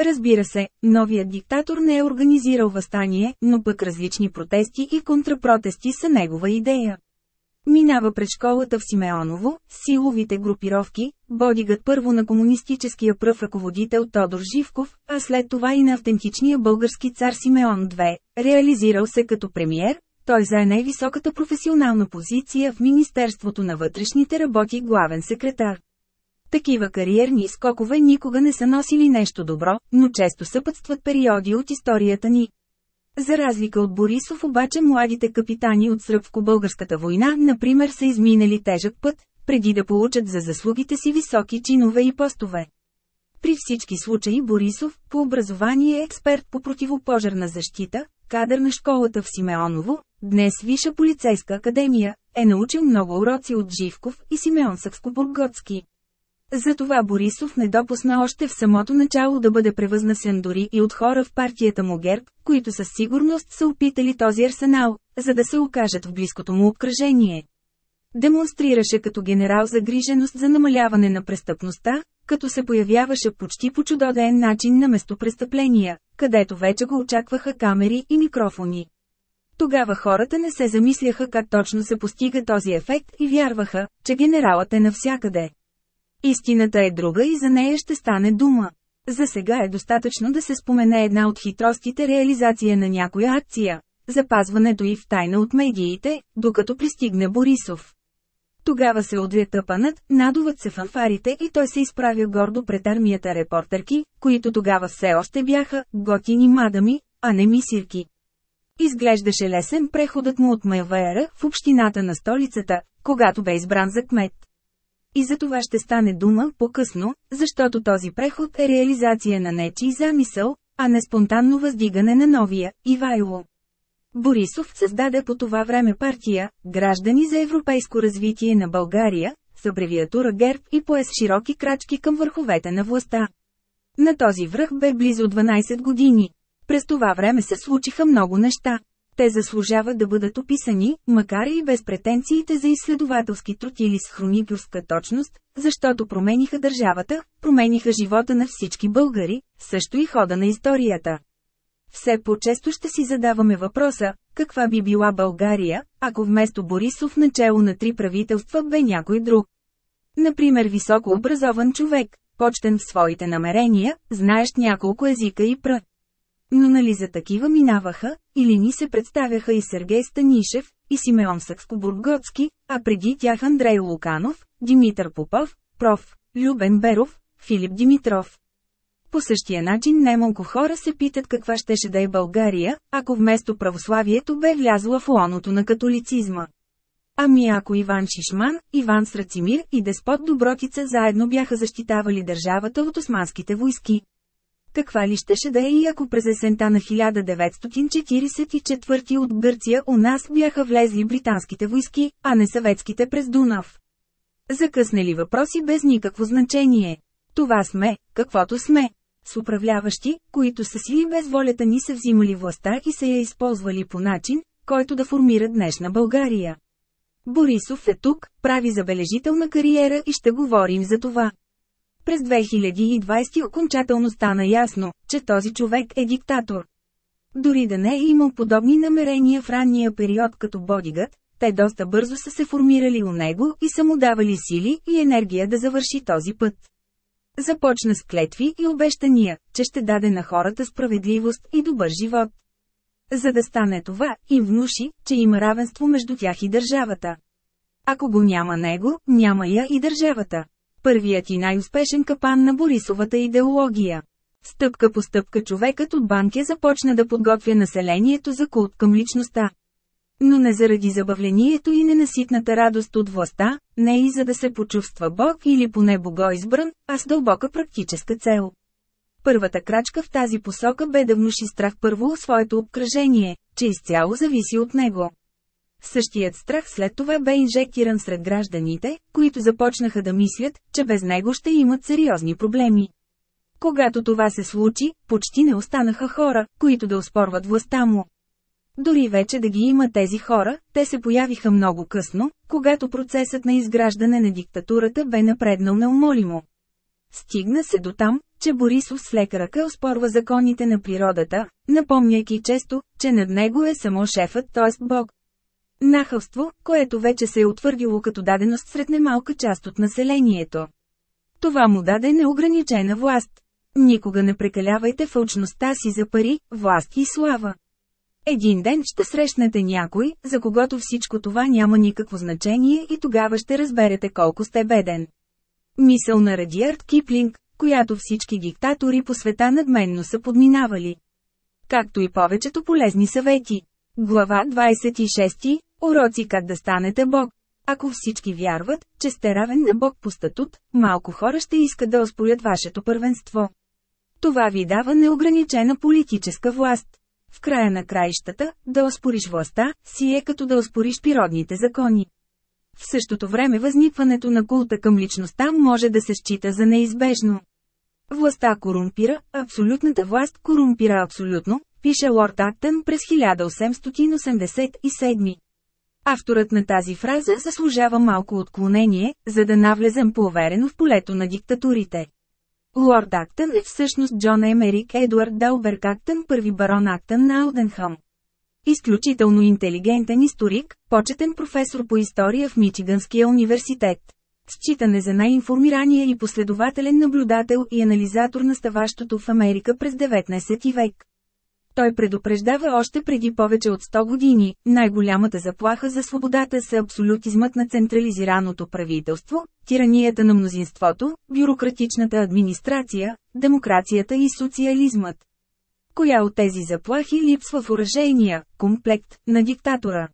Разбира се, новият диктатор не е организирал възстание, но пък различни протести и контрапротести са негова идея. Минава пред школата в Симеоново, силовите групировки, бодигът първо на комунистическия пръв ръководител Тодор Живков, а след това и на автентичния български цар Симеон II, реализирал се като премиер, той зае най-високата професионална позиция в Министерството на вътрешните работи главен секретар. Такива кариерни скокове никога не са носили нещо добро, но често съпътстват периоди от историята ни. За разлика от Борисов обаче младите капитани от Сръбско-българската война, например, са изминали тежък път, преди да получат за заслугите си високи чинове и постове. При всички случаи Борисов, по образование експерт по противопожарна защита, кадър на школата в Симеоново, днес Виша полицейска академия, е научил много уроци от Живков и Симеон Съкско-Бурготски. Затова Борисов не допусна още в самото начало да бъде превъзнасен дори и от хора в партията му ГЕРБ, които със сигурност са опитали този арсенал, за да се окажат в близкото му обкръжение. Демонстрираше като генерал загриженост за намаляване на престъпността, като се появяваше почти по чудоден начин на местопрестъпления, където вече го очакваха камери и микрофони. Тогава хората не се замисляха как точно се постига този ефект и вярваха, че генералът е навсякъде. Истината е друга и за нея ще стане дума. За сега е достатъчно да се спомене една от хитростите реализация на някоя акция – запазването и в тайна от медиите, докато пристигне Борисов. Тогава се отвия тъпанът, надуват се фанфарите и той се изправя гордо пред армията репортерки, които тогава все още бяха готини мадами, а не мисирки. Изглеждаше лесен преходът му от Майвера в общината на столицата, когато бе избран за кмет. И за това ще стане дума по-късно, защото този преход е реализация на нечий замисъл, а не спонтанно въздигане на новия, Ивайло. Борисов създаде по това време партия «Граждани за европейско развитие на България», с абревиатура ГЕРБ и поес широки крачки към върховете на властта. На този връх бе близо 12 години. През това време се случиха много неща. Те заслужават да бъдат описани, макар и без претенциите за изследователски труд или с хроникърска точност, защото промениха държавата, промениха живота на всички българи, също и хода на историята. Все по-често ще си задаваме въпроса, каква би била България, ако вместо Борисов начало на три правителства бе някой друг. Например високо образован човек, почтен в своите намерения, знаещ няколко езика и прът. Но нали за такива минаваха, или ни се представяха и Сергей Станишев, и Симеон Съкско-Бурготски, а преди тях Андрей Луканов, Димитър Попов, проф. Любен Беров, Филип Димитров. По същия начин немалко хора се питат каква щеше да е България, ако вместо православието бе влязла в лоното на католицизма. Ами ако Иван Шишман, Иван Срацимир и Деспот Добротица заедно бяха защитавали държавата от османските войски. Каква ли щеше да е и ако през есента на 1944 от Гърция у нас бяха влезли британските войски, а не съветските през Дунав? Закъснели въпроси без никакво значение. Това сме, каквото сме. С управляващи, които са си и без волята ни са взимали властта и са я използвали по начин, който да формира днешна България. Борисов е тук, прави забележителна кариера и ще говорим за това. През 2020 окончателно стана ясно, че този човек е диктатор. Дори да не е имал подобни намерения в ранния период като бодигът, те доста бързо са се формирали у него и са му давали сили и енергия да завърши този път. Започна с клетви и обещания, че ще даде на хората справедливост и добър живот. За да стане това, им внуши, че има равенство между тях и държавата. Ако го няма него, няма я и държавата. Първият и най-успешен капан на Борисовата идеология. Стъпка по стъпка човекът от банке започна да подготвя населението за култ към личността. Но не заради забавлението и ненаситната радост от властта, не и за да се почувства Бог или поне богоизбран, а с дълбока практическа цел. Първата крачка в тази посока бе да внуши страх първо своето обкръжение, че изцяло зависи от него. Същият страх след това бе инжектиран сред гражданите, които започнаха да мислят, че без него ще имат сериозни проблеми. Когато това се случи, почти не останаха хора, които да оспорват властта му. Дори вече да ги има тези хора, те се появиха много късно, когато процесът на изграждане на диктатурата бе напреднал неумолимо. Стигна се до там, че Борисов с лека ръка оспорва законите на природата, напомняйки често, че над него е само шефът, т.е. Бог. Нахълство, което вече се е утвърдило като даденост сред немалка част от населението. Това му даде неограничена власт. Никога не прекалявайте фълчността си за пари, власт и слава. Един ден ще срещнете някой, за когото всичко това няма никакво значение и тогава ще разберете колко сте беден. Мисъл на Радиард Киплинг, която всички диктатори по света надменно са подминавали. Както и повечето полезни съвети. Глава 26. Уроци как да станете Бог. Ако всички вярват, че сте равен на Бог по статут, малко хора ще искат да оспорят вашето първенство. Това ви дава неограничена политическа власт. В края на краищата, да оспориш властта, си е като да оспориш природните закони. В същото време възникването на култа към личността може да се счита за неизбежно. Властта корумпира, абсолютната власт корумпира абсолютно, пише Лорд Актън през 1887. Авторът на тази фраза заслужава малко отклонение, за да навлезем поуверено в полето на диктатурите. Лорд Актън е всъщност Джон Емерик Едуард Далберг Актън, първи барон Актън на Алденхам. Изключително интелигентен историк, почетен професор по история в Мичиганския университет. Считане за най-информирания и последователен наблюдател и анализатор на ставащото в Америка през 19 век. Той предупреждава още преди повече от 100 години, най-голямата заплаха за свободата са абсолютизмът на централизираното правителство, тиранията на мнозинството, бюрократичната администрация, демокрацията и социализмът. Коя от тези заплахи липсва в уражения, комплект, на диктатора?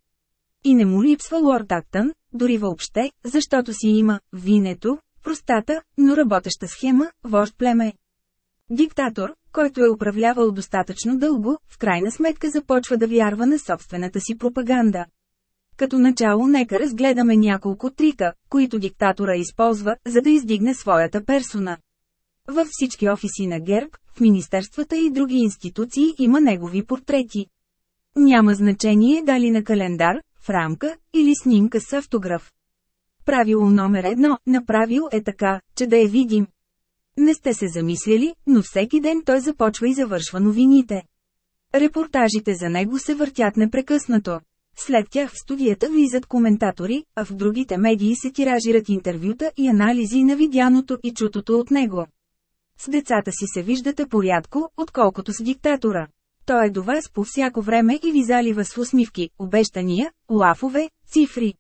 И не му липсва лорд Актън, дори въобще, защото си има винето, простата, но работеща схема, вожд племе. Диктатор, който е управлявал достатъчно дълго, в крайна сметка започва да вярва на собствената си пропаганда. Като начало нека разгледаме няколко трика, които диктатора използва, за да издигне своята персона. Във всички офиси на ГЕРБ, в министерствата и други институции има негови портрети. Няма значение дали на календар, в рамка или снимка с автограф. Правило номер едно – направил е така, че да е видим. Не сте се замисляли, но всеки ден той започва и завършва новините. Репортажите за него се въртят непрекъснато. След тях в студията влизат коментатори, а в другите медии се тиражират интервюта и анализи на видяното и чутото от него. С децата си се виждате порядко, отколкото с диктатора. Той е до вас по всяко време и ви залива с усмивки, обещания, лафове, цифри.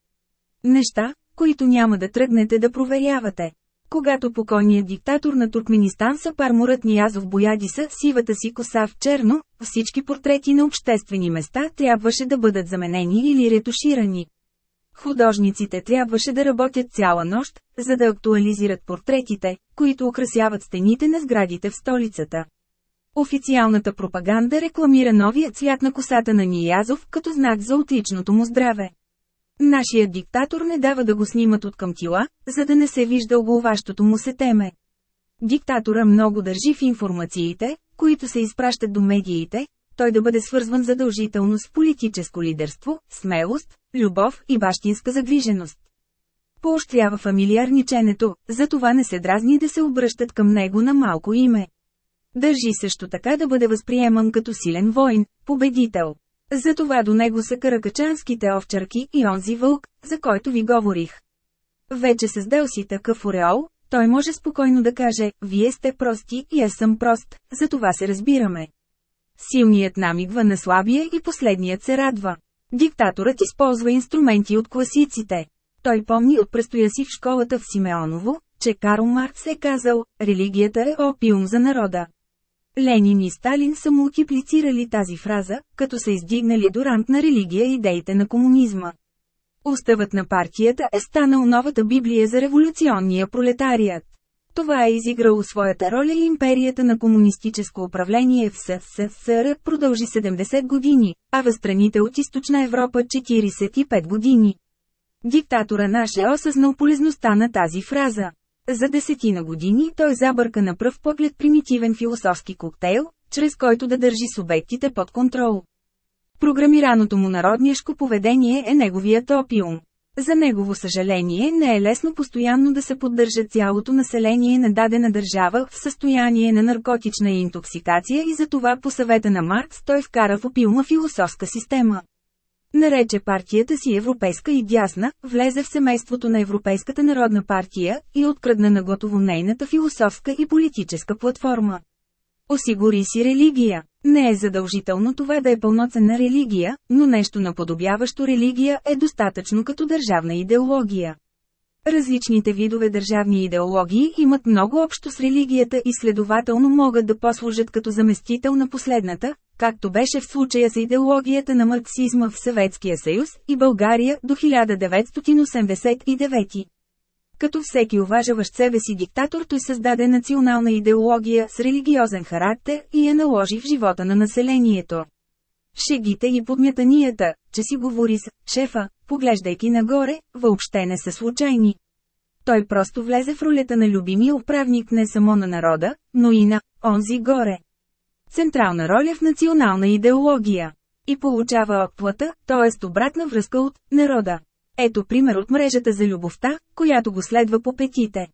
Неща, които няма да тръгнете да проверявате. Когато покойният диктатор на Туркменистан Сапар Мурат Ниязов боядиса сивата си коса в черно, всички портрети на обществени места трябваше да бъдат заменени или ретуширани. Художниците трябваше да работят цяла нощ, за да актуализират портретите, които украсяват стените на сградите в столицата. Официалната пропаганда рекламира новия цвят на косата на Ниязов като знак за отличното му здраве. Нашият диктатор не дава да го снимат от към тила, за да не се вижда оголващото му се теме. Диктатора много държи в информациите, които се изпращат до медиите, той да бъде свързван задължително с политическо лидерство, смелост, любов и бащинска загриженост. Поощрява фамилиарниченето, затова не се дразни да се обръщат към него на малко име. Държи също така да бъде възприеман като силен воин, победител. Затова до него са каракачанските овчарки и онзи вълк, за който ви говорих. Вече създал си такъв ореол, той може спокойно да каже, вие сте прости и аз съм прост, за това се разбираме. Силният намигва на слабия и последният се радва. Диктаторът използва инструменти от класиците. Той помни от престоя си в школата в Симеоново, че Карл Маркс е казал, религията е опиум за народа. Ленин и Сталин са мултиплицирали тази фраза, като са издигнали до ранг на религия идеите на комунизма. Уставът на партията е станал новата Библия за революционния пролетарият. Това е изиграло своята роля и империята на комунистическо управление в СССР продължи 70 години, а в страните от източна Европа 45 години. Диктатора наш е осъзнал полезността на тази фраза. За десетина години той забърка на пръв поглед примитивен философски коктейл, чрез който да държи субектите под контрол. Програмираното му народняшко поведение е неговият опиум. За негово съжаление не е лесно постоянно да се поддържа цялото население на дадена държава в състояние на наркотична интоксикация и затова по съвета на Маркс той вкара в опилма философска система. Нарече партията си европейска и дясна, влезе в семейството на Европейската народна партия и открадна на готово нейната философска и политическа платформа. Осигури си религия. Не е задължително това да е пълноценна религия, но нещо наподобяващо религия е достатъчно като държавна идеология. Различните видове държавни идеологии имат много общо с религията и следователно могат да послужат като заместител на последната, както беше в случая с идеологията на марксизма в Съветския съюз и България до 1989. Като всеки уважаващ себе си диктатор той създаде национална идеология с религиозен характер и я наложи в живота на населението. Шегите и подмятанията, че си говори с шефа, поглеждайки нагоре, въобще не са случайни. Той просто влезе в ролята на любимия управник не само на народа, но и на онзи горе. Централна роля в национална идеология. И получава отплата, т.е. обратна връзка от народа. Ето пример от мрежата за любовта, която го следва по петите.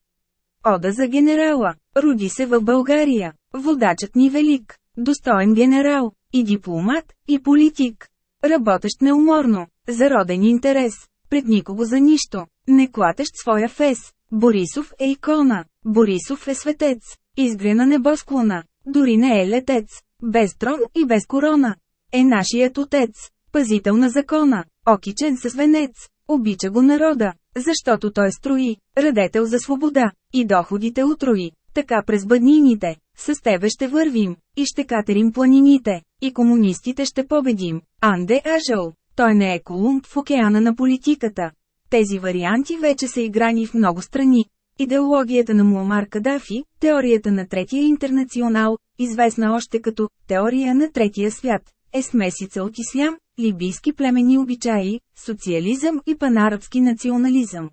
Ода за генерала. Роди се в България. Водачът ни велик. Достоен генерал. И дипломат, и политик. Работещ неуморно. За роден интерес. Пред никого за нищо. Не клатещ своя фес. Борисов е икона. Борисов е светец. Изгря на небосклона. Дори не е летец. Без трон и без корона. Е нашият отец. Пазител на закона. Окичен с венец. Обича го народа, защото той строи, радетел за свобода, и доходите утрои. Така през бъднините, с тебе ще вървим, и ще катерим планините, и комунистите ще победим. Анде Ажъл, той не е Колумб в океана на политиката. Тези варианти вече са играни в много страни. Идеологията на Муамар Кадафи, теорията на Третия интернационал, известна още като «теория на Третия свят», е смесица от ислям, либийски племени обичаи, социализъм и панарабски национализъм.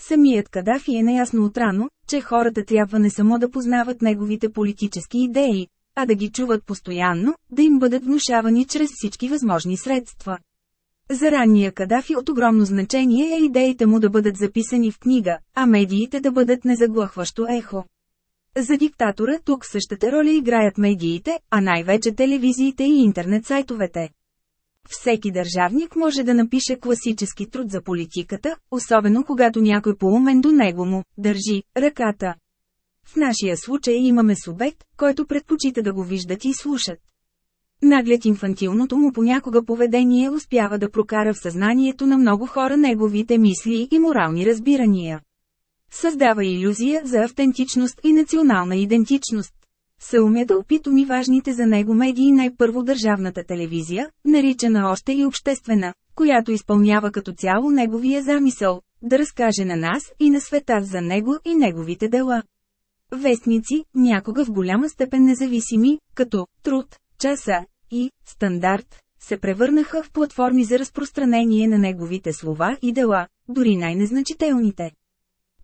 Самият Кадафи е наясно отрано, че хората трябва не само да познават неговите политически идеи, а да ги чуват постоянно, да им бъдат внушавани чрез всички възможни средства. За ранния Кадафи от огромно значение е идеите му да бъдат записани в книга, а медиите да бъдат незаглъхващо ехо. За диктатора тук същата роля играят медиите, а най-вече телевизиите и интернет сайтовете. Всеки държавник може да напише класически труд за политиката, особено когато някой поумен до него му държи ръката. В нашия случай имаме субект, който предпочита да го виждат и слушат. Наглед инфантилното му понякога поведение успява да прокара в съзнанието на много хора неговите мисли и морални разбирания. Създава иллюзия за автентичност и национална идентичност. Се умя да опитоми важните за него медии най-първо държавната телевизия, наричана още и обществена, която изпълнява като цяло неговия замисъл, да разкаже на нас и на света за него и неговите дела. Вестници, някога в голяма степен независими, като «Труд», «Часа» и «Стандарт», се превърнаха в платформи за разпространение на неговите слова и дела, дори най-незначителните.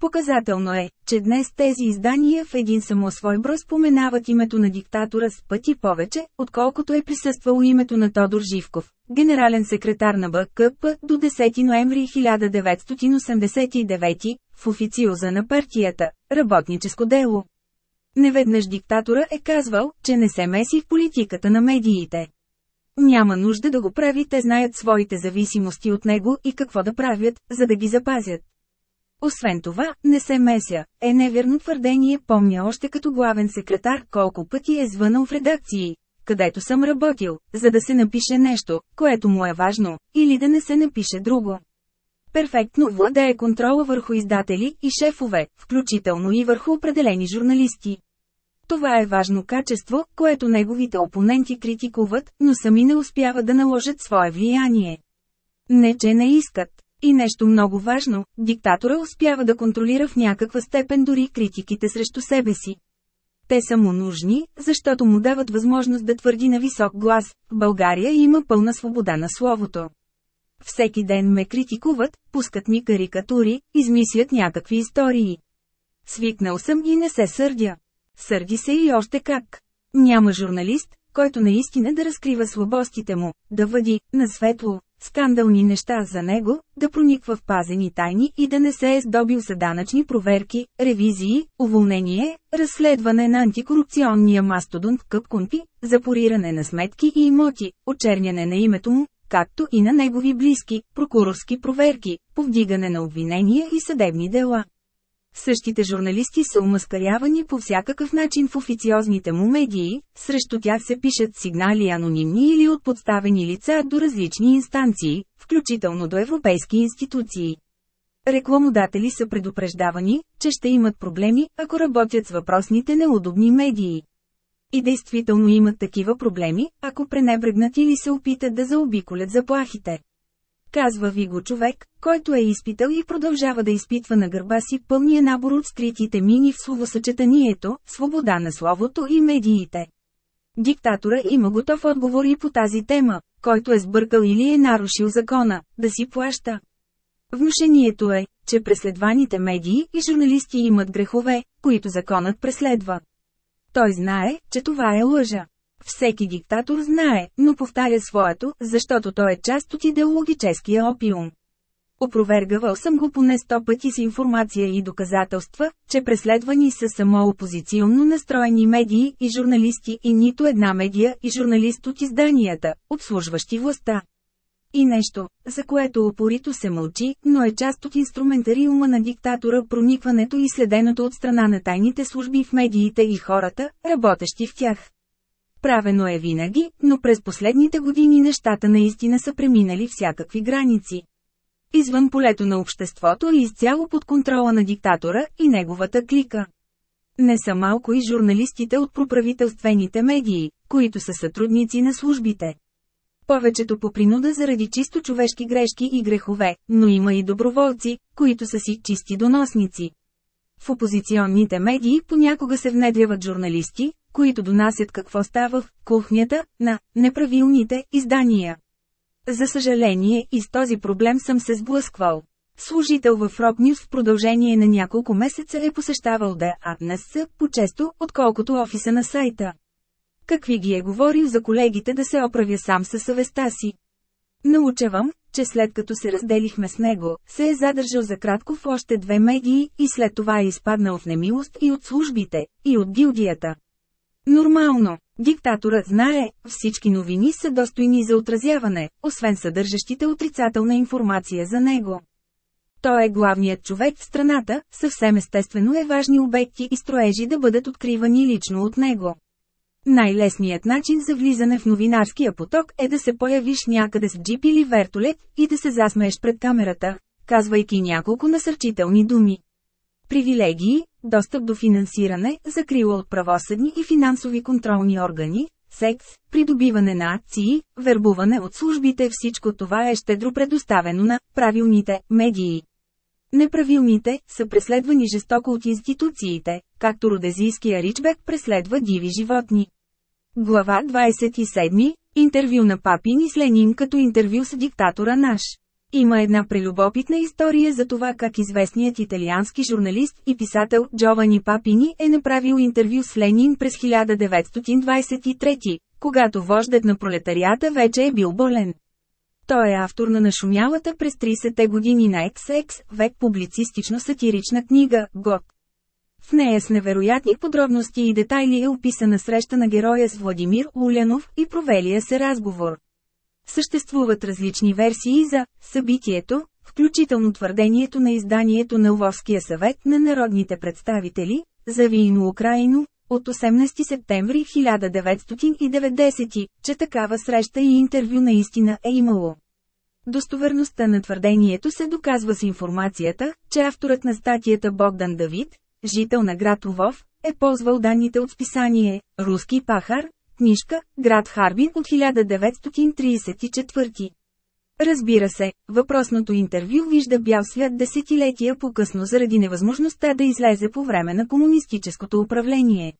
Показателно е, че днес тези издания в един само свой брой споменават името на диктатора с пъти повече, отколкото е присъствало името на Тодор Живков, генерален секретар на БКП до 10 ноември 1989, в официоза на партията, работническо дело. Неведнъж диктатора е казвал, че не се меси в политиката на медиите. Няма нужда да го прави, те знаят своите зависимости от него и какво да правят, за да ги запазят. Освен това, не се меся, е неверно твърдение помня още като главен секретар колко пъти е звънал в редакции, където съм работил, за да се напише нещо, което му е важно, или да не се напише друго. Перфектно владее контрола върху издатели и шефове, включително и върху определени журналисти. Това е важно качество, което неговите опоненти критикуват, но сами не успяват да наложат свое влияние. Не че не искат. И нещо много важно, диктатора успява да контролира в някаква степен дори критиките срещу себе си. Те са му нужни, защото му дават възможност да твърди на висок глас, в България има пълна свобода на словото. Всеки ден ме критикуват, пускат ми карикатури, измислят някакви истории. Свикнал съм и не се сърдя. Сърди се и още как. Няма журналист, който наистина да разкрива слабостите му, да въди, на светло, скандални неща за него, да прониква в пазени тайни и да не се е здобил за данъчни проверки, ревизии, уволнение, разследване на антикорупционния мастодонт Къпкунпи, запориране на сметки и имоти, очерняне на името му, както и на негови близки, прокурорски проверки, повдигане на обвинения и съдебни дела. Същите журналисти са умаскарявани по всякакъв начин в официозните му медии, срещу тях се пишат сигнали анонимни или от подставени лица до различни инстанции, включително до европейски институции. Рекламодатели са предупреждавани, че ще имат проблеми, ако работят с въпросните неудобни медии. И действително имат такива проблеми, ако пренебрегнат или се опитат да заобиколят заплахите. Казва ви го човек, който е изпитал и продължава да изпитва на гърба си пълния набор от скритите мини в словосъчетанието, свобода на словото и медиите. Диктатора има готов отговор и по тази тема, който е сбъркал или е нарушил закона, да си плаща. Внушението е, че преследваните медии и журналисти имат грехове, които законът преследва. Той знае, че това е лъжа. Всеки диктатор знае, но повтаря своето, защото той е част от идеологическия опиум. Опровергавал съм го поне сто пъти с информация и доказателства, че преследвани са само опозиционно настроени медии и журналисти и нито една медия и журналист от изданията, обслужващи властта. И нещо, за което опорито се мълчи, но е част от инструментариума на диктатора проникването и следеното от страна на тайните служби в медиите и хората, работещи в тях. Правено е винаги, но през последните години нещата наистина са преминали всякакви граници. Извън полето на обществото и изцяло под контрола на диктатора и неговата клика. Не са малко и журналистите от проправителствените медии, които са сътрудници на службите. Повечето по принуда заради чисто човешки грешки и грехове, но има и доброволци, които са си чисти доносници. В опозиционните медии понякога се внедряват журналисти, които донасят какво става в кухнята на неправилните издания. За съжаление и с този проблем съм се сблъсквал. Служител в News в продължение на няколко месеца е посещавал да АДНС по-често, отколкото офиса на сайта. Какви ги е говорил за колегите да се оправя сам със съвестта си. Научавам, че след като се разделихме с него, се е задържал за кратко в още две медии и след това е изпаднал в немилост и от службите, и от гилдията. Нормално. Диктаторът знае, всички новини са достойни за отразяване, освен съдържащите отрицателна информация за него. Той е главният човек в страната, съвсем естествено е важни обекти и строежи да бъдат откривани лично от него. Най-лесният начин за влизане в новинарския поток е да се появиш някъде с джип или вертолет и да се засмееш пред камерата, казвайки няколко насърчителни думи. Привилегии, достъп до финансиране, закрила от правосъдни и финансови контролни органи, секс, придобиване на акции, вербуване от службите всичко това е щедро предоставено на правилните медии. Неправилните са преследвани жестоко от институциите, както родезийския Ричбек преследва диви животни. Глава 27. Интервю на Папин и с Ленин като интервю с диктатора наш. Има една прелюбопитна история за това как известният италиански журналист и писател Джовани Папини е направил интервю с Ленин през 1923, когато вождът на пролетарията вече е бил болен. Той е автор на нашумялата през 30-те години на XX век публицистично-сатирична книга «Год». В нея с невероятни подробности и детайли е описана среща на героя с Владимир Улянов и провелия се разговор. Съществуват различни версии за събитието, включително твърдението на изданието на Лвовския съвет на народните представители, за Вийно Украино, от 18 септември 1990, че такава среща и интервю наистина е имало. Достоверността на твърдението се доказва с информацията, че авторът на статията Богдан Давид, жител на град Лвов, е ползвал данните от списание «Руски пахар», книжка, град Харбин от 1934. Разбира се, въпросното интервю вижда бял свят десетилетия по-късно заради невъзможността да излезе по време на комунистическото управление.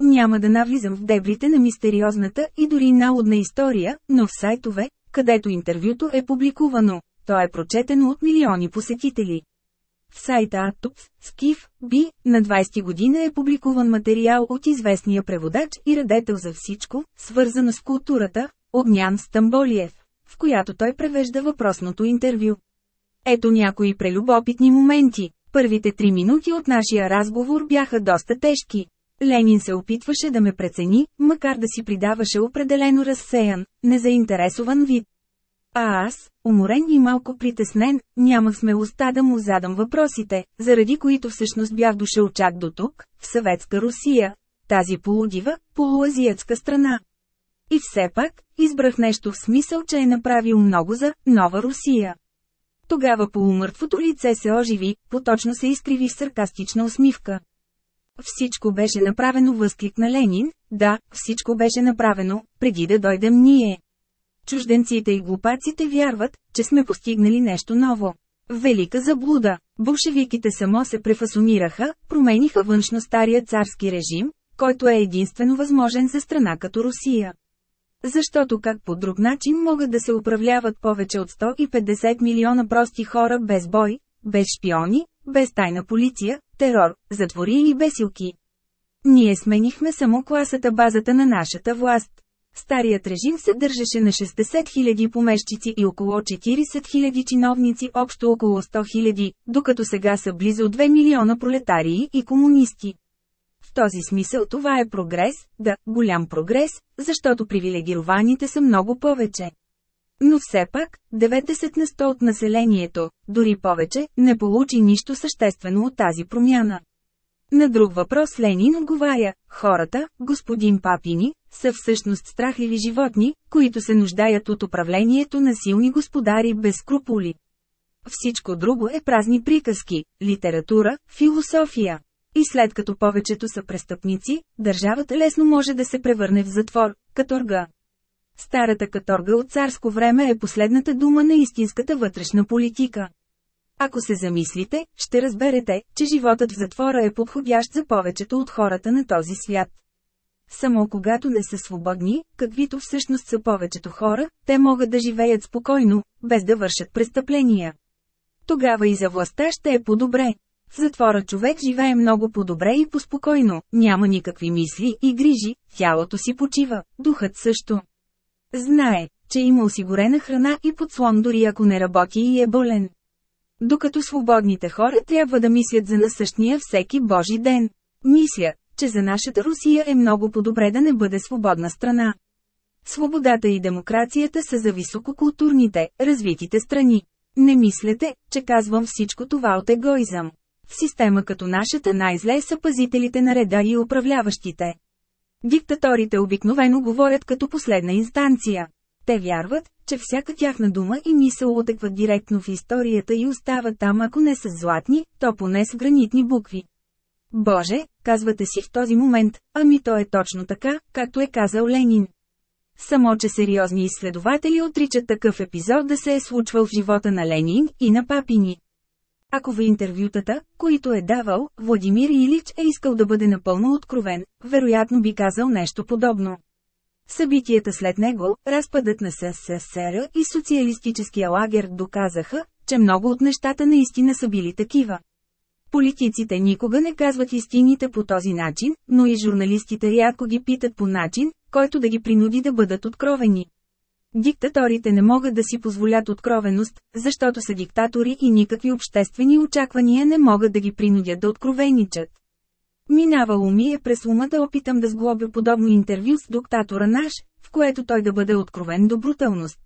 Няма да навлизам в дебрите на мистериозната и дори налудна история, но в сайтове, където интервюто е публикувано, то е прочетено от милиони посетители. В сайта Атупс, Скиф, Би, на 20 година е публикуван материал от известния преводач и радетел за всичко, свързано с културата, Огнян Стамболиев, в която той превежда въпросното интервю. Ето някои прелюбопитни моменти. Първите три минути от нашия разговор бяха доста тежки. Ленин се опитваше да ме прецени, макар да си придаваше определено разсеян, незаинтересован вид. А аз, уморен и малко притеснен, нямах смелостта да му задам въпросите, заради които всъщност бях дошъл чак до тук, в Съветска Русия, тази полудива, полуазиатска страна. И все пак, избрах нещо в смисъл, че е направил много за «Нова Русия». Тогава полумъртвото лице се оживи, поточно се изкриви в саркастична усмивка. Всичко беше направено възклик на Ленин, да, всичко беше направено, преди да дойдем ние. Чужденците и глупаците вярват, че сме постигнали нещо ново. Велика заблуда. Болшевиките само се префасонираха, промениха външно стария царски режим, който е единствено възможен за страна като Русия. Защото как по друг начин могат да се управляват повече от 150 милиона прости хора без бой, без шпиони, без тайна полиция, терор, затвори и бесилки. Ние сменихме само класата базата на нашата власт. Старият режим се държеше на 60 000 помещици и около 40 000 чиновници, общо около 100 000, докато сега са близо 2 милиона пролетарии и комунисти. В този смисъл това е прогрес, да, голям прогрес, защото привилегированите са много повече. Но все пак, 90 на 100 от населението, дори повече, не получи нищо съществено от тази промяна. На друг въпрос Ленин отговаря, хората, господин Папини, са всъщност страхливи животни, които се нуждаят от управлението на силни господари без скруполи. Всичко друго е празни приказки, литература, философия. И след като повечето са престъпници, държавата лесно може да се превърне в затвор, каторга. Старата каторга от царско време е последната дума на истинската вътрешна политика. Ако се замислите, ще разберете, че животът в затвора е подходящ за повечето от хората на този свят. Само когато не са свободни, каквито всъщност са повечето хора, те могат да живеят спокойно, без да вършат престъпления. Тогава и за властта ще е по-добре. В затвора човек живее много по-добре и по-спокойно, няма никакви мисли и грижи, тялото си почива, духът също. Знае, че има осигурена храна и подслон дори ако не работи и е болен. Докато свободните хора трябва да мислят за насъщния всеки Божи ден. Мисля, че за нашата Русия е много по-добре да не бъде свободна страна. Свободата и демокрацията са за висококултурните, развитите страни. Не мислете, че казвам всичко това от егоизъм. В система като нашата най-зле са пазителите на реда и управляващите. Диктаторите обикновено говорят като последна инстанция. Те вярват, че всяка тяхна дума и мисъл отекват директно в историята и остават там ако не с златни, то поне с гранитни букви. Боже, казвате си в този момент, ами то е точно така, както е казал Ленин. Само че сериозни изследователи отричат такъв епизод да се е случвал в живота на Ленин и на Папини. Ако в интервютата, които е давал, Владимир Илич е искал да бъде напълно откровен, вероятно би казал нещо подобно. Събитията след него, разпадът на СССР и социалистическия лагер доказаха, че много от нещата наистина са били такива. Политиците никога не казват истините по този начин, но и журналистите рядко ги питат по начин, който да ги принуди да бъдат откровени. Диктаторите не могат да си позволят откровеност, защото са диктатори и никакви обществени очаквания не могат да ги принудят да откровеничат. Минавало ми е през ума да опитам да сглобя подобно интервю с диктатора наш, в което той да бъде откровен до бруталност.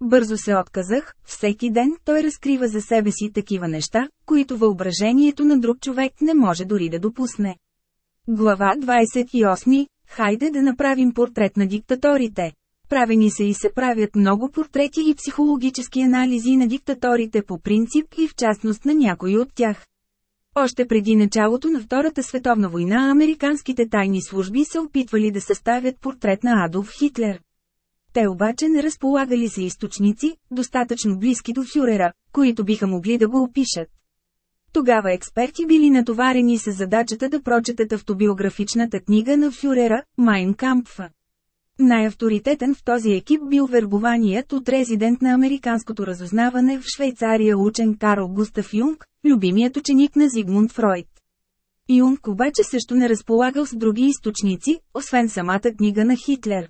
Бързо се отказах, всеки ден той разкрива за себе си такива неща, които въображението на друг човек не може дори да допусне. Глава 28. Хайде да направим портрет на диктаторите. Правени се и се правят много портрети и психологически анализи на диктаторите по принцип и в частност на някои от тях. Още преди началото на Втората световна война американските тайни служби се опитвали да съставят портрет на Адолф Хитлер. Те обаче не разполагали се източници, достатъчно близки до фюрера, които биха могли да го опишат. Тогава експерти били натоварени с задачата да прочетат автобиографичната книга на фюрера, Майн Кампфа. Най-авторитетен в този екип бил вербованият от резидент на американското разузнаване в Швейцария учен Карл Густав Юнг, любимият ученик на Зигмунд Фройд. Юнг обаче също не разполагал с други източници, освен самата книга на Хитлер.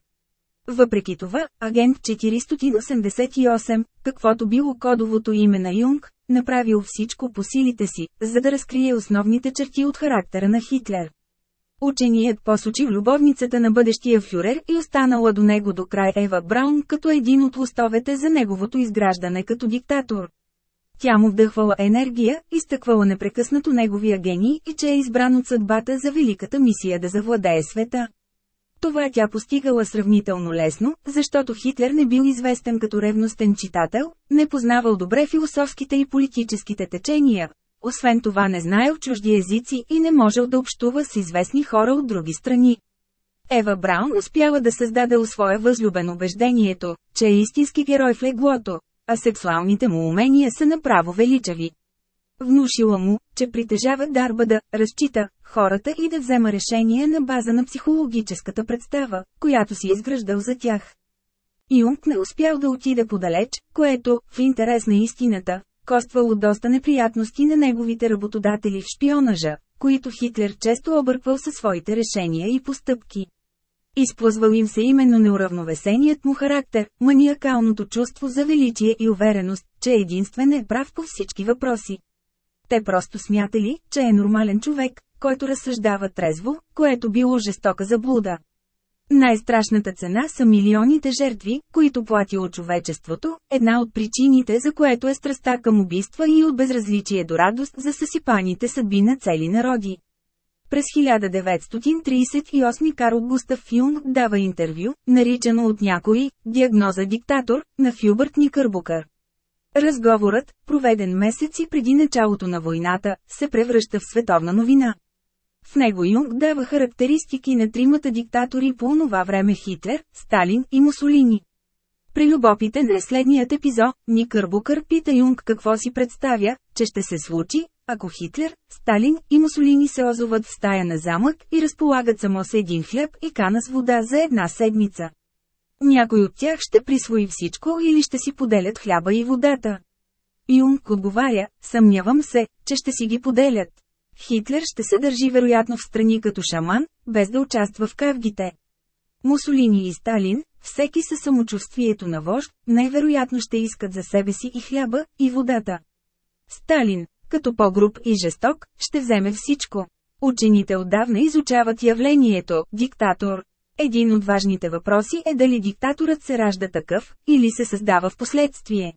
Въпреки това, агент 488, каквото било кодовото име на Юнг, направил всичко по силите си, за да разкрие основните черти от характера на Хитлер. Ученият посочи любовницата на бъдещия фюрер и останала до него до край Ева Браун като един от лостовете за неговото изграждане като диктатор. Тя му вдъхвала енергия, изтъквала непрекъснато неговия гений и че е избран от съдбата за великата мисия да завладее света. Това тя постигала сравнително лесно, защото Хитлер не бил известен като ревностен читател, не познавал добре философските и политическите течения, освен това не знаел чужди езици и не можел да общува с известни хора от други страни. Ева Браун успяла да създаде у своя възлюбен убеждението, че е истински герой в леглото, а сексуалните му умения са направо величави. Внушила му, че притежава дарба да разчита хората и да взема решение на база на психологическата представа, която си изграждал за тях. Юнг не успял да отиде подалеч, което, в интерес на истината, коствало доста неприятности на неговите работодатели в шпионажа, които Хитлер често обърквал със своите решения и постъпки. Изплъзвал им се именно неуравновесеният му характер, маниакалното чувство за величие и увереност, че единствен е прав по всички въпроси. Те просто смятали, че е нормален човек, който разсъждава трезво, което било жестока заблуда. Най-страшната цена са милионите жертви, които платило човечеството, една от причините за което е страста към убийства и от безразличие до радост за съсипаните съдби на цели народи. През 1938 Карл Густав Юнг дава интервю, наричано от някои «Диагноза диктатор» на Фюбърт Никърбукър. Разговорът, проведен месеци преди началото на войната, се превръща в световна новина. В него Юнг дава характеристики на тримата диктатори по онова време Хитлер, Сталин и Мусолини. Прелюбопитен е следният епизод, Никърбукър пита Юнг какво си представя, че ще се случи, ако Хитлер, Сталин и Мусолини се озоват в стая на замък и разполагат само с един хляб и кана с вода за една седмица. Някой от тях ще присвои всичко или ще си поделят хляба и водата. Юнг отговаря, съмнявам се, че ще си ги поделят. Хитлер ще се държи вероятно в страни като шаман, без да участва в кавгите. Мусолини и Сталин, всеки със самочувствието на вожд, най-вероятно ще искат за себе си и хляба, и водата. Сталин, като по-груб и жесток, ще вземе всичко. Учените отдавна изучават явлението «диктатор». Един от важните въпроси е дали диктаторът се ражда такъв, или се създава в последствие.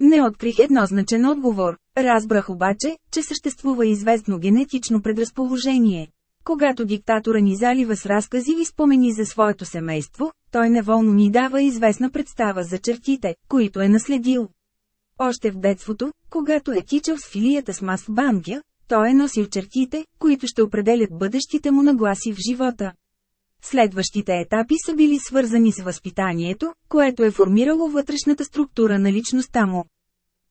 Не открих еднозначен отговор, разбрах обаче, че съществува известно генетично предразположение. Когато диктатора ни залива с разкази и спомени за своето семейство, той неволно ни дава известна представа за чертите, които е наследил. Още в детството, когато е тичал с филията с Мас Бангя, той е носил чертите, които ще определят бъдещите му нагласи в живота. Следващите етапи са били свързани с възпитанието, което е формирало вътрешната структура на личността му.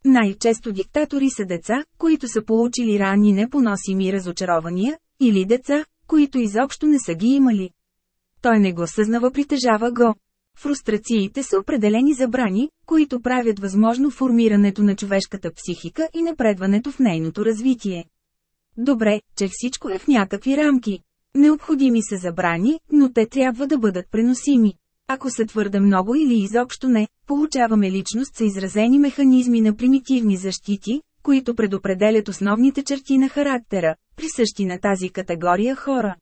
Най-често диктатори са деца, които са получили ранни непоносими разочарования, или деца, които изобщо не са ги имали. Той не го съзнава притежава го. Фрустрациите са определени забрани, които правят възможно формирането на човешката психика и напредването в нейното развитие. Добре, че всичко е в някакви рамки. Необходими са забрани, но те трябва да бъдат преносими. Ако са твърде много или изобщо не, получаваме личност с изразени механизми на примитивни защити, които предопределят основните черти на характера, присъщи на тази категория хора.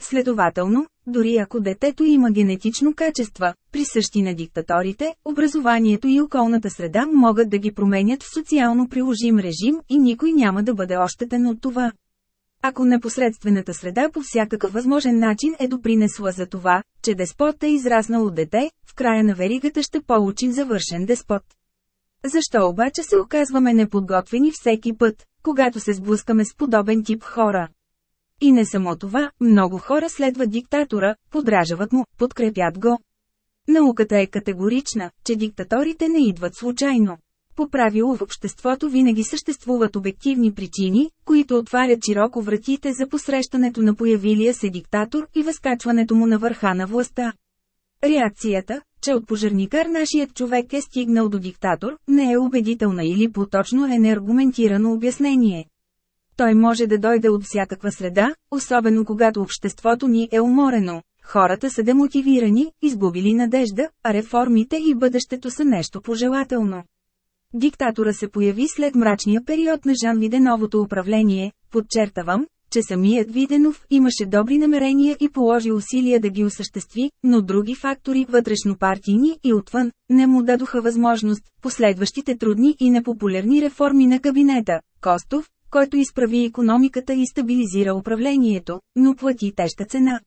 Следователно, дори ако детето има генетично качества, присъщи на диктаторите, образованието и околната среда могат да ги променят в социално приложим режим и никой няма да бъде ощетен от това. Ако непосредствената среда по всякакъв възможен начин е допринесла за това, че деспот е израснал от дете, в края на веригата ще получим завършен деспот. Защо обаче се оказваме неподготвени всеки път, когато се сблъскаме с подобен тип хора? И не само това, много хора следват диктатора, подражават му, подкрепят го. Науката е категорична, че диктаторите не идват случайно. По правило в обществото винаги съществуват обективни причини, които отварят широко вратите за посрещането на появилия се диктатор и възкачването му на върха на властта. Реакцията, че от пожарникар нашият човек е стигнал до диктатор, не е убедителна или по-точно е неаргументирано обяснение. Той може да дойде от всякаква среда, особено когато обществото ни е уморено. Хората са демотивирани, изгубили надежда, а реформите и бъдещето са нещо пожелателно. Диктатора се появи след мрачния период на Жан Виденовото управление, подчертавам, че самият Виденов имаше добри намерения и положи усилия да ги осъществи, но други фактори, вътрешно-партийни и отвън, не му дадоха възможност. Последващите трудни и непопулярни реформи на кабинета, Костов, който изправи економиката и стабилизира управлението, но плати тежка цена.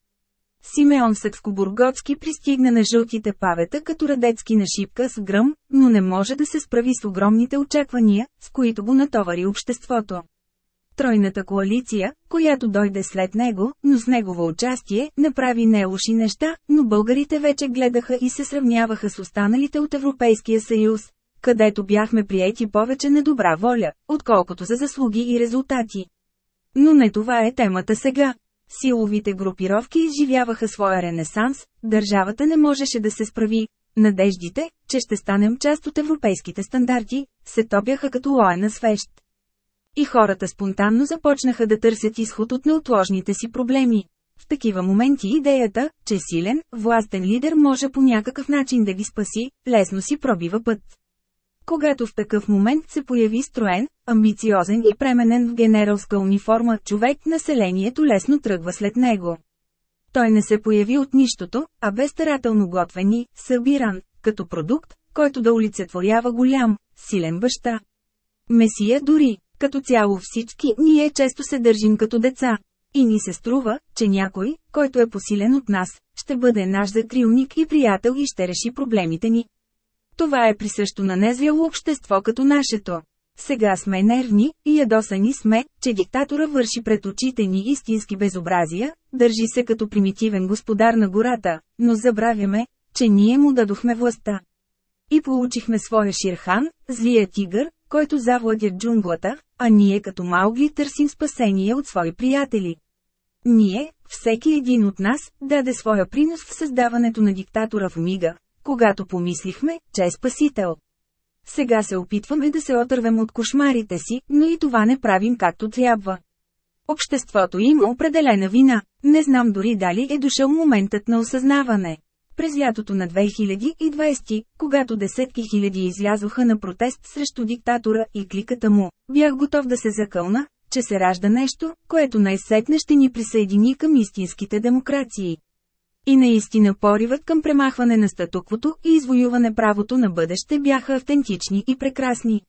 Симеон Съцкобургоцки пристигна на жълтите павета като радецки на шипка с гръм, но не може да се справи с огромните очаквания, с които го натовари обществото. Тройната коалиция, която дойде след него, но с негово участие, направи не лоши неща, но българите вече гледаха и се сравняваха с останалите от Европейския съюз, където бяхме приети повече на добра воля, отколкото за заслуги и резултати. Но не това е темата сега. Силовите групировки изживяваха своя ренесанс, държавата не можеше да се справи. Надеждите, че ще станем част от европейските стандарти, се топяха като лоена свещ. И хората спонтанно започнаха да търсят изход от неотложните си проблеми. В такива моменти идеята, че силен, властен лидер може по някакъв начин да ги спаси, лесно си пробива път. Когато в такъв момент се появи строен, амбициозен и пременен в генералска униформа човек, населението лесно тръгва след него. Той не се появи от нищото, а бе старателно готвен и събиран, като продукт, който да олицетворява голям, силен баща. Месия дори, като цяло всички, ние често се държим като деца. И ни се струва, че някой, който е посилен от нас, ще бъде наш закрилник и приятел и ще реши проблемите ни. Това е присъщо на незряло общество като нашето. Сега сме нервни и ядосани сме, че диктатора върши пред очите ни истински безобразия, държи се като примитивен господар на гората, но забравяме, че ние му дадохме властта. И получихме своя Ширхан, злия тигър, който завладя джунглата, а ние като Маугли търсим спасение от свои приятели. Ние, всеки един от нас, даде своя принос в създаването на диктатора в мига, когато помислихме, че е спасител. Сега се опитваме да се отървем от кошмарите си, но и това не правим както трябва. Обществото има определена вина, не знам дори дали е дошъл моментът на осъзнаване. През лятото на 2020, когато десетки хиляди излязоха на протест срещу диктатора и кликата му, бях готов да се закълна, че се ражда нещо, което най-сетне ще ни присъедини към истинските демокрации. И наистина поривът към премахване на статуквото и извоюване правото на бъдеще бяха автентични и прекрасни.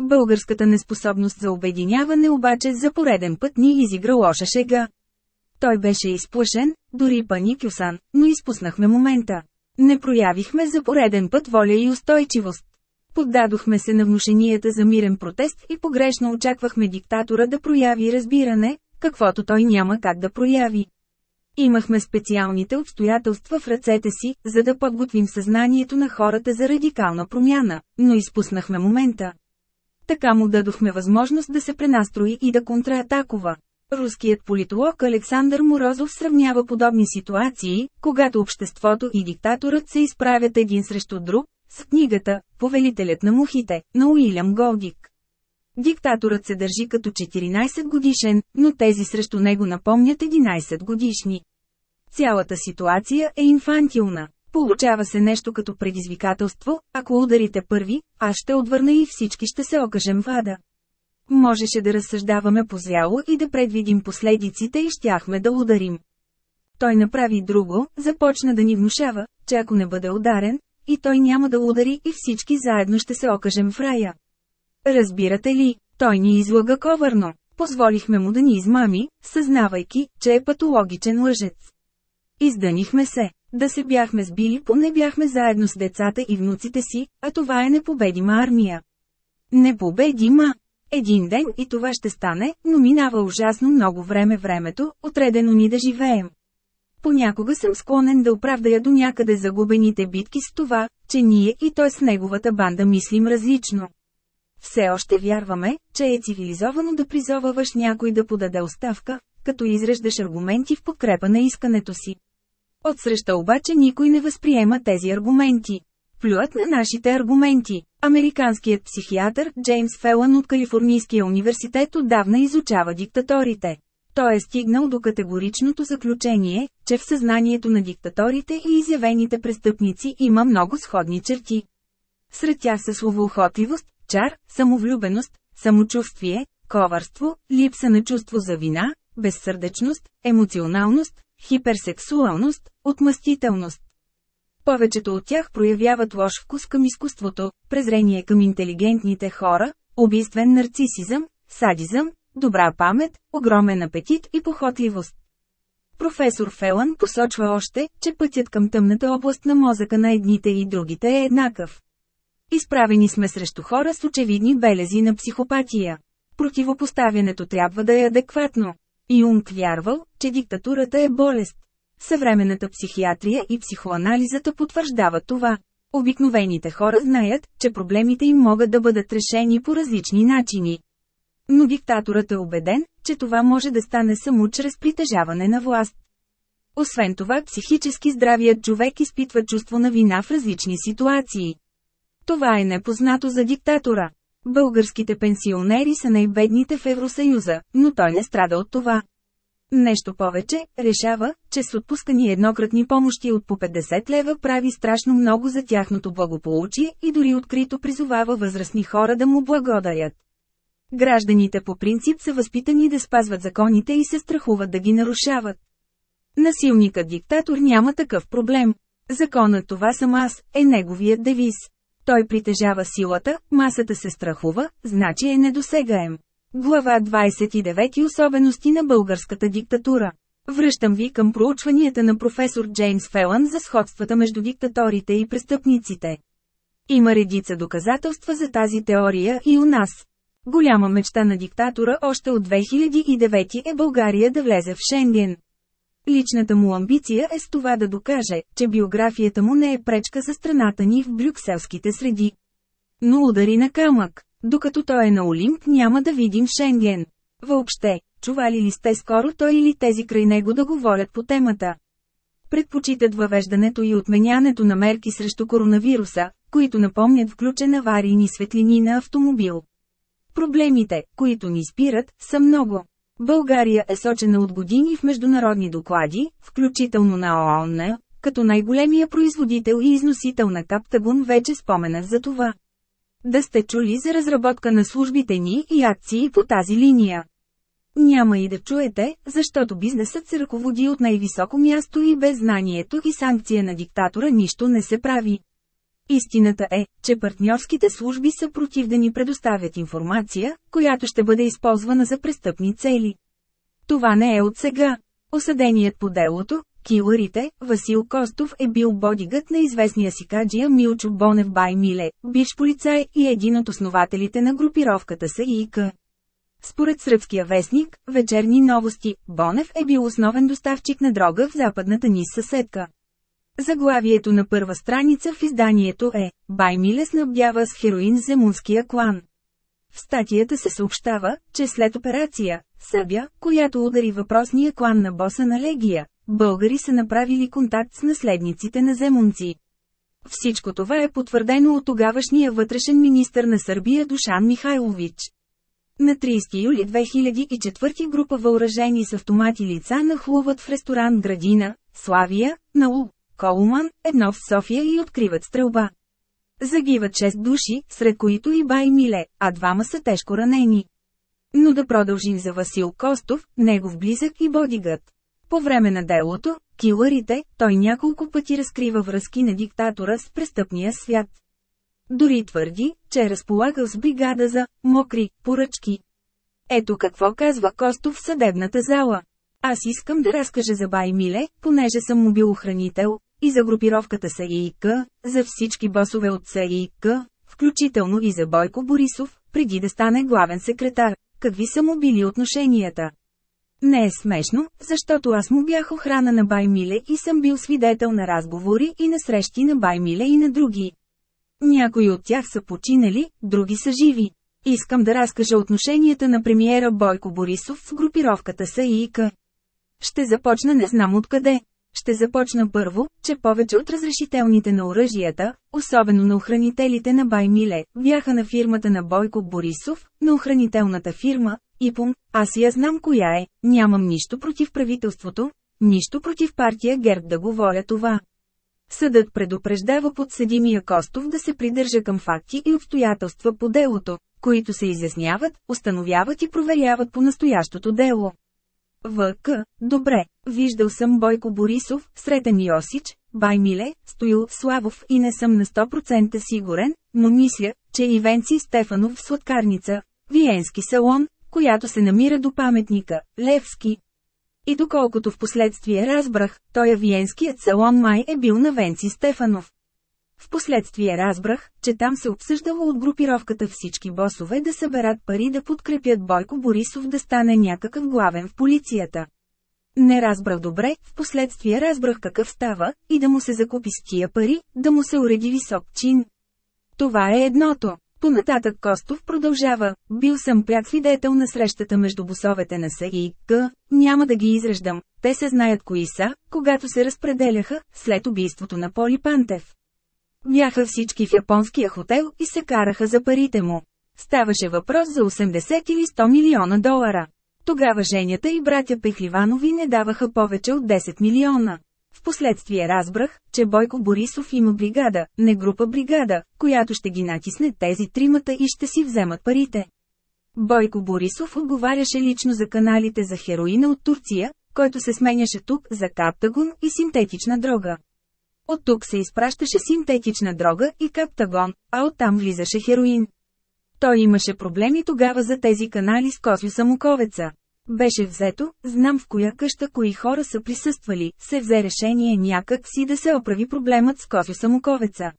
Българската неспособност за обединяване обаче за пореден път ни изигра лоша шега. Той беше изплашен, дори паникюсан, но изпуснахме момента. Не проявихме за пореден път воля и устойчивост. Поддадохме се на внушенията за мирен протест и погрешно очаквахме диктатора да прояви разбиране, каквото той няма как да прояви. Имахме специалните обстоятелства в ръцете си, за да подготвим съзнанието на хората за радикална промяна, но изпуснахме момента. Така му дадохме възможност да се пренастрои и да контратакува. Руският политолог Александър Морозов сравнява подобни ситуации, когато обществото и диктаторът се изправят един срещу друг, с книгата «Повелителят на мухите» на Уилям Голдик. Диктаторът се държи като 14 годишен, но тези срещу него напомнят 11 годишни. Цялата ситуация е инфантилна. Получава се нещо като предизвикателство, ако ударите първи, аз ще отвърна и всички ще се окажем в ада. Можеше да разсъждаваме позряло и да предвидим последиците и щяхме да ударим. Той направи друго, започна да ни внушава, че ако не бъде ударен, и той няма да удари и всички заедно ще се окажем в рая. Разбирате ли, той ни излага ковърно. Позволихме му да ни измами, съзнавайки, че е патологичен лъжец. Издънихме се. Да се бяхме сбили, поне бяхме заедно с децата и внуците си, а това е непобедима армия. Непобедима! Един ден и това ще стане, но минава ужасно много време времето, отредено ни да живеем. Понякога съм склонен да оправдая до някъде загубените битки с това, че ние и той с неговата банда мислим различно. Все още вярваме, че е цивилизовано да призоваваш някой да подаде оставка, като изреждаш аргументи в подкрепа на искането си. Отсреща обаче никой не възприема тези аргументи. Плюят на нашите аргументи. Американският психиатър Джеймс Фелън от Калифорнийския университет отдавна изучава диктаторите. Той е стигнал до категоричното заключение, че в съзнанието на диктаторите и изявените престъпници има много сходни черти. Сред тях са словоохотливост, чар, самовлюбеност, самочувствие, коварство, липса на чувство за вина, безсърдечност, емоционалност, хиперсексуалност, отмъстителност. Повечето от тях проявяват лош вкус към изкуството, презрение към интелигентните хора, убийствен нарцисизъм, садизъм, добра памет, огромен апетит и похотливост. Професор Фелан посочва още, че пътят към тъмната област на мозъка на едните и другите е еднакъв. Изправени сме срещу хора с очевидни белези на психопатия. Противопоставянето трябва да е адекватно. Юнг вярвал, че диктатурата е болест. Съвременната психиатрия и психоанализата потвърждават това. Обикновените хора знаят, че проблемите им могат да бъдат решени по различни начини. Но диктаторът е убеден, че това може да стане само чрез притежаване на власт. Освен това, психически здравият човек изпитва чувство на вина в различни ситуации. Това е непознато за диктатора. Българските пенсионери са най-бедните в Евросъюза, но той не страда от това. Нещо повече, решава, че с отпускани еднократни помощи от по 50 лева прави страшно много за тяхното благополучие и дори открито призовава възрастни хора да му благодарят. Гражданите по принцип са възпитани да спазват законите и се страхуват да ги нарушават. Насилникът диктатор няма такъв проблем. Законът това съм аз, е неговият девиз. Той притежава силата, масата се страхува, значи е недосегаем. Глава 29 Особености на българската диктатура Връщам ви към проучванията на професор Джеймс Фелън за сходствата между диктаторите и престъпниците. Има редица доказателства за тази теория и у нас. Голяма мечта на диктатора още от 2009 е България да влезе в Шенген. Личната му амбиция е с това да докаже, че биографията му не е пречка за страната ни в брюкселските среди. Но удари на камък. Докато той е на Олимп няма да видим Шенген. Въобще, чували ли сте скоро той или тези край него да говорят по темата? Предпочитат въвеждането и отменянето на мерки срещу коронавируса, които напомнят включен аварийни светлини на автомобил. Проблемите, които ни спират, са много. България е сочена от години в международни доклади, включително на ООН, като най-големия производител и износител на каптагун вече споменах за това. Да сте чули за разработка на службите ни и акции по тази линия. Няма и да чуете, защото бизнесът се ръководи от най-високо място и без знанието и санкция на диктатора нищо не се прави. Истината е, че партньорските служби са против да ни предоставят информация, която ще бъде използвана за престъпни цели. Това не е от сега. Осъденият по делото, килърите, Васил Костов е бил бодигът на известния си каджия Милчо Бонев Бай Миле, бивш полицай и един от основателите на групировката СИК. Според сръбския вестник, вечерни новости, Бонев е бил основен доставчик на дрога в западната ни съседка. Заглавието на първа страница в изданието е «Баймиле снабдява с хероин земунския клан». В статията се съобщава, че след операция, Събя, която удари въпросния клан на боса на Легия, българи са направили контакт с наследниците на земунци. Всичко това е потвърдено от тогавашния вътрешен министр на Сърбия Душан Михайлович. На 30 юли 2004 група въоръжени с автомати лица нахлуват в ресторант Градина, Славия, Наул, Колуман, едно в София и откриват стрелба. Загиват 6 души, сред които и Бай Миле, а двама са тежко ранени. Но да продължим за Васил Костов, негов близък и бодигът. По време на делото, килърите, той няколко пъти разкрива връзки на диктатора с престъпния свят. Дори твърди, че е разполагал с бригада за «мокри» поръчки. Ето какво казва Костов в съдебната зала. Аз искам да разкажа за Бай Миле, понеже съм му бил охранител, и за групировката САИК, за всички босове от САИК, включително и за Бойко Борисов, преди да стане главен секретар. Какви са му били отношенията? Не е смешно, защото аз му бях охрана на Баймиле и съм бил свидетел на разговори и на срещи на Баймиле и на други. Някои от тях са починали, други са живи. Искам да разкажа отношенията на премиера Бойко Борисов с групировката САИК. Ще започна не знам откъде. Ще започна първо, че повече от разрешителните на оръжията, особено на охранителите на Баймиле, бяха на фирмата на Бойко Борисов, на охранителната фирма, Ипум, аз я знам коя е, нямам нищо против правителството, нищо против партия ГЕРБ да говоря това. Съдът предупреждава подсъдимия Костов да се придържа към факти и обстоятелства по делото, които се изясняват, установяват и проверяват по настоящото дело. ВК, добре, виждал съм Бойко Борисов, Сретен Йосич, Баймиле, Стоил Славов и не съм на 100% сигурен, но мисля, че и Венци Стефанов в сладкарница, Виенски салон, която се намира до паметника, Левски. И доколкото в последствие разбрах, той Виенският салон май е бил на Венци Стефанов. Впоследствие разбрах, че там се обсъждало от групировката всички босове да съберат пари да подкрепят Бойко Борисов да стане някакъв главен в полицията. Не разбрах добре, впоследствие разбрах какъв става, и да му се закупи с тия пари, да му се уреди висок чин. Това е едното. Понататък Костов продължава, бил съм пряк свидетел на срещата между босовете на СИК, няма да ги изреждам, те се знаят кои са, когато се разпределяха, след убийството на Поли Пантев. Бяха всички в японския хотел и се караха за парите му. Ставаше въпрос за 80 или 100 милиона долара. Тогава женята и братя Пехливанови не даваха повече от 10 милиона. Впоследствие разбрах, че Бойко Борисов има бригада, не група бригада, която ще ги натисне тези тримата и ще си вземат парите. Бойко Борисов отговаряше лично за каналите за хероина от Турция, който се сменяше тук за каптагон и синтетична дрога. От тук се изпращаше синтетична дрога и каптагон, а оттам влизаше хероин. Той имаше проблеми тогава за тези канали с Косио Самоковеца. Беше взето, знам в коя къща кои хора са присъствали, се взе решение някак си да се оправи проблемът с Косио Самоковеца.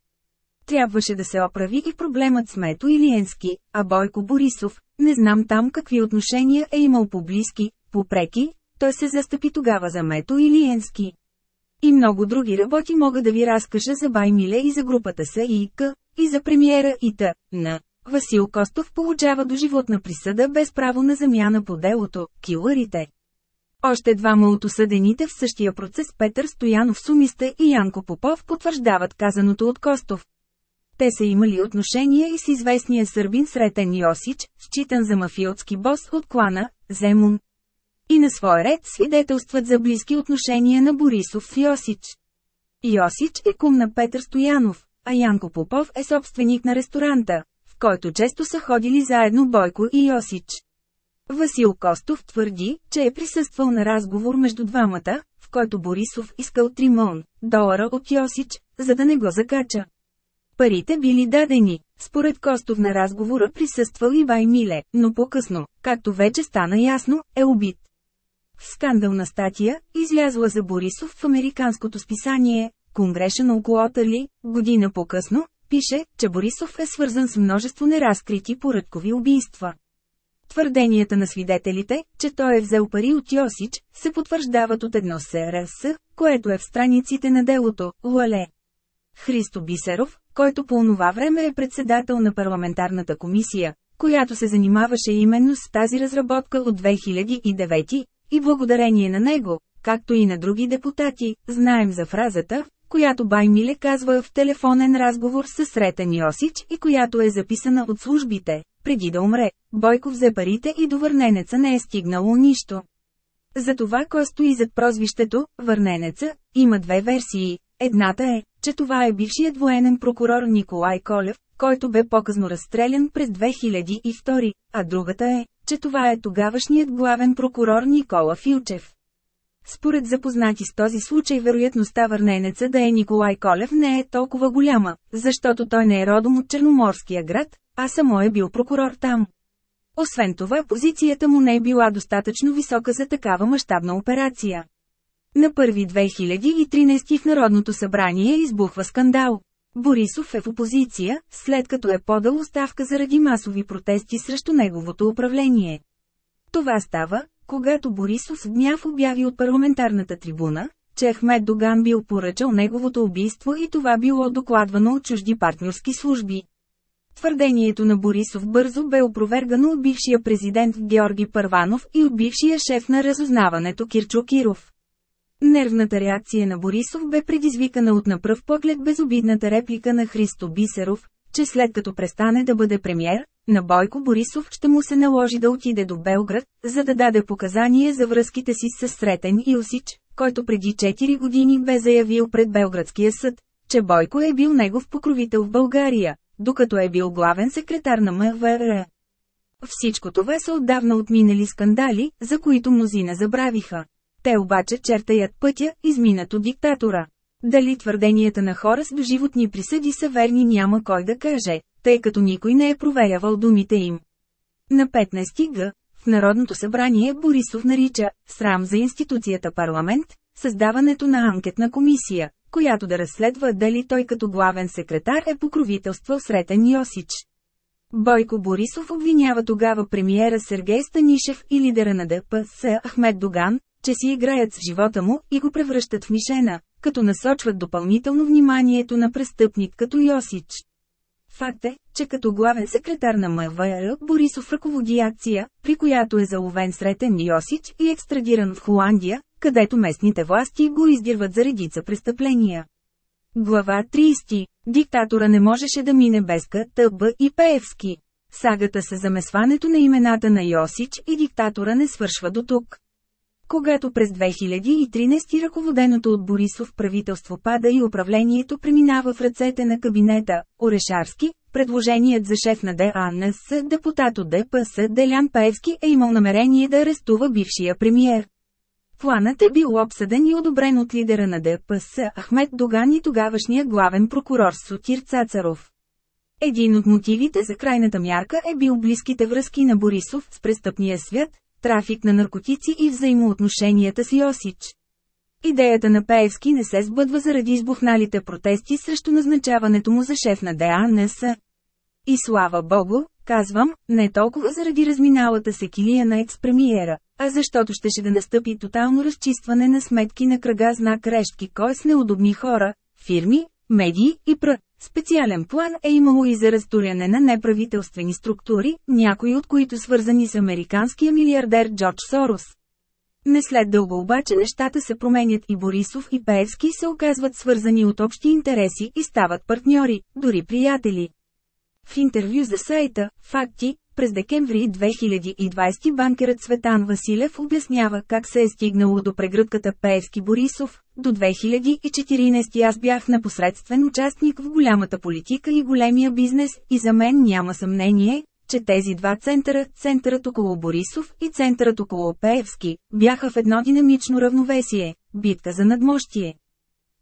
Трябваше да се оправи и проблемът с Мето Илиенски, а Бойко Борисов, не знам там какви отношения е имал по-близки, по-преки, той се застъпи тогава за Мето Илиенски. И много други работи мога да ви разкажа за Баймиле и за групата СИК, и за премиера и т.н. Васил Костов получава доживотна присъда без право на замяна по делото – килърите. Още двама от осъдените в същия процес Петър Стоянов Сумиста и Янко Попов потвърждават казаното от Костов. Те са имали отношения и с известния сърбин Сретен Йосич, считан за мафиотски бос от клана Земун. И на свой ред свидетелстват за близки отношения на Борисов с Йосич. Йосич е кум на Петър Стоянов, а Янко Попов е собственик на ресторанта, в който често са ходили заедно Бойко и Йосич. Васил Костов твърди, че е присъствал на разговор между двамата, в който Борисов искал 3 мон долара от Йосич, за да не го закача. Парите били дадени. Според Костов на разговора присъствал и Бай Миле, но по-късно, както вече стана ясно, е убит. Скандална статия, излязла за Борисов в американското списание Congressional Quarterly, година по-късно, пише, че Борисов е свързан с множество неразкрити поръчкови убийства. Твърденията на свидетелите, че той е взел пари от Йосич, се потвърждават от едно СРС, което е в страниците на делото, Луале. Христо Бисеров, който по онова време е председател на парламентарната комисия, която се занимаваше именно с тази разработка от 2009, и благодарение на него, както и на други депутати, знаем за фразата, която Баймиле казва в телефонен разговор с Сретен Йосич и която е записана от службите. Преди да умре, Бойко взе парите и до върненеца не е стигнало нищо. За това кой стои зад прозвището «Върненеца» има две версии. Едната е, че това е бившият военен прокурор Николай Колев, който бе показно разстрелян през 2002, а другата е, че това е тогавашният главен прокурор Никола Филчев. Според запознати с този случай вероятността върненеца да е Николай Колев не е толкова голяма, защото той не е родом от Черноморския град, а само е бил прокурор там. Освен това позицията му не е била достатъчно висока за такава мащабна операция. На първи 2013 в Народното събрание избухва скандал. Борисов е в опозиция, след като е подал оставка заради масови протести срещу неговото управление. Това става, когато Борисов с гняв обяви от парламентарната трибуна, че Ахмед Доган бил поръчал неговото убийство и това било докладвано от чужди партньорски служби. Твърдението на Борисов бързо бе опровергано от бившия президент Георги Първанов и от бившия шеф на разузнаването Кирчо Киров. Нервната реакция на Борисов бе предизвикана от напръв поглед безобидната реплика на Христо Бисеров, че след като престане да бъде премьер, на Бойко Борисов ще му се наложи да отиде до Белград, за да даде показания за връзките си с Сретен Илсич, който преди 4 години бе заявил пред Белградския съд, че Бойко е бил негов покровител в България, докато е бил главен секретар на МВР. Всичко това са отдавна отминали скандали, за които мнозина забравиха. Те обаче чертаят пътя, изминато диктатора. Дали твърденията на хора с доживотни присъди са верни няма кой да каже, тъй като никой не е проверявал думите им. На 15 г. в Народното събрание Борисов нарича «срам за институцията парламент» създаването на анкетна комисия, която да разследва дали той като главен секретар е покровителствал Сретен Йосич. Бойко Борисов обвинява тогава премиера Сергей Станишев и лидера на ДПС Ахмед Доган, че си играят с живота му и го превръщат в мишена, като насочват допълнително вниманието на престъпник като Йосич. Факт е, че като главен секретар на МВР Борисов ръководи акция, при която е заловен сретен Йосич и екстрадиран в Холандия, където местните власти го издирват за редица престъпления. Глава 30. Диктатора не можеше да мине без КТБ и Пеевски. Сагата с замесването на имената на Йосич и диктатора не свършва до тук. Когато през 2013 ръководеното от Борисов правителство пада и управлението преминава в ръцете на кабинета, Орешарски, предложеният за шеф на ДАНС, депутат от ДПС Делян Паевски е имал намерение да арестува бившия премиер. Планът е бил обсъден и одобрен от лидера на ДПС Ахмед Доган и тогавашния главен прокурор Сотир Цацаров. Един от мотивите за крайната мярка е бил близките връзки на Борисов с престъпния свят, трафик на наркотици и взаимоотношенията с Йосич. Идеята на Пеевски не се сбъдва заради избухналите протести срещу назначаването му за шеф на ДАНС. И слава богу, казвам, не толкова заради разминалата се килия на експремиера, а защото щеше да настъпи тотално разчистване на сметки на кръга знак решки кой с неудобни хора, фирми, медии и пр. Специален план е имало и за разтуряне на неправителствени структури, някои от които свързани с американския милиардер Джордж Сорос. Не след дълго обаче нещата се променят и Борисов и Пеевски се оказват свързани от общи интереси и стават партньори, дори приятели. В интервю за сайта «Факти», през декември 2020 банкерът Светан Василев обяснява как се е стигнало до прегръдката Пеевски-Борисов. До 2014 аз бях непосредствен участник в голямата политика и големия бизнес и за мен няма съмнение, че тези два центъра, центърът около Борисов и центърът около Пеевски, бяха в едно динамично равновесие, битка за надмощие.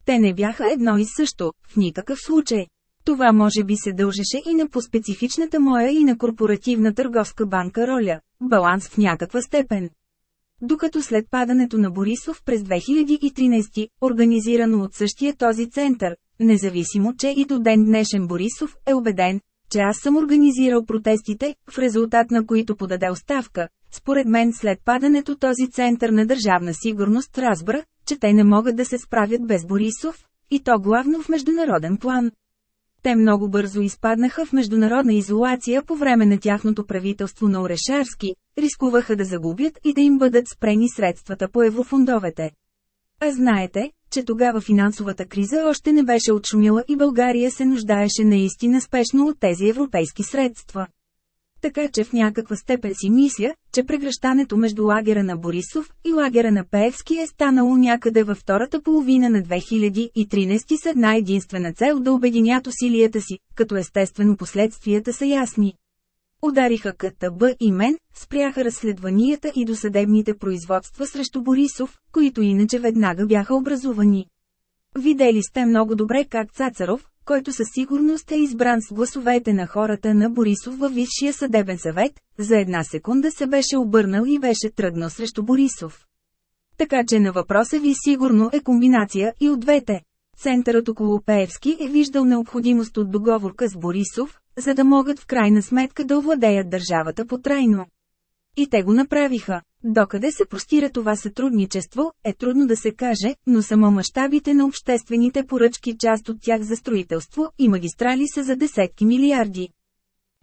Те не бяха едно и също, в никакъв случай. Това може би се дължеше и на по-специфичната моя и на корпоративна търговска банка роля – баланс в някаква степен. Докато след падането на Борисов през 2013, организирано от същия този център, независимо че и до ден днешен Борисов е убеден, че аз съм организирал протестите, в резултат на които подаде оставка, според мен след падането този център на държавна сигурност разбра, че те не могат да се справят без Борисов, и то главно в международен план. Те много бързо изпаднаха в международна изолация по време на тяхното правителство на Орешарски, рискуваха да загубят и да им бъдат спрени средствата по еврофондовете. А знаете, че тогава финансовата криза още не беше отшумила и България се нуждаеше наистина спешно от тези европейски средства. Така че в някаква степен си мисля, че прегръщането между лагера на Борисов и лагера на Пеевски е станало някъде във втората половина на 2013 с една единствена цел да обединят усилията си, като естествено последствията са ясни. Удариха КТБ и мен, спряха разследванията и досъдебните производства срещу Борисов, които иначе веднага бяха образувани. Видели сте много добре как Цацаров, който със сигурност е избран с гласовете на хората на Борисов във Висшия съдебен съвет, за една секунда се беше обърнал и беше тръгнал срещу Борисов. Така че на въпроса ви сигурно е комбинация и от двете. Центърът около Пеевски е виждал необходимост от договорка с Борисов, за да могат в крайна сметка да овладеят държавата потрайно. И те го направиха. Докъде се простира това сътрудничество, е трудно да се каже, но само мащабите на обществените поръчки част от тях за строителство и магистрали са за десетки милиарди.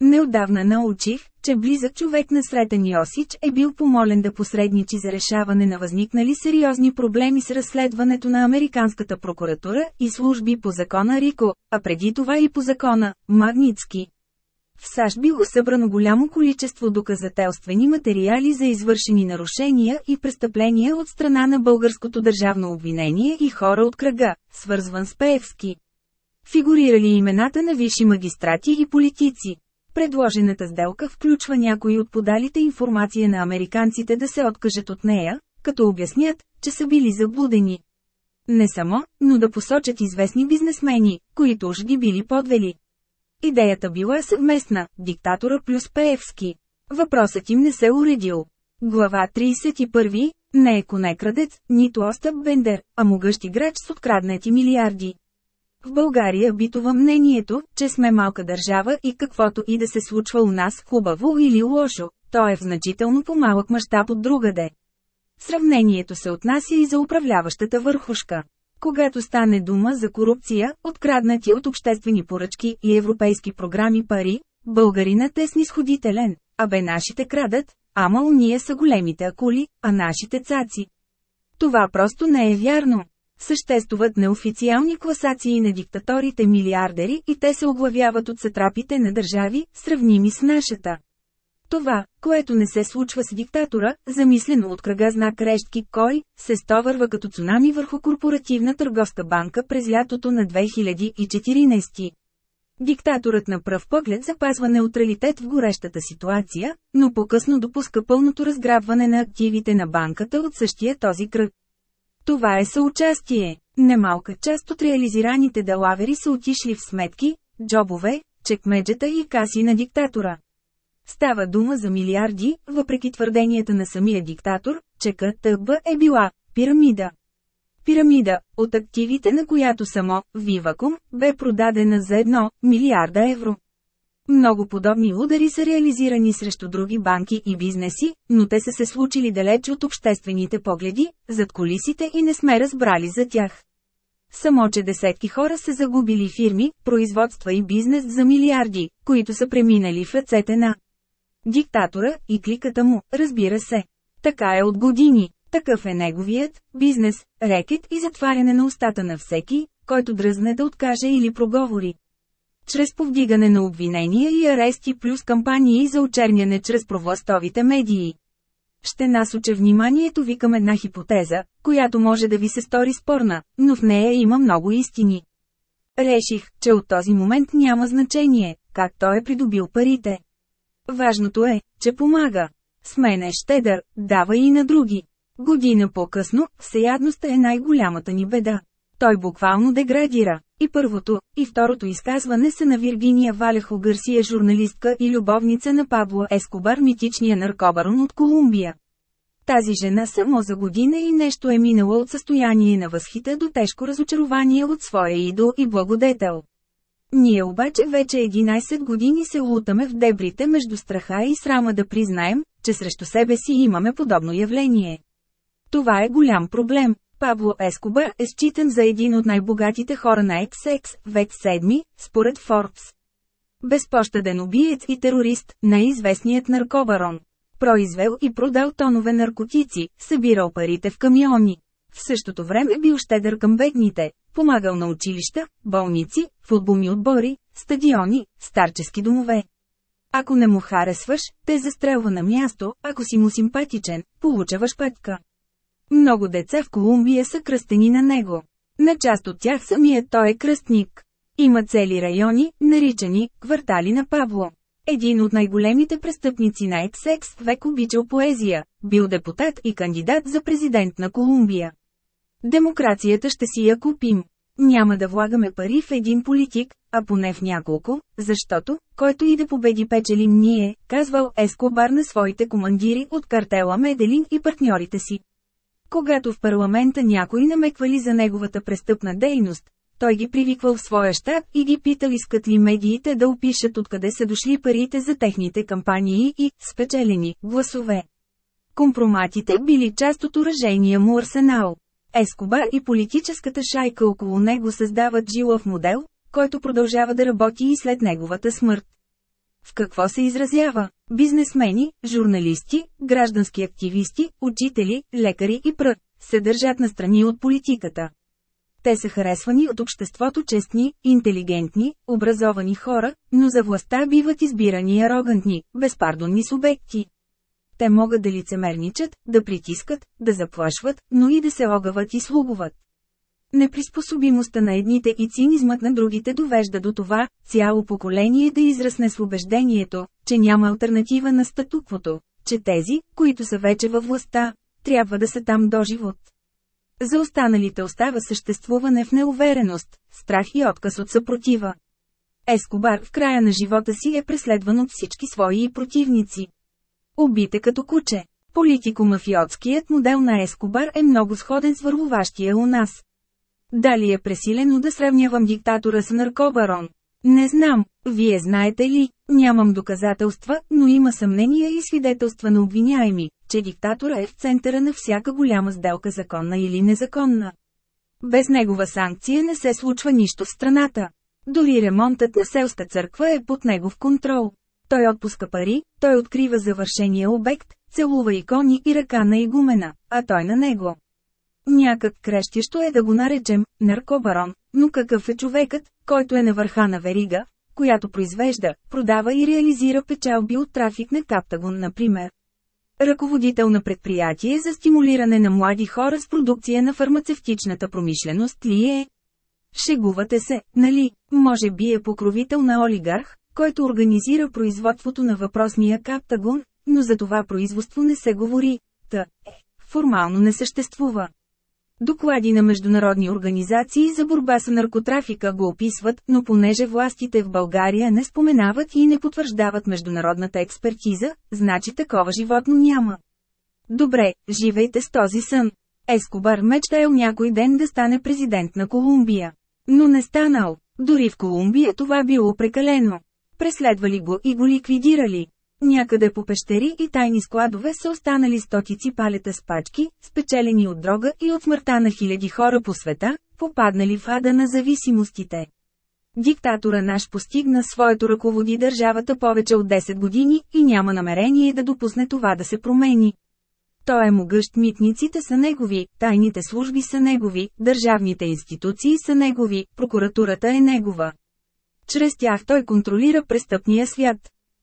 Неодавна научих, че близък човек на Сретен Йосич е бил помолен да посредничи за решаване на възникнали сериозни проблеми с разследването на Американската прокуратура и служби по закона Рико, а преди това и по закона Магницки. В САЩ било събрано голямо количество доказателствени материали за извършени нарушения и престъпления от страна на българското държавно обвинение и хора от кръга, свързван с Пеевски. Фигурирали имената на висши магистрати и политици. Предложената сделка включва някои от подалите информация на американците да се откажат от нея, като обяснят, че са били заблудени. Не само, но да посочат известни бизнесмени, които уж ги били подвели. Идеята била съвместна – диктатора плюс Пеевски. Въпросът им не се уредил. Глава 31 – не е конекрадец, нито Остап Бендер, а могъщ играч с откраднати милиарди. В България битова мнението, че сме малка държава и каквото и да се случва у нас хубаво или лошо, то е в значително по-малък мащаб от другаде. Сравнението се отнася и за управляващата върхушка. Когато стане дума за корупция, откраднати от обществени поръчки и европейски програми пари, българинът е снисходителен, а бе нашите крадат, ама уния са големите акули, а нашите цаци. Това просто не е вярно. Съществуват неофициални класации на диктаторите милиардери и те се оглавяват от сатрапите на държави, сравними с нашата. Това, което не се случва с диктатора, замислено от кръга знак Рещки Кой, се стовърва като цунами върху корпоративна търговска банка през лятото на 2014. Диктаторът на пръв поглед запазва неутралитет в горещата ситуация, но по-късно допуска пълното разграбване на активите на банката от същия този кръг. Това е съучастие. Немалка част от реализираните делавери са отишли в сметки, джобове, чекмеджета и каси на диктатора. Става дума за милиарди, въпреки твърденията на самия диктатор, че КТБ е била пирамида. Пирамида, от активите на която само Вивакум бе продадена за 1 милиарда евро. Много подобни удари са реализирани срещу други банки и бизнеси, но те са се случили далеч от обществените погледи, зад колисите и не сме разбрали за тях. Само че десетки хора са загубили фирми, производства и бизнес за милиарди, които са преминали в ръцете на диктатора и кликата му, разбира се. Така е от години. Такъв е неговият бизнес, рекет и затваряне на устата на всеки, който дръзне да откаже или проговори. Чрез повдигане на обвинения и арести плюс кампании за очерняне чрез провластовите медии. Ще насоча вниманието ви към една хипотеза, която може да ви се стори спорна, но в нея има много истини. Реших, че от този момент няма значение, как той е придобил парите. Важното е, че помага. С мен е щедър, дава и на други. Година по-късно, всеядността е най-голямата ни беда. Той буквално деградира. И първото, и второто изказване са на Виргиния Валехо Гърсия журналистка и любовница на Пабло Ескобар митичния наркобарон от Колумбия. Тази жена само за година и нещо е минала от състояние на възхита до тежко разочарование от своя идол и благодетел. Ние обаче вече 11 години се лутаме в дебрите между страха и срама да признаем, че срещу себе си имаме подобно явление. Това е голям проблем. Пабло Ескобар е считан за един от най-богатите хора на XX век 7, според Форбс. Безпощаден убиец и терорист, най-известният наркобарон. Произвел и продал тонове наркотици, събирал парите в камиони. В същото време бил щедър към бедните, помагал на училища, болници, футболни отбори, стадиони, старчески домове. Ако не му харесваш, те застрелва на място, ако си му симпатичен, получаваш пътка. Много деца в Колумбия са кръстени на него. На част от тях самият той е кръстник. Има цели райони, наричани «квартали на Пабло». Един от най-големите престъпници на Ексекс век обичал поезия, бил депутат и кандидат за президент на Колумбия. Демокрацията ще си я купим. Няма да влагаме пари в един политик, а поне в няколко, защото, който и да победи печелим ние, казвал Ескобар на своите командири от картела Меделин и партньорите си. Когато в парламента някой намеквали за неговата престъпна дейност, той ги привиквал в своя щаб и ги питал искат ли медиите да опишат откъде са дошли парите за техните кампании и спечелени гласове. Компроматите били част от уражения му арсенал. Ескобар и политическата шайка около него създават жилов модел, който продължава да работи и след неговата смърт. В какво се изразява? Бизнесмени, журналисти, граждански активисти, учители, лекари и пр. се държат на страни от политиката. Те са харесвани от обществото честни, интелигентни, образовани хора, но за властта биват избирани арогантни, безпардонни субекти. Те могат да лицемерничат, да притискат, да заплашват, но и да се огават и слугуват. Неприспособимостта на едните и цинизмът на другите довежда до това, цяло поколение да израсне с убеждението, че няма альтернатива на статуквото, че тези, които са вече във властта, трябва да са там до живот. За останалите остава съществуване в неувереност, страх и отказ от съпротива. Ескобар в края на живота си е преследван от всички свои противници. Убите като куче. Политико-мафиотският модел на Ескобар е много сходен с вървуващия у нас. Дали е пресилено да сравнявам диктатора с наркобарон? Не знам, вие знаете ли, нямам доказателства, но има съмнения и свидетелства на обвиняеми, че диктатора е в центъра на всяка голяма сделка законна или незаконна. Без негова санкция не се случва нищо в страната. Дори ремонтът на селска църква е под негов контрол. Той отпуска пари, той открива завършения обект, целува икони и ръка на игумена, а той на него. Някак крещящо е да го наречем наркобарон, но какъв е човекът, който е на върха на верига, която произвежда, продава и реализира печалби от трафик на Каптагон, например. Ръководител на предприятие за стимулиране на млади хора с продукция на фармацевтичната промишленост ли е? Шегувате се, нали? Може би е покровител на олигарх, който организира производството на въпросния Каптагон, но за това производство не се говори. Та, е, формално не съществува. Доклади на международни организации за борба с наркотрафика го описват, но понеже властите в България не споменават и не потвърждават международната експертиза, значи такова животно няма. Добре, живейте с този сън. Ескобар мечтаял някой ден да стане президент на Колумбия. Но не станал. Дори в Колумбия това било прекалено. Преследвали го и го ликвидирали. Някъде по пещери и тайни складове са останали стотици палета с пачки, спечелени от дрога и от смъртта на хиляди хора по света, попаднали в ада на зависимостите. Диктатора наш постигна своето ръководи държавата повече от 10 години и няма намерение да допусне това да се промени. Той е могъщ, митниците са негови, тайните служби са негови, държавните институции са негови, прокуратурата е негова. Чрез тях той контролира престъпния свят.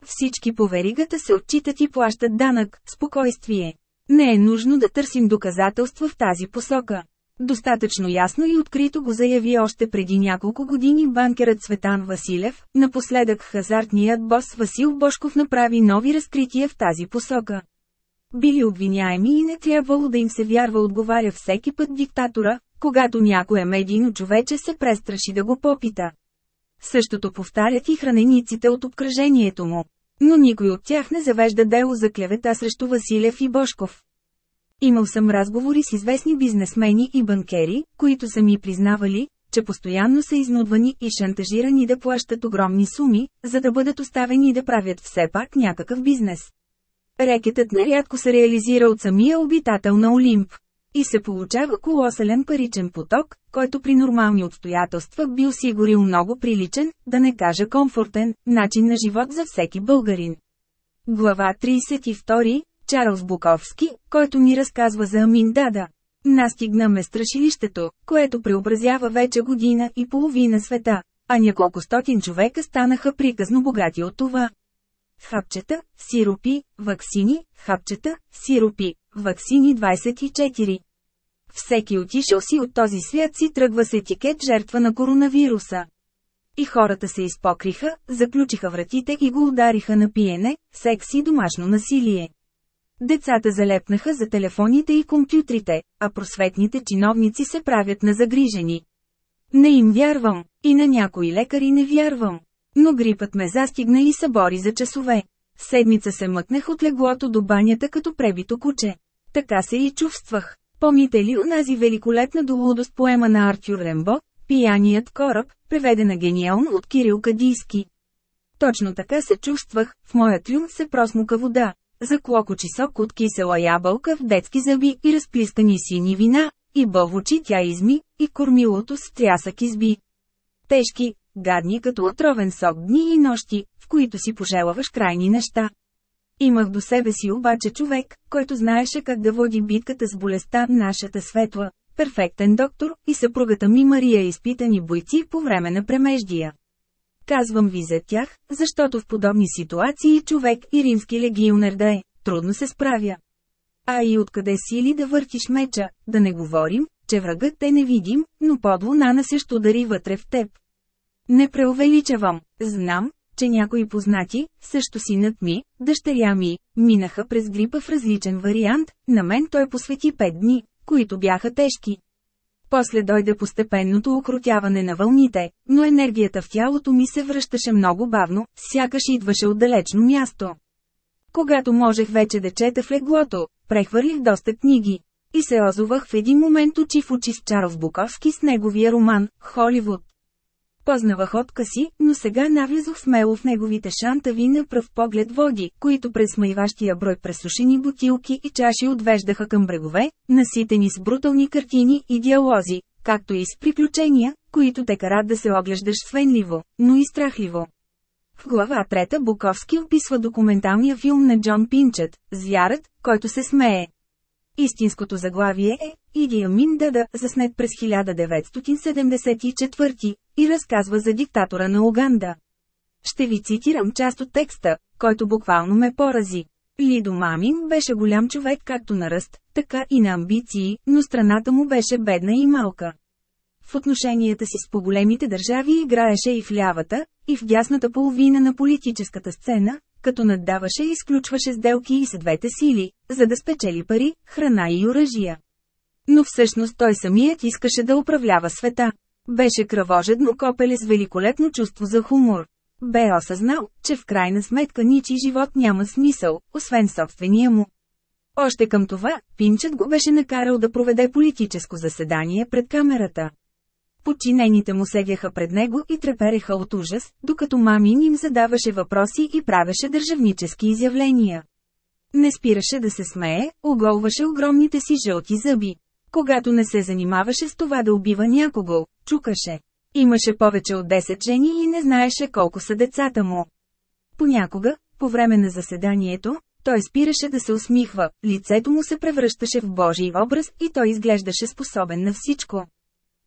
Всички по веригата се отчитат и плащат данък, спокойствие. Не е нужно да търсим доказателства в тази посока. Достатъчно ясно и открито го заяви още преди няколко години банкерът Светан Василев, напоследък хазартният бос Васил Бошков направи нови разкрития в тази посока. Били обвиняеми и не трябвало да им се вярва отговаря всеки път диктатора, когато някое медийно човече се престраши да го попита. Същото повтарят и хранениците от обкръжението му. Но никой от тях не завежда дело за клевета срещу Василев и Бошков. Имал съм разговори с известни бизнесмени и банкери, които са ми признавали, че постоянно са изнудвани и шантажирани да плащат огромни суми, за да бъдат оставени да правят все пак някакъв бизнес. Рекетът нарядко се реализира от самия обитател на Олимп. И се получава колосален паричен поток, който при нормални обстоятелства би осигурил много приличен, да не кажа комфортен, начин на живот за всеки българин. Глава 32. Чарлз Буковски, който ни разказва за Амин Дада. Настигна ме страшилището, което преобразява вече година и половина света, а няколко стотин човека станаха приказно богати от това. Хапчета, сиропи, ваксини, хапчета, сиропи, ваксини 24. Всеки отишъл си от този свят си тръгва с етикет жертва на коронавируса. И хората се изпокриха, заключиха вратите и го удариха на пиене, секс и домашно насилие. Децата залепнаха за телефоните и компютрите, а просветните чиновници се правят на загрижени. Не им вярвам, и на някои лекари не вярвам. Но грипът ме застигна и събори за часове. Седмица се мъкнах от леглото до банята като пребито куче. Така се и чувствах. Помните ли унази великолепна до лудост поема на Артюр Рембо, «Пияният кораб», преведена гениално от Кирил Кадийски? Точно така се чувствах, в моя трюм се просмука вода, заклокочи сок от кисела ябълка в детски зъби и разплискани сини вина, и бълвочи тя изми, и кормилото с трясък изби. Тежки, гадни като отровен сок дни и нощи, в които си пожелаваш крайни неща. Имах до себе си обаче човек, който знаеше как да води битката с болестта нашата светла, перфектен доктор и съпругата ми Мария изпитани бойци по време на премеждия. Казвам ви за тях, защото в подобни ситуации човек и римски легионер да е, трудно се справя. А и откъде сили да въртиш меча, да не говорим, че врагът е невидим, но подло нанасещ удари вътре в теб. Не преувеличавам, знам, че някои познати, също синът ми, дъщеря ми, минаха през грипа в различен вариант, на мен той посвети пет дни, които бяха тежки. После дойде постепенното укротяване на вълните, но енергията в тялото ми се връщаше много бавно, сякаш идваше от далечно място. Когато можех вече да чета в леглото, прехвърлих доста книги. И се озовах в един момент очи в очи с Чарлз Буковски с неговия роман «Холивуд». Познавах откази, но сега навлязох смело в неговите шантави на пръв поглед води, които през смайващия брой пресушени бутилки и чаши отвеждаха към брегове, наситени с брутални картини и диалози, както и с приключения, които те карат да се оглеждаш свенливо, но и страхливо. В глава трета Буковски описва документалния филм на Джон Пинчет, «Звярат, който се смее». Истинското заглавие е Иди Амин Дада, заснет през 1974, и разказва за диктатора на Уганда. Ще ви цитирам част от текста, който буквално ме порази. Лидо Мамин беше голям човек както на ръст, така и на амбиции, но страната му беше бедна и малка. В отношенията си с по-големите държави играеше и в лявата, и в дясната половина на политическата сцена, като наддаваше и изключваше сделки и с двете сили, за да спечели пари, храна и оръжия. Но всъщност той самият искаше да управлява света. Беше кръвожедно копеле с великолепно чувство за хумор. Бе осъзнал, че в крайна сметка ничи живот няма смисъл, освен собствения му. Още към това, Пинчът го беше накарал да проведе политическо заседание пред камерата. Подчинените му седяха пред него и трепереха от ужас, докато мамин им задаваше въпроси и правеше държавнически изявления. Не спираше да се смее, оголваше огромните си жълти зъби. Когато не се занимаваше с това да убива някого, чукаше. Имаше повече от 10 жени и не знаеше колко са децата му. Понякога, по време на заседанието, той спираше да се усмихва, лицето му се превръщаше в Божий образ и той изглеждаше способен на всичко.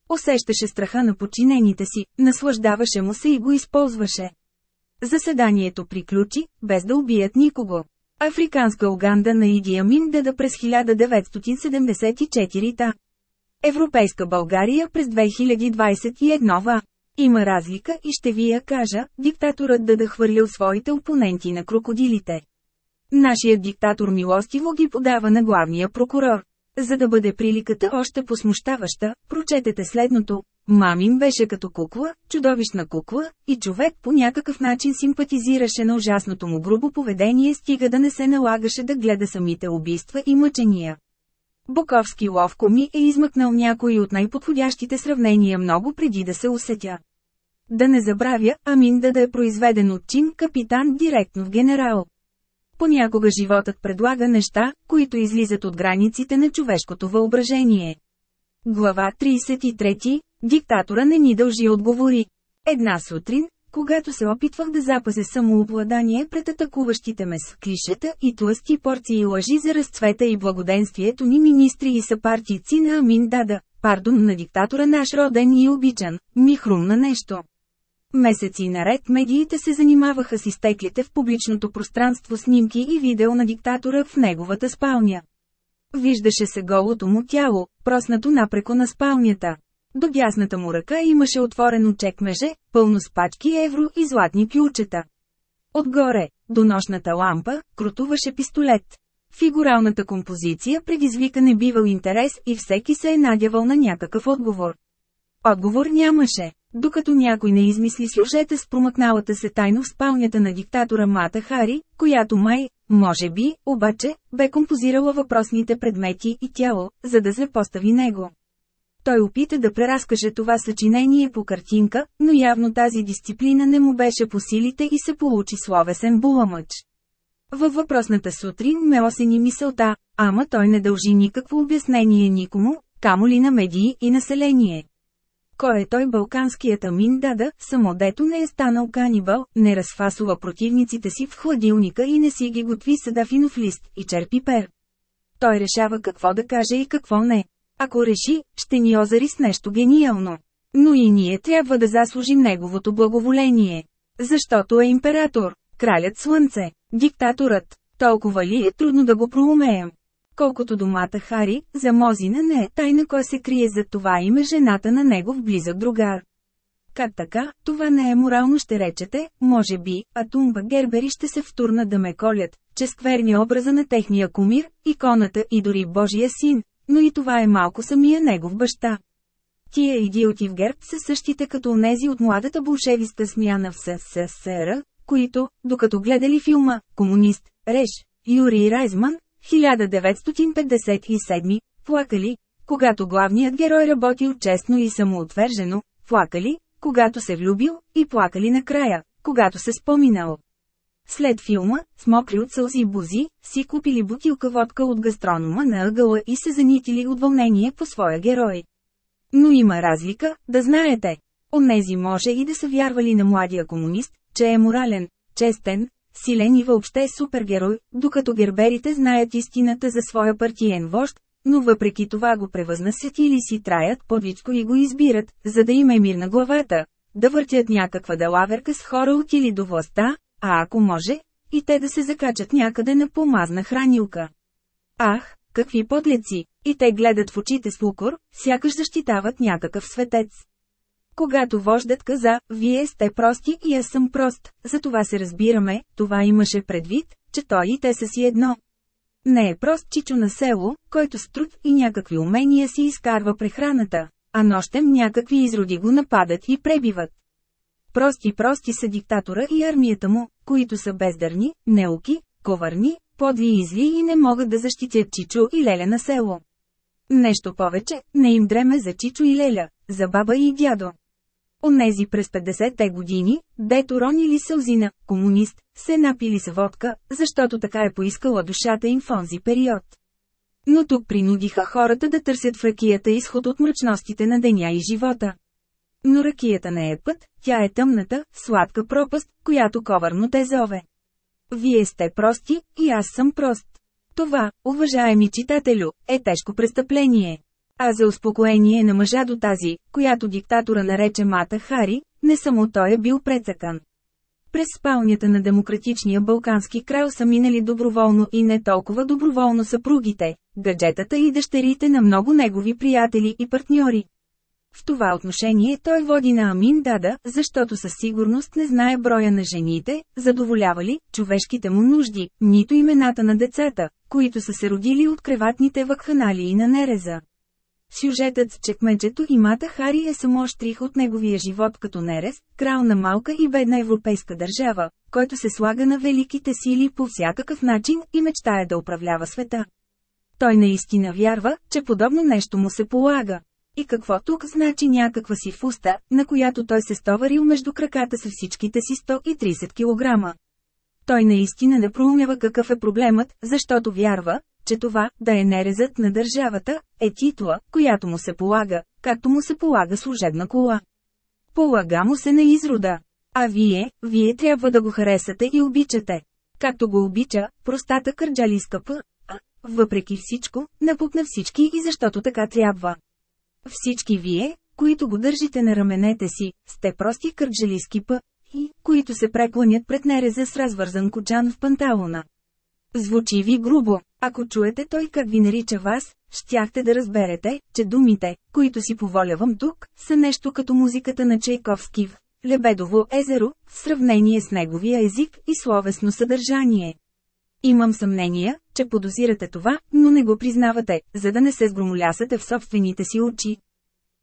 Усещаше страха на подчинените си, наслаждаваше му се и го използваше. Заседанието приключи, без да убият никого. Африканска Уганда на Иди Амин Дада през 1974 та. Европейска България през 2021 ва. Има разлика и ще ви я кажа, диктаторът Дада хвърлил своите опоненти на крокодилите. Нашият диктатор милостиво ги подава на главния прокурор. За да бъде приликата още посмущаваща, прочетете следното. Мамин беше като кукла, чудовищна кукла, и човек по някакъв начин симпатизираше на ужасното му грубо поведение стига да не се налагаше да гледа самите убийства и мъчения. Боковски ловко ми е измъкнал някои от най-подходящите сравнения много преди да се усетя. Да не забравя, Амин да да е произведен от чин капитан директно в генерал. Понякога животът предлага неща, които излизат от границите на човешкото въображение. Глава 33. Диктатора не ни дължи отговори. Една сутрин, когато се опитвах да запазя самообладание пред атакуващите ме с клишета и тлъсти порции лъжи за разцвета и благоденствието ни министри и съпартийци на Амин Дада, пардон на диктатора наш роден и обичан, ми хрумна нещо. Месеци наред медиите се занимаваха с изтеклите в публичното пространство снимки и видео на диктатора в неговата спалня. Виждаше се голото му тяло, проснато напреко на спалнята. До дясната му ръка имаше отворено чекмеже, пълно с пачки евро и златни ключета. Отгоре, до нощната лампа, крутуваше пистолет. Фигуралната композиция предизвика небивал интерес и всеки се е надявал на някакъв отговор. Отговор нямаше, докато някой не измисли сюжета с промъкналата се тайно в спалнята на диктатора Мата Хари, която май, може би, обаче, бе композирала въпросните предмети и тяло, за да се постави него. Той опита да преразкаже това съчинение по картинка, но явно тази дисциплина не му беше по силите и се получи словесен буламъч. Във въпросната сутрин ме осени мисълта, ама той не дължи никакво обяснение никому, камо ли на медии и население. Кой е той балканският Амин Дада, само дето не е станал канибал, не разфасува противниците си в хладилника и не си ги готви садафинов лист и черпи пер. Той решава какво да каже и какво не. Ако реши, ще ни озари с нещо гениално. Но и ние трябва да заслужим неговото благоволение. Защото е император, кралят слънце, диктаторът. Толкова ли е трудно да го проумеем? Колкото до Мата Хари, за Мозина не е тайна кой се крие за това име жената на негов близък другар. Как така, това не е морално ще речете, може би, а Тумба Гербери ще се втурна да ме колят, че скверни образа на техния кумир, иконата и дори Божия син, но и това е малко самия негов баща. Тия идиоти в герб са същите като онези от младата болшевиста смяна в СССР, които, докато гледали филма «Комунист», Реш, Юрий Райзман, 1957, плакали, когато главният герой работил честно и самоотвержено, плакали, когато се влюбил, и плакали накрая, когато се споминал. След филма, с мокри от сълзи бузи, си купили бутилка водка от гастронома на ъгъла и се занитили от вълнение по своя герой. Но има разлика, да знаете. Онези може и да са вярвали на младия комунист, че е морален, честен, силен и въобще супергерой, докато герберите знаят истината за своя партиен вожд, но въпреки това го превъзнасят или си траят подличко и го избират, за да им е мир на главата, да въртят някаква делаверка с хора отили до властта, а ако може, и те да се закачат някъде на помазна хранилка. Ах, какви подлеци! И те гледат в очите с укор, сякаш защитават някакъв светец. Когато вождат каза, вие сте прости и аз съм прост, за това се разбираме, това имаше предвид, че той и те са си едно. Не е прост чичо на село, който с труд и някакви умения си изкарва прехраната, а нощем някакви изроди го нападат и пребиват. Прости-прости са диктатора и армията му, които са бездарни, неуки, коварни, подли и зли и не могат да защитят Чичо и Леля на село. Нещо повече, не им дреме за Чичо и Леля, за баба и дядо. Онези през 50-те години, дето ронили сълзина, комунист, се напили с водка, защото така е поискала душата им в онзи период. Но тук принудиха хората да търсят в ракията изход от мрачностите на деня и живота. Но ракията не е път, тя е тъмната, сладка пропаст, която коварно те зове. Вие сте прости, и аз съм прост. Това, уважаеми читателю, е тежко престъпление. А за успокоение на мъжа до тази, която диктатора нарече Мата Хари, не само той е бил прецакан. През спалнята на демократичния балкански крал са минали доброволно и не толкова доброволно съпругите, гаджетата и дъщерите на много негови приятели и партньори. В това отношение той води на Амин Дада, защото със сигурност не знае броя на жените, задоволявали човешките му нужди, нито имената на децата, които са се родили от креватните вакханалии на Нереза. Сюжетът с чекмеджето и Мата Хари е само штрих от неговия живот като Нерез, крал на малка и бедна европейска държава, който се слага на великите сили по всякакъв начин и мечтае да управлява света. Той наистина вярва, че подобно нещо му се полага. И какво тук значи някаква си фуста, на която той се стоварил между краката с всичките си 130 кг. Той наистина не проумява какъв е проблемът, защото вярва, че това, да е нерезът на държавата, е титла, която му се полага, както му се полага служебна кола. Полага му се на изрода. А вие, вие трябва да го харесате и обичате. Както го обича, простата кърджалиска п, а, въпреки всичко, напукна всички и защото така трябва. Всички вие, които го държите на раменете си, сте прости кърджалиски п, и, които се преклонят пред нереза с развързан кочан в панталона. Звучи ви грубо. Ако чуете той как ви нарича вас, щяхте да разберете, че думите, които си поволявам тук, са нещо като музиката на Чайковски в Лебедово езеро, в сравнение с неговия език и словесно съдържание. Имам съмнение, че подозирате това, но не го признавате, за да не се сгромолясате в собствените си очи.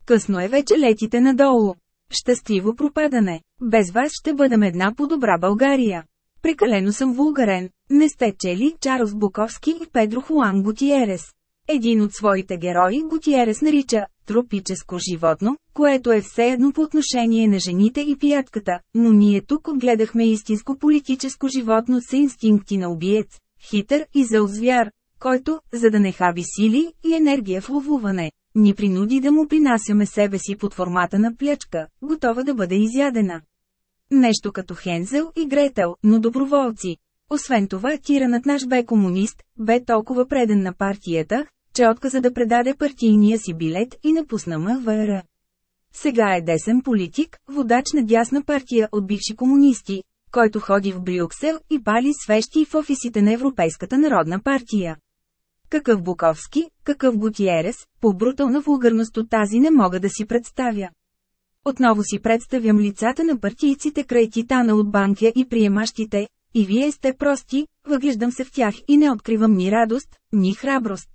Късно е вече летите надолу. Щастливо пропадане. Без вас ще бъдем една по-добра България. Прекалено съм вулгарен. Не сте чели Чарлз Буковски и Педро Хуан Гутиерес. Един от своите герои Гутиерес нарича тропическо животно, което е все едно по отношение на жените и пиятката, но ние тук отгледахме истинско политическо животно с инстинкти на убиец, хитър и зъл звяр, който, за да не хаби сили и енергия в ловуване, ни принуди да му принасяме себе си под формата на плячка, готова да бъде изядена. Нещо като Хензел и Гретел, но доброволци. Освен това, тиранът наш бе комунист, бе толкова преден на партията, че отказа да предаде партийния си билет и напусна МВР. Сега е десен политик, водач на дясна партия от бивши комунисти, който ходи в Брюксел и пали свещи в офисите на Европейската народна партия. Какъв Буковски, какъв Гутиерес, по брутална вулгарност от тази не мога да си представя. Отново си представям лицата на партийците край Титана от банкия и приемащите, и вие сте прости, въглеждам се в тях и не откривам ни радост, ни храброст.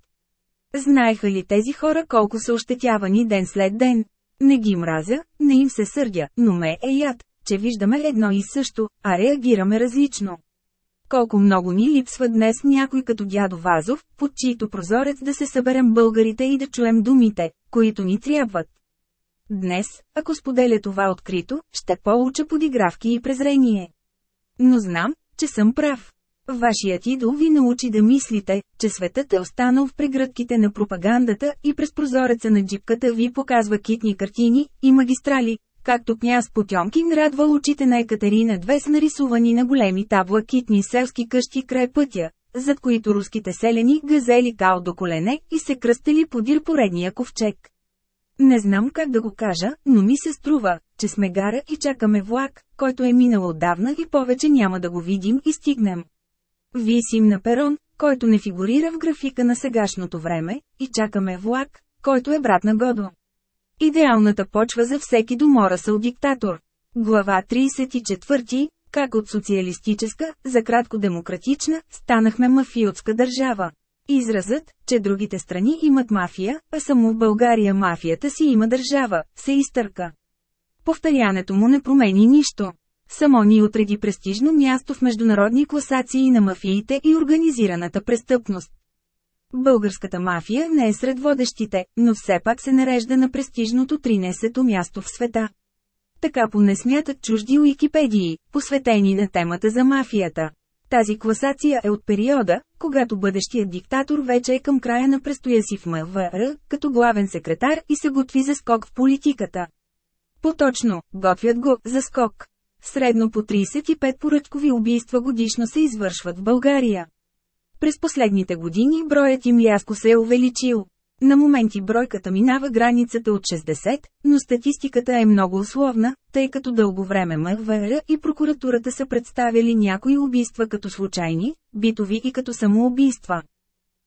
Знаеха ли тези хора колко са ощетявани ден след ден? Не ги мразя, не им се сърдя, но ме е яд, че виждаме едно и също, а реагираме различно. Колко много ни липсва днес някой като дядо Вазов, под чието прозорец да се съберем българите и да чуем думите, които ни трябват. Днес, ако споделя това открито, ще получа подигравки и презрение. Но знам, че съм прав. Вашият идол ви научи да мислите, че светът е останал в прегръдките на пропагандата и през прозореца на джипката ви показва китни картини и магистрали, както княз Потьомкин радва очите на Екатерина две с нарисувани на големи табла китни селски къщи край пътя, зад които руските селени газели као до колене и се кръстели подир поредния ковчег. Не знам как да го кажа, но ми се струва, че сме гара и чакаме влак, който е минал отдавна и повече няма да го видим и стигнем. Висим на перон, който не фигурира в графика на сегашното време, и чакаме влак, който е брат на Годо. Идеалната почва за всеки доморасъл диктатор. Глава 34 Как от социалистическа, за кратко демократична, станахме мафиотска държава. Изразът, че другите страни имат мафия, а само в България мафията си има държава, се изтърка. Повторянето му не промени нищо. Само ни отреди престижно място в международни класации на мафиите и организираната престъпност. Българската мафия не е сред водещите, но все пак се нарежда на престижното 13-то място в света. Така поне смятат чужди уикипедии, посветени на темата за мафията. Тази класация е от периода, когато бъдещият диктатор вече е към края на престоя си в МВР, като главен секретар и се готви за скок в политиката. Поточно, готвят го за скок. Средно по 35 поръчкови убийства годишно се извършват в България. През последните години броят им рязко се е увеличил. На моменти бройката минава границата от 60, но статистиката е много условна, тъй като дълго време МВР и прокуратурата са представили някои убийства като случайни, битови и като самоубийства.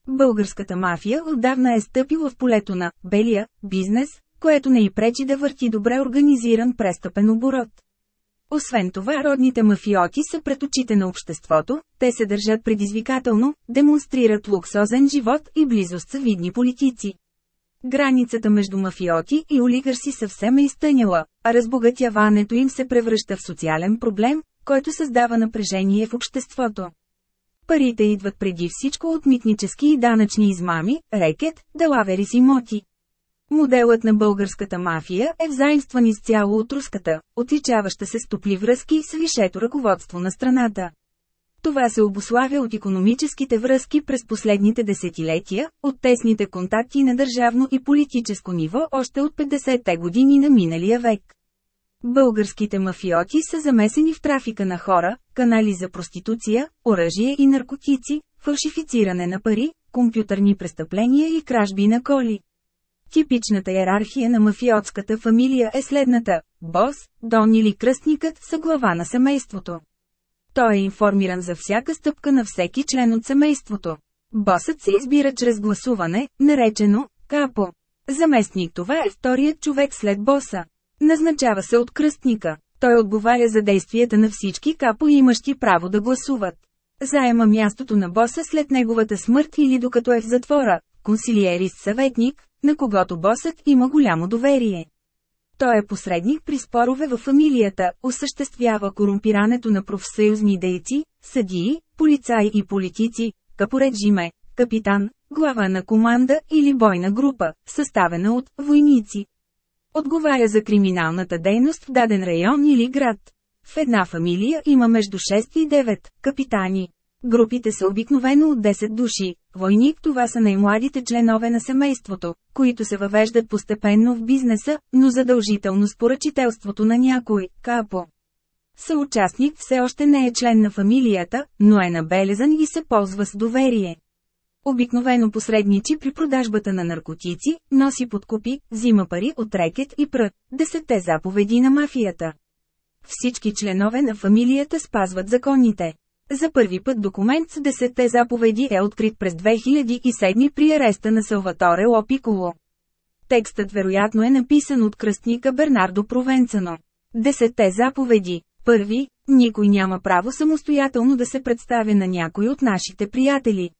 Българската мафия отдавна е стъпила в полето на «белия» бизнес, което не й пречи да върти добре организиран престъпен оборот. Освен това родните мафиоти са пред очите на обществото, те се държат предизвикателно, демонстрират луксозен живот и близост са видни политици. Границата между мафиоти и олигарси съвсем е изтъняла, а разбогатяването им се превръща в социален проблем, който създава напрежение в обществото. Парите идват преди всичко от митнически и данъчни измами, рекет, далавери си моти. Моделът на българската мафия е взаимстван изцяло от руската, отличаваща се с топли връзки с висшето ръководство на страната. Това се обославя от економическите връзки през последните десетилетия, от тесните контакти на държавно и политическо ниво още от 50-те години на миналия век. Българските мафиоти са замесени в трафика на хора, канали за проституция, оръжие и наркотици, фалшифициране на пари, компютърни престъпления и кражби на коли. Типичната иерархия на мафиотската фамилия е следната – бос, дон или кръстникът са глава на семейството. Той е информиран за всяка стъпка на всеки член от семейството. Босът се избира чрез гласуване, наречено «капо». Заместник това е вторият човек след боса. Назначава се от кръстника. Той отговаря за действията на всички капо имащи право да гласуват. Заема мястото на боса след неговата смърт или докато е в затвора, консилиерист съветник, на когото босът има голямо доверие. Той е посредник при спорове във фамилията, осъществява корумпирането на профсъюзни дейци, съдии, полицаи и политици, капоред жиме, капитан, глава на команда или бойна група, съставена от войници. Отговаря за криминалната дейност в даден район или град. В една фамилия има между 6 и 9 капитани. Групите са обикновено от 10 души. Войник това са най-младите членове на семейството, които се въвеждат постепенно в бизнеса, но задължително с поръчителството на някой, капо. Съучастник все още не е член на фамилията, но е набелезан и се ползва с доверие. Обикновено посредничи при продажбата на наркотици, носи подкупи, взима пари от рекет и прът, десетте заповеди на мафията. Всички членове на фамилията спазват законите. За първи път документ с десетте заповеди е открит през 2007 при ареста на Салваторе Лопиколо. Текстът вероятно е написан от кръстника Бернардо Провенцано. Десетте заповеди. Първи, никой няма право самостоятелно да се представя на някой от нашите приятели.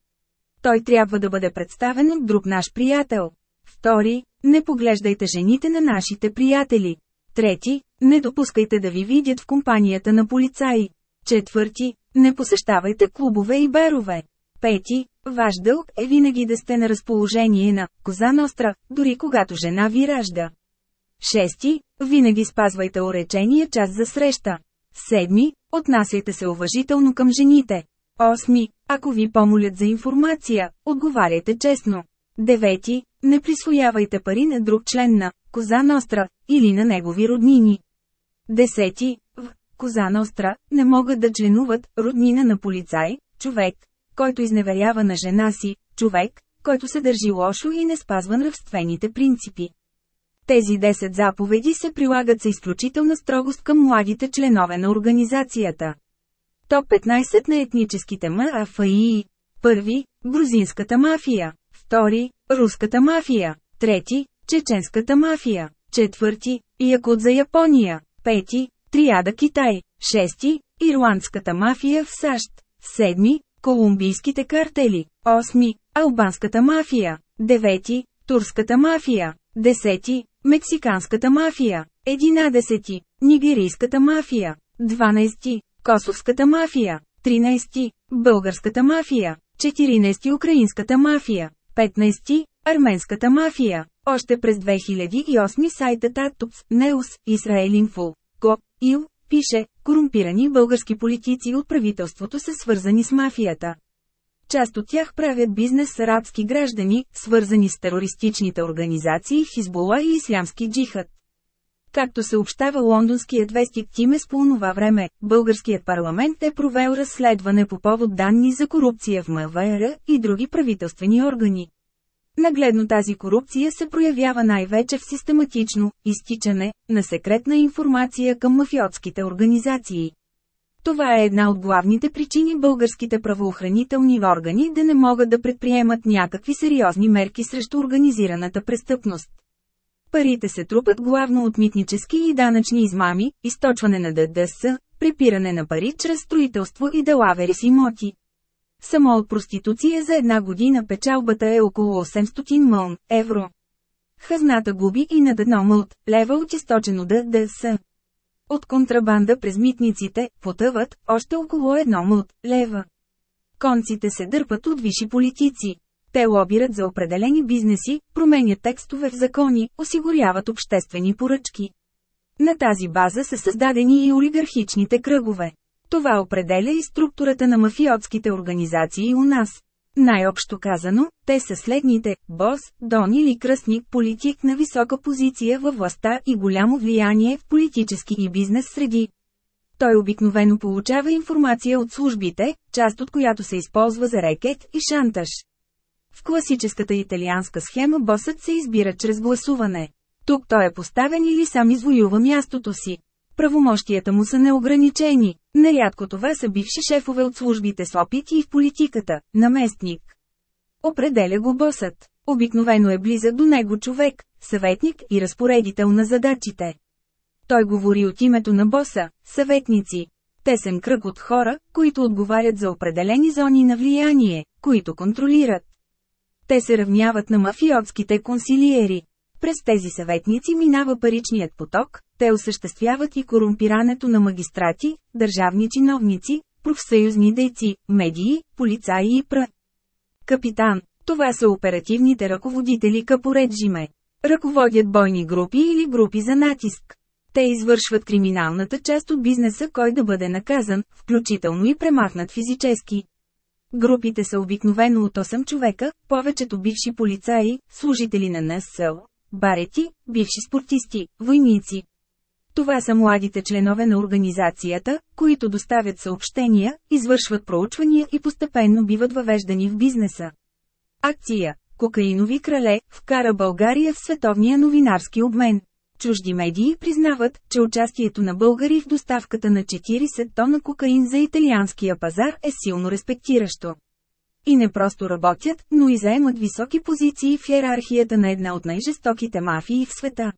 Той трябва да бъде представен от друг наш приятел. Втори, не поглеждайте жените на нашите приятели. Трети, не допускайте да ви видят в компанията на полицаи. Четвърти, не посещавайте клубове и барове. Пети, ваш дълг е винаги да сте на разположение на Коза Ностра, дори когато жена ви ражда. Шести, винаги спазвайте уречения час за среща. Седми, отнасяйте се уважително към жените. Осми, ако ви помолят за информация, отговаряйте честно. Девети, не присвоявайте пари на друг член на Коза Ностра или на негови роднини. Десети, Коза Ностра не могат да членуват роднина на полицай, човек, който изневерява на жена си, човек, който се държи лошо и не спазва нравствените принципи. Тези 10 заповеди се прилагат с изключителна строгост към младите членове на организацията. Топ 15 на етническите МАФИ. Първи – грузинската мафия. Втори – руската мафия. Трети – чеченската мафия. Четвърти – Якут за Япония. Пети – Триада Китай. Шести – Ирландската мафия в САЩ. Седми – Колумбийските картели. Осми – Албанската мафия. Девети – Турската мафия. Десети – Мексиканската мафия. Единадесети – Нигерийската мафия. Дванайсти Косовската мафия. 13. Българската мафия. 14. Украинската мафия. 15. Арменската мафия. Още през 2008 сайтът Атупс, Неус, Израелинфо, Го, Ил, пише, корумпирани български политици от правителството са свързани с мафията. Част от тях правят бизнес с арабски граждани, свързани с терористичните организации Хизбола и Ислямски джихад. Както съобщава лондонският вестник Тимес по онова време, българският парламент е провел разследване по повод данни за корупция в МВР и други правителствени органи. Нагледно тази корупция се проявява най-вече в систематично изтичане на секретна информация към мафиотските организации. Това е една от главните причини българските правоохранителни органи да не могат да предприемат някакви сериозни мерки срещу организираната престъпност. Парите се трупат главно от митнически и данъчни измами, източване на ДДС, припиране на пари чрез строителство и делавери с имоти. Само от проституция за една година печалбата е около 800 мълн евро. Хазната губи и над едно мълт лева от източено ДДС. От контрабанда през митниците потъват още около едно мълт лева. Конците се дърпат от висши политици. Те лобират за определени бизнеси, променят текстове в закони, осигуряват обществени поръчки. На тази база са създадени и олигархичните кръгове. Това определя и структурата на мафиотските организации у нас. Най-общо казано, те са следните – бос, дон или кръстник, политик на висока позиция във властта и голямо влияние в политически и бизнес среди. Той обикновено получава информация от службите, част от която се използва за рекет и шантаж. В класическата италианска схема босът се избира чрез гласуване. Тук той е поставен или сам извоюва мястото си. Правомощията му са неограничени. Нарядко това са бивши шефове от службите с опит и в политиката, наместник. Определя го босът. Обикновено е близък до него човек, съветник и разпоредител на задачите. Той говори от името на боса, съветници. Тесен кръг от хора, които отговарят за определени зони на влияние, които контролират. Те се равняват на мафиотските консилиери. През тези съветници минава паричният поток, те осъществяват и корумпирането на магистрати, държавни чиновници, профсъюзни дейци, медии, полицаи и пр. Капитан. Това са оперативните ръководители капореджиме. Ръководят бойни групи или групи за натиск. Те извършват криминалната част от бизнеса, кой да бъде наказан, включително и премахнат физически. Групите са обикновено от 8 човека, повечето бивши полицаи, служители на НСЛ, барети, бивши спортисти, войници. Това са младите членове на организацията, които доставят съобщения, извършват проучвания и постепенно биват въвеждани в бизнеса. Акция Кокаинови крале вкара България в световния новинарски обмен. Чужди медии признават, че участието на българи в доставката на 40 тона кокаин за италианския пазар е силно респектиращо. И не просто работят, но и заемат високи позиции в иерархията на една от най-жестоките мафии в света.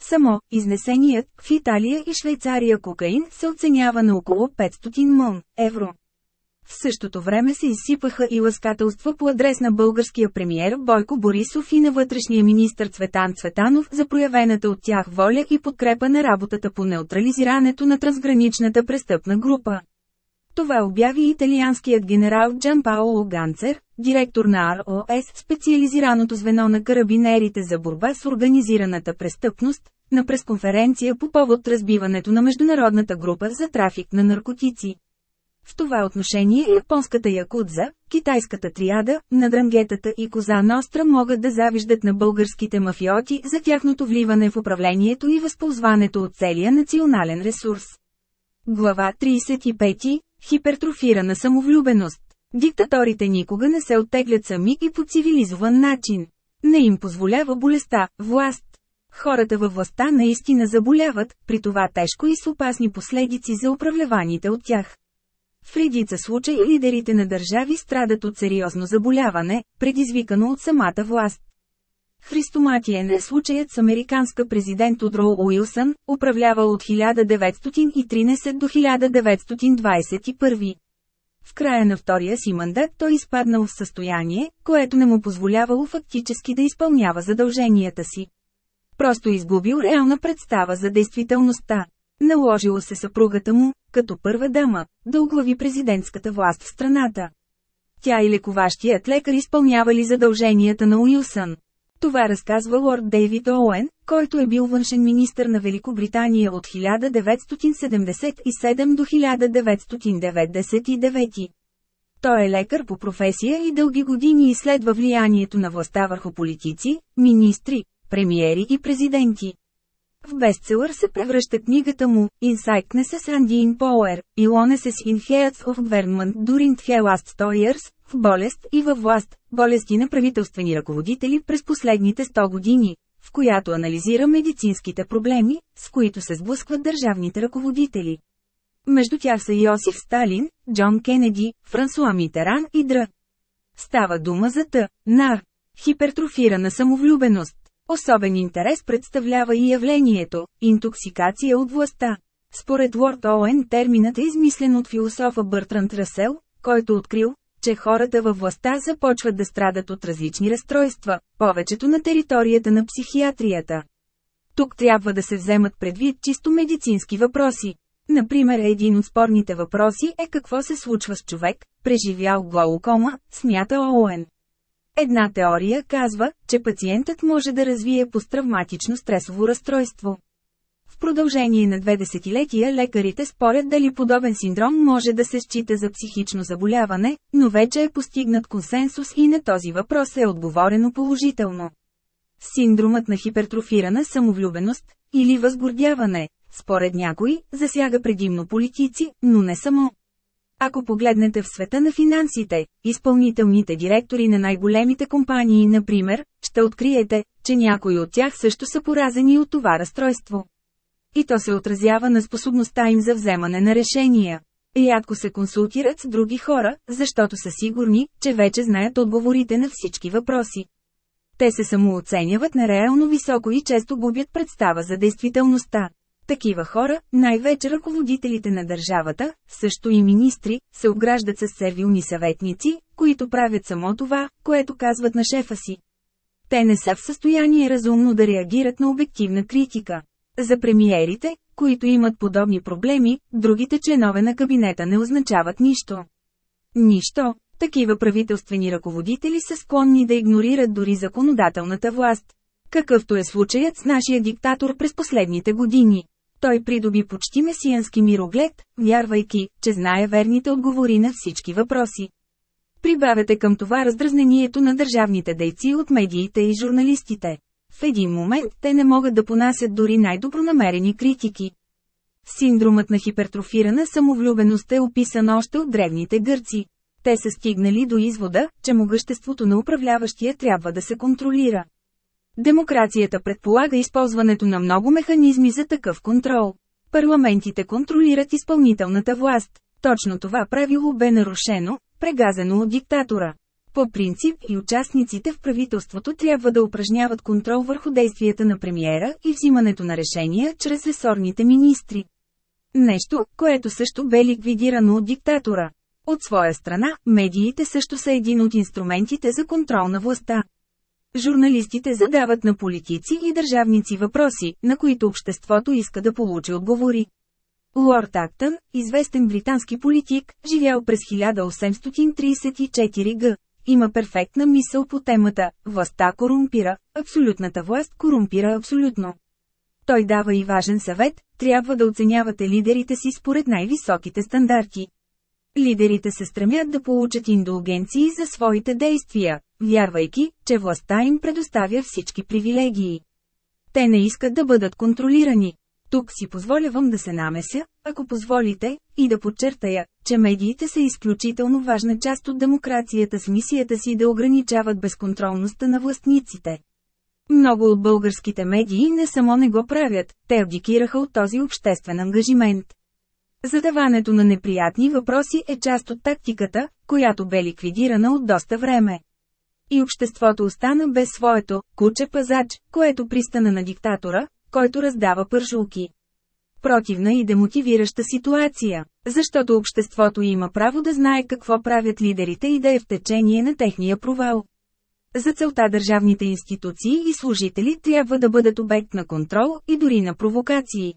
Само, изнесеният, в Италия и Швейцария кокаин се оценява на около 500 мон евро. В същото време се изсипаха и ласкателства по адрес на българския премиер Бойко Борисов и на вътрешния министр Цветан Цветанов за проявената от тях воля и подкрепа на работата по неутрализирането на трансграничната престъпна група. Това обяви италианският генерал Джан Паоло Ганцер, директор на РОС, специализираното звено на карабинерите за борба с организираната престъпност, на пресконференция по повод разбиването на международната група за трафик на наркотици. В това отношение японската якудза, китайската триада, надрангетата и коза Ностра могат да завиждат на българските мафиоти за тяхното вливане в управлението и възползването от целия национален ресурс. Глава 35. Хипертрофирана самовлюбеност. Диктаторите никога не се оттеглят сами и по цивилизован начин. Не им позволява болестта, власт. Хората във властта наистина заболяват, при това тежко и с опасни последици за управляваните от тях. В редица случаи лидерите на държави страдат от сериозно заболяване, предизвикано от самата власт. Христоматиен е случаят с американска президент Удроу Уилсън, управлявал от 1913 до 1921. В края на втория си мандат той изпаднал в състояние, което не му позволявало фактически да изпълнява задълженията си. Просто изгубил реална представа за действителността. Наложило се съпругата му, като първа дама, да оглави президентската власт в страната. Тя и лекуващият лекар изпълнявали задълженията на Уилсън. Това разказва лорд Дейвид Оуен, който е бил външен министр на Великобритания от 1977 до 1999. Той е лекар по професия и дълги години изследва влиянието на властта върху политици, министри, премиери и президенти. В бестселър се превръща книгата му Insightnesses and in Power, Illnesses in Heads of Government During the Last 100 Years, в болест и във власт, болести на правителствени ръководители през последните 100 години, в която анализира медицинските проблеми, с които се сблъскват държавните ръководители. Между тях са Йосиф Сталин, Джон Кенеди, Франсуа Митеран и Др. Става дума за Т. Нар. Хипертрофирана самовлюбеност. Особен интерес представлява и явлението – интоксикация от властта. Според Лорд Оуен терминът е измислен от философа Бъртранд Расел, който открил, че хората във властта започват да страдат от различни разстройства, повечето на територията на психиатрията. Тук трябва да се вземат предвид чисто медицински въпроси. Например, един от спорните въпроси е какво се случва с човек, преживял глаукома, смята Оуен. Една теория казва, че пациентът може да развие посттравматично стресово разстройство. В продължение на две десетилетия лекарите спорят дали подобен синдром може да се счита за психично заболяване, но вече е постигнат консенсус и на този въпрос е отговорено положително. Синдромът на хипертрофирана самовлюбеност, или възгордяване, според някои, засяга предимно политици, но не само. Ако погледнете в света на финансите, изпълнителните директори на най-големите компании, например, ще откриете, че някои от тях също са поразени от това разстройство. И то се отразява на способността им за вземане на решения. Рядко се консултират с други хора, защото са сигурни, че вече знаят отговорите на всички въпроси. Те се самооценяват нереално високо и често губят представа за действителността. Такива хора, най-вече ръководителите на държавата, също и министри, се обграждат с сервилни съветници, които правят само това, което казват на шефа си. Те не са в състояние разумно да реагират на обективна критика. За премиерите, които имат подобни проблеми, другите членове на кабинета не означават нищо. Нищо, такива правителствени ръководители са склонни да игнорират дори законодателната власт. Какъвто е случаят с нашия диктатор през последните години. Той придоби почти месиянски мироглед, вярвайки, че знае верните отговори на всички въпроси. Прибавете към това раздразнението на държавните дейци от медиите и журналистите. В един момент те не могат да понасят дори най-добронамерени критики. Синдромът на хипертрофирана самовлюбеност е описан още от древните гърци. Те са стигнали до извода, че могъществото на управляващия трябва да се контролира. Демокрацията предполага използването на много механизми за такъв контрол. Парламентите контролират изпълнителната власт. Точно това правило бе нарушено, прегазено от диктатора. По принцип и участниците в правителството трябва да упражняват контрол върху действията на премиера и взимането на решения чрез ресорните министри. Нещо, което също бе ликвидирано от диктатора. От своя страна, медиите също са един от инструментите за контрол на властта. Журналистите задават на политици и държавници въпроси, на които обществото иска да получи отговори. Лорд Актън, известен британски политик, живял през 1834 г. Има перфектна мисъл по темата «Властта корумпира, абсолютната власт корумпира абсолютно». Той дава и важен съвет – трябва да оценявате лидерите си според най-високите стандарти. Лидерите се стремят да получат индулгенции за своите действия, вярвайки, че властта им предоставя всички привилегии. Те не искат да бъдат контролирани. Тук си позволявам да се намеся, ако позволите, и да подчертая, че медиите са изключително важна част от демокрацията с мисията си да ограничават безконтролността на властниците. Много от българските медии не само не го правят, те абдикираха от този обществен ангажимент. Задаването на неприятни въпроси е част от тактиката, която бе ликвидирана от доста време. И обществото остана без своето куче-пазач, което пристана на диктатора, който раздава пържулки. Противна и демотивираща ситуация, защото обществото има право да знае какво правят лидерите и да е в течение на техния провал. За целта държавните институции и служители трябва да бъдат обект на контрол и дори на провокации.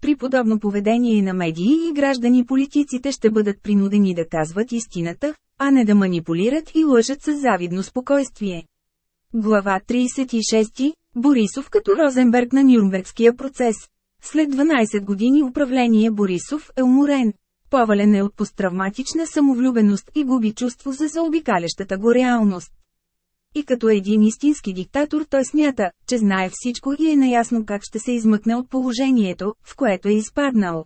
При подобно поведение на медии и граждани политиците ще бъдат принудени да казват истината, а не да манипулират и лъжат с завидно спокойствие. Глава 36. Борисов като Розенберг на Нюрнбергския процес. След 12 години управление Борисов е уморен. Повален е от посттравматична самовлюбеност и губи чувство за заобикалящата го реалност. И като един истински диктатор той смята, че знае всичко и е наясно как ще се измъкне от положението, в което е изпаднал.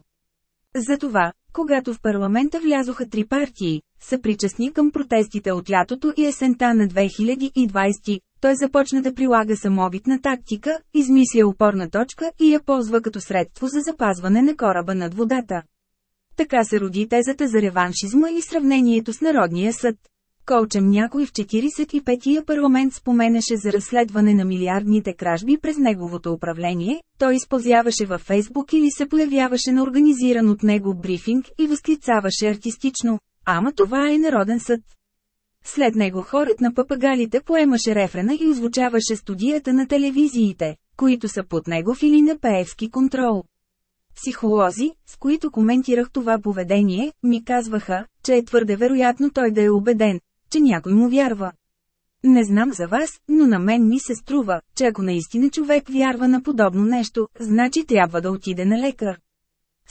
Затова, когато в парламента влязоха три партии, са причастни към протестите от лятото и есента на 2020, той започна да прилага самобитна тактика, измисля опорна точка и я ползва като средство за запазване на кораба над водата. Така се роди тезата за реваншизма и сравнението с Народния съд. Колчем някой в 45-я парламент споменеше за разследване на милиардните кражби през неговото управление, той използвяваше във Фейсбук или се появяваше на организиран от него брифинг и възклицаваше артистично «Ама това е Народен съд». След него хорът на папагалите поемаше рефрена и озвучаваше студията на телевизиите, които са под негов или на пеевски контрол. Психолози, с които коментирах това поведение, ми казваха, че е твърде вероятно той да е убеден, че някой му вярва. Не знам за вас, но на мен ми се струва, че ако наистина човек вярва на подобно нещо, значи трябва да отиде на лекар.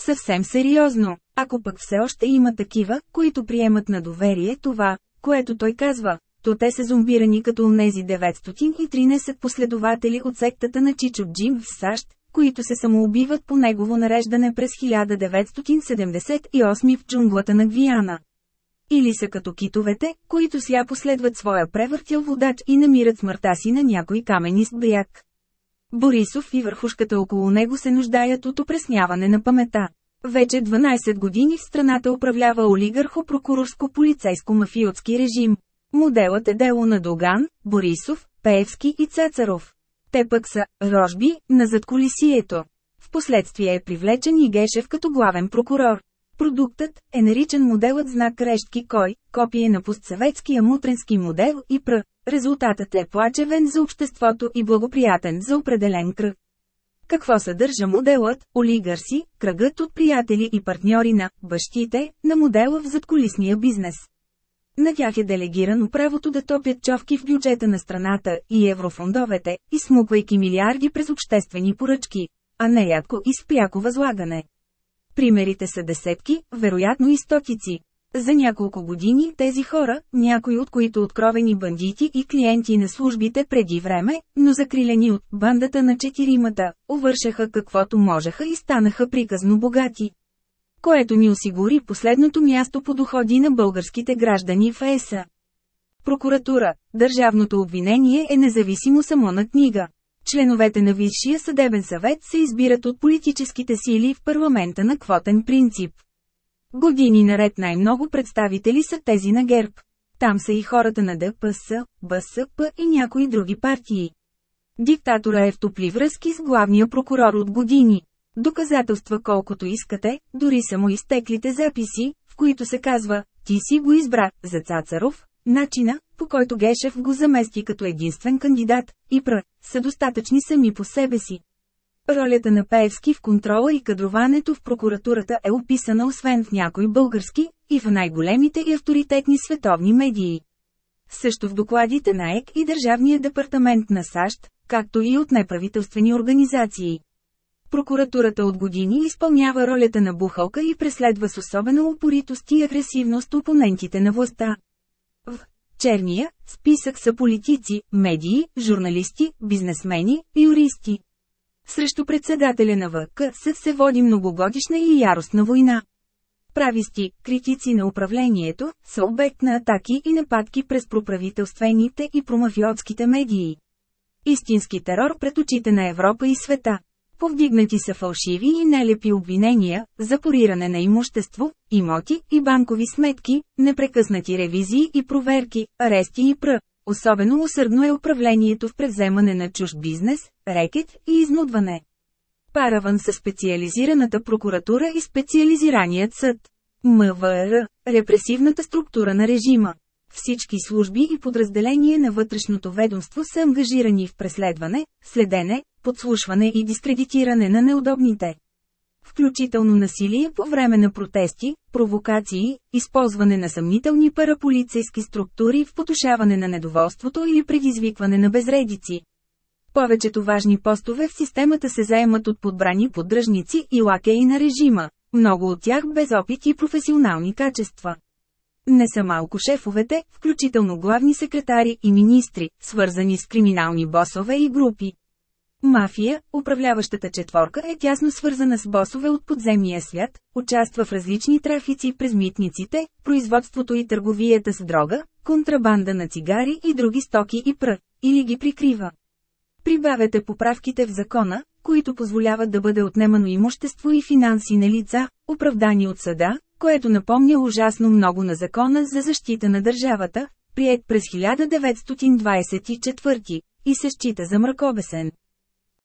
Съвсем сериозно, ако пък все още има такива, които приемат на доверие това, което той казва, то те са зомбирани като онези 913 последователи от сектата на Чичо Джим в САЩ, които се самоубиват по негово нареждане през 1978 в джунглата на Гвиана. Или са като китовете, които сляпо следват своя превъртял водач и намират смъртта си на някой каменист бряг. Борисов и върхушката около него се нуждаят от опресняване на памета. Вече 12 години в страната управлява олигархо-прокурорско-полицейско-мафиотски режим. Моделът е дело на Доган, Борисов, Пеевски и Цацаров. Те пък са рожби на задколисието. Впоследствие е привлечен и Гешев като главен прокурор. Продуктът е наричан моделът знак Рещки Кой, копие на постсъветския мутренски модел и пр. Резултатът е плачевен за обществото и благоприятен за определен кръг. Какво съдържа моделът, олигарси, кръгът от приятели и партньори на бащите на модела в задколисния бизнес? На тях е делегирано правото да топят човки в бюджета на страната и еврофондовете, изсмуквайки милиарди през обществени поръчки, а нерядко и с пряко възлагане. Примерите са десетки, вероятно и стотици. За няколко години тези хора, някои от които откровени бандити и клиенти на службите преди време, но закрилени от бандата на четиримата, увършаха каквото можеха и станаха приказно богати. Което ни осигури последното място по доходи на българските граждани в ЕСА. Прокуратура – Държавното обвинение е независимо само на книга. Членовете на Висшия съдебен съвет се избират от политическите сили в парламента на квотен принцип. Години наред най-много представители са тези на ГЕРБ. Там са и хората на ДПС, БСП и някои други партии. Диктатора е в топли връзки с главния прокурор от години. Доказателства колкото искате, дори само изтеклите записи, в които се казва, ти си го избра, за Цацаров, начина, по който Гешев го замести като единствен кандидат, и пр. са достатъчни сами по себе си. Ролята на Пеевски в контрола и кадруването в прокуратурата е описана освен в някои български, и в най-големите и авторитетни световни медии. Също в докладите на ЕК и Държавния департамент на САЩ, както и от неправителствени организации. Прокуратурата от години изпълнява ролята на бухалка и преследва с особена упоритост и агресивност опонентите на властта. В черния списък са политици, медии, журналисти, бизнесмени, юристи. Срещу председателя на ВК се води многогодишна и яростна война. Прависти, критици на управлението, са обект на атаки и нападки през проправителствените и промафиотските медии. Истински терор пред очите на Европа и света. Повдигнати са фалшиви и нелепи обвинения, запориране на имущество, имоти и банкови сметки, непрекъснати ревизии и проверки, арести и пр. Особено усърдно е управлението в превземане на чужд бизнес, рекет и изнудване. Параван са специализираната прокуратура и специализираният съд. МВР – репресивната структура на режима. Всички служби и подразделения на вътрешното ведомство са ангажирани в преследване, следене, подслушване и дискредитиране на неудобните. Включително насилие по време на протести, провокации, използване на съмнителни параполицейски структури в потушаване на недоволството или предизвикване на безредици. Повечето важни постове в системата се заемат от подбрани поддръжници и лакеи на режима, много от тях без опит и професионални качества. Не са малко шефовете, включително главни секретари и министри, свързани с криминални босове и групи. Мафия, управляващата четворка е тясно свързана с босове от подземния свят, участва в различни трафици през митниците, производството и търговията с дрога, контрабанда на цигари и други стоки и пръ, или ги прикрива. Прибавете поправките в закона, които позволяват да бъде отнемано имущество и финанси на лица, оправдани от съда, което напомня ужасно много на закона за защита на държавата, прият през 1924, и се счита за мракобесен.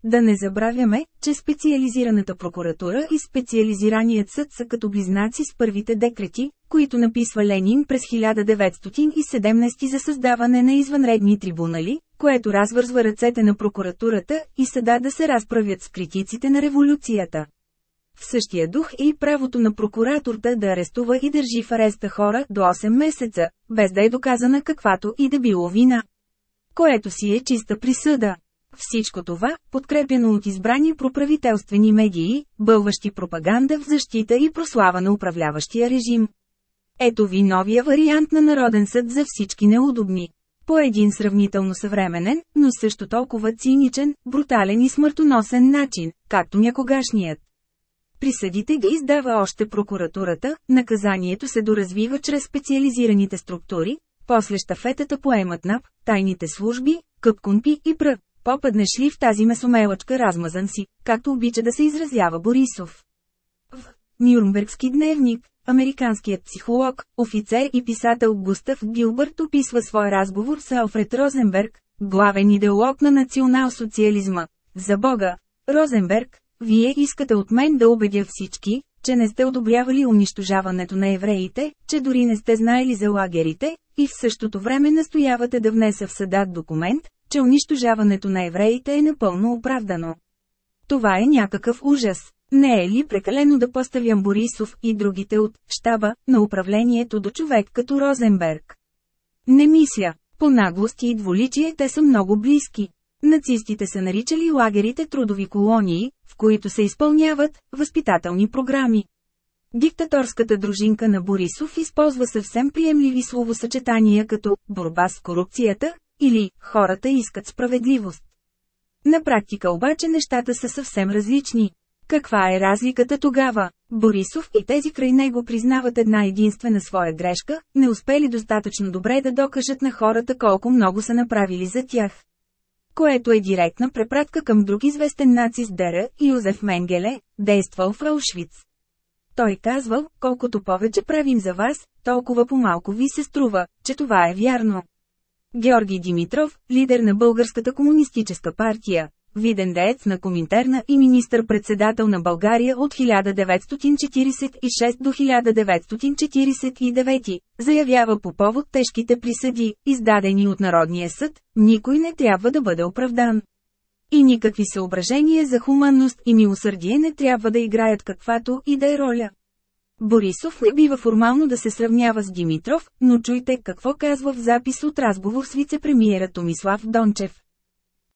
Да не забравяме, че специализираната прокуратура и специализираният съд са като близнаци с първите декрети, които написва Ленин през 1917 за създаване на извънредни трибунали, което развързва ръцете на прокуратурата и съда да се разправят с критиците на революцията. В същия дух е и правото на прокураторта да арестува и държи в ареста хора до 8 месеца, без да е доказана каквато и да било вина. което си е чиста присъда. Всичко това, подкрепено от избрани проправителствени медии, бълващи пропаганда в защита и прослава на управляващия режим. Ето ви новия вариант на Народен съд за всички неудобни. По един сравнително съвременен, но също толкова циничен, брутален и смъртоносен начин, както някогашният. Присъдите ги издава още прокуратурата, наказанието се доразвива чрез специализираните структури, после щафетата поемат НАП, тайните служби, къпконпи и пръ. Попаднеш ли в тази месомелъчка размазан си, както обича да се изразява Борисов. Нюрнбергски дневник, американският психолог, офицер и писател Густав Гилбърт описва свой разговор с Алфред Розенберг, главен идеолог на национал-социализма. За Бога, Розенберг, вие искате от мен да убедя всички, че не сте одобрявали унищожаването на евреите, че дори не сте знаели за лагерите, и в същото време настоявате да внеса в съдат документ, че унищожаването на евреите е напълно оправдано. Това е някакъв ужас. Не е ли прекалено да поставям Борисов и другите от щаба на управлението до човек като Розенберг? Не мисля. По наглости и дволичие те са много близки. Нацистите са наричали лагерите трудови колонии, в които се изпълняват възпитателни програми. Диктаторската дружинка на Борисов използва съвсем приемливи словосъчетания като «борба с корупцията» или «хората искат справедливост». На практика обаче нещата са съвсем различни. Каква е разликата тогава? Борисов и тези край него признават една единствена своя грешка, не успели достатъчно добре да докажат на хората колко много са направили за тях което е директна препратка към друг известен нацист Дера, Юзеф Менгеле, действал в Аушвиц. Той казвал, колкото повече правим за вас, толкова по-малко ви се струва, че това е вярно. Георги Димитров, лидер на Българската комунистическа партия, виден деец на Коминтерна и министър-председател на България от 1946 до 1949, заявява по повод тежките присъди, издадени от Народния съд, никой не трябва да бъде оправдан. И никакви съображения за хуманност и милосърдие не трябва да играят каквато и да е роля. Борисов не бива формално да се сравнява с Димитров, но чуйте какво казва в запис от разговор с вице-премиера Томислав Дончев.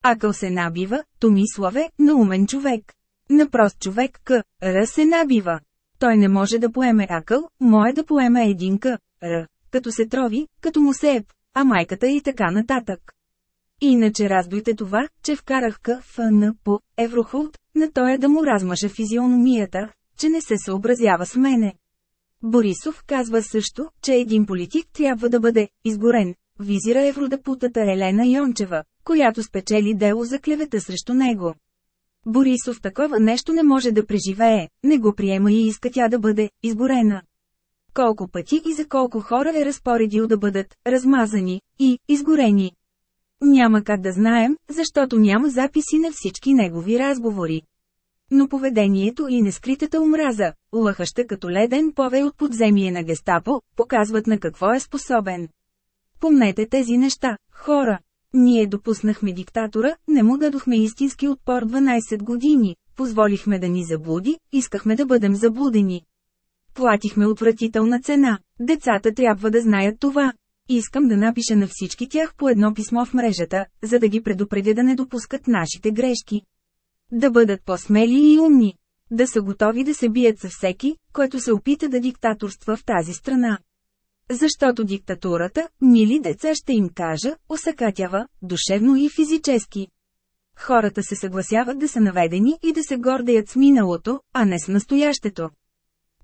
Акъл се набива, Томиславе, на умен човек. На прост човек К. Р се набива. Той не може да поеме акъл, може да поеме един К. Р. Като се трови, като му се еп, а майката и така нататък. Иначе раздойте това, че вкарах К. Ф. Н. по Еврохулт, на той да му размаше физиономията, че не се съобразява с мене. Борисов казва също, че един политик трябва да бъде изгорен, визира евродепутата Елена Йончева, която спечели дело за клевета срещу него. Борисов такова нещо не може да преживее, не го приема и иска тя да бъде изгорена. Колко пъти и за колко хора е разпоредил да бъдат размазани и изгорени. Няма как да знаем, защото няма записи на всички негови разговори. Но поведението и нескритата омраза, лъхаща като леден повей от подземие на гестапо, показват на какво е способен. Помнете тези неща, хора. Ние допуснахме диктатора, не му дадохме истински отпор 12 години, позволихме да ни заблуди, искахме да бъдем заблудени. Платихме отвратителна цена, децата трябва да знаят това. Искам да напиша на всички тях по едно писмо в мрежата, за да ги предупредя да не допускат нашите грешки. Да бъдат по-смели и умни. Да са готови да се бият със всеки, който се опита да диктаторства в тази страна. Защото диктатурата, мили деца ще им кажа, осъкатява, душевно и физически. Хората се съгласяват да са наведени и да се гордеят с миналото, а не с настоящето.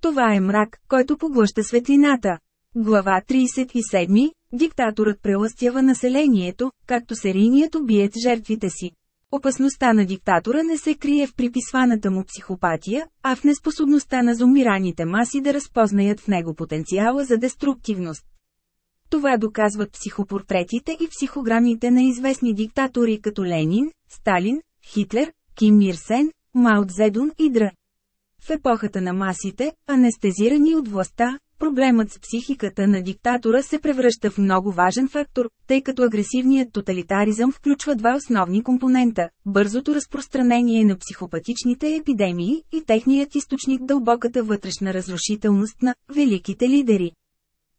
Това е мрак, който поглъща светлината. Глава 37. Диктаторът прелъстява населението, както серийният убият жертвите си. Опасността на диктатора не се крие в приписваната му психопатия, а в неспособността на зомираните маси да разпознаят в него потенциала за деструктивност. Това доказват психопортретите и психограмите на известни диктатори като Ленин, Сталин, Хитлер, Ким Мир Сен, Мао Цзедун и Др. В епохата на масите, анестезирани от властта, Проблемът с психиката на диктатора се превръща в много важен фактор, тъй като агресивният тоталитаризъм включва два основни компонента – бързото разпространение на психопатичните епидемии и техният източник дълбоката вътрешна разрушителност на великите лидери.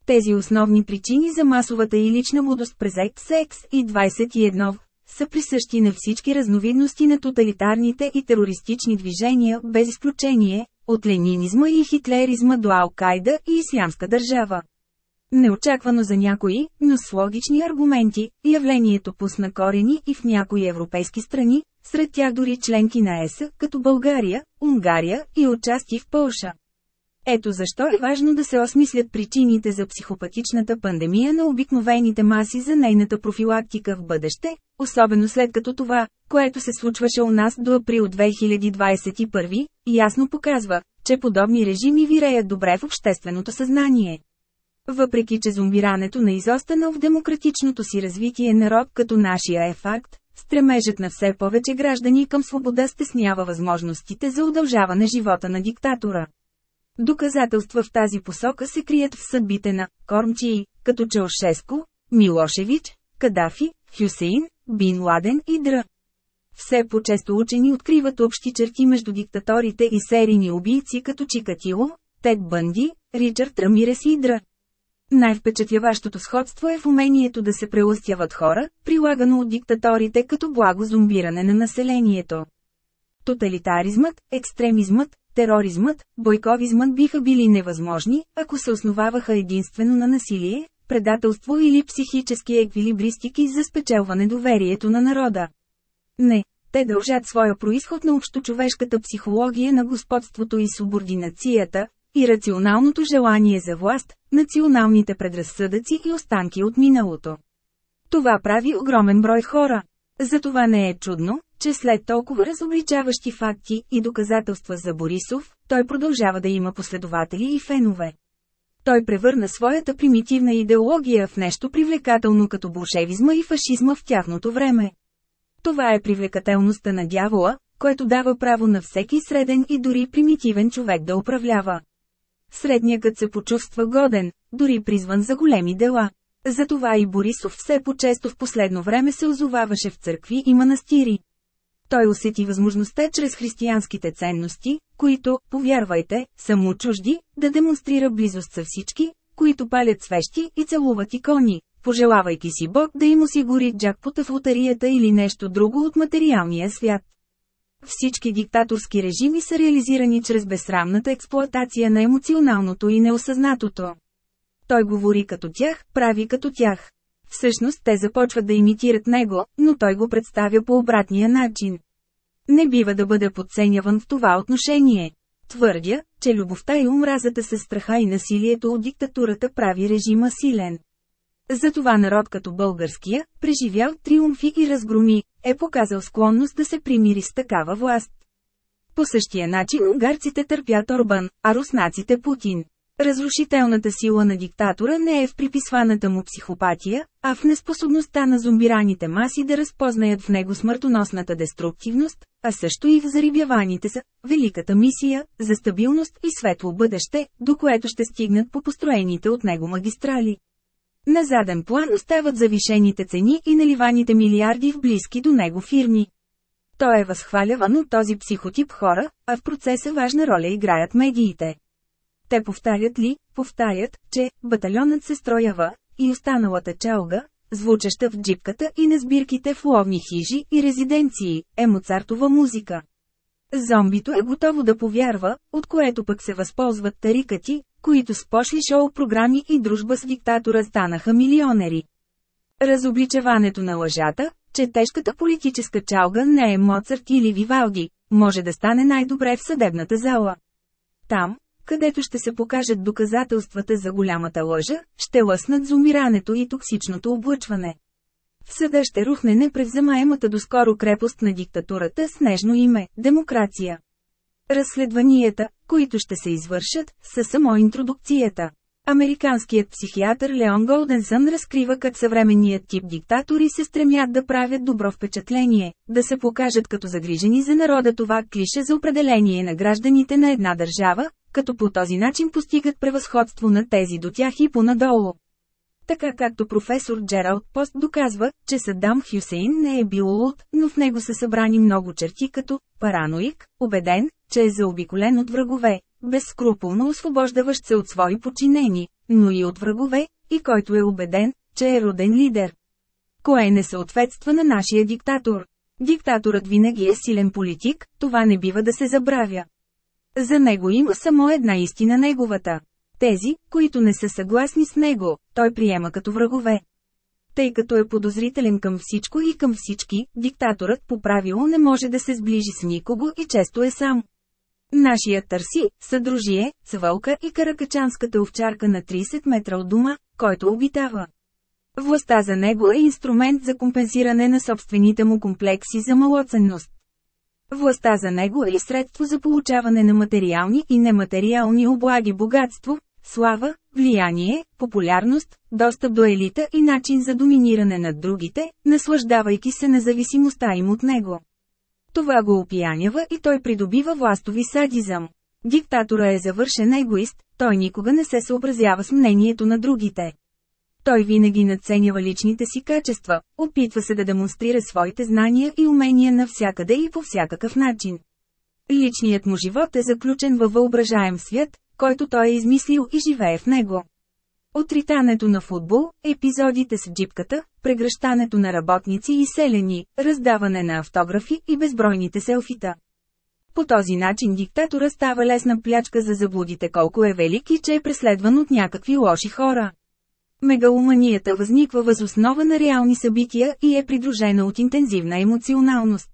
Тези основни причини за масовата и лична лудост през секс и 21 са присъщи на всички разновидности на тоталитарните и терористични движения, без изключение, от ленинизма и хитлеризма до Ал-Кайда и Ислямска държава. Неочаквано за някои, но с логични аргументи, явлението пусна корени и в някои европейски страни, сред тях дори членки на ЕС, като България, Унгария и отчасти в Полша. Ето защо е важно да се осмислят причините за психопатичната пандемия на обикновените маси за нейната профилактика в бъдеще, особено след като това, което се случваше у нас до април 2021, ясно показва, че подобни режими виреят добре в общественото съзнание. Въпреки че зомбирането на изостанал в демократичното си развитие народ като нашия е факт, стремежът на все повече граждани към свобода стеснява възможностите за удължаване живота на диктатора. Доказателства в тази посока се крият в съдбите на кормчии, като Чаушеско, Милошевич, Кадафи, Хюсейн, Бин Ладен и Др. Все по-често учени откриват общи черти между диктаторите и серийни убийци като Чикатило, Тед Бънди, Ричард Рамирес и Др. Най-впечатляващото сходство е в умението да се прелъстяват хора, прилагано от диктаторите като благо зомбиране на населението. Тоталитаризмът, екстремизмът, тероризмът, бойковизмът биха били невъзможни, ако се основаваха единствено на насилие, предателство или психически еквилибристики за спечелване доверието на народа. Не, те дължат своя происход на общочовешката психология на господството и субординацията, и рационалното желание за власт, националните предразсъдъци и останки от миналото. Това прави огромен брой хора. Затова не е чудно, че след толкова разобличаващи факти и доказателства за Борисов, той продължава да има последователи и фенове. Той превърна своята примитивна идеология в нещо привлекателно като болшевизма и фашизма в тяхното време. Това е привлекателността на дявола, което дава право на всеки среден и дори примитивен човек да управлява. Среднякът се почувства годен, дори призван за големи дела. Затова и Борисов все по-често в последно време се озоваваше в църкви и манастири. Той усети възможността чрез християнските ценности, които, повярвайте, са му чужди, да демонстрира близост с всички, които палят свещи и целуват икони, пожелавайки си Бог да им осигури джакпота в лотарията или нещо друго от материалния свят. Всички диктаторски режими са реализирани чрез безсрамната експлоатация на емоционалното и неосъзнатото. Той говори като тях, прави като тях. Всъщност те започват да имитират него, но той го представя по обратния начин. Не бива да бъде подценяван в това отношение. Твърдя, че любовта и омразата се страха и насилието от диктатурата прави режима силен. Затова народ като българския, преживял триумфи и разгроми, е показал склонност да се примири с такава власт. По същия начин унгарците търпят Орбан, а руснаците Путин. Разрушителната сила на диктатора не е в приписваната му психопатия, а в неспособността на зомбираните маси да разпознаят в него смъртоносната деструктивност, а също и в зарибяваните са великата мисия за стабилност и светло бъдеще, до което ще стигнат по построените от него магистрали. На заден план остават завишените цени и наливаните милиарди в близки до него фирми. Той е възхваляван от този психотип хора, а в процеса важна роля играят медиите. Те повтарят ли, повтарят, че батальонът се строява, и останалата чалга, звучаща в джипката и на сбирките в ловни хижи и резиденции, е Моцартова музика. Зомбито е готово да повярва, от което пък се възползват тарикати, които с пошли шоу-програми и дружба с диктатора станаха милионери. Разобличаването на лъжата, че тежката политическа чалга не е Моцарт или Вивалди, може да стане най-добре в съдебната зала. Там, където ще се покажат доказателствата за голямата лъжа, ще лъснат зумирането и токсичното облъчване. В съда ще рухне непревземаемата доскоро крепост на диктатурата с нежно име – демокрация. Разследванията, които ще се извършат, са само интродукцията. Американският психиатър Леон Голденсън разкрива как съвременният тип диктатори се стремят да правят добро впечатление, да се покажат като загрижени за народа това клише за определение на гражданите на една държава, като по този начин постигат превъзходство на тези до тях и понадолу. Така както професор Джералд Пост доказва, че Саддам Хюсейн не е бил луд, но в него са събрани много черти като параноик, убеден, че е заобиколен от врагове, безскрупулно освобождаващ се от свои подчинени, но и от врагове, и който е убеден, че е роден лидер. Кое не съответства на нашия диктатор? Диктаторът винаги е силен политик, това не бива да се забравя. За него има само една истина неговата. Тези, които не са съгласни с него, той приема като врагове. Тъй като е подозрителен към всичко и към всички, диктаторът по правило не може да се сближи с никого и често е сам. Нашият търси, съдружие, с вълка и каракачанската овчарка на 30 метра от дома, който обитава. Властта за него е инструмент за компенсиране на собствените му комплекси за малоценност. Властта за него е средство за получаване на материални и нематериални облаги богатство, слава, влияние, популярност, достъп до елита и начин за доминиране над другите, наслаждавайки се независимостта им от него. Това го опиянява и той придобива властови садизъм. Диктатора е завършен егоист, той никога не се съобразява с мнението на другите. Той винаги надценява личните си качества, опитва се да демонстрира своите знания и умения навсякъде и по всякакъв начин. Личният му живот е заключен във въображаем свят, който той е измислил и живее в него. Отритането на футбол, епизодите с джипката, прегръщането на работници и селени, раздаване на автографи и безбройните селфита. По този начин диктатора става лесна плячка за заблудите колко е велик и че е преследван от някакви лоши хора. Мегаломанията възниква въз основа на реални събития и е придружена от интензивна емоционалност.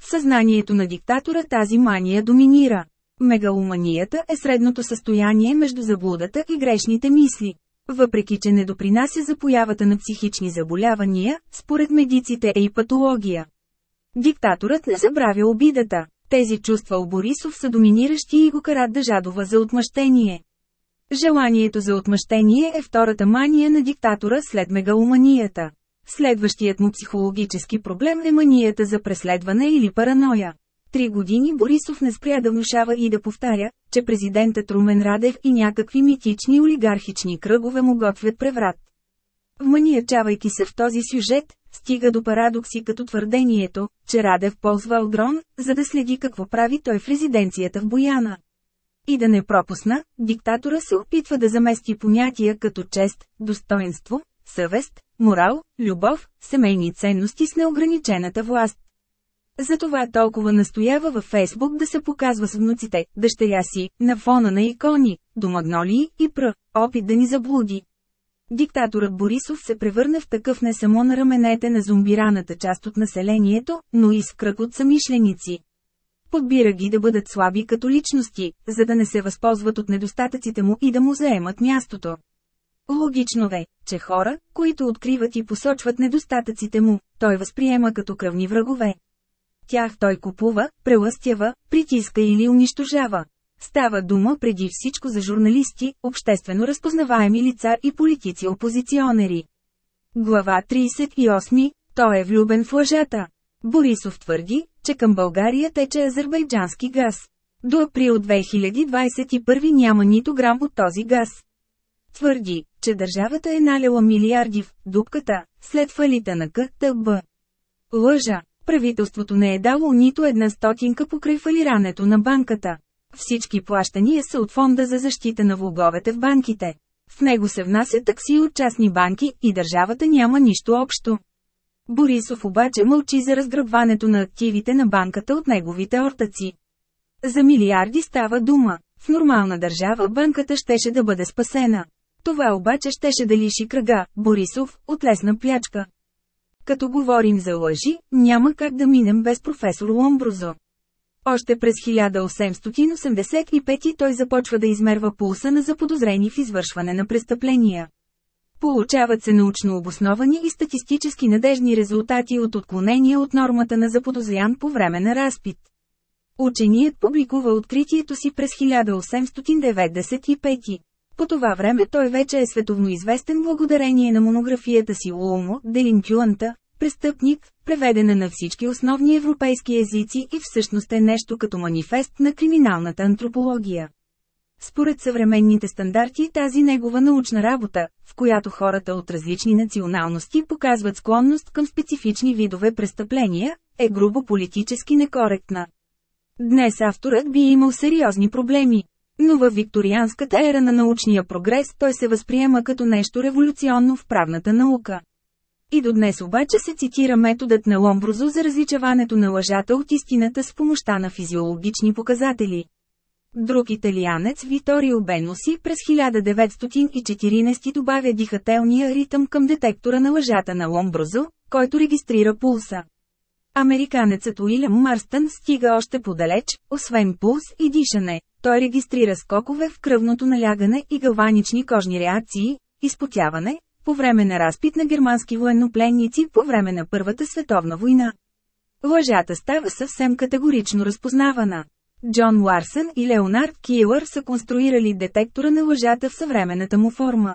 В съзнанието на диктатора тази мания доминира. Мегаломанията е средното състояние между заблудата и грешните мисли. Въпреки, че не допринася за появата на психични заболявания, според медиците е и патология. Диктаторът не забравя обидата. Тези чувства у Борисов са доминиращи и го карат да жадова за отмъщение. Желанието за отмъщение е втората мания на диктатора след мегаломанията. Следващият му психологически проблем е манията за преследване или параноя. Три години Борисов не спря да внушава и да повтаря, че президентът Румен Радев и някакви митични олигархични кръгове му готвят преврат. Вманиячавайки се в този сюжет, стига до парадокси като твърдението, че Радев ползвал дрон, за да следи какво прави той в резиденцията в Бояна. И да не пропусна, диктатора се опитва да замести понятия като чест, достоинство, съвест, морал, любов, семейни ценности с неограничената власт. Затова толкова настоява във Фейсбук да се показва с внуците, дъщеря си, на фона на икони, до магнолии и пр. опит да ни заблуди. Диктаторът Борисов се превърна в такъв не само на раменете на зомбираната част от населението, но и с кръг от самишленици. Подбира ги да бъдат слаби като личности, за да не се възползват от недостатъците му и да му заемат мястото. Логично е, че хора, които откриват и посочват недостатъците му, той възприема като кръвни врагове. Тях той купува, прелъстява, притиска или унищожава. Става дума преди всичко за журналисти, обществено разпознаваеми лица и политици-опозиционери. Глава 38. Той е влюбен в лъжата. Борисов твърди, че към България тече азербайджански газ. До април 2021 няма нито грам от този газ. Твърди, че държавата е наляла милиарди в дупката, след фалита на КТБ. Лъжа. Правителството не е дало нито една стотинка покрай фалирането на банката. Всички плащания са от фонда за защита на влоговете в банките. В него се внася такси от частни банки и държавата няма нищо общо. Борисов обаче мълчи за разгръбването на активите на банката от неговите ортаци. За милиарди става дума. В нормална държава банката щеше да бъде спасена. Това обаче щеше да лиши кръга, Борисов, от лесна плячка. Като говорим за лъжи, няма как да минем без професор Ломброзо. Още през 1885 той започва да измерва пулса на заподозрени в извършване на престъпления. Получават се научно обосновани и статистически надежни резултати от отклонения от нормата на заподозрян по време на разпит. Ученият публикува откритието си през 1895. По това време той вече е световно известен благодарение на монографията си Уомо, Делинкюанта, престъпник, преведена на всички основни европейски езици и всъщност е нещо като манифест на криминалната антропология. Според съвременните стандарти тази негова научна работа, в която хората от различни националности показват склонност към специфични видове престъпления, е грубо политически некоректна. Днес авторът би имал сериозни проблеми. Но във викторианската ера на научния прогрес той се възприема като нещо революционно в правната наука. И до днес обаче се цитира методът на Ломброзо за различаването на лъжата от истината с помощта на физиологични показатели. Друг италианец Виторио Беноси през 1914 добавя дихателния ритъм към детектора на лъжата на Ломброзо, който регистрира пулса. Американецът Уилям Марстън стига още подалеч, освен пулс и дишане, той регистрира скокове в кръвното налягане и галванични кожни реакции, изпотяване, по време на разпит на германски военнопленници по време на Първата световна война. Лъжата става съвсем категорично разпознавана. Джон Ларсън и Леонард Килър са конструирали детектора на лъжата в съвременната му форма.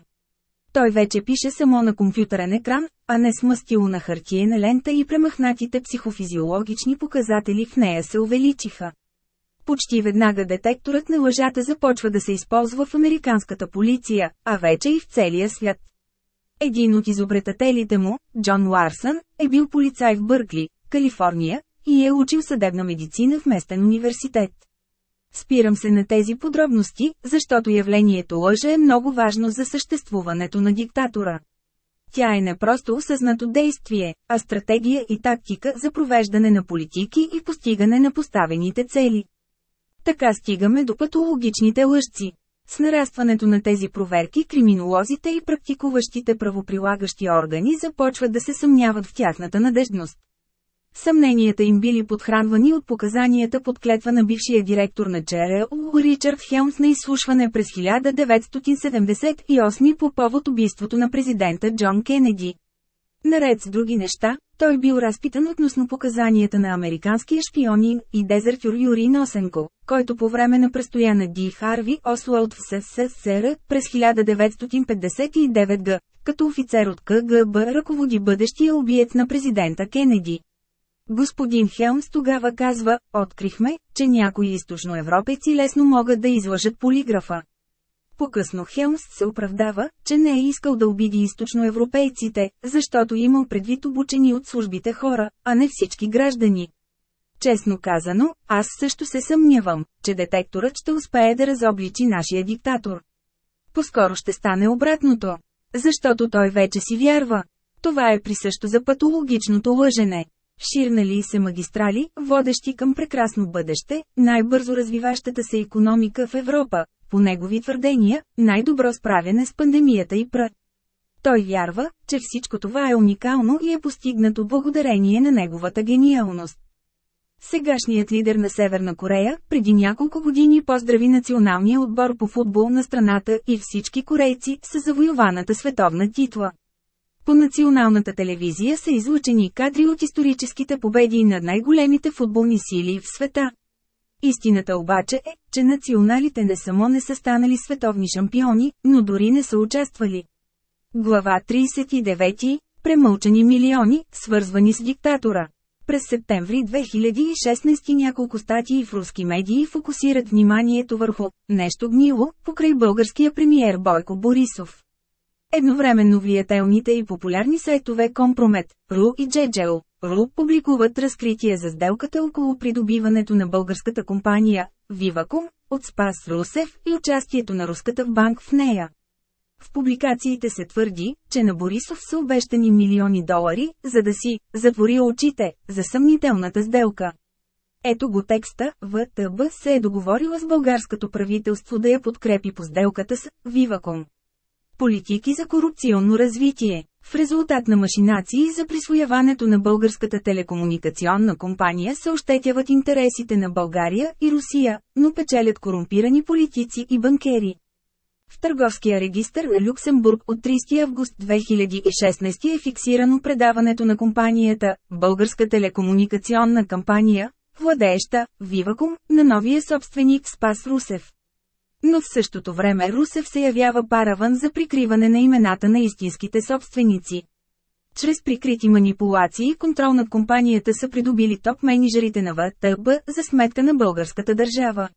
Той вече пише само на компютърен екран, а не с мастило на хартиена лента и премахнатите психофизиологични показатели в нея се увеличиха. Почти веднага детекторът на лъжата започва да се използва в американската полиция, а вече и в целия свят. Един от изобретателите му, Джон Ларсън, е бил полицай в Бъркли, Калифорния, и е учил съдебна медицина в местен университет. Спирам се на тези подробности, защото явлението лъжа е много важно за съществуването на диктатора. Тя е не просто осъзнато действие, а стратегия и тактика за провеждане на политики и постигане на поставените цели. Така стигаме до патологичните лъжци. С нарастването на тези проверки криминолозите и практикуващите правоприлагащи органи започват да се съмняват в тяхната надежност. Съмненията им били подхранвани от показанията под клетва на бившия директор на ЧРУ Ричард Хелмс на изслушване през 1978 по повод убийството на президента Джон Кенеди. Наред с други неща, той бил разпитан относно показанията на американския шпионин и дезертюр Юрий Носенко, който по време на престоя на Ди Харви Ослоуд в СССР през 1959 г. като офицер от КГБ ръководи бъдещия убиец на президента Кенеди. Господин Хелмс тогава казва, открихме, че някои източноевропейци лесно могат да излъжат полиграфа. По-късно Хелмс се оправдава, че не е искал да обиди източноевропейците, защото имал предвид обучени от службите хора, а не всички граждани. Честно казано, аз също се съмнявам, че детекторът ще успее да разобличи нашия диктатор. Поскоро ще стане обратното. Защото той вече си вярва. Това е присъщо за патологичното лъжене. Ширнали се магистрали, водещи към прекрасно бъдеще, най-бързо развиващата се економика в Европа, по негови твърдения, най-добро справяне с пандемията и прът. Той вярва, че всичко това е уникално и е постигнато благодарение на неговата гениалност. Сегашният лидер на Северна Корея, преди няколко години поздрави националния отбор по футбол на страната и всички корейци с завоюваната световна титла. По националната телевизия са излучени кадри от историческите победи над най-големите футболни сили в света. Истината обаче е, че националите не само не са станали световни шампиони, но дори не са участвали. Глава 39. Премълчани милиони, свързвани с диктатора. През септември 2016 няколко статии в руски медии фокусират вниманието върху «нещо гнило» покрай българския премиер Бойко Борисов. Едновременно влиятелните и популярни сайтове Компромет, РУ и Джеджел, РУ публикуват разкритие за сделката около придобиването на българската компания, Виваком, от Спас Русев и участието на руската в банк в нея. В публикациите се твърди, че на Борисов са обещани милиони долари, за да си затвори очите за съмнителната сделка. Ето го текста, ВТБ се е договорила с българското правителство да я подкрепи по сделката с Виваком. Политики за корупционно развитие. В резултат на машинации за присвояването на българската телекомуникационна компания се ощетяват интересите на България и Русия, но печелят корумпирани политици и банкери. В търговския регистр на Люксембург от 30 август 2016 е фиксирано предаването на компанията «Българска телекомуникационна кампания», владееща «Вивакум» на новия собственик Спас Русев. Но в същото време Русев се явява параван за прикриване на имената на истинските собственици. Чрез прикрити манипулации контрол над компанията са придобили топ-менеджерите на ВТБ за сметка на българската държава.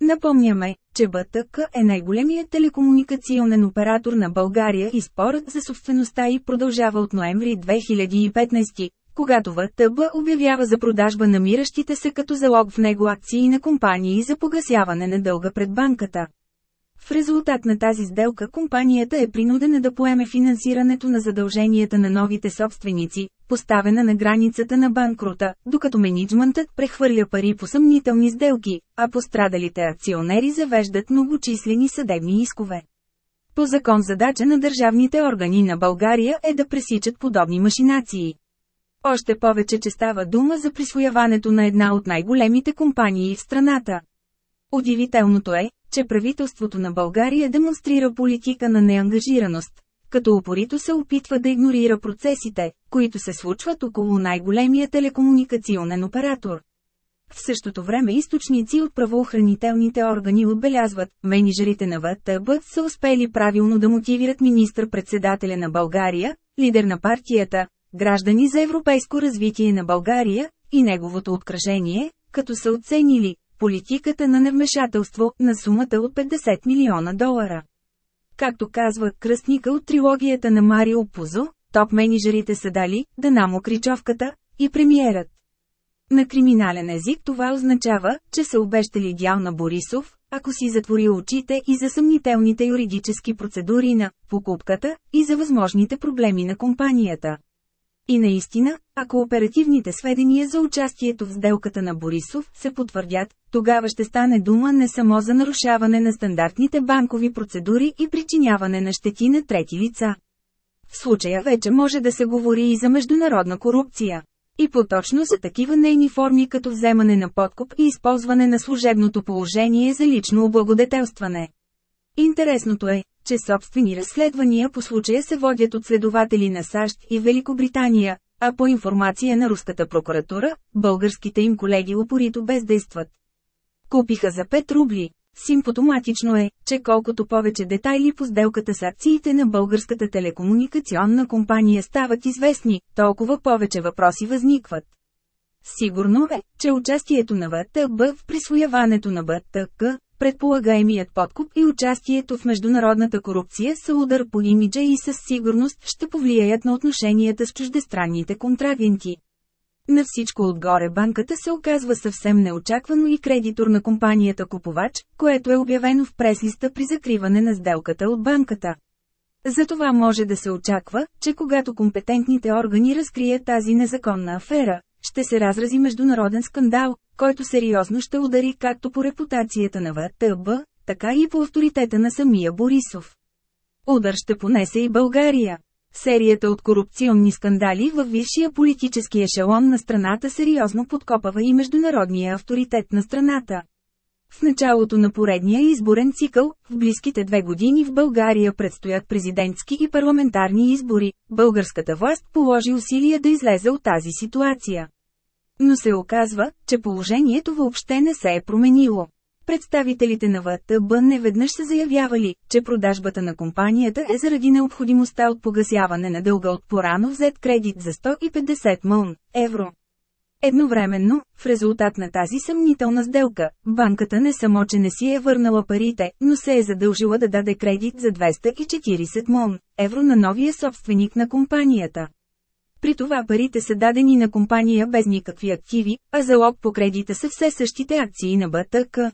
Напомняме, че БТК е най-големият телекомуникационен оператор на България и спорът за собствеността и продължава от ноември 2015, когато ВТБ обявява за продажба намиращите се като залог в него акции на компании за погасяване на дълга пред банката. В резултат на тази сделка компанията е принудена да поеме финансирането на задълженията на новите собственици, поставена на границата на банкрота, докато менеджментът прехвърля пари по съмнителни сделки, а пострадалите акционери завеждат многочислени съдебни искове. По закон задача на държавните органи на България е да пресичат подобни машинации. Още повече, че става дума за присвояването на една от най-големите компании в страната. Удивителното е, че правителството на България демонстрира политика на неангажираност, като упорито се опитва да игнорира процесите, които се случват около най-големия телекомуникационен оператор. В същото време източници от правоохранителните органи отбелязват, менеджерите на ВТБ са успели правилно да мотивират министър-председателя на България, лидер на партията, граждани за европейско развитие на България и неговото откръжение, като са оценили политиката на невмешателство на сумата от 50 милиона долара. Както казва кръстника от трилогията на Марио Пузо, топ-менеджерите са дали Данамо Кричовката и премиерът. На криминален език това означава, че са обещали дял на Борисов, ако си затвори очите и за съмнителните юридически процедури на покупката и за възможните проблеми на компанията. И наистина, ако оперативните сведения за участието в сделката на Борисов се потвърдят, тогава ще стане дума не само за нарушаване на стандартните банкови процедури и причиняване на щети на трети лица. В случая вече може да се говори и за международна корупция. И поточно за такива нейни форми като вземане на подкуп и използване на служебното положение за лично облагодетелстване. Интересното е, че собствени разследвания по случая се водят от следователи на САЩ и Великобритания, а по информация на руската прокуратура, българските им колеги упорито бездействат. Купиха за 5 рубли. Симптоматично е, че колкото повече детайли по сделката с акциите на българската телекомуникационна компания стават известни, толкова повече въпроси възникват. Сигурно е, че участието на ВТБ в присвояването на БТК, предполагаемият подкуп и участието в международната корупция са удар по имиджа и със сигурност ще повлияят на отношенията с чуждестранните контрагенти. На всичко отгоре банката се оказва съвсем неочаквано и кредитор на компанията Купувач, което е обявено в преслиста при закриване на сделката от банката. Затова може да се очаква, че когато компетентните органи разкрият тази незаконна афера, ще се разрази международен скандал, който сериозно ще удари както по репутацията на ВТБ, така и по авторитета на самия Борисов. Удар ще понесе и България. Серията от корупционни скандали във висшия политически ешелон на страната сериозно подкопава и международния авторитет на страната. В началото на поредния изборен цикъл, в близките две години в България предстоят президентски и парламентарни избори, българската власт положи усилия да излезе от тази ситуация. Но се оказва, че положението въобще не се е променило. Представителите на ВТБ не веднъж са заявявали, че продажбата на компанията е заради необходимостта от погасяване на дълга от порано взет кредит за 150 млн. евро. Едновременно, в резултат на тази съмнителна сделка, банката не само, че не си е върнала парите, но се е задължила да даде кредит за 240 млн. евро на новия собственик на компанията. При това парите са дадени на компания без никакви активи, а залог по кредита са все същите акции на БТК.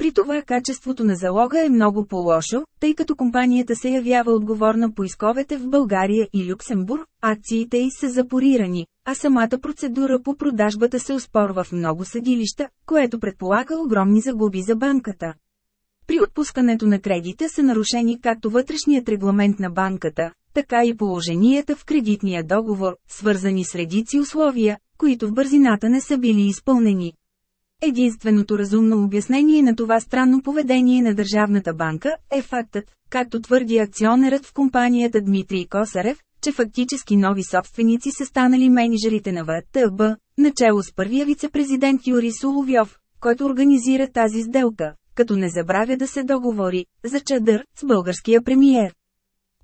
При това качеството на залога е много по-лошо, тъй като компанията се явява отговорна по исковете в България и Люксембург, акциите й са запорирани, а самата процедура по продажбата се оспорва в много съдилища, което предполага огромни загуби за банката. При отпускането на кредита са нарушени както вътрешният регламент на банката, така и положенията в кредитния договор, свързани с редици условия, които в бързината не са били изпълнени. Единственото разумно обяснение на това странно поведение на Държавната банка е фактът, както твърди акционерът в компанията Дмитрий Косарев, че фактически нови собственици са станали менеджерите на ВТБ, начало с първия вице-президент Юрий Соловьов, който организира тази сделка, като не забравя да се договори за чадър с българския премиер.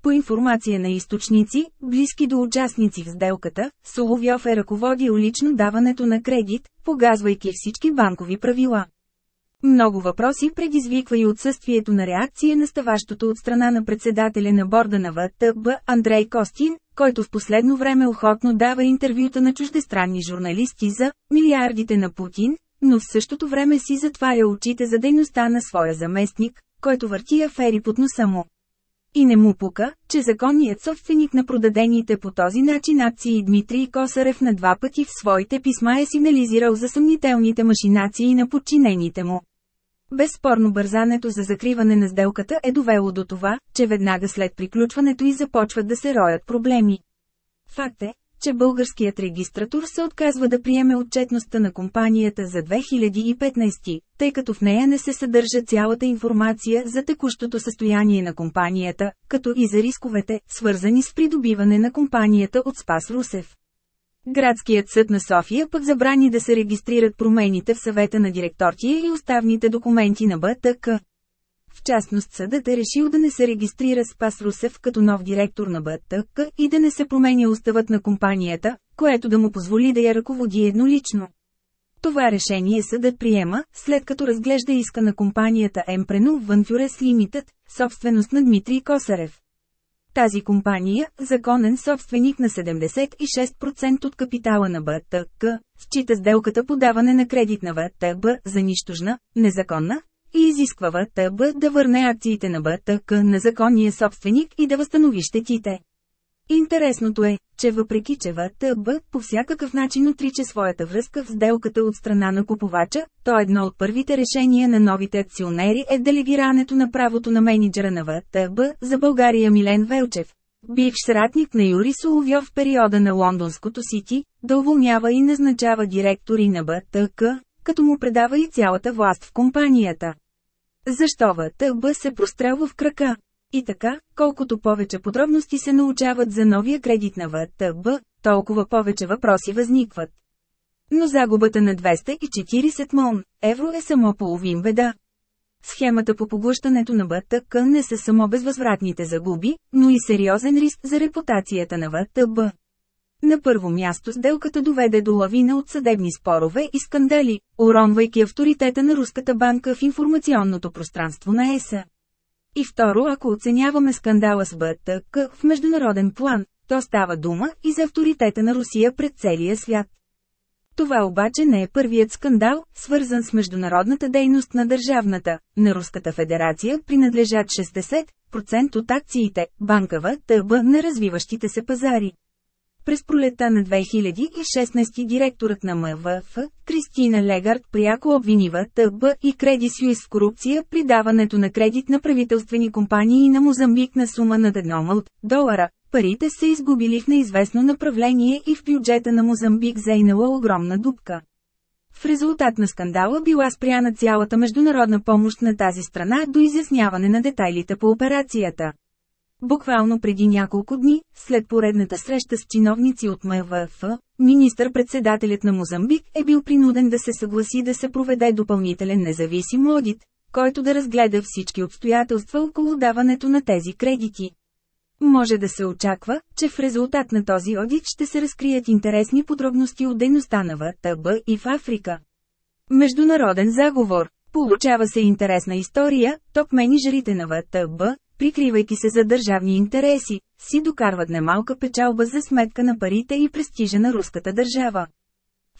По информация на източници, близки до участници в сделката, Соловьов е ръководил лично даването на кредит, погазвайки всички банкови правила. Много въпроси предизвиква и отсъствието на реакция на ставащото от страна на председателя на борда на ВТБ Андрей Костин, който в последно време охотно дава интервюта на чуждестранни журналисти за «милиардите на Путин», но в същото време си затваря очите за дейността на своя заместник, който върти афери под носа му. И не му пука, че законният собственик на продадените по този начин акции Дмитрий Косарев на два пъти в своите писма е сигнализирал за съмнителните машинации на подчинените му. Безспорно бързането за закриване на сделката е довело до това, че веднага след приключването и започват да се роят проблеми. Факт е, че българският регистратор се отказва да приеме отчетността на компанията за 2015, тъй като в нея не се съдържа цялата информация за текущото състояние на компанията, като и за рисковете, свързани с придобиване на компанията от Спас Русев. Градският съд на София пък забрани да се регистрират промените в съвета на директортия и уставните документи на БТК. В частност съдът е решил да не се регистрира Спас Русев като нов директор на БТК и да не се променя уставът на компанията, което да му позволи да я ръководи еднолично. Това решение съдът приема, след като разглежда иска на компанията Емпрено Ванфюрес Limited, собственост на Дмитрий Косарев. Тази компания, законен собственик на 76% от капитала на БТК, счита сделката подаване на кредит на ВТБ за нищожна, незаконна, и изисква ВТБ да върне акциите на БТК на законния собственик и да възстанови щетите. Интересното е, че въпреки че ВТБ по всякакъв начин отрича своята връзка в сделката от страна на купувача, то едно от първите решения на новите акционери е делегирането на правото на менеджера на ВТБ за България Милен Велчев. Бивш сратник на Юри Соловьов в периода на лондонското Сити, да уволнява и назначава директори на БТК, като му предава и цялата власт в компанията. Защо ВТБ се прострелва в крака? И така, колкото повече подробности се научават за новия кредит на ВТБ, толкова повече въпроси възникват. Но загубата на 240 мон евро е само половин беда. Схемата по поглъщането на БТК не са само безвъзвратните загуби, но и сериозен риск за репутацията на ВТБ. На първо място сделката доведе до лавина от съдебни спорове и скандали, уронвайки авторитета на Руската банка в информационното пространство на ЕСА. И второ, ако оценяваме скандала с БТК в международен план, то става дума и за авторитета на Русия пред целия свят. Това обаче не е първият скандал, свързан с международната дейност на държавната, на Руската федерация принадлежат 60% от акциите, банкава, ТБ на развиващите се пазари. През пролета на 2016 директорът на МВФ, Кристина Легард пряко обвинива ТБ и Креди Суис в корупция при даването на кредит на правителствени компании на Мозамбик на сума над 1 от долара. Парите са изгубили в неизвестно направление и в бюджета на Мозамбик зейнала огромна дупка. В резултат на скандала била спряна цялата международна помощ на тази страна до изясняване на детайлите по операцията. Буквално преди няколко дни, след поредната среща с чиновници от МВФ, министър-председателят на Мозамбик е бил принуден да се съгласи да се проведе допълнителен независим одит, който да разгледа всички обстоятелства около даването на тези кредити. Може да се очаква, че в резултат на този одит ще се разкрият интересни подробности от дейността на ВТБ и в Африка. Международен заговор Получава се интересна история, топ-менеджерите на ВТБ, прикривайки се за държавни интереси, си докарват немалка печалба за сметка на парите и престижа на руската държава.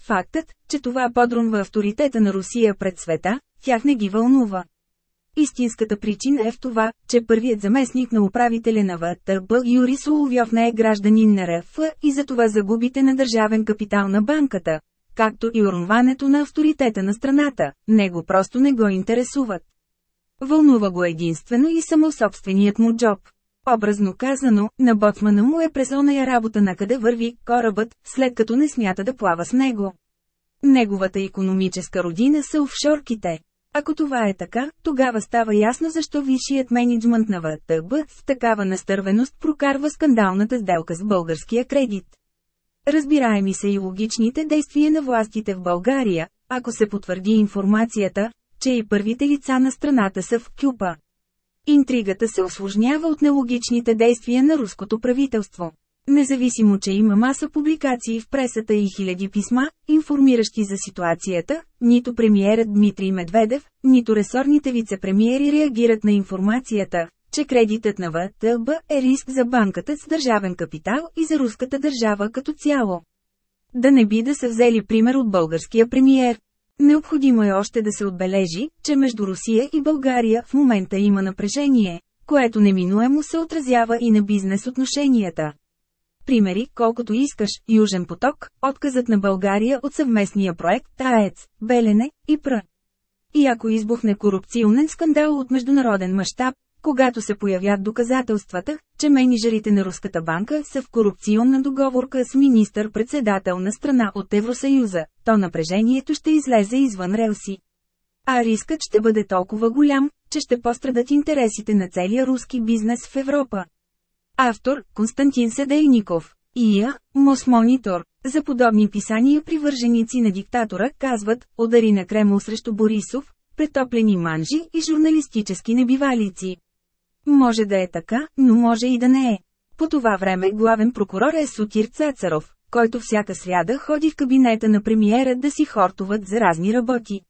Фактът, че това подронва авторитета на Русия пред света, тях не ги вълнува. Истинската причина е в това, че първият заместник на управителя на ВТБ Юри Соловьов не е гражданин на РФ и затова загубите на държавен капитал на банката, както и уронването на авторитета на страната, него просто не го интересуват. Вълнува го единствено и само собственият му джоб. Образно казано, на боцмана му е през оная работа на къде върви корабът, след като не смята да плава с него. Неговата економическа родина са офшорките. Ако това е така, тогава става ясно защо висшият менеджмент на ВТБ с такава настървеност прокарва скандалната сделка с българския кредит. Разбираеми са и логичните действия на властите в България, ако се потвърди информацията, че и първите лица на страната са в Кюпа. Интригата се осложнява от нелогичните действия на руското правителство. Независимо, че има маса публикации в пресата и хиляди писма, информиращи за ситуацията, нито премиерът Дмитрий Медведев, нито ресорните вице-премиери реагират на информацията, че кредитът на ВТБ е риск за банката с държавен капитал и за руската държава като цяло. Да не би да са взели пример от българския премиер. Необходимо е още да се отбележи, че между Русия и България в момента има напрежение, което неминуемо се отразява и на бизнес отношенията. Примери, колкото искаш, Южен поток, отказът на България от съвместния проект ТАЕЦ, Белене и ПР. И ако избухне корупционен скандал от международен мащаб, когато се появят доказателствата, че менеджерите на Руската банка са в корупционна договорка с министър-председател на страна от Евросъюза, то напрежението ще излезе извън релси. А рискът ще бъде толкова голям, че ще пострадат интересите на целия руски бизнес в Европа. Автор – Константин Седейников. ИА – Мосмонитор. За подобни писания привърженици на диктатора казват «Удари на Кремл срещу Борисов», претоплени манжи и журналистически небивалици. Може да е така, но може и да не е. По това време главен прокурор е Сотир Цацаров, който всяка сряда ходи в кабинета на премиера да си хортуват за разни работи.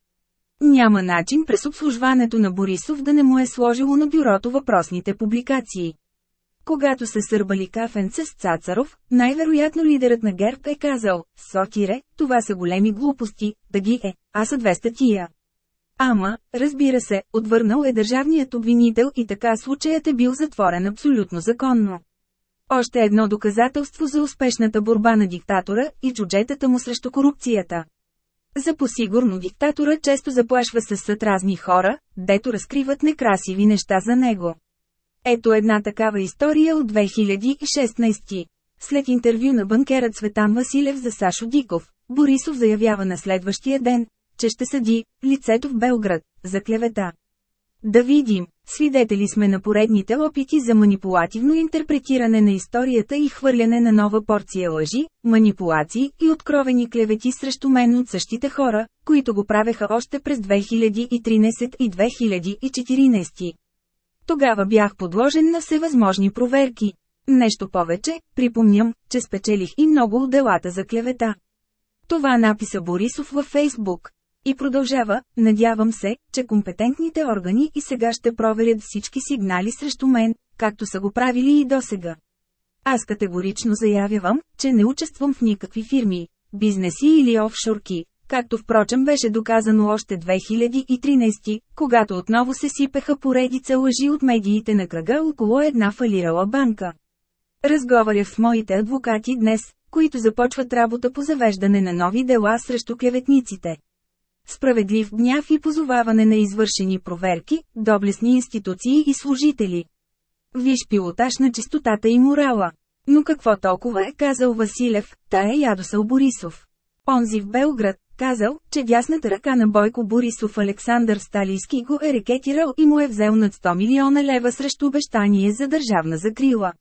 Няма начин през обслужването на Борисов да не му е сложило на бюрото въпросните публикации. Когато се сърбали кафенце с Цацаров, най-вероятно лидерът на ГЕРБ е казал, Сотире, това са големи глупости, да ги е, а са две статия. Ама, разбира се, отвърнал е държавният обвинител и така случаят е бил затворен абсолютно законно. Още едно доказателство за успешната борба на диктатора и чуджетата му срещу корупцията. За посигурно диктатора често заплашва със съд разни хора, дето разкриват некрасиви неща за него. Ето една такава история от 2016. След интервю на банкерът Светан Василев за Сашо Диков, Борисов заявява на следващия ден, че ще съди лицето в Белград за клевета. Да видим, свидетели сме на поредните опити за манипулативно интерпретиране на историята и хвърляне на нова порция лъжи, манипулации и откровени клевети срещу мен от същите хора, които го правеха още през 2013 и 2014. Тогава бях подложен на всевъзможни проверки. Нещо повече, припомням, че спечелих и много от делата за клевета. Това написа Борисов във Фейсбук. И продължава, надявам се, че компетентните органи и сега ще проверят всички сигнали срещу мен, както са го правили и досега. Аз категорично заявявам, че не участвам в никакви фирми, бизнеси или офшорки, както впрочем беше доказано още 2013, когато отново се сипеха поредица лъжи от медиите на кръга около една фалирала банка. Разговарях с моите адвокати днес, които започват работа по завеждане на нови дела срещу клеветниците. Справедлив гняв и позоваване на извършени проверки, доблестни институции и служители. Виж пилотаж на чистотата и морала. Но какво толкова е казал Василев, та е ядосал Борисов. Онзи в Белград, казал, че дясната ръка на Бойко Борисов Александър Сталийски го е рекетирал и му е взел над 100 милиона лева срещу обещание за държавна закрила.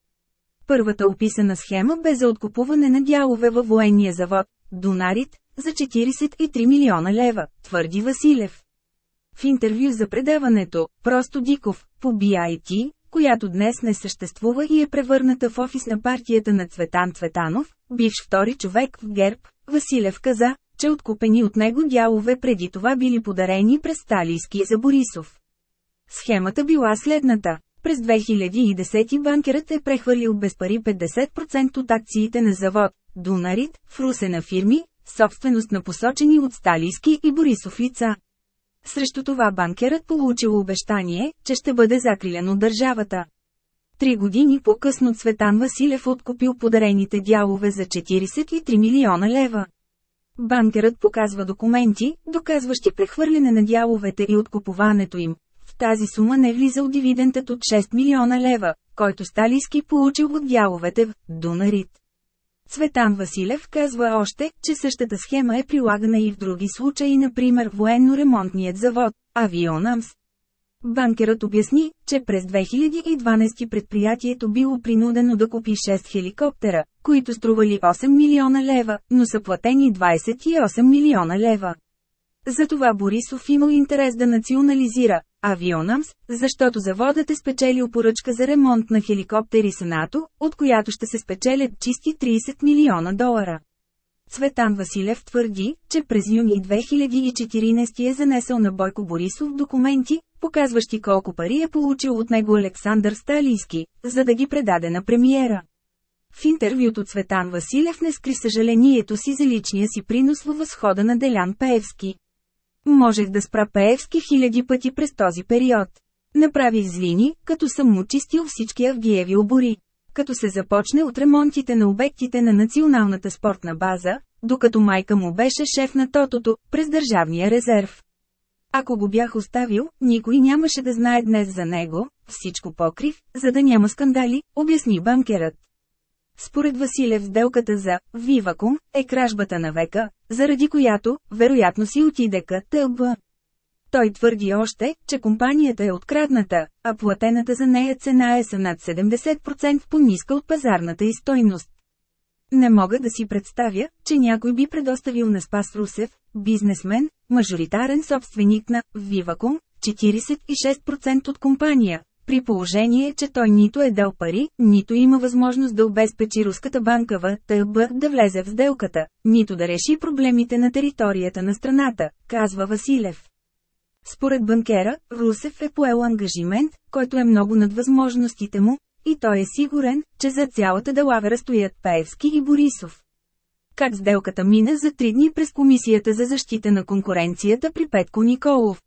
Първата описана схема бе за откупуване на дялове във военния завод, Донарит, за 43 милиона лева, твърди Василев. В интервю за предаването, просто Диков, по BIT, която днес не съществува и е превърната в офис на партията на Цветан Цветанов, бивш втори човек в ГЕРБ, Василев каза, че откупени от него дялове преди това били подарени през Сталийски за Борисов. Схемата била следната. През 2010 банкерът е прехвърлил без пари 50% от акциите на завод Дунарит в Русе на фирми, собственост на посочени от Сталийски и Борисов лица. Срещу това банкерът получил обещание, че ще бъде закрилен от държавата. Три години по-късно Цветан Василев откупил подарените дялове за 43 милиона лева. Банкерът показва документи, доказващи прехвърляне на дяловете и откупуването им. В тази сума не влизал дивидендът от 6 милиона лева, който Сталийски получил от дяловете в Дунарит. Цветан Василев казва още, че същата схема е прилагана и в други случаи, например военно-ремонтният завод, Авионамс. Банкерът обясни, че през 2012 предприятието било принудено да купи 6 хеликоптера, които стрували 8 милиона лева, но са платени 28 милиона лева. Затова Борисов имал интерес да национализира Авионамс, защото заводът е спечелил поръчка за ремонт на хеликоптери с НАТО, от която ще се спечелят чисти 30 милиона долара. Цветан Василев твърди, че през юни 2014 е занесъл на Бойко Борисов документи, показващи колко пари е получил от него Александър Сталийски, за да ги предаде на премиера. В интервюто Цветан Василев не скри съжалението си за личния си принос във възхода на Делян Пеевски. Можех да спра Пеевски хиляди пъти през този период. Направих злини, като съм му чистил всички авгиеви обори. Като се започне от ремонтите на обектите на Националната спортна база, докато майка му беше шеф на Тотото, през Държавния резерв. Ако го бях оставил, никой нямаше да знае днес за него, всичко покрив, за да няма скандали, обясни банкерът. Според Василев сделката за «Вивакум» е кражбата на века, заради която, вероятно си отиде КТБ. Той твърди още, че компанията е открадната, а платената за нея цена е са над 70% по-ниска от пазарната и стойност. Не мога да си представя, че някой би предоставил на Спас Русев, бизнесмен, мажоритарен собственик на Вивакум, 46% от компания, при положение, че той нито е дал пари, нито има възможност да обезпечи руската банка ТБ да влезе в сделката, нито да реши проблемите на територията на страната, казва Василев. Според банкера, Русев е поел ангажимент, който е много над възможностите му, и той е сигурен, че за цялата делавера стоят Паевски и Борисов. Как сделката мина за три дни през Комисията за защита на конкуренцията при Петко Николов.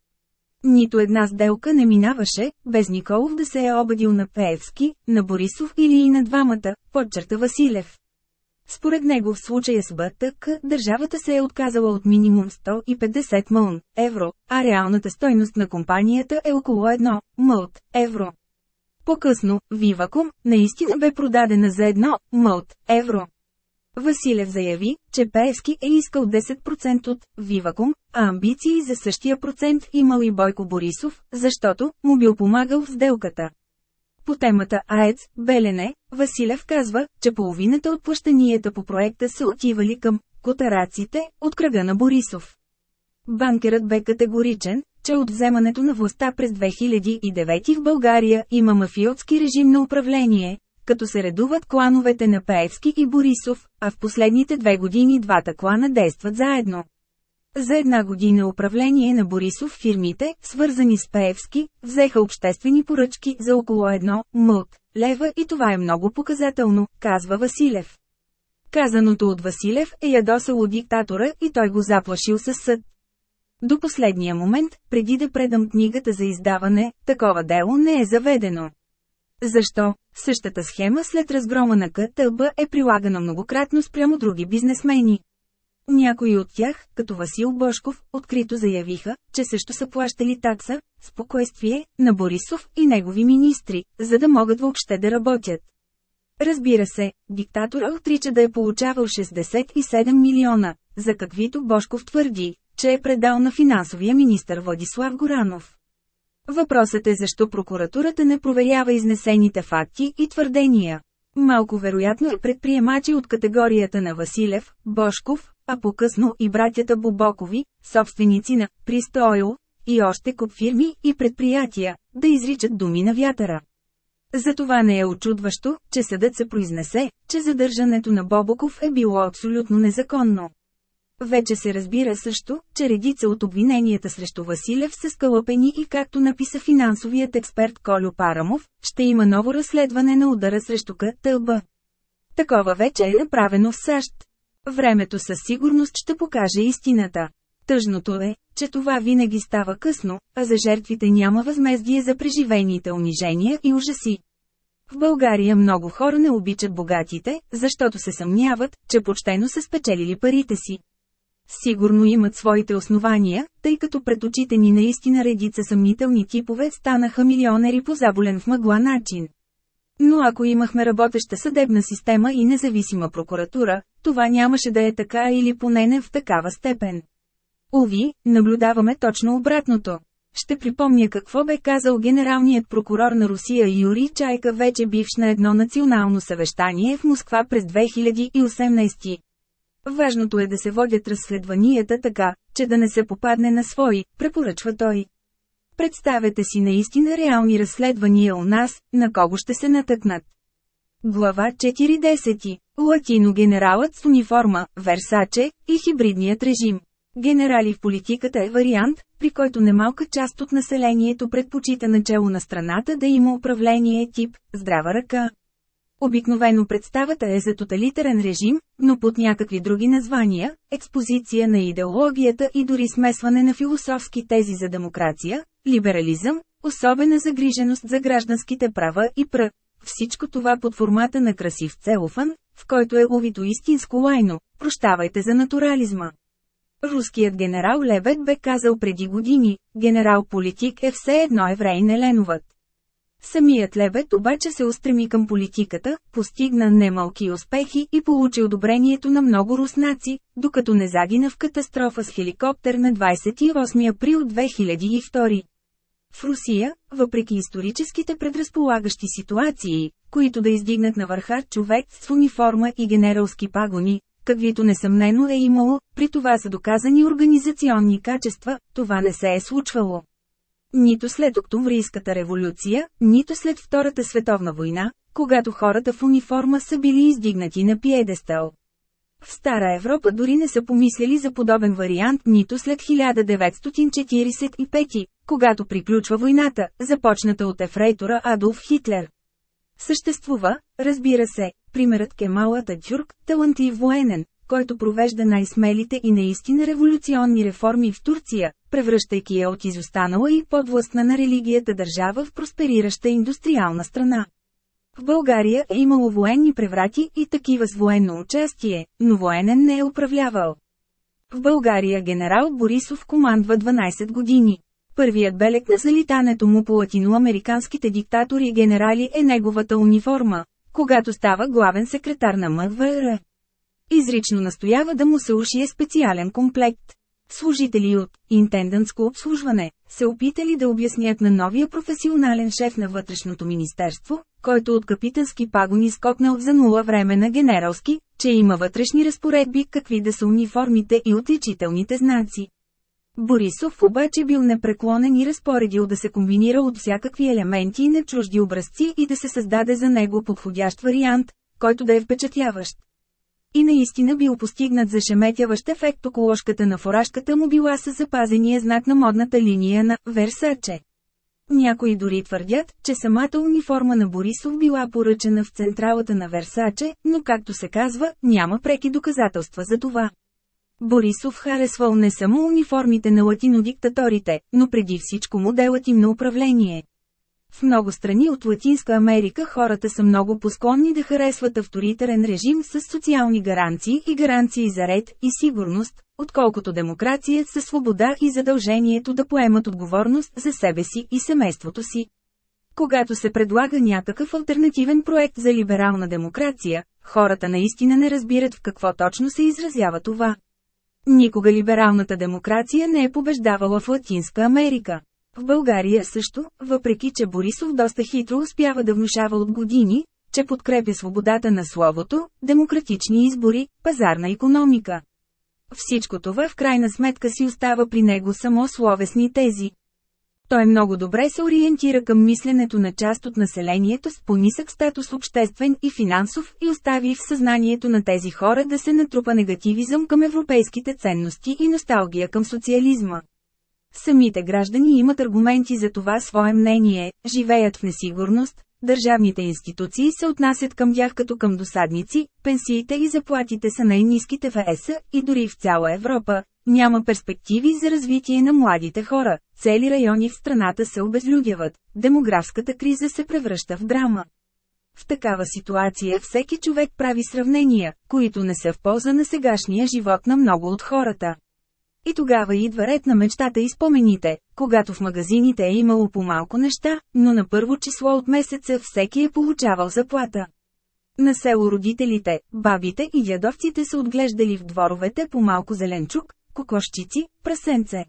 Нито една сделка не минаваше, без Николов да се е обадил на Пеевски, на Борисов или и на двамата, подчерта Василев. Според него в случая с БТК, държавата се е отказала от минимум 150 мълн евро, а реалната стойност на компанията е около 1 мълт евро. По-късно, Виваком, наистина бе продадена за 1 мълт евро. Василев заяви, че Пеевски е искал 10% от Виваком, а амбиции за същия процент имал и Бойко Борисов, защото му бил помагал в сделката. По темата АЕЦ, Белене, Василев казва, че половината от плащанията по проекта са отивали към котараците от кръга на Борисов. Банкерът бе категоричен, че от вземането на властта през 2009 в България има мафиотски режим на управление, като се редуват клановете на Пеевски и Борисов, а в последните две години двата клана действат заедно. За една година управление на Борисов фирмите, свързани с Пеевски, взеха обществени поръчки за около едно мълт лева и това е много показателно, казва Василев. Казаното от Василев е ядосало диктатора и той го заплашил със съд. До последния момент, преди да предам книгата за издаване, такова дело не е заведено. Защо? Същата схема след разгрома на КТБ е прилагана многократно спрямо други бизнесмени. Някои от тях, като Васил Бошков, открито заявиха, че също са плащали такса, спокойствие, на Борисов и негови министри, за да могат въобще да работят. Разбира се, диктатора отрича да е получавал 67 милиона, за каквито Бошков твърди, че е предал на финансовия министър Владислав Горанов. Въпросът е защо прокуратурата не проверява изнесените факти и твърдения. Малко вероятно е предприемачи от категорията на Василев, Бошков, а по-късно и братята Бобокови, собственици на Пристойл, и още куп фирми и предприятия, да изричат думи на вятъра. Затова не е очудващо, че съдът се произнесе, че задържането на Бобоков е било абсолютно незаконно. Вече се разбира също, че редица от обвиненията срещу Василев са скълъпени и както написа финансовият експерт Колю Парамов, ще има ново разследване на удара срещу КТЛБ. Такова вече е направено в САЩ. Времето със сигурност ще покаже истината. Тъжното е, че това винаги става късно, а за жертвите няма възмездие за преживените унижения и ужаси. В България много хора не обичат богатите, защото се съмняват, че почтено са спечелили парите си. Сигурно имат своите основания, тъй като пред очите ни наистина редица съмнителни типове станаха милионери по заболен в мъгла начин. Но ако имахме работеща съдебна система и независима прокуратура, това нямаше да е така или поне не в такава степен. Уви, наблюдаваме точно обратното. Ще припомня какво бе казал генералният прокурор на Русия Юрий Чайка вече бивш на едно национално съвещание в Москва през 2018. Важното е да се водят разследванията така, че да не се попадне на свои, препоръчва той. Представете си наистина реални разследвания у нас, на кого ще се натъкнат. Глава 4.10. Латино генералът с униформа, Версаче и хибридният режим. Генерали в политиката е вариант, при който немалка част от населението предпочита начало на страната да има управление тип «здрава ръка». Обикновено представата е за тоталитарен режим, но под някакви други названия, експозиция на идеологията и дори смесване на философски тези за демокрация, либерализъм, особена загриженост за гражданските права и пр. Всичко това под формата на красив целофан, в който е увито истинско лайно, прощавайте за натурализма. Руският генерал Лебед бе казал преди години, генерал-политик е все едно еврей не ленуват. Самият Лебед обаче се устреми към политиката, постигна немалки успехи и получи одобрението на много руснаци, докато не загина в катастрофа с хеликоптер на 28 април 2002. В Русия, въпреки историческите предразполагащи ситуации, които да издигнат на върха човек с униформа и генералски пагони, каквито несъмнено е имало, при това са доказани организационни качества, това не се е случвало. Нито след Октомврийската революция, нито след Втората световна война, когато хората в униформа са били издигнати на пиедестал. В Стара Европа дори не са помислили за подобен вариант нито след 1945, когато приключва войната, започната от ефрейтора Адолф Хитлер. Съществува, разбира се, примерът Кемал Ататюрк, талантлив военен, който провежда най-смелите и наистина революционни реформи в Турция, превръщайки я от изостанала и подвластна на религията държава в просперираща индустриална страна. В България е имало военни преврати и такива с военно участие, но военен не е управлявал. В България генерал Борисов командва 12 години. Първият белег на залитането му по латиноамериканските диктатори и генерали е неговата униформа, когато става главен секретар на МВР. Изрично настоява да му се ушие специален комплект. Служители от «Интендантско обслужване» се опитали да обяснят на новия професионален шеф на вътрешното министерство, който от капитански пагони скокнал за нула време на генералски, че има вътрешни разпоредби какви да са униформите и отличителните знаци. Борисов обаче бил непреклонен и разпоредил да се комбинира от всякакви елементи и на чужди образци и да се създаде за него подходящ вариант, който да е впечатляващ. И наистина бил постигнат зашеметяващ ефект около ложката на фуражката му била с запазения знак на модната линия на «Версаче». Някои дори твърдят, че самата униформа на Борисов била поръчена в централата на Версаче, но както се казва, няма преки доказателства за това. Борисов харесвал не само униформите на латинодиктаторите, но преди всичко моделът им на управление. В много страни от Латинска Америка хората са много посклонни да харесват авторитарен режим с социални гаранции и гаранции за ред и сигурност, отколкото демокрация със свобода и задължението да поемат отговорност за себе си и семейството си. Когато се предлага някакъв альтернативен проект за либерална демокрация, хората наистина не разбират в какво точно се изразява това. Никога либералната демокрация не е побеждавала в Латинска Америка. В България също, въпреки че Борисов доста хитро успява да внушава от години, че подкрепя свободата на словото, демократични избори, пазарна економика. Всичко това в крайна сметка си остава при него само словесни тези. Той много добре се ориентира към мисленето на част от населението с понисък статус обществен и финансов и остави в съзнанието на тези хора да се натрупа негативизъм към европейските ценности и носталгия към социализма. Самите граждани имат аргументи за това свое мнение, живеят в несигурност, държавните институции се отнасят към тях като към досадници, пенсиите и заплатите са най-низките в ЕС и дори в цяла Европа. Няма перспективи за развитие на младите хора, цели райони в страната се обезлюдяват, демографската криза се превръща в драма. В такава ситуация всеки човек прави сравнения, които не са в полза на сегашния живот на много от хората. И тогава идва ред на мечтата и спомените, когато в магазините е имало по-малко неща, но на първо число от месеца всеки е получавал заплата. На село родителите, бабите и дядовците са отглеждали в дворовете по малко зеленчук, кокошчици, прасенце.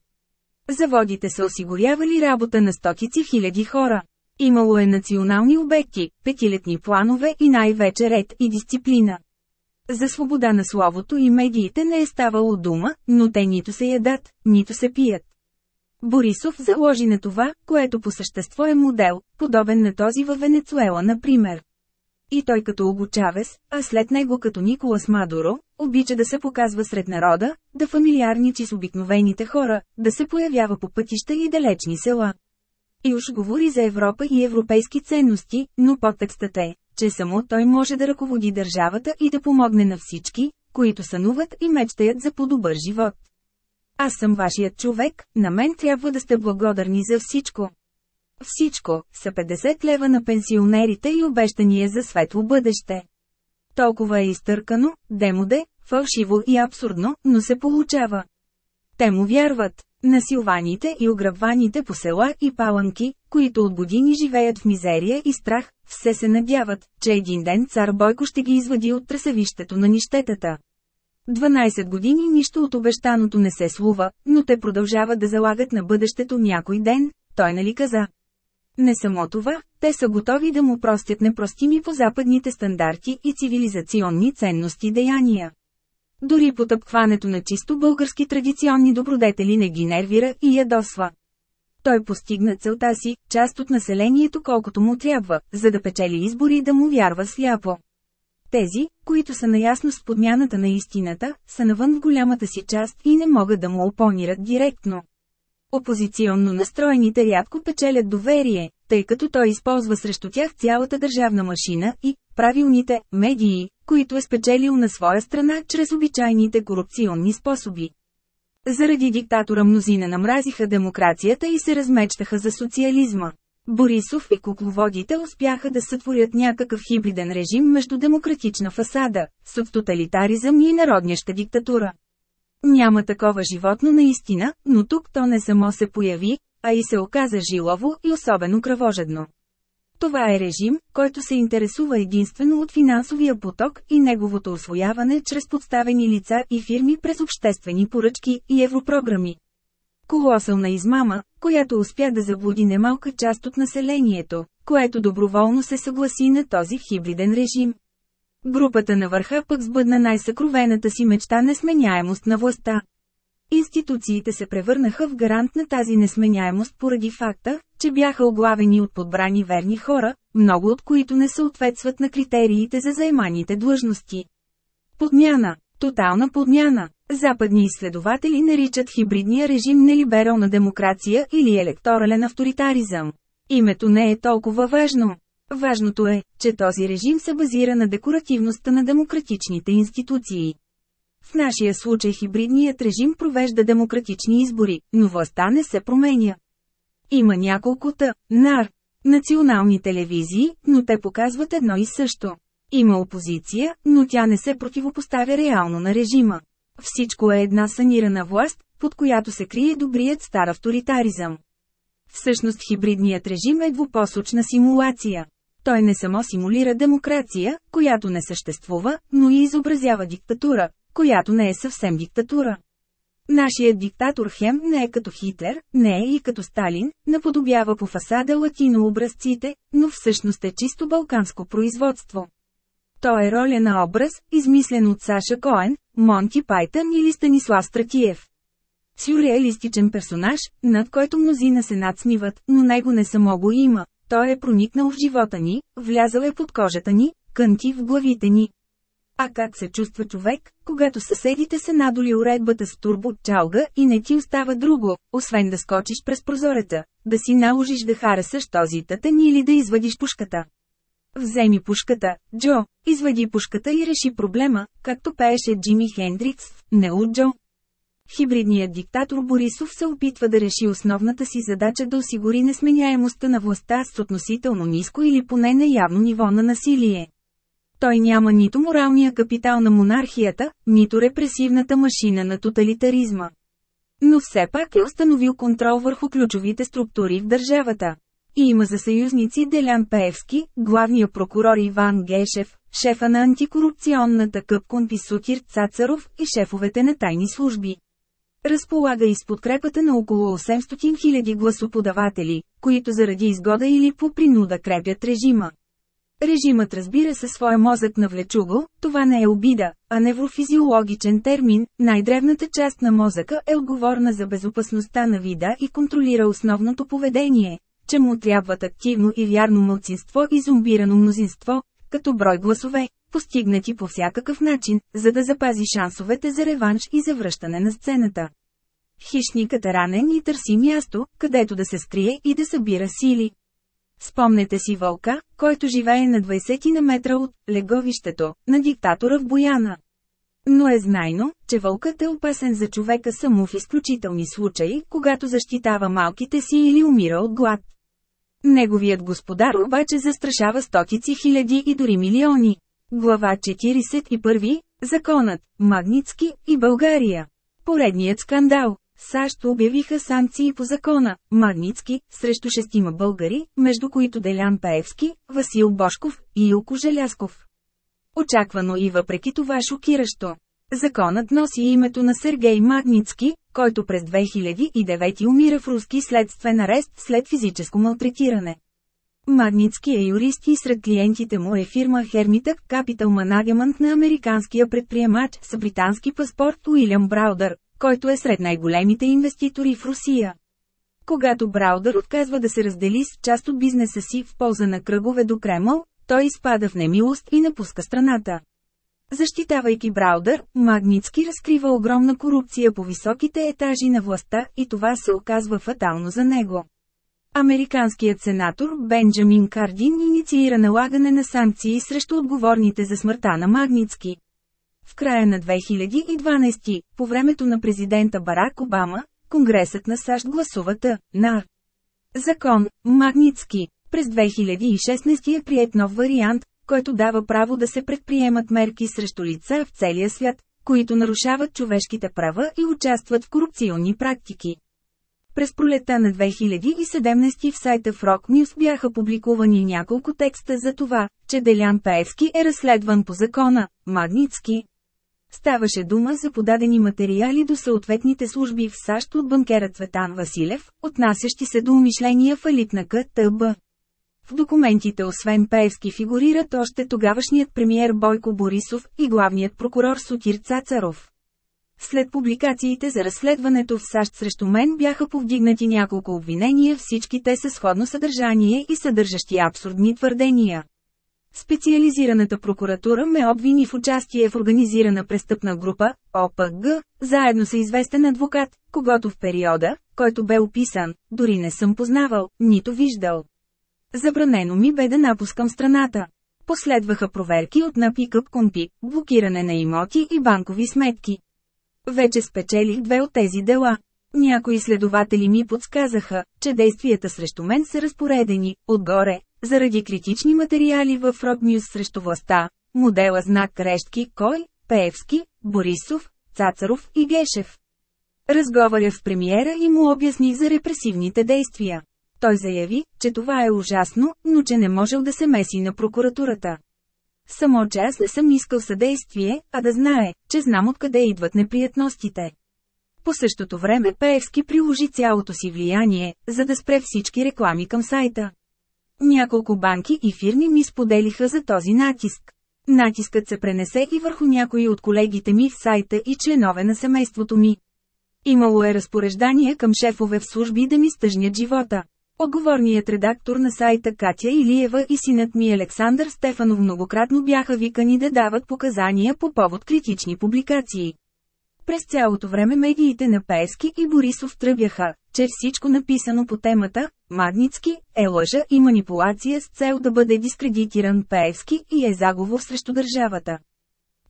Заводите са осигурявали работа на стотици хиляди хора. Имало е национални обекти, петилетни планове и най-вече ред и дисциплина. За свобода на словото и медиите не е ставало дума, но те нито се ядат, нито се пият. Борисов заложи на това, което по същество е модел, подобен на този във Венецуела например. И той като обучавес, а след него като Николас Мадуро, обича да се показва сред народа, да фамилиарничи с обикновените хора, да се появява по пътища и далечни села. И уж говори за Европа и европейски ценности, но подтекстът е, че само той може да ръководи държавата и да помогне на всички, които сънуват и мечтаят за по-добър живот. Аз съм вашият човек, на мен трябва да сте благодарни за всичко. Всичко са 50 лева на пенсионерите и обещания за светло бъдеще. Толкова е изтъркано, демоде, фалшиво и абсурдно, но се получава. Те му вярват. Насилваните и ограбваните по села и паланки, които от години живеят в мизерия и страх, все се надяват, че един ден цар Бойко ще ги извади от тресавището на нищетата. 12 години нищо от обещаното не се слува, но те продължават да залагат на бъдещето някой ден, той нали каза. Не само това, те са готови да му простят непростими по западните стандарти и цивилизационни ценности деяния. Дори потъпкването на чисто български традиционни добродетели не ги нервира и ядосва. Той постигна целта си, част от населението колкото му трябва, за да печели избори и да му вярва сляпо. Тези, които са наясно с подмяната на истината, са навън в голямата си част и не могат да му опонират директно. Опозиционно настроените рядко печелят доверие, тъй като той използва срещу тях цялата държавна машина и правилните медии, които е спечелил на своя страна чрез обичайните корупционни способи. Заради диктатора мнозина намразиха демокрацията и се размечтаха за социализма. Борисов и кукловодите успяха да сътворят някакъв хибриден режим между демократична фасада, тоталитаризъм и народняща диктатура. Няма такова животно наистина, но тук то не само се появи, а и се оказа жилово и особено кръвожедно. Това е режим, който се интересува единствено от финансовия поток и неговото освояване чрез подставени лица и фирми през обществени поръчки и европрограми. Колосална измама, която успя да заблуди немалка част от населението, което доброволно се съгласи на този хибриден режим. Групата на върха пък сбъдна най-съкровената си мечта несменяемост на властта. Институциите се превърнаха в гарант на тази несменяемост поради факта, че бяха оглавени от подбрани верни хора, много от които не съответстват на критериите за заеманите длъжности. Подмяна Тотална подмяна. Западни изследователи наричат хибридния режим нелиберална демокрация или електорален авторитаризъм. Името не е толкова важно. Важното е, че този режим се базира на декоративността на демократичните институции. В нашия случай хибридният режим провежда демократични избори, но властта не се променя. Има няколко нар, национални телевизии, но те показват едно и също. Има опозиция, но тя не се противопоставя реално на режима. Всичко е една санирана власт, под която се крие добрият стар авторитаризъм. Всъщност хибридният режим е двупосочна симулация. Той не само симулира демокрация, която не съществува, но и изобразява диктатура, която не е съвсем диктатура. Нашият диктатор Хем не е като Хитлер, не е и като Сталин, наподобява по фасада латино образците, но всъщност е чисто балканско производство. То е роля на образ, измислен от Саша Коен, Монти Пайтън или Станислав Стратиев. Сюрреалистичен персонаж, над който мнозина се надсмиват, но него не само го има. Той е проникнал в живота ни, влязъл е под кожата ни, кънти в главите ни. А как се чувства човек, когато съседите се надоли уредбата с турбо чалга и не ти остава друго, освен да скочиш през прозореца, да си наложиш да харесаш този тътен или да извадиш пушката. Вземи пушката, Джо, извади пушката и реши проблема, както пееше Джими Хендрикс, не от Джо. Хибридният диктатор Борисов се опитва да реши основната си задача да осигури несменяемостта на властта с относително ниско или поне неявно ниво на насилие. Той няма нито моралния капитал на монархията, нито репресивната машина на тоталитаризма. Но все пак е установил контрол върху ключовите структури в държавата. И има за съюзници Делян Пеевски, главния прокурор Иван Гешев, шефа на антикорупционната къпкон Сутир Цацаров и шефовете на тайни служби. Разполага и с подкрепата на около 800 000 гласоподаватели, които заради изгода или по принуда крепят режима. Режимът разбира със своя мозък на влечуго, това не е обида, а неврофизиологичен термин, най-древната част на мозъка е отговорна за безопасността на вида и контролира основното поведение, че му трябват активно и вярно мълцинство и зомбирано мнозинство, като брой гласове, постигнати по всякакъв начин, за да запази шансовете за реванш и за връщане на сцената. Хищникът е ранен и търси място, където да се скрие и да събира сили. Спомнете си вълка, който живее на 20 на метра от леговището на диктатора в Бояна. Но е знайно, че вълкът е опасен за човека само в изключителни случаи, когато защитава малките си или умира от глад. Неговият господар обаче застрашава стотици хиляди и дори милиони. Глава 41. Законът, Магницки и България. Поредният скандал. САЩ обявиха санкции по закона, Магницки, срещу шестима българи, между които Делян Пеевски, Васил Бошков и Илко Желясков. Очаквано и въпреки това шокиращо. Законът носи името на Сергей Магницки, който през 2009 умира в руски следствен арест след физическо малтретиране. Магницки е юрист и сред клиентите му е фирма Hermita Capital Management на американския предприемач с британски паспорт Уилям Браудър, който е сред най-големите инвеститори в Русия. Когато Браудър отказва да се раздели с част от бизнеса си в полза на кръгове до Кремъл, той изпада в немилост и напуска страната. Защитавайки Браудър, Магницки разкрива огромна корупция по високите етажи на властта и това се оказва фатално за него. Американският сенатор Бенджамин Кардин инициира налагане на санкции срещу отговорните за смъртта на Магницки. В края на 2012, по времето на президента Барак Обама, Конгресът на САЩ гласувата на Закон Магницки. През 2016 е прият нов вариант, който дава право да се предприемат мерки срещу лица в целия свят, които нарушават човешките права и участват в корупционни практики. През пролета на 2017 в сайта Frog News бяха публикувани няколко текста за това, че Делян Пеевски е разследван по закона, Магницки. Ставаше дума за подадени материали до съответните служби в САЩ от банкера Цветан Василев, отнасящи се до умишления фалит на КТБ. В документите освен Пеевски фигурират още тогавашният премиер Бойко Борисов и главният прокурор Сотир Цацаров. След публикациите за разследването в САЩ срещу мен бяха повдигнати няколко обвинения, всички те са сходно съдържание и съдържащи абсурдни твърдения. Специализираната прокуратура ме обвини в участие в организирана престъпна група, ОПГ, заедно с известен адвокат, когато в периода, който бе описан, дори не съм познавал, нито виждал. Забранено ми бе да напускам страната. Последваха проверки от на пикъп компи, блокиране на имоти и банкови сметки. Вече спечелих две от тези дела. Някои следователи ми подсказаха, че действията срещу мен са разпоредени, отгоре, заради критични материали в Рокнюс срещу властта, модела знак Крешки, Кой, Пеевски, Борисов, Цацаров и Гешев. Разговарях с премиера и му обясних за репресивните действия. Той заяви, че това е ужасно, но че не можел да се меси на прокуратурата. Само че аз не съм искал съдействие, а да знае, че знам откъде идват неприятностите. По същото време Пеевски приложи цялото си влияние, за да спре всички реклами към сайта. Няколко банки и фирми ми споделиха за този натиск. Натискът се пренесе и върху някои от колегите ми в сайта и членове на семейството ми. Имало е разпореждания към шефове в служби да ми стъжнят живота. Отговорният редактор на сайта Катя Илиева и синът ми Александър Стефанов многократно бяха викани да дават показания по повод критични публикации. През цялото време медиите на Пески и Борисов тръбяха, че всичко написано по темата «Магницки» е лъжа и манипулация с цел да бъде дискредитиран Пеевски и е заговор срещу държавата.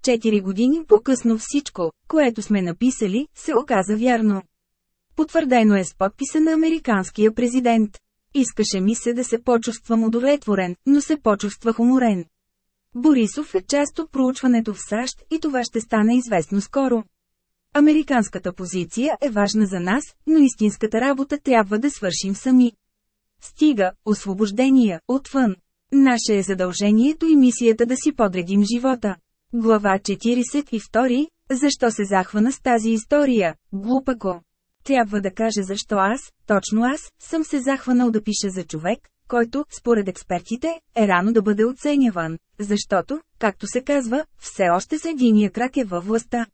Четири години по-късно всичко, което сме написали, се оказа вярно. Потвърдено е с подписа на американския президент. Искаше ми се да се почувствам удовлетворен, но се почувствах уморен. Борисов е част от проучването в САЩ и това ще стане известно скоро. Американската позиция е важна за нас, но истинската работа трябва да свършим сами. Стига, освобождения, отвън. Наше е задължението и мисията да си подредим живота. Глава 42. Защо се захвана с тази история? Глупако. Трябва да кажа защо аз, точно аз, съм се захванал да пиша за човек, който, според експертите, е рано да бъде оценяван, защото, както се казва, все още с единия крак е във властта.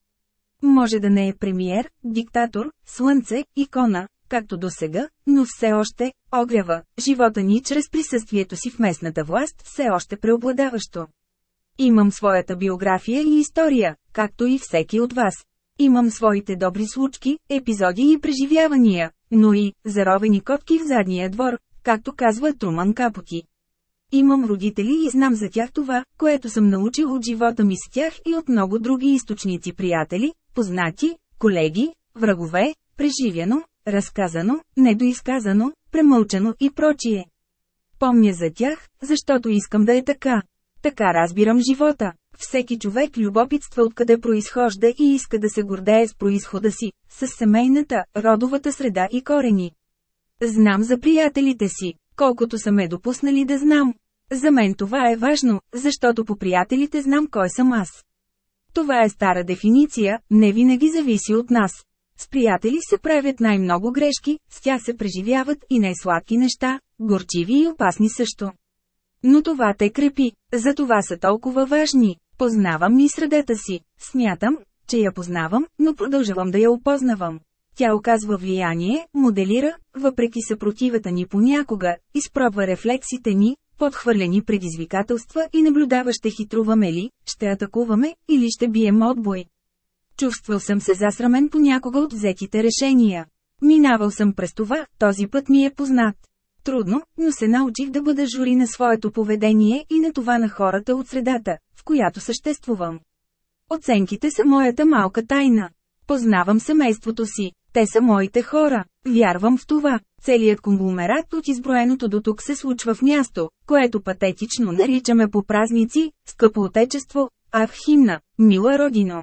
Може да не е премиер, диктатор, слънце, икона, както до сега, но все още, огрява, живота ни чрез присъствието си в местната власт все още преобладаващо. Имам своята биография и история, както и всеки от вас. Имам своите добри случки, епизоди и преживявания, но и заровени котки в задния двор, както казва Труман Капоти. Имам родители и знам за тях това, което съм научил от живота ми с тях и от много други източници приятели, познати, колеги, врагове, преживяно, разказано, недоизказано, премълчано и прочие. Помня за тях, защото искам да е така. Така разбирам живота. Всеки човек любопитства откъде произхожда и иска да се гордее с происхода си, с семейната, родовата среда и корени. Знам за приятелите си, колкото са ме допуснали да знам. За мен това е важно, защото по приятелите знам кой съм аз. Това е стара дефиниция, не винаги зависи от нас. С приятели се правят най-много грешки, с тях се преживяват и най-сладки неща, горчиви и опасни също. Но това те крепи, за това са толкова важни. Познавам и средата си. Смятам, че я познавам, но продължавам да я опознавам. Тя оказва влияние, моделира, въпреки съпротивата ни понякога, изпробва рефлексите ни, подхвърлени предизвикателства и наблюдава ще хитруваме ли, ще атакуваме, или ще бием отбой. Чувствал съм се засрамен понякога от взетите решения. Минавал съм през това, този път ми е познат. Трудно, но се научих да бъда жури на своето поведение и на това на хората от средата, в която съществувам. Оценките са моята малка тайна. Познавам семейството си, те са моите хора, вярвам в това. Целият конгломерат от изброеното до тук се случва в място, което патетично наричаме по празници, скъпо отечество, а в химна, мила родино.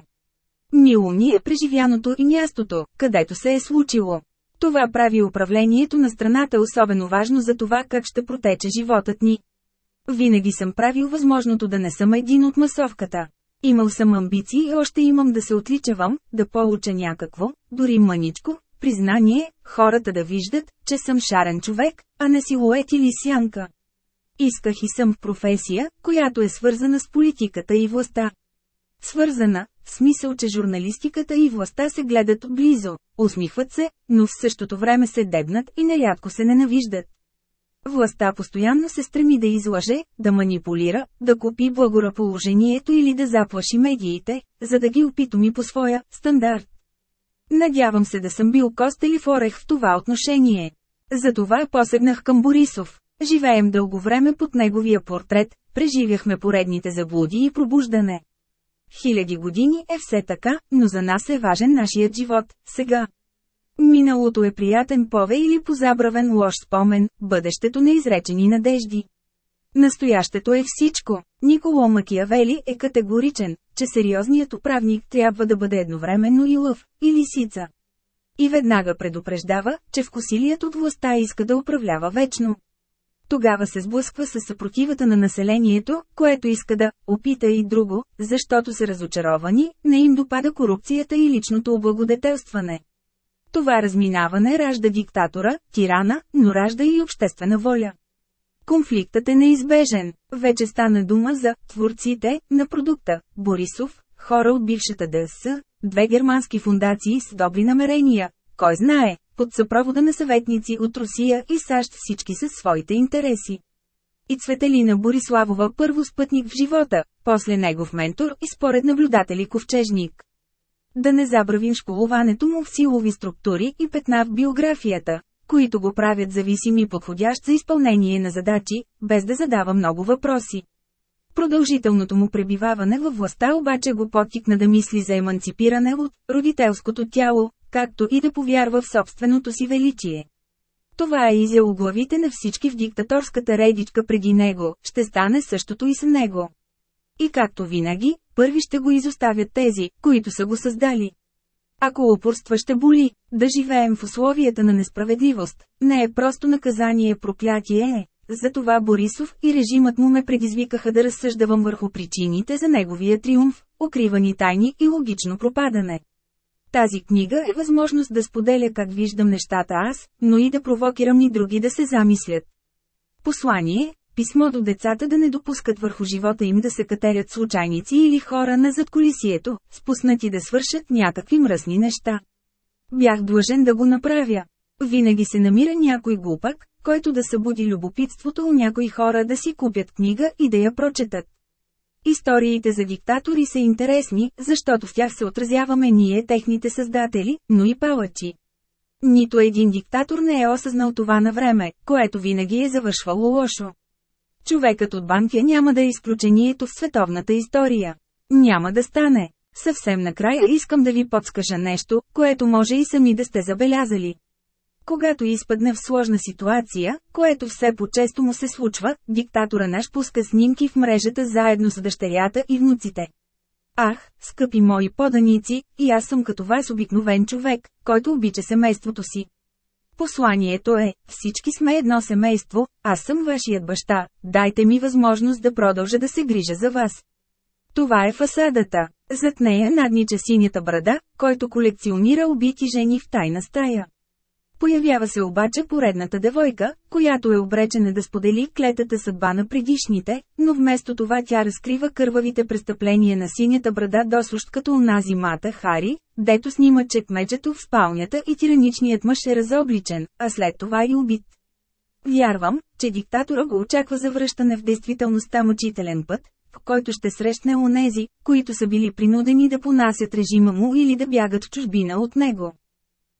Мило ни е преживяното и мястото, където се е случило. Това прави управлението на страната особено важно за това как ще протече животът ни. Винаги съм правил възможното да не съм един от масовката. Имал съм амбиции и още имам да се отличавам, да получа някакво, дори мъничко, признание, хората да виждат, че съм шарен човек, а не силует или сянка. Исках и съм в професия, която е свързана с политиката и властта. Свързана, в смисъл, че журналистиката и властта се гледат отблизо, усмихват се, но в същото време се дебнат и нерядко се ненавиждат. Властта постоянно се стреми да излъже, да манипулира, да купи благоразположението или да заплаши медиите, за да ги опитоми по своя стандарт. Надявам се да съм бил кост или в орех в това отношение. Затова посегнах към Борисов. Живеем дълго време под неговия портрет, преживяхме поредните заблуди и пробуждане. Хиляди години е все така, но за нас е важен нашият живот, сега. Миналото е приятен пове или позабравен лош спомен, бъдещето неизречени надежди. Настоящето е всичко. Николо Макиявели е категоричен, че сериозният управник трябва да бъде едновременно и лъв, и лисица. И веднага предупреждава, че вкусилият от властта иска да управлява вечно. Тогава се сблъсква с съпротивата на населението, което иска да опита и друго, защото са разочаровани, не им допада корупцията и личното облагодетелстване. Това разминаване ражда диктатора, тирана, но ражда и обществена воля. Конфликтът е неизбежен. Вече стана дума за творците на продукта Борисов, хора от бившата ДС, две германски фундации с добри намерения. Кой знае, под съпровода на съветници от Русия и САЩ всички със своите интереси. И Цветелина Бориславова първо спътник в живота, после негов ментор и според наблюдатели ковчежник. Да не забравим школуването му в силови структури и петна в биографията, които го правят зависим и подходящ за изпълнение на задачи, без да задава много въпроси. Продължителното му пребиваване във властта обаче го потикна да мисли за еманципиране от родителското тяло, както и да повярва в собственото си величие. Това е изял главите на всички в диктаторската редичка преди него, ще стане същото и с него. И както винаги, първи ще го изоставят тези, които са го създали. Ако упорства ще боли, да живеем в условията на несправедливост, не е просто наказание проклятие е. Затова Борисов и режимът му ме предизвикаха да разсъждавам върху причините за неговия триумф, укривани тайни и логично пропадане. Тази книга е възможност да споделя как виждам нещата аз, но и да провокирам и други да се замислят. Послание – писмо до децата да не допускат върху живота им да се катерят случайници или хора на задколисието, спуснати да свършат някакви мръсни неща. Бях длъжен да го направя. Винаги се намира някой глупак, който да събуди любопитството у някои хора да си купят книга и да я прочетат. Историите за диктатори са интересни, защото в тях се отразяваме ние техните създатели, но и палачи. Нито един диктатор не е осъзнал това на време, което винаги е завършвало лошо. Човекът от Банкия няма да е изключението в световната история. Няма да стане. Съвсем накрая искам да ви подскажа нещо, което може и сами да сте забелязали. Когато изпадне в сложна ситуация, което все по-често му се случва, диктатора наш пуска снимки в мрежата заедно с дъщерята и внуците. Ах, скъпи мои поданици, и аз съм като вас обикновен човек, който обича семейството си. Посланието е, всички сме едно семейство, аз съм вашият баща, дайте ми възможност да продължа да се грижа за вас. Това е фасадата. Зад нея наднича синята брада, който колекционира убити жени в тайна стая. Появява се обаче поредната девойка, която е обречена да сподели клетата съдба на предишните, но вместо това тя разкрива кървавите престъпления на синята брада досущ като унази мата Хари, дето снима чекмеджето в спалнята и тираничният мъж е разобличен, а след това и убит. Вярвам, че диктатора го очаква за връщане в действителността мъчителен път, в който ще срещне онези, които са били принудени да понасят режима му или да бягат в чужбина от него.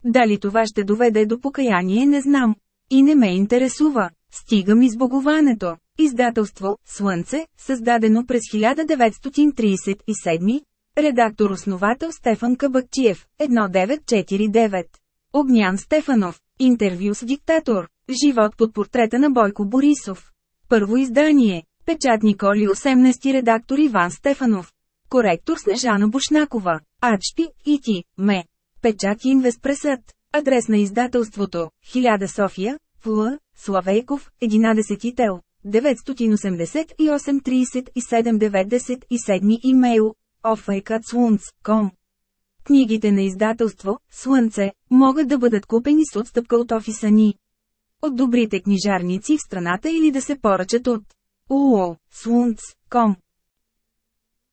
Дали това ще доведе до покаяние не знам. И не ме интересува. Стига ми с боговането. Издателство «Слънце», създадено през 1937. Редактор-основател Стефан Кабакчиев, 1949. Огнян Стефанов. Интервю с диктатор. Живот под портрета на Бойко Борисов. Първо издание. Печатни коли 18 редактор Иван Стефанов. Коректор Снежана Бушнакова. Ачпи, и ти, ме. Печат Инвестпресът. Адрес на издателството – 1000 София, Фл. Славейков, 11 тел. 988 37 97 имейл, ofakatslunc.com Книгите на издателство «Слънце» могат да бъдат купени с отстъпка от офиса ни. От добрите книжарници в страната или да се поръчат от uol.slunc.com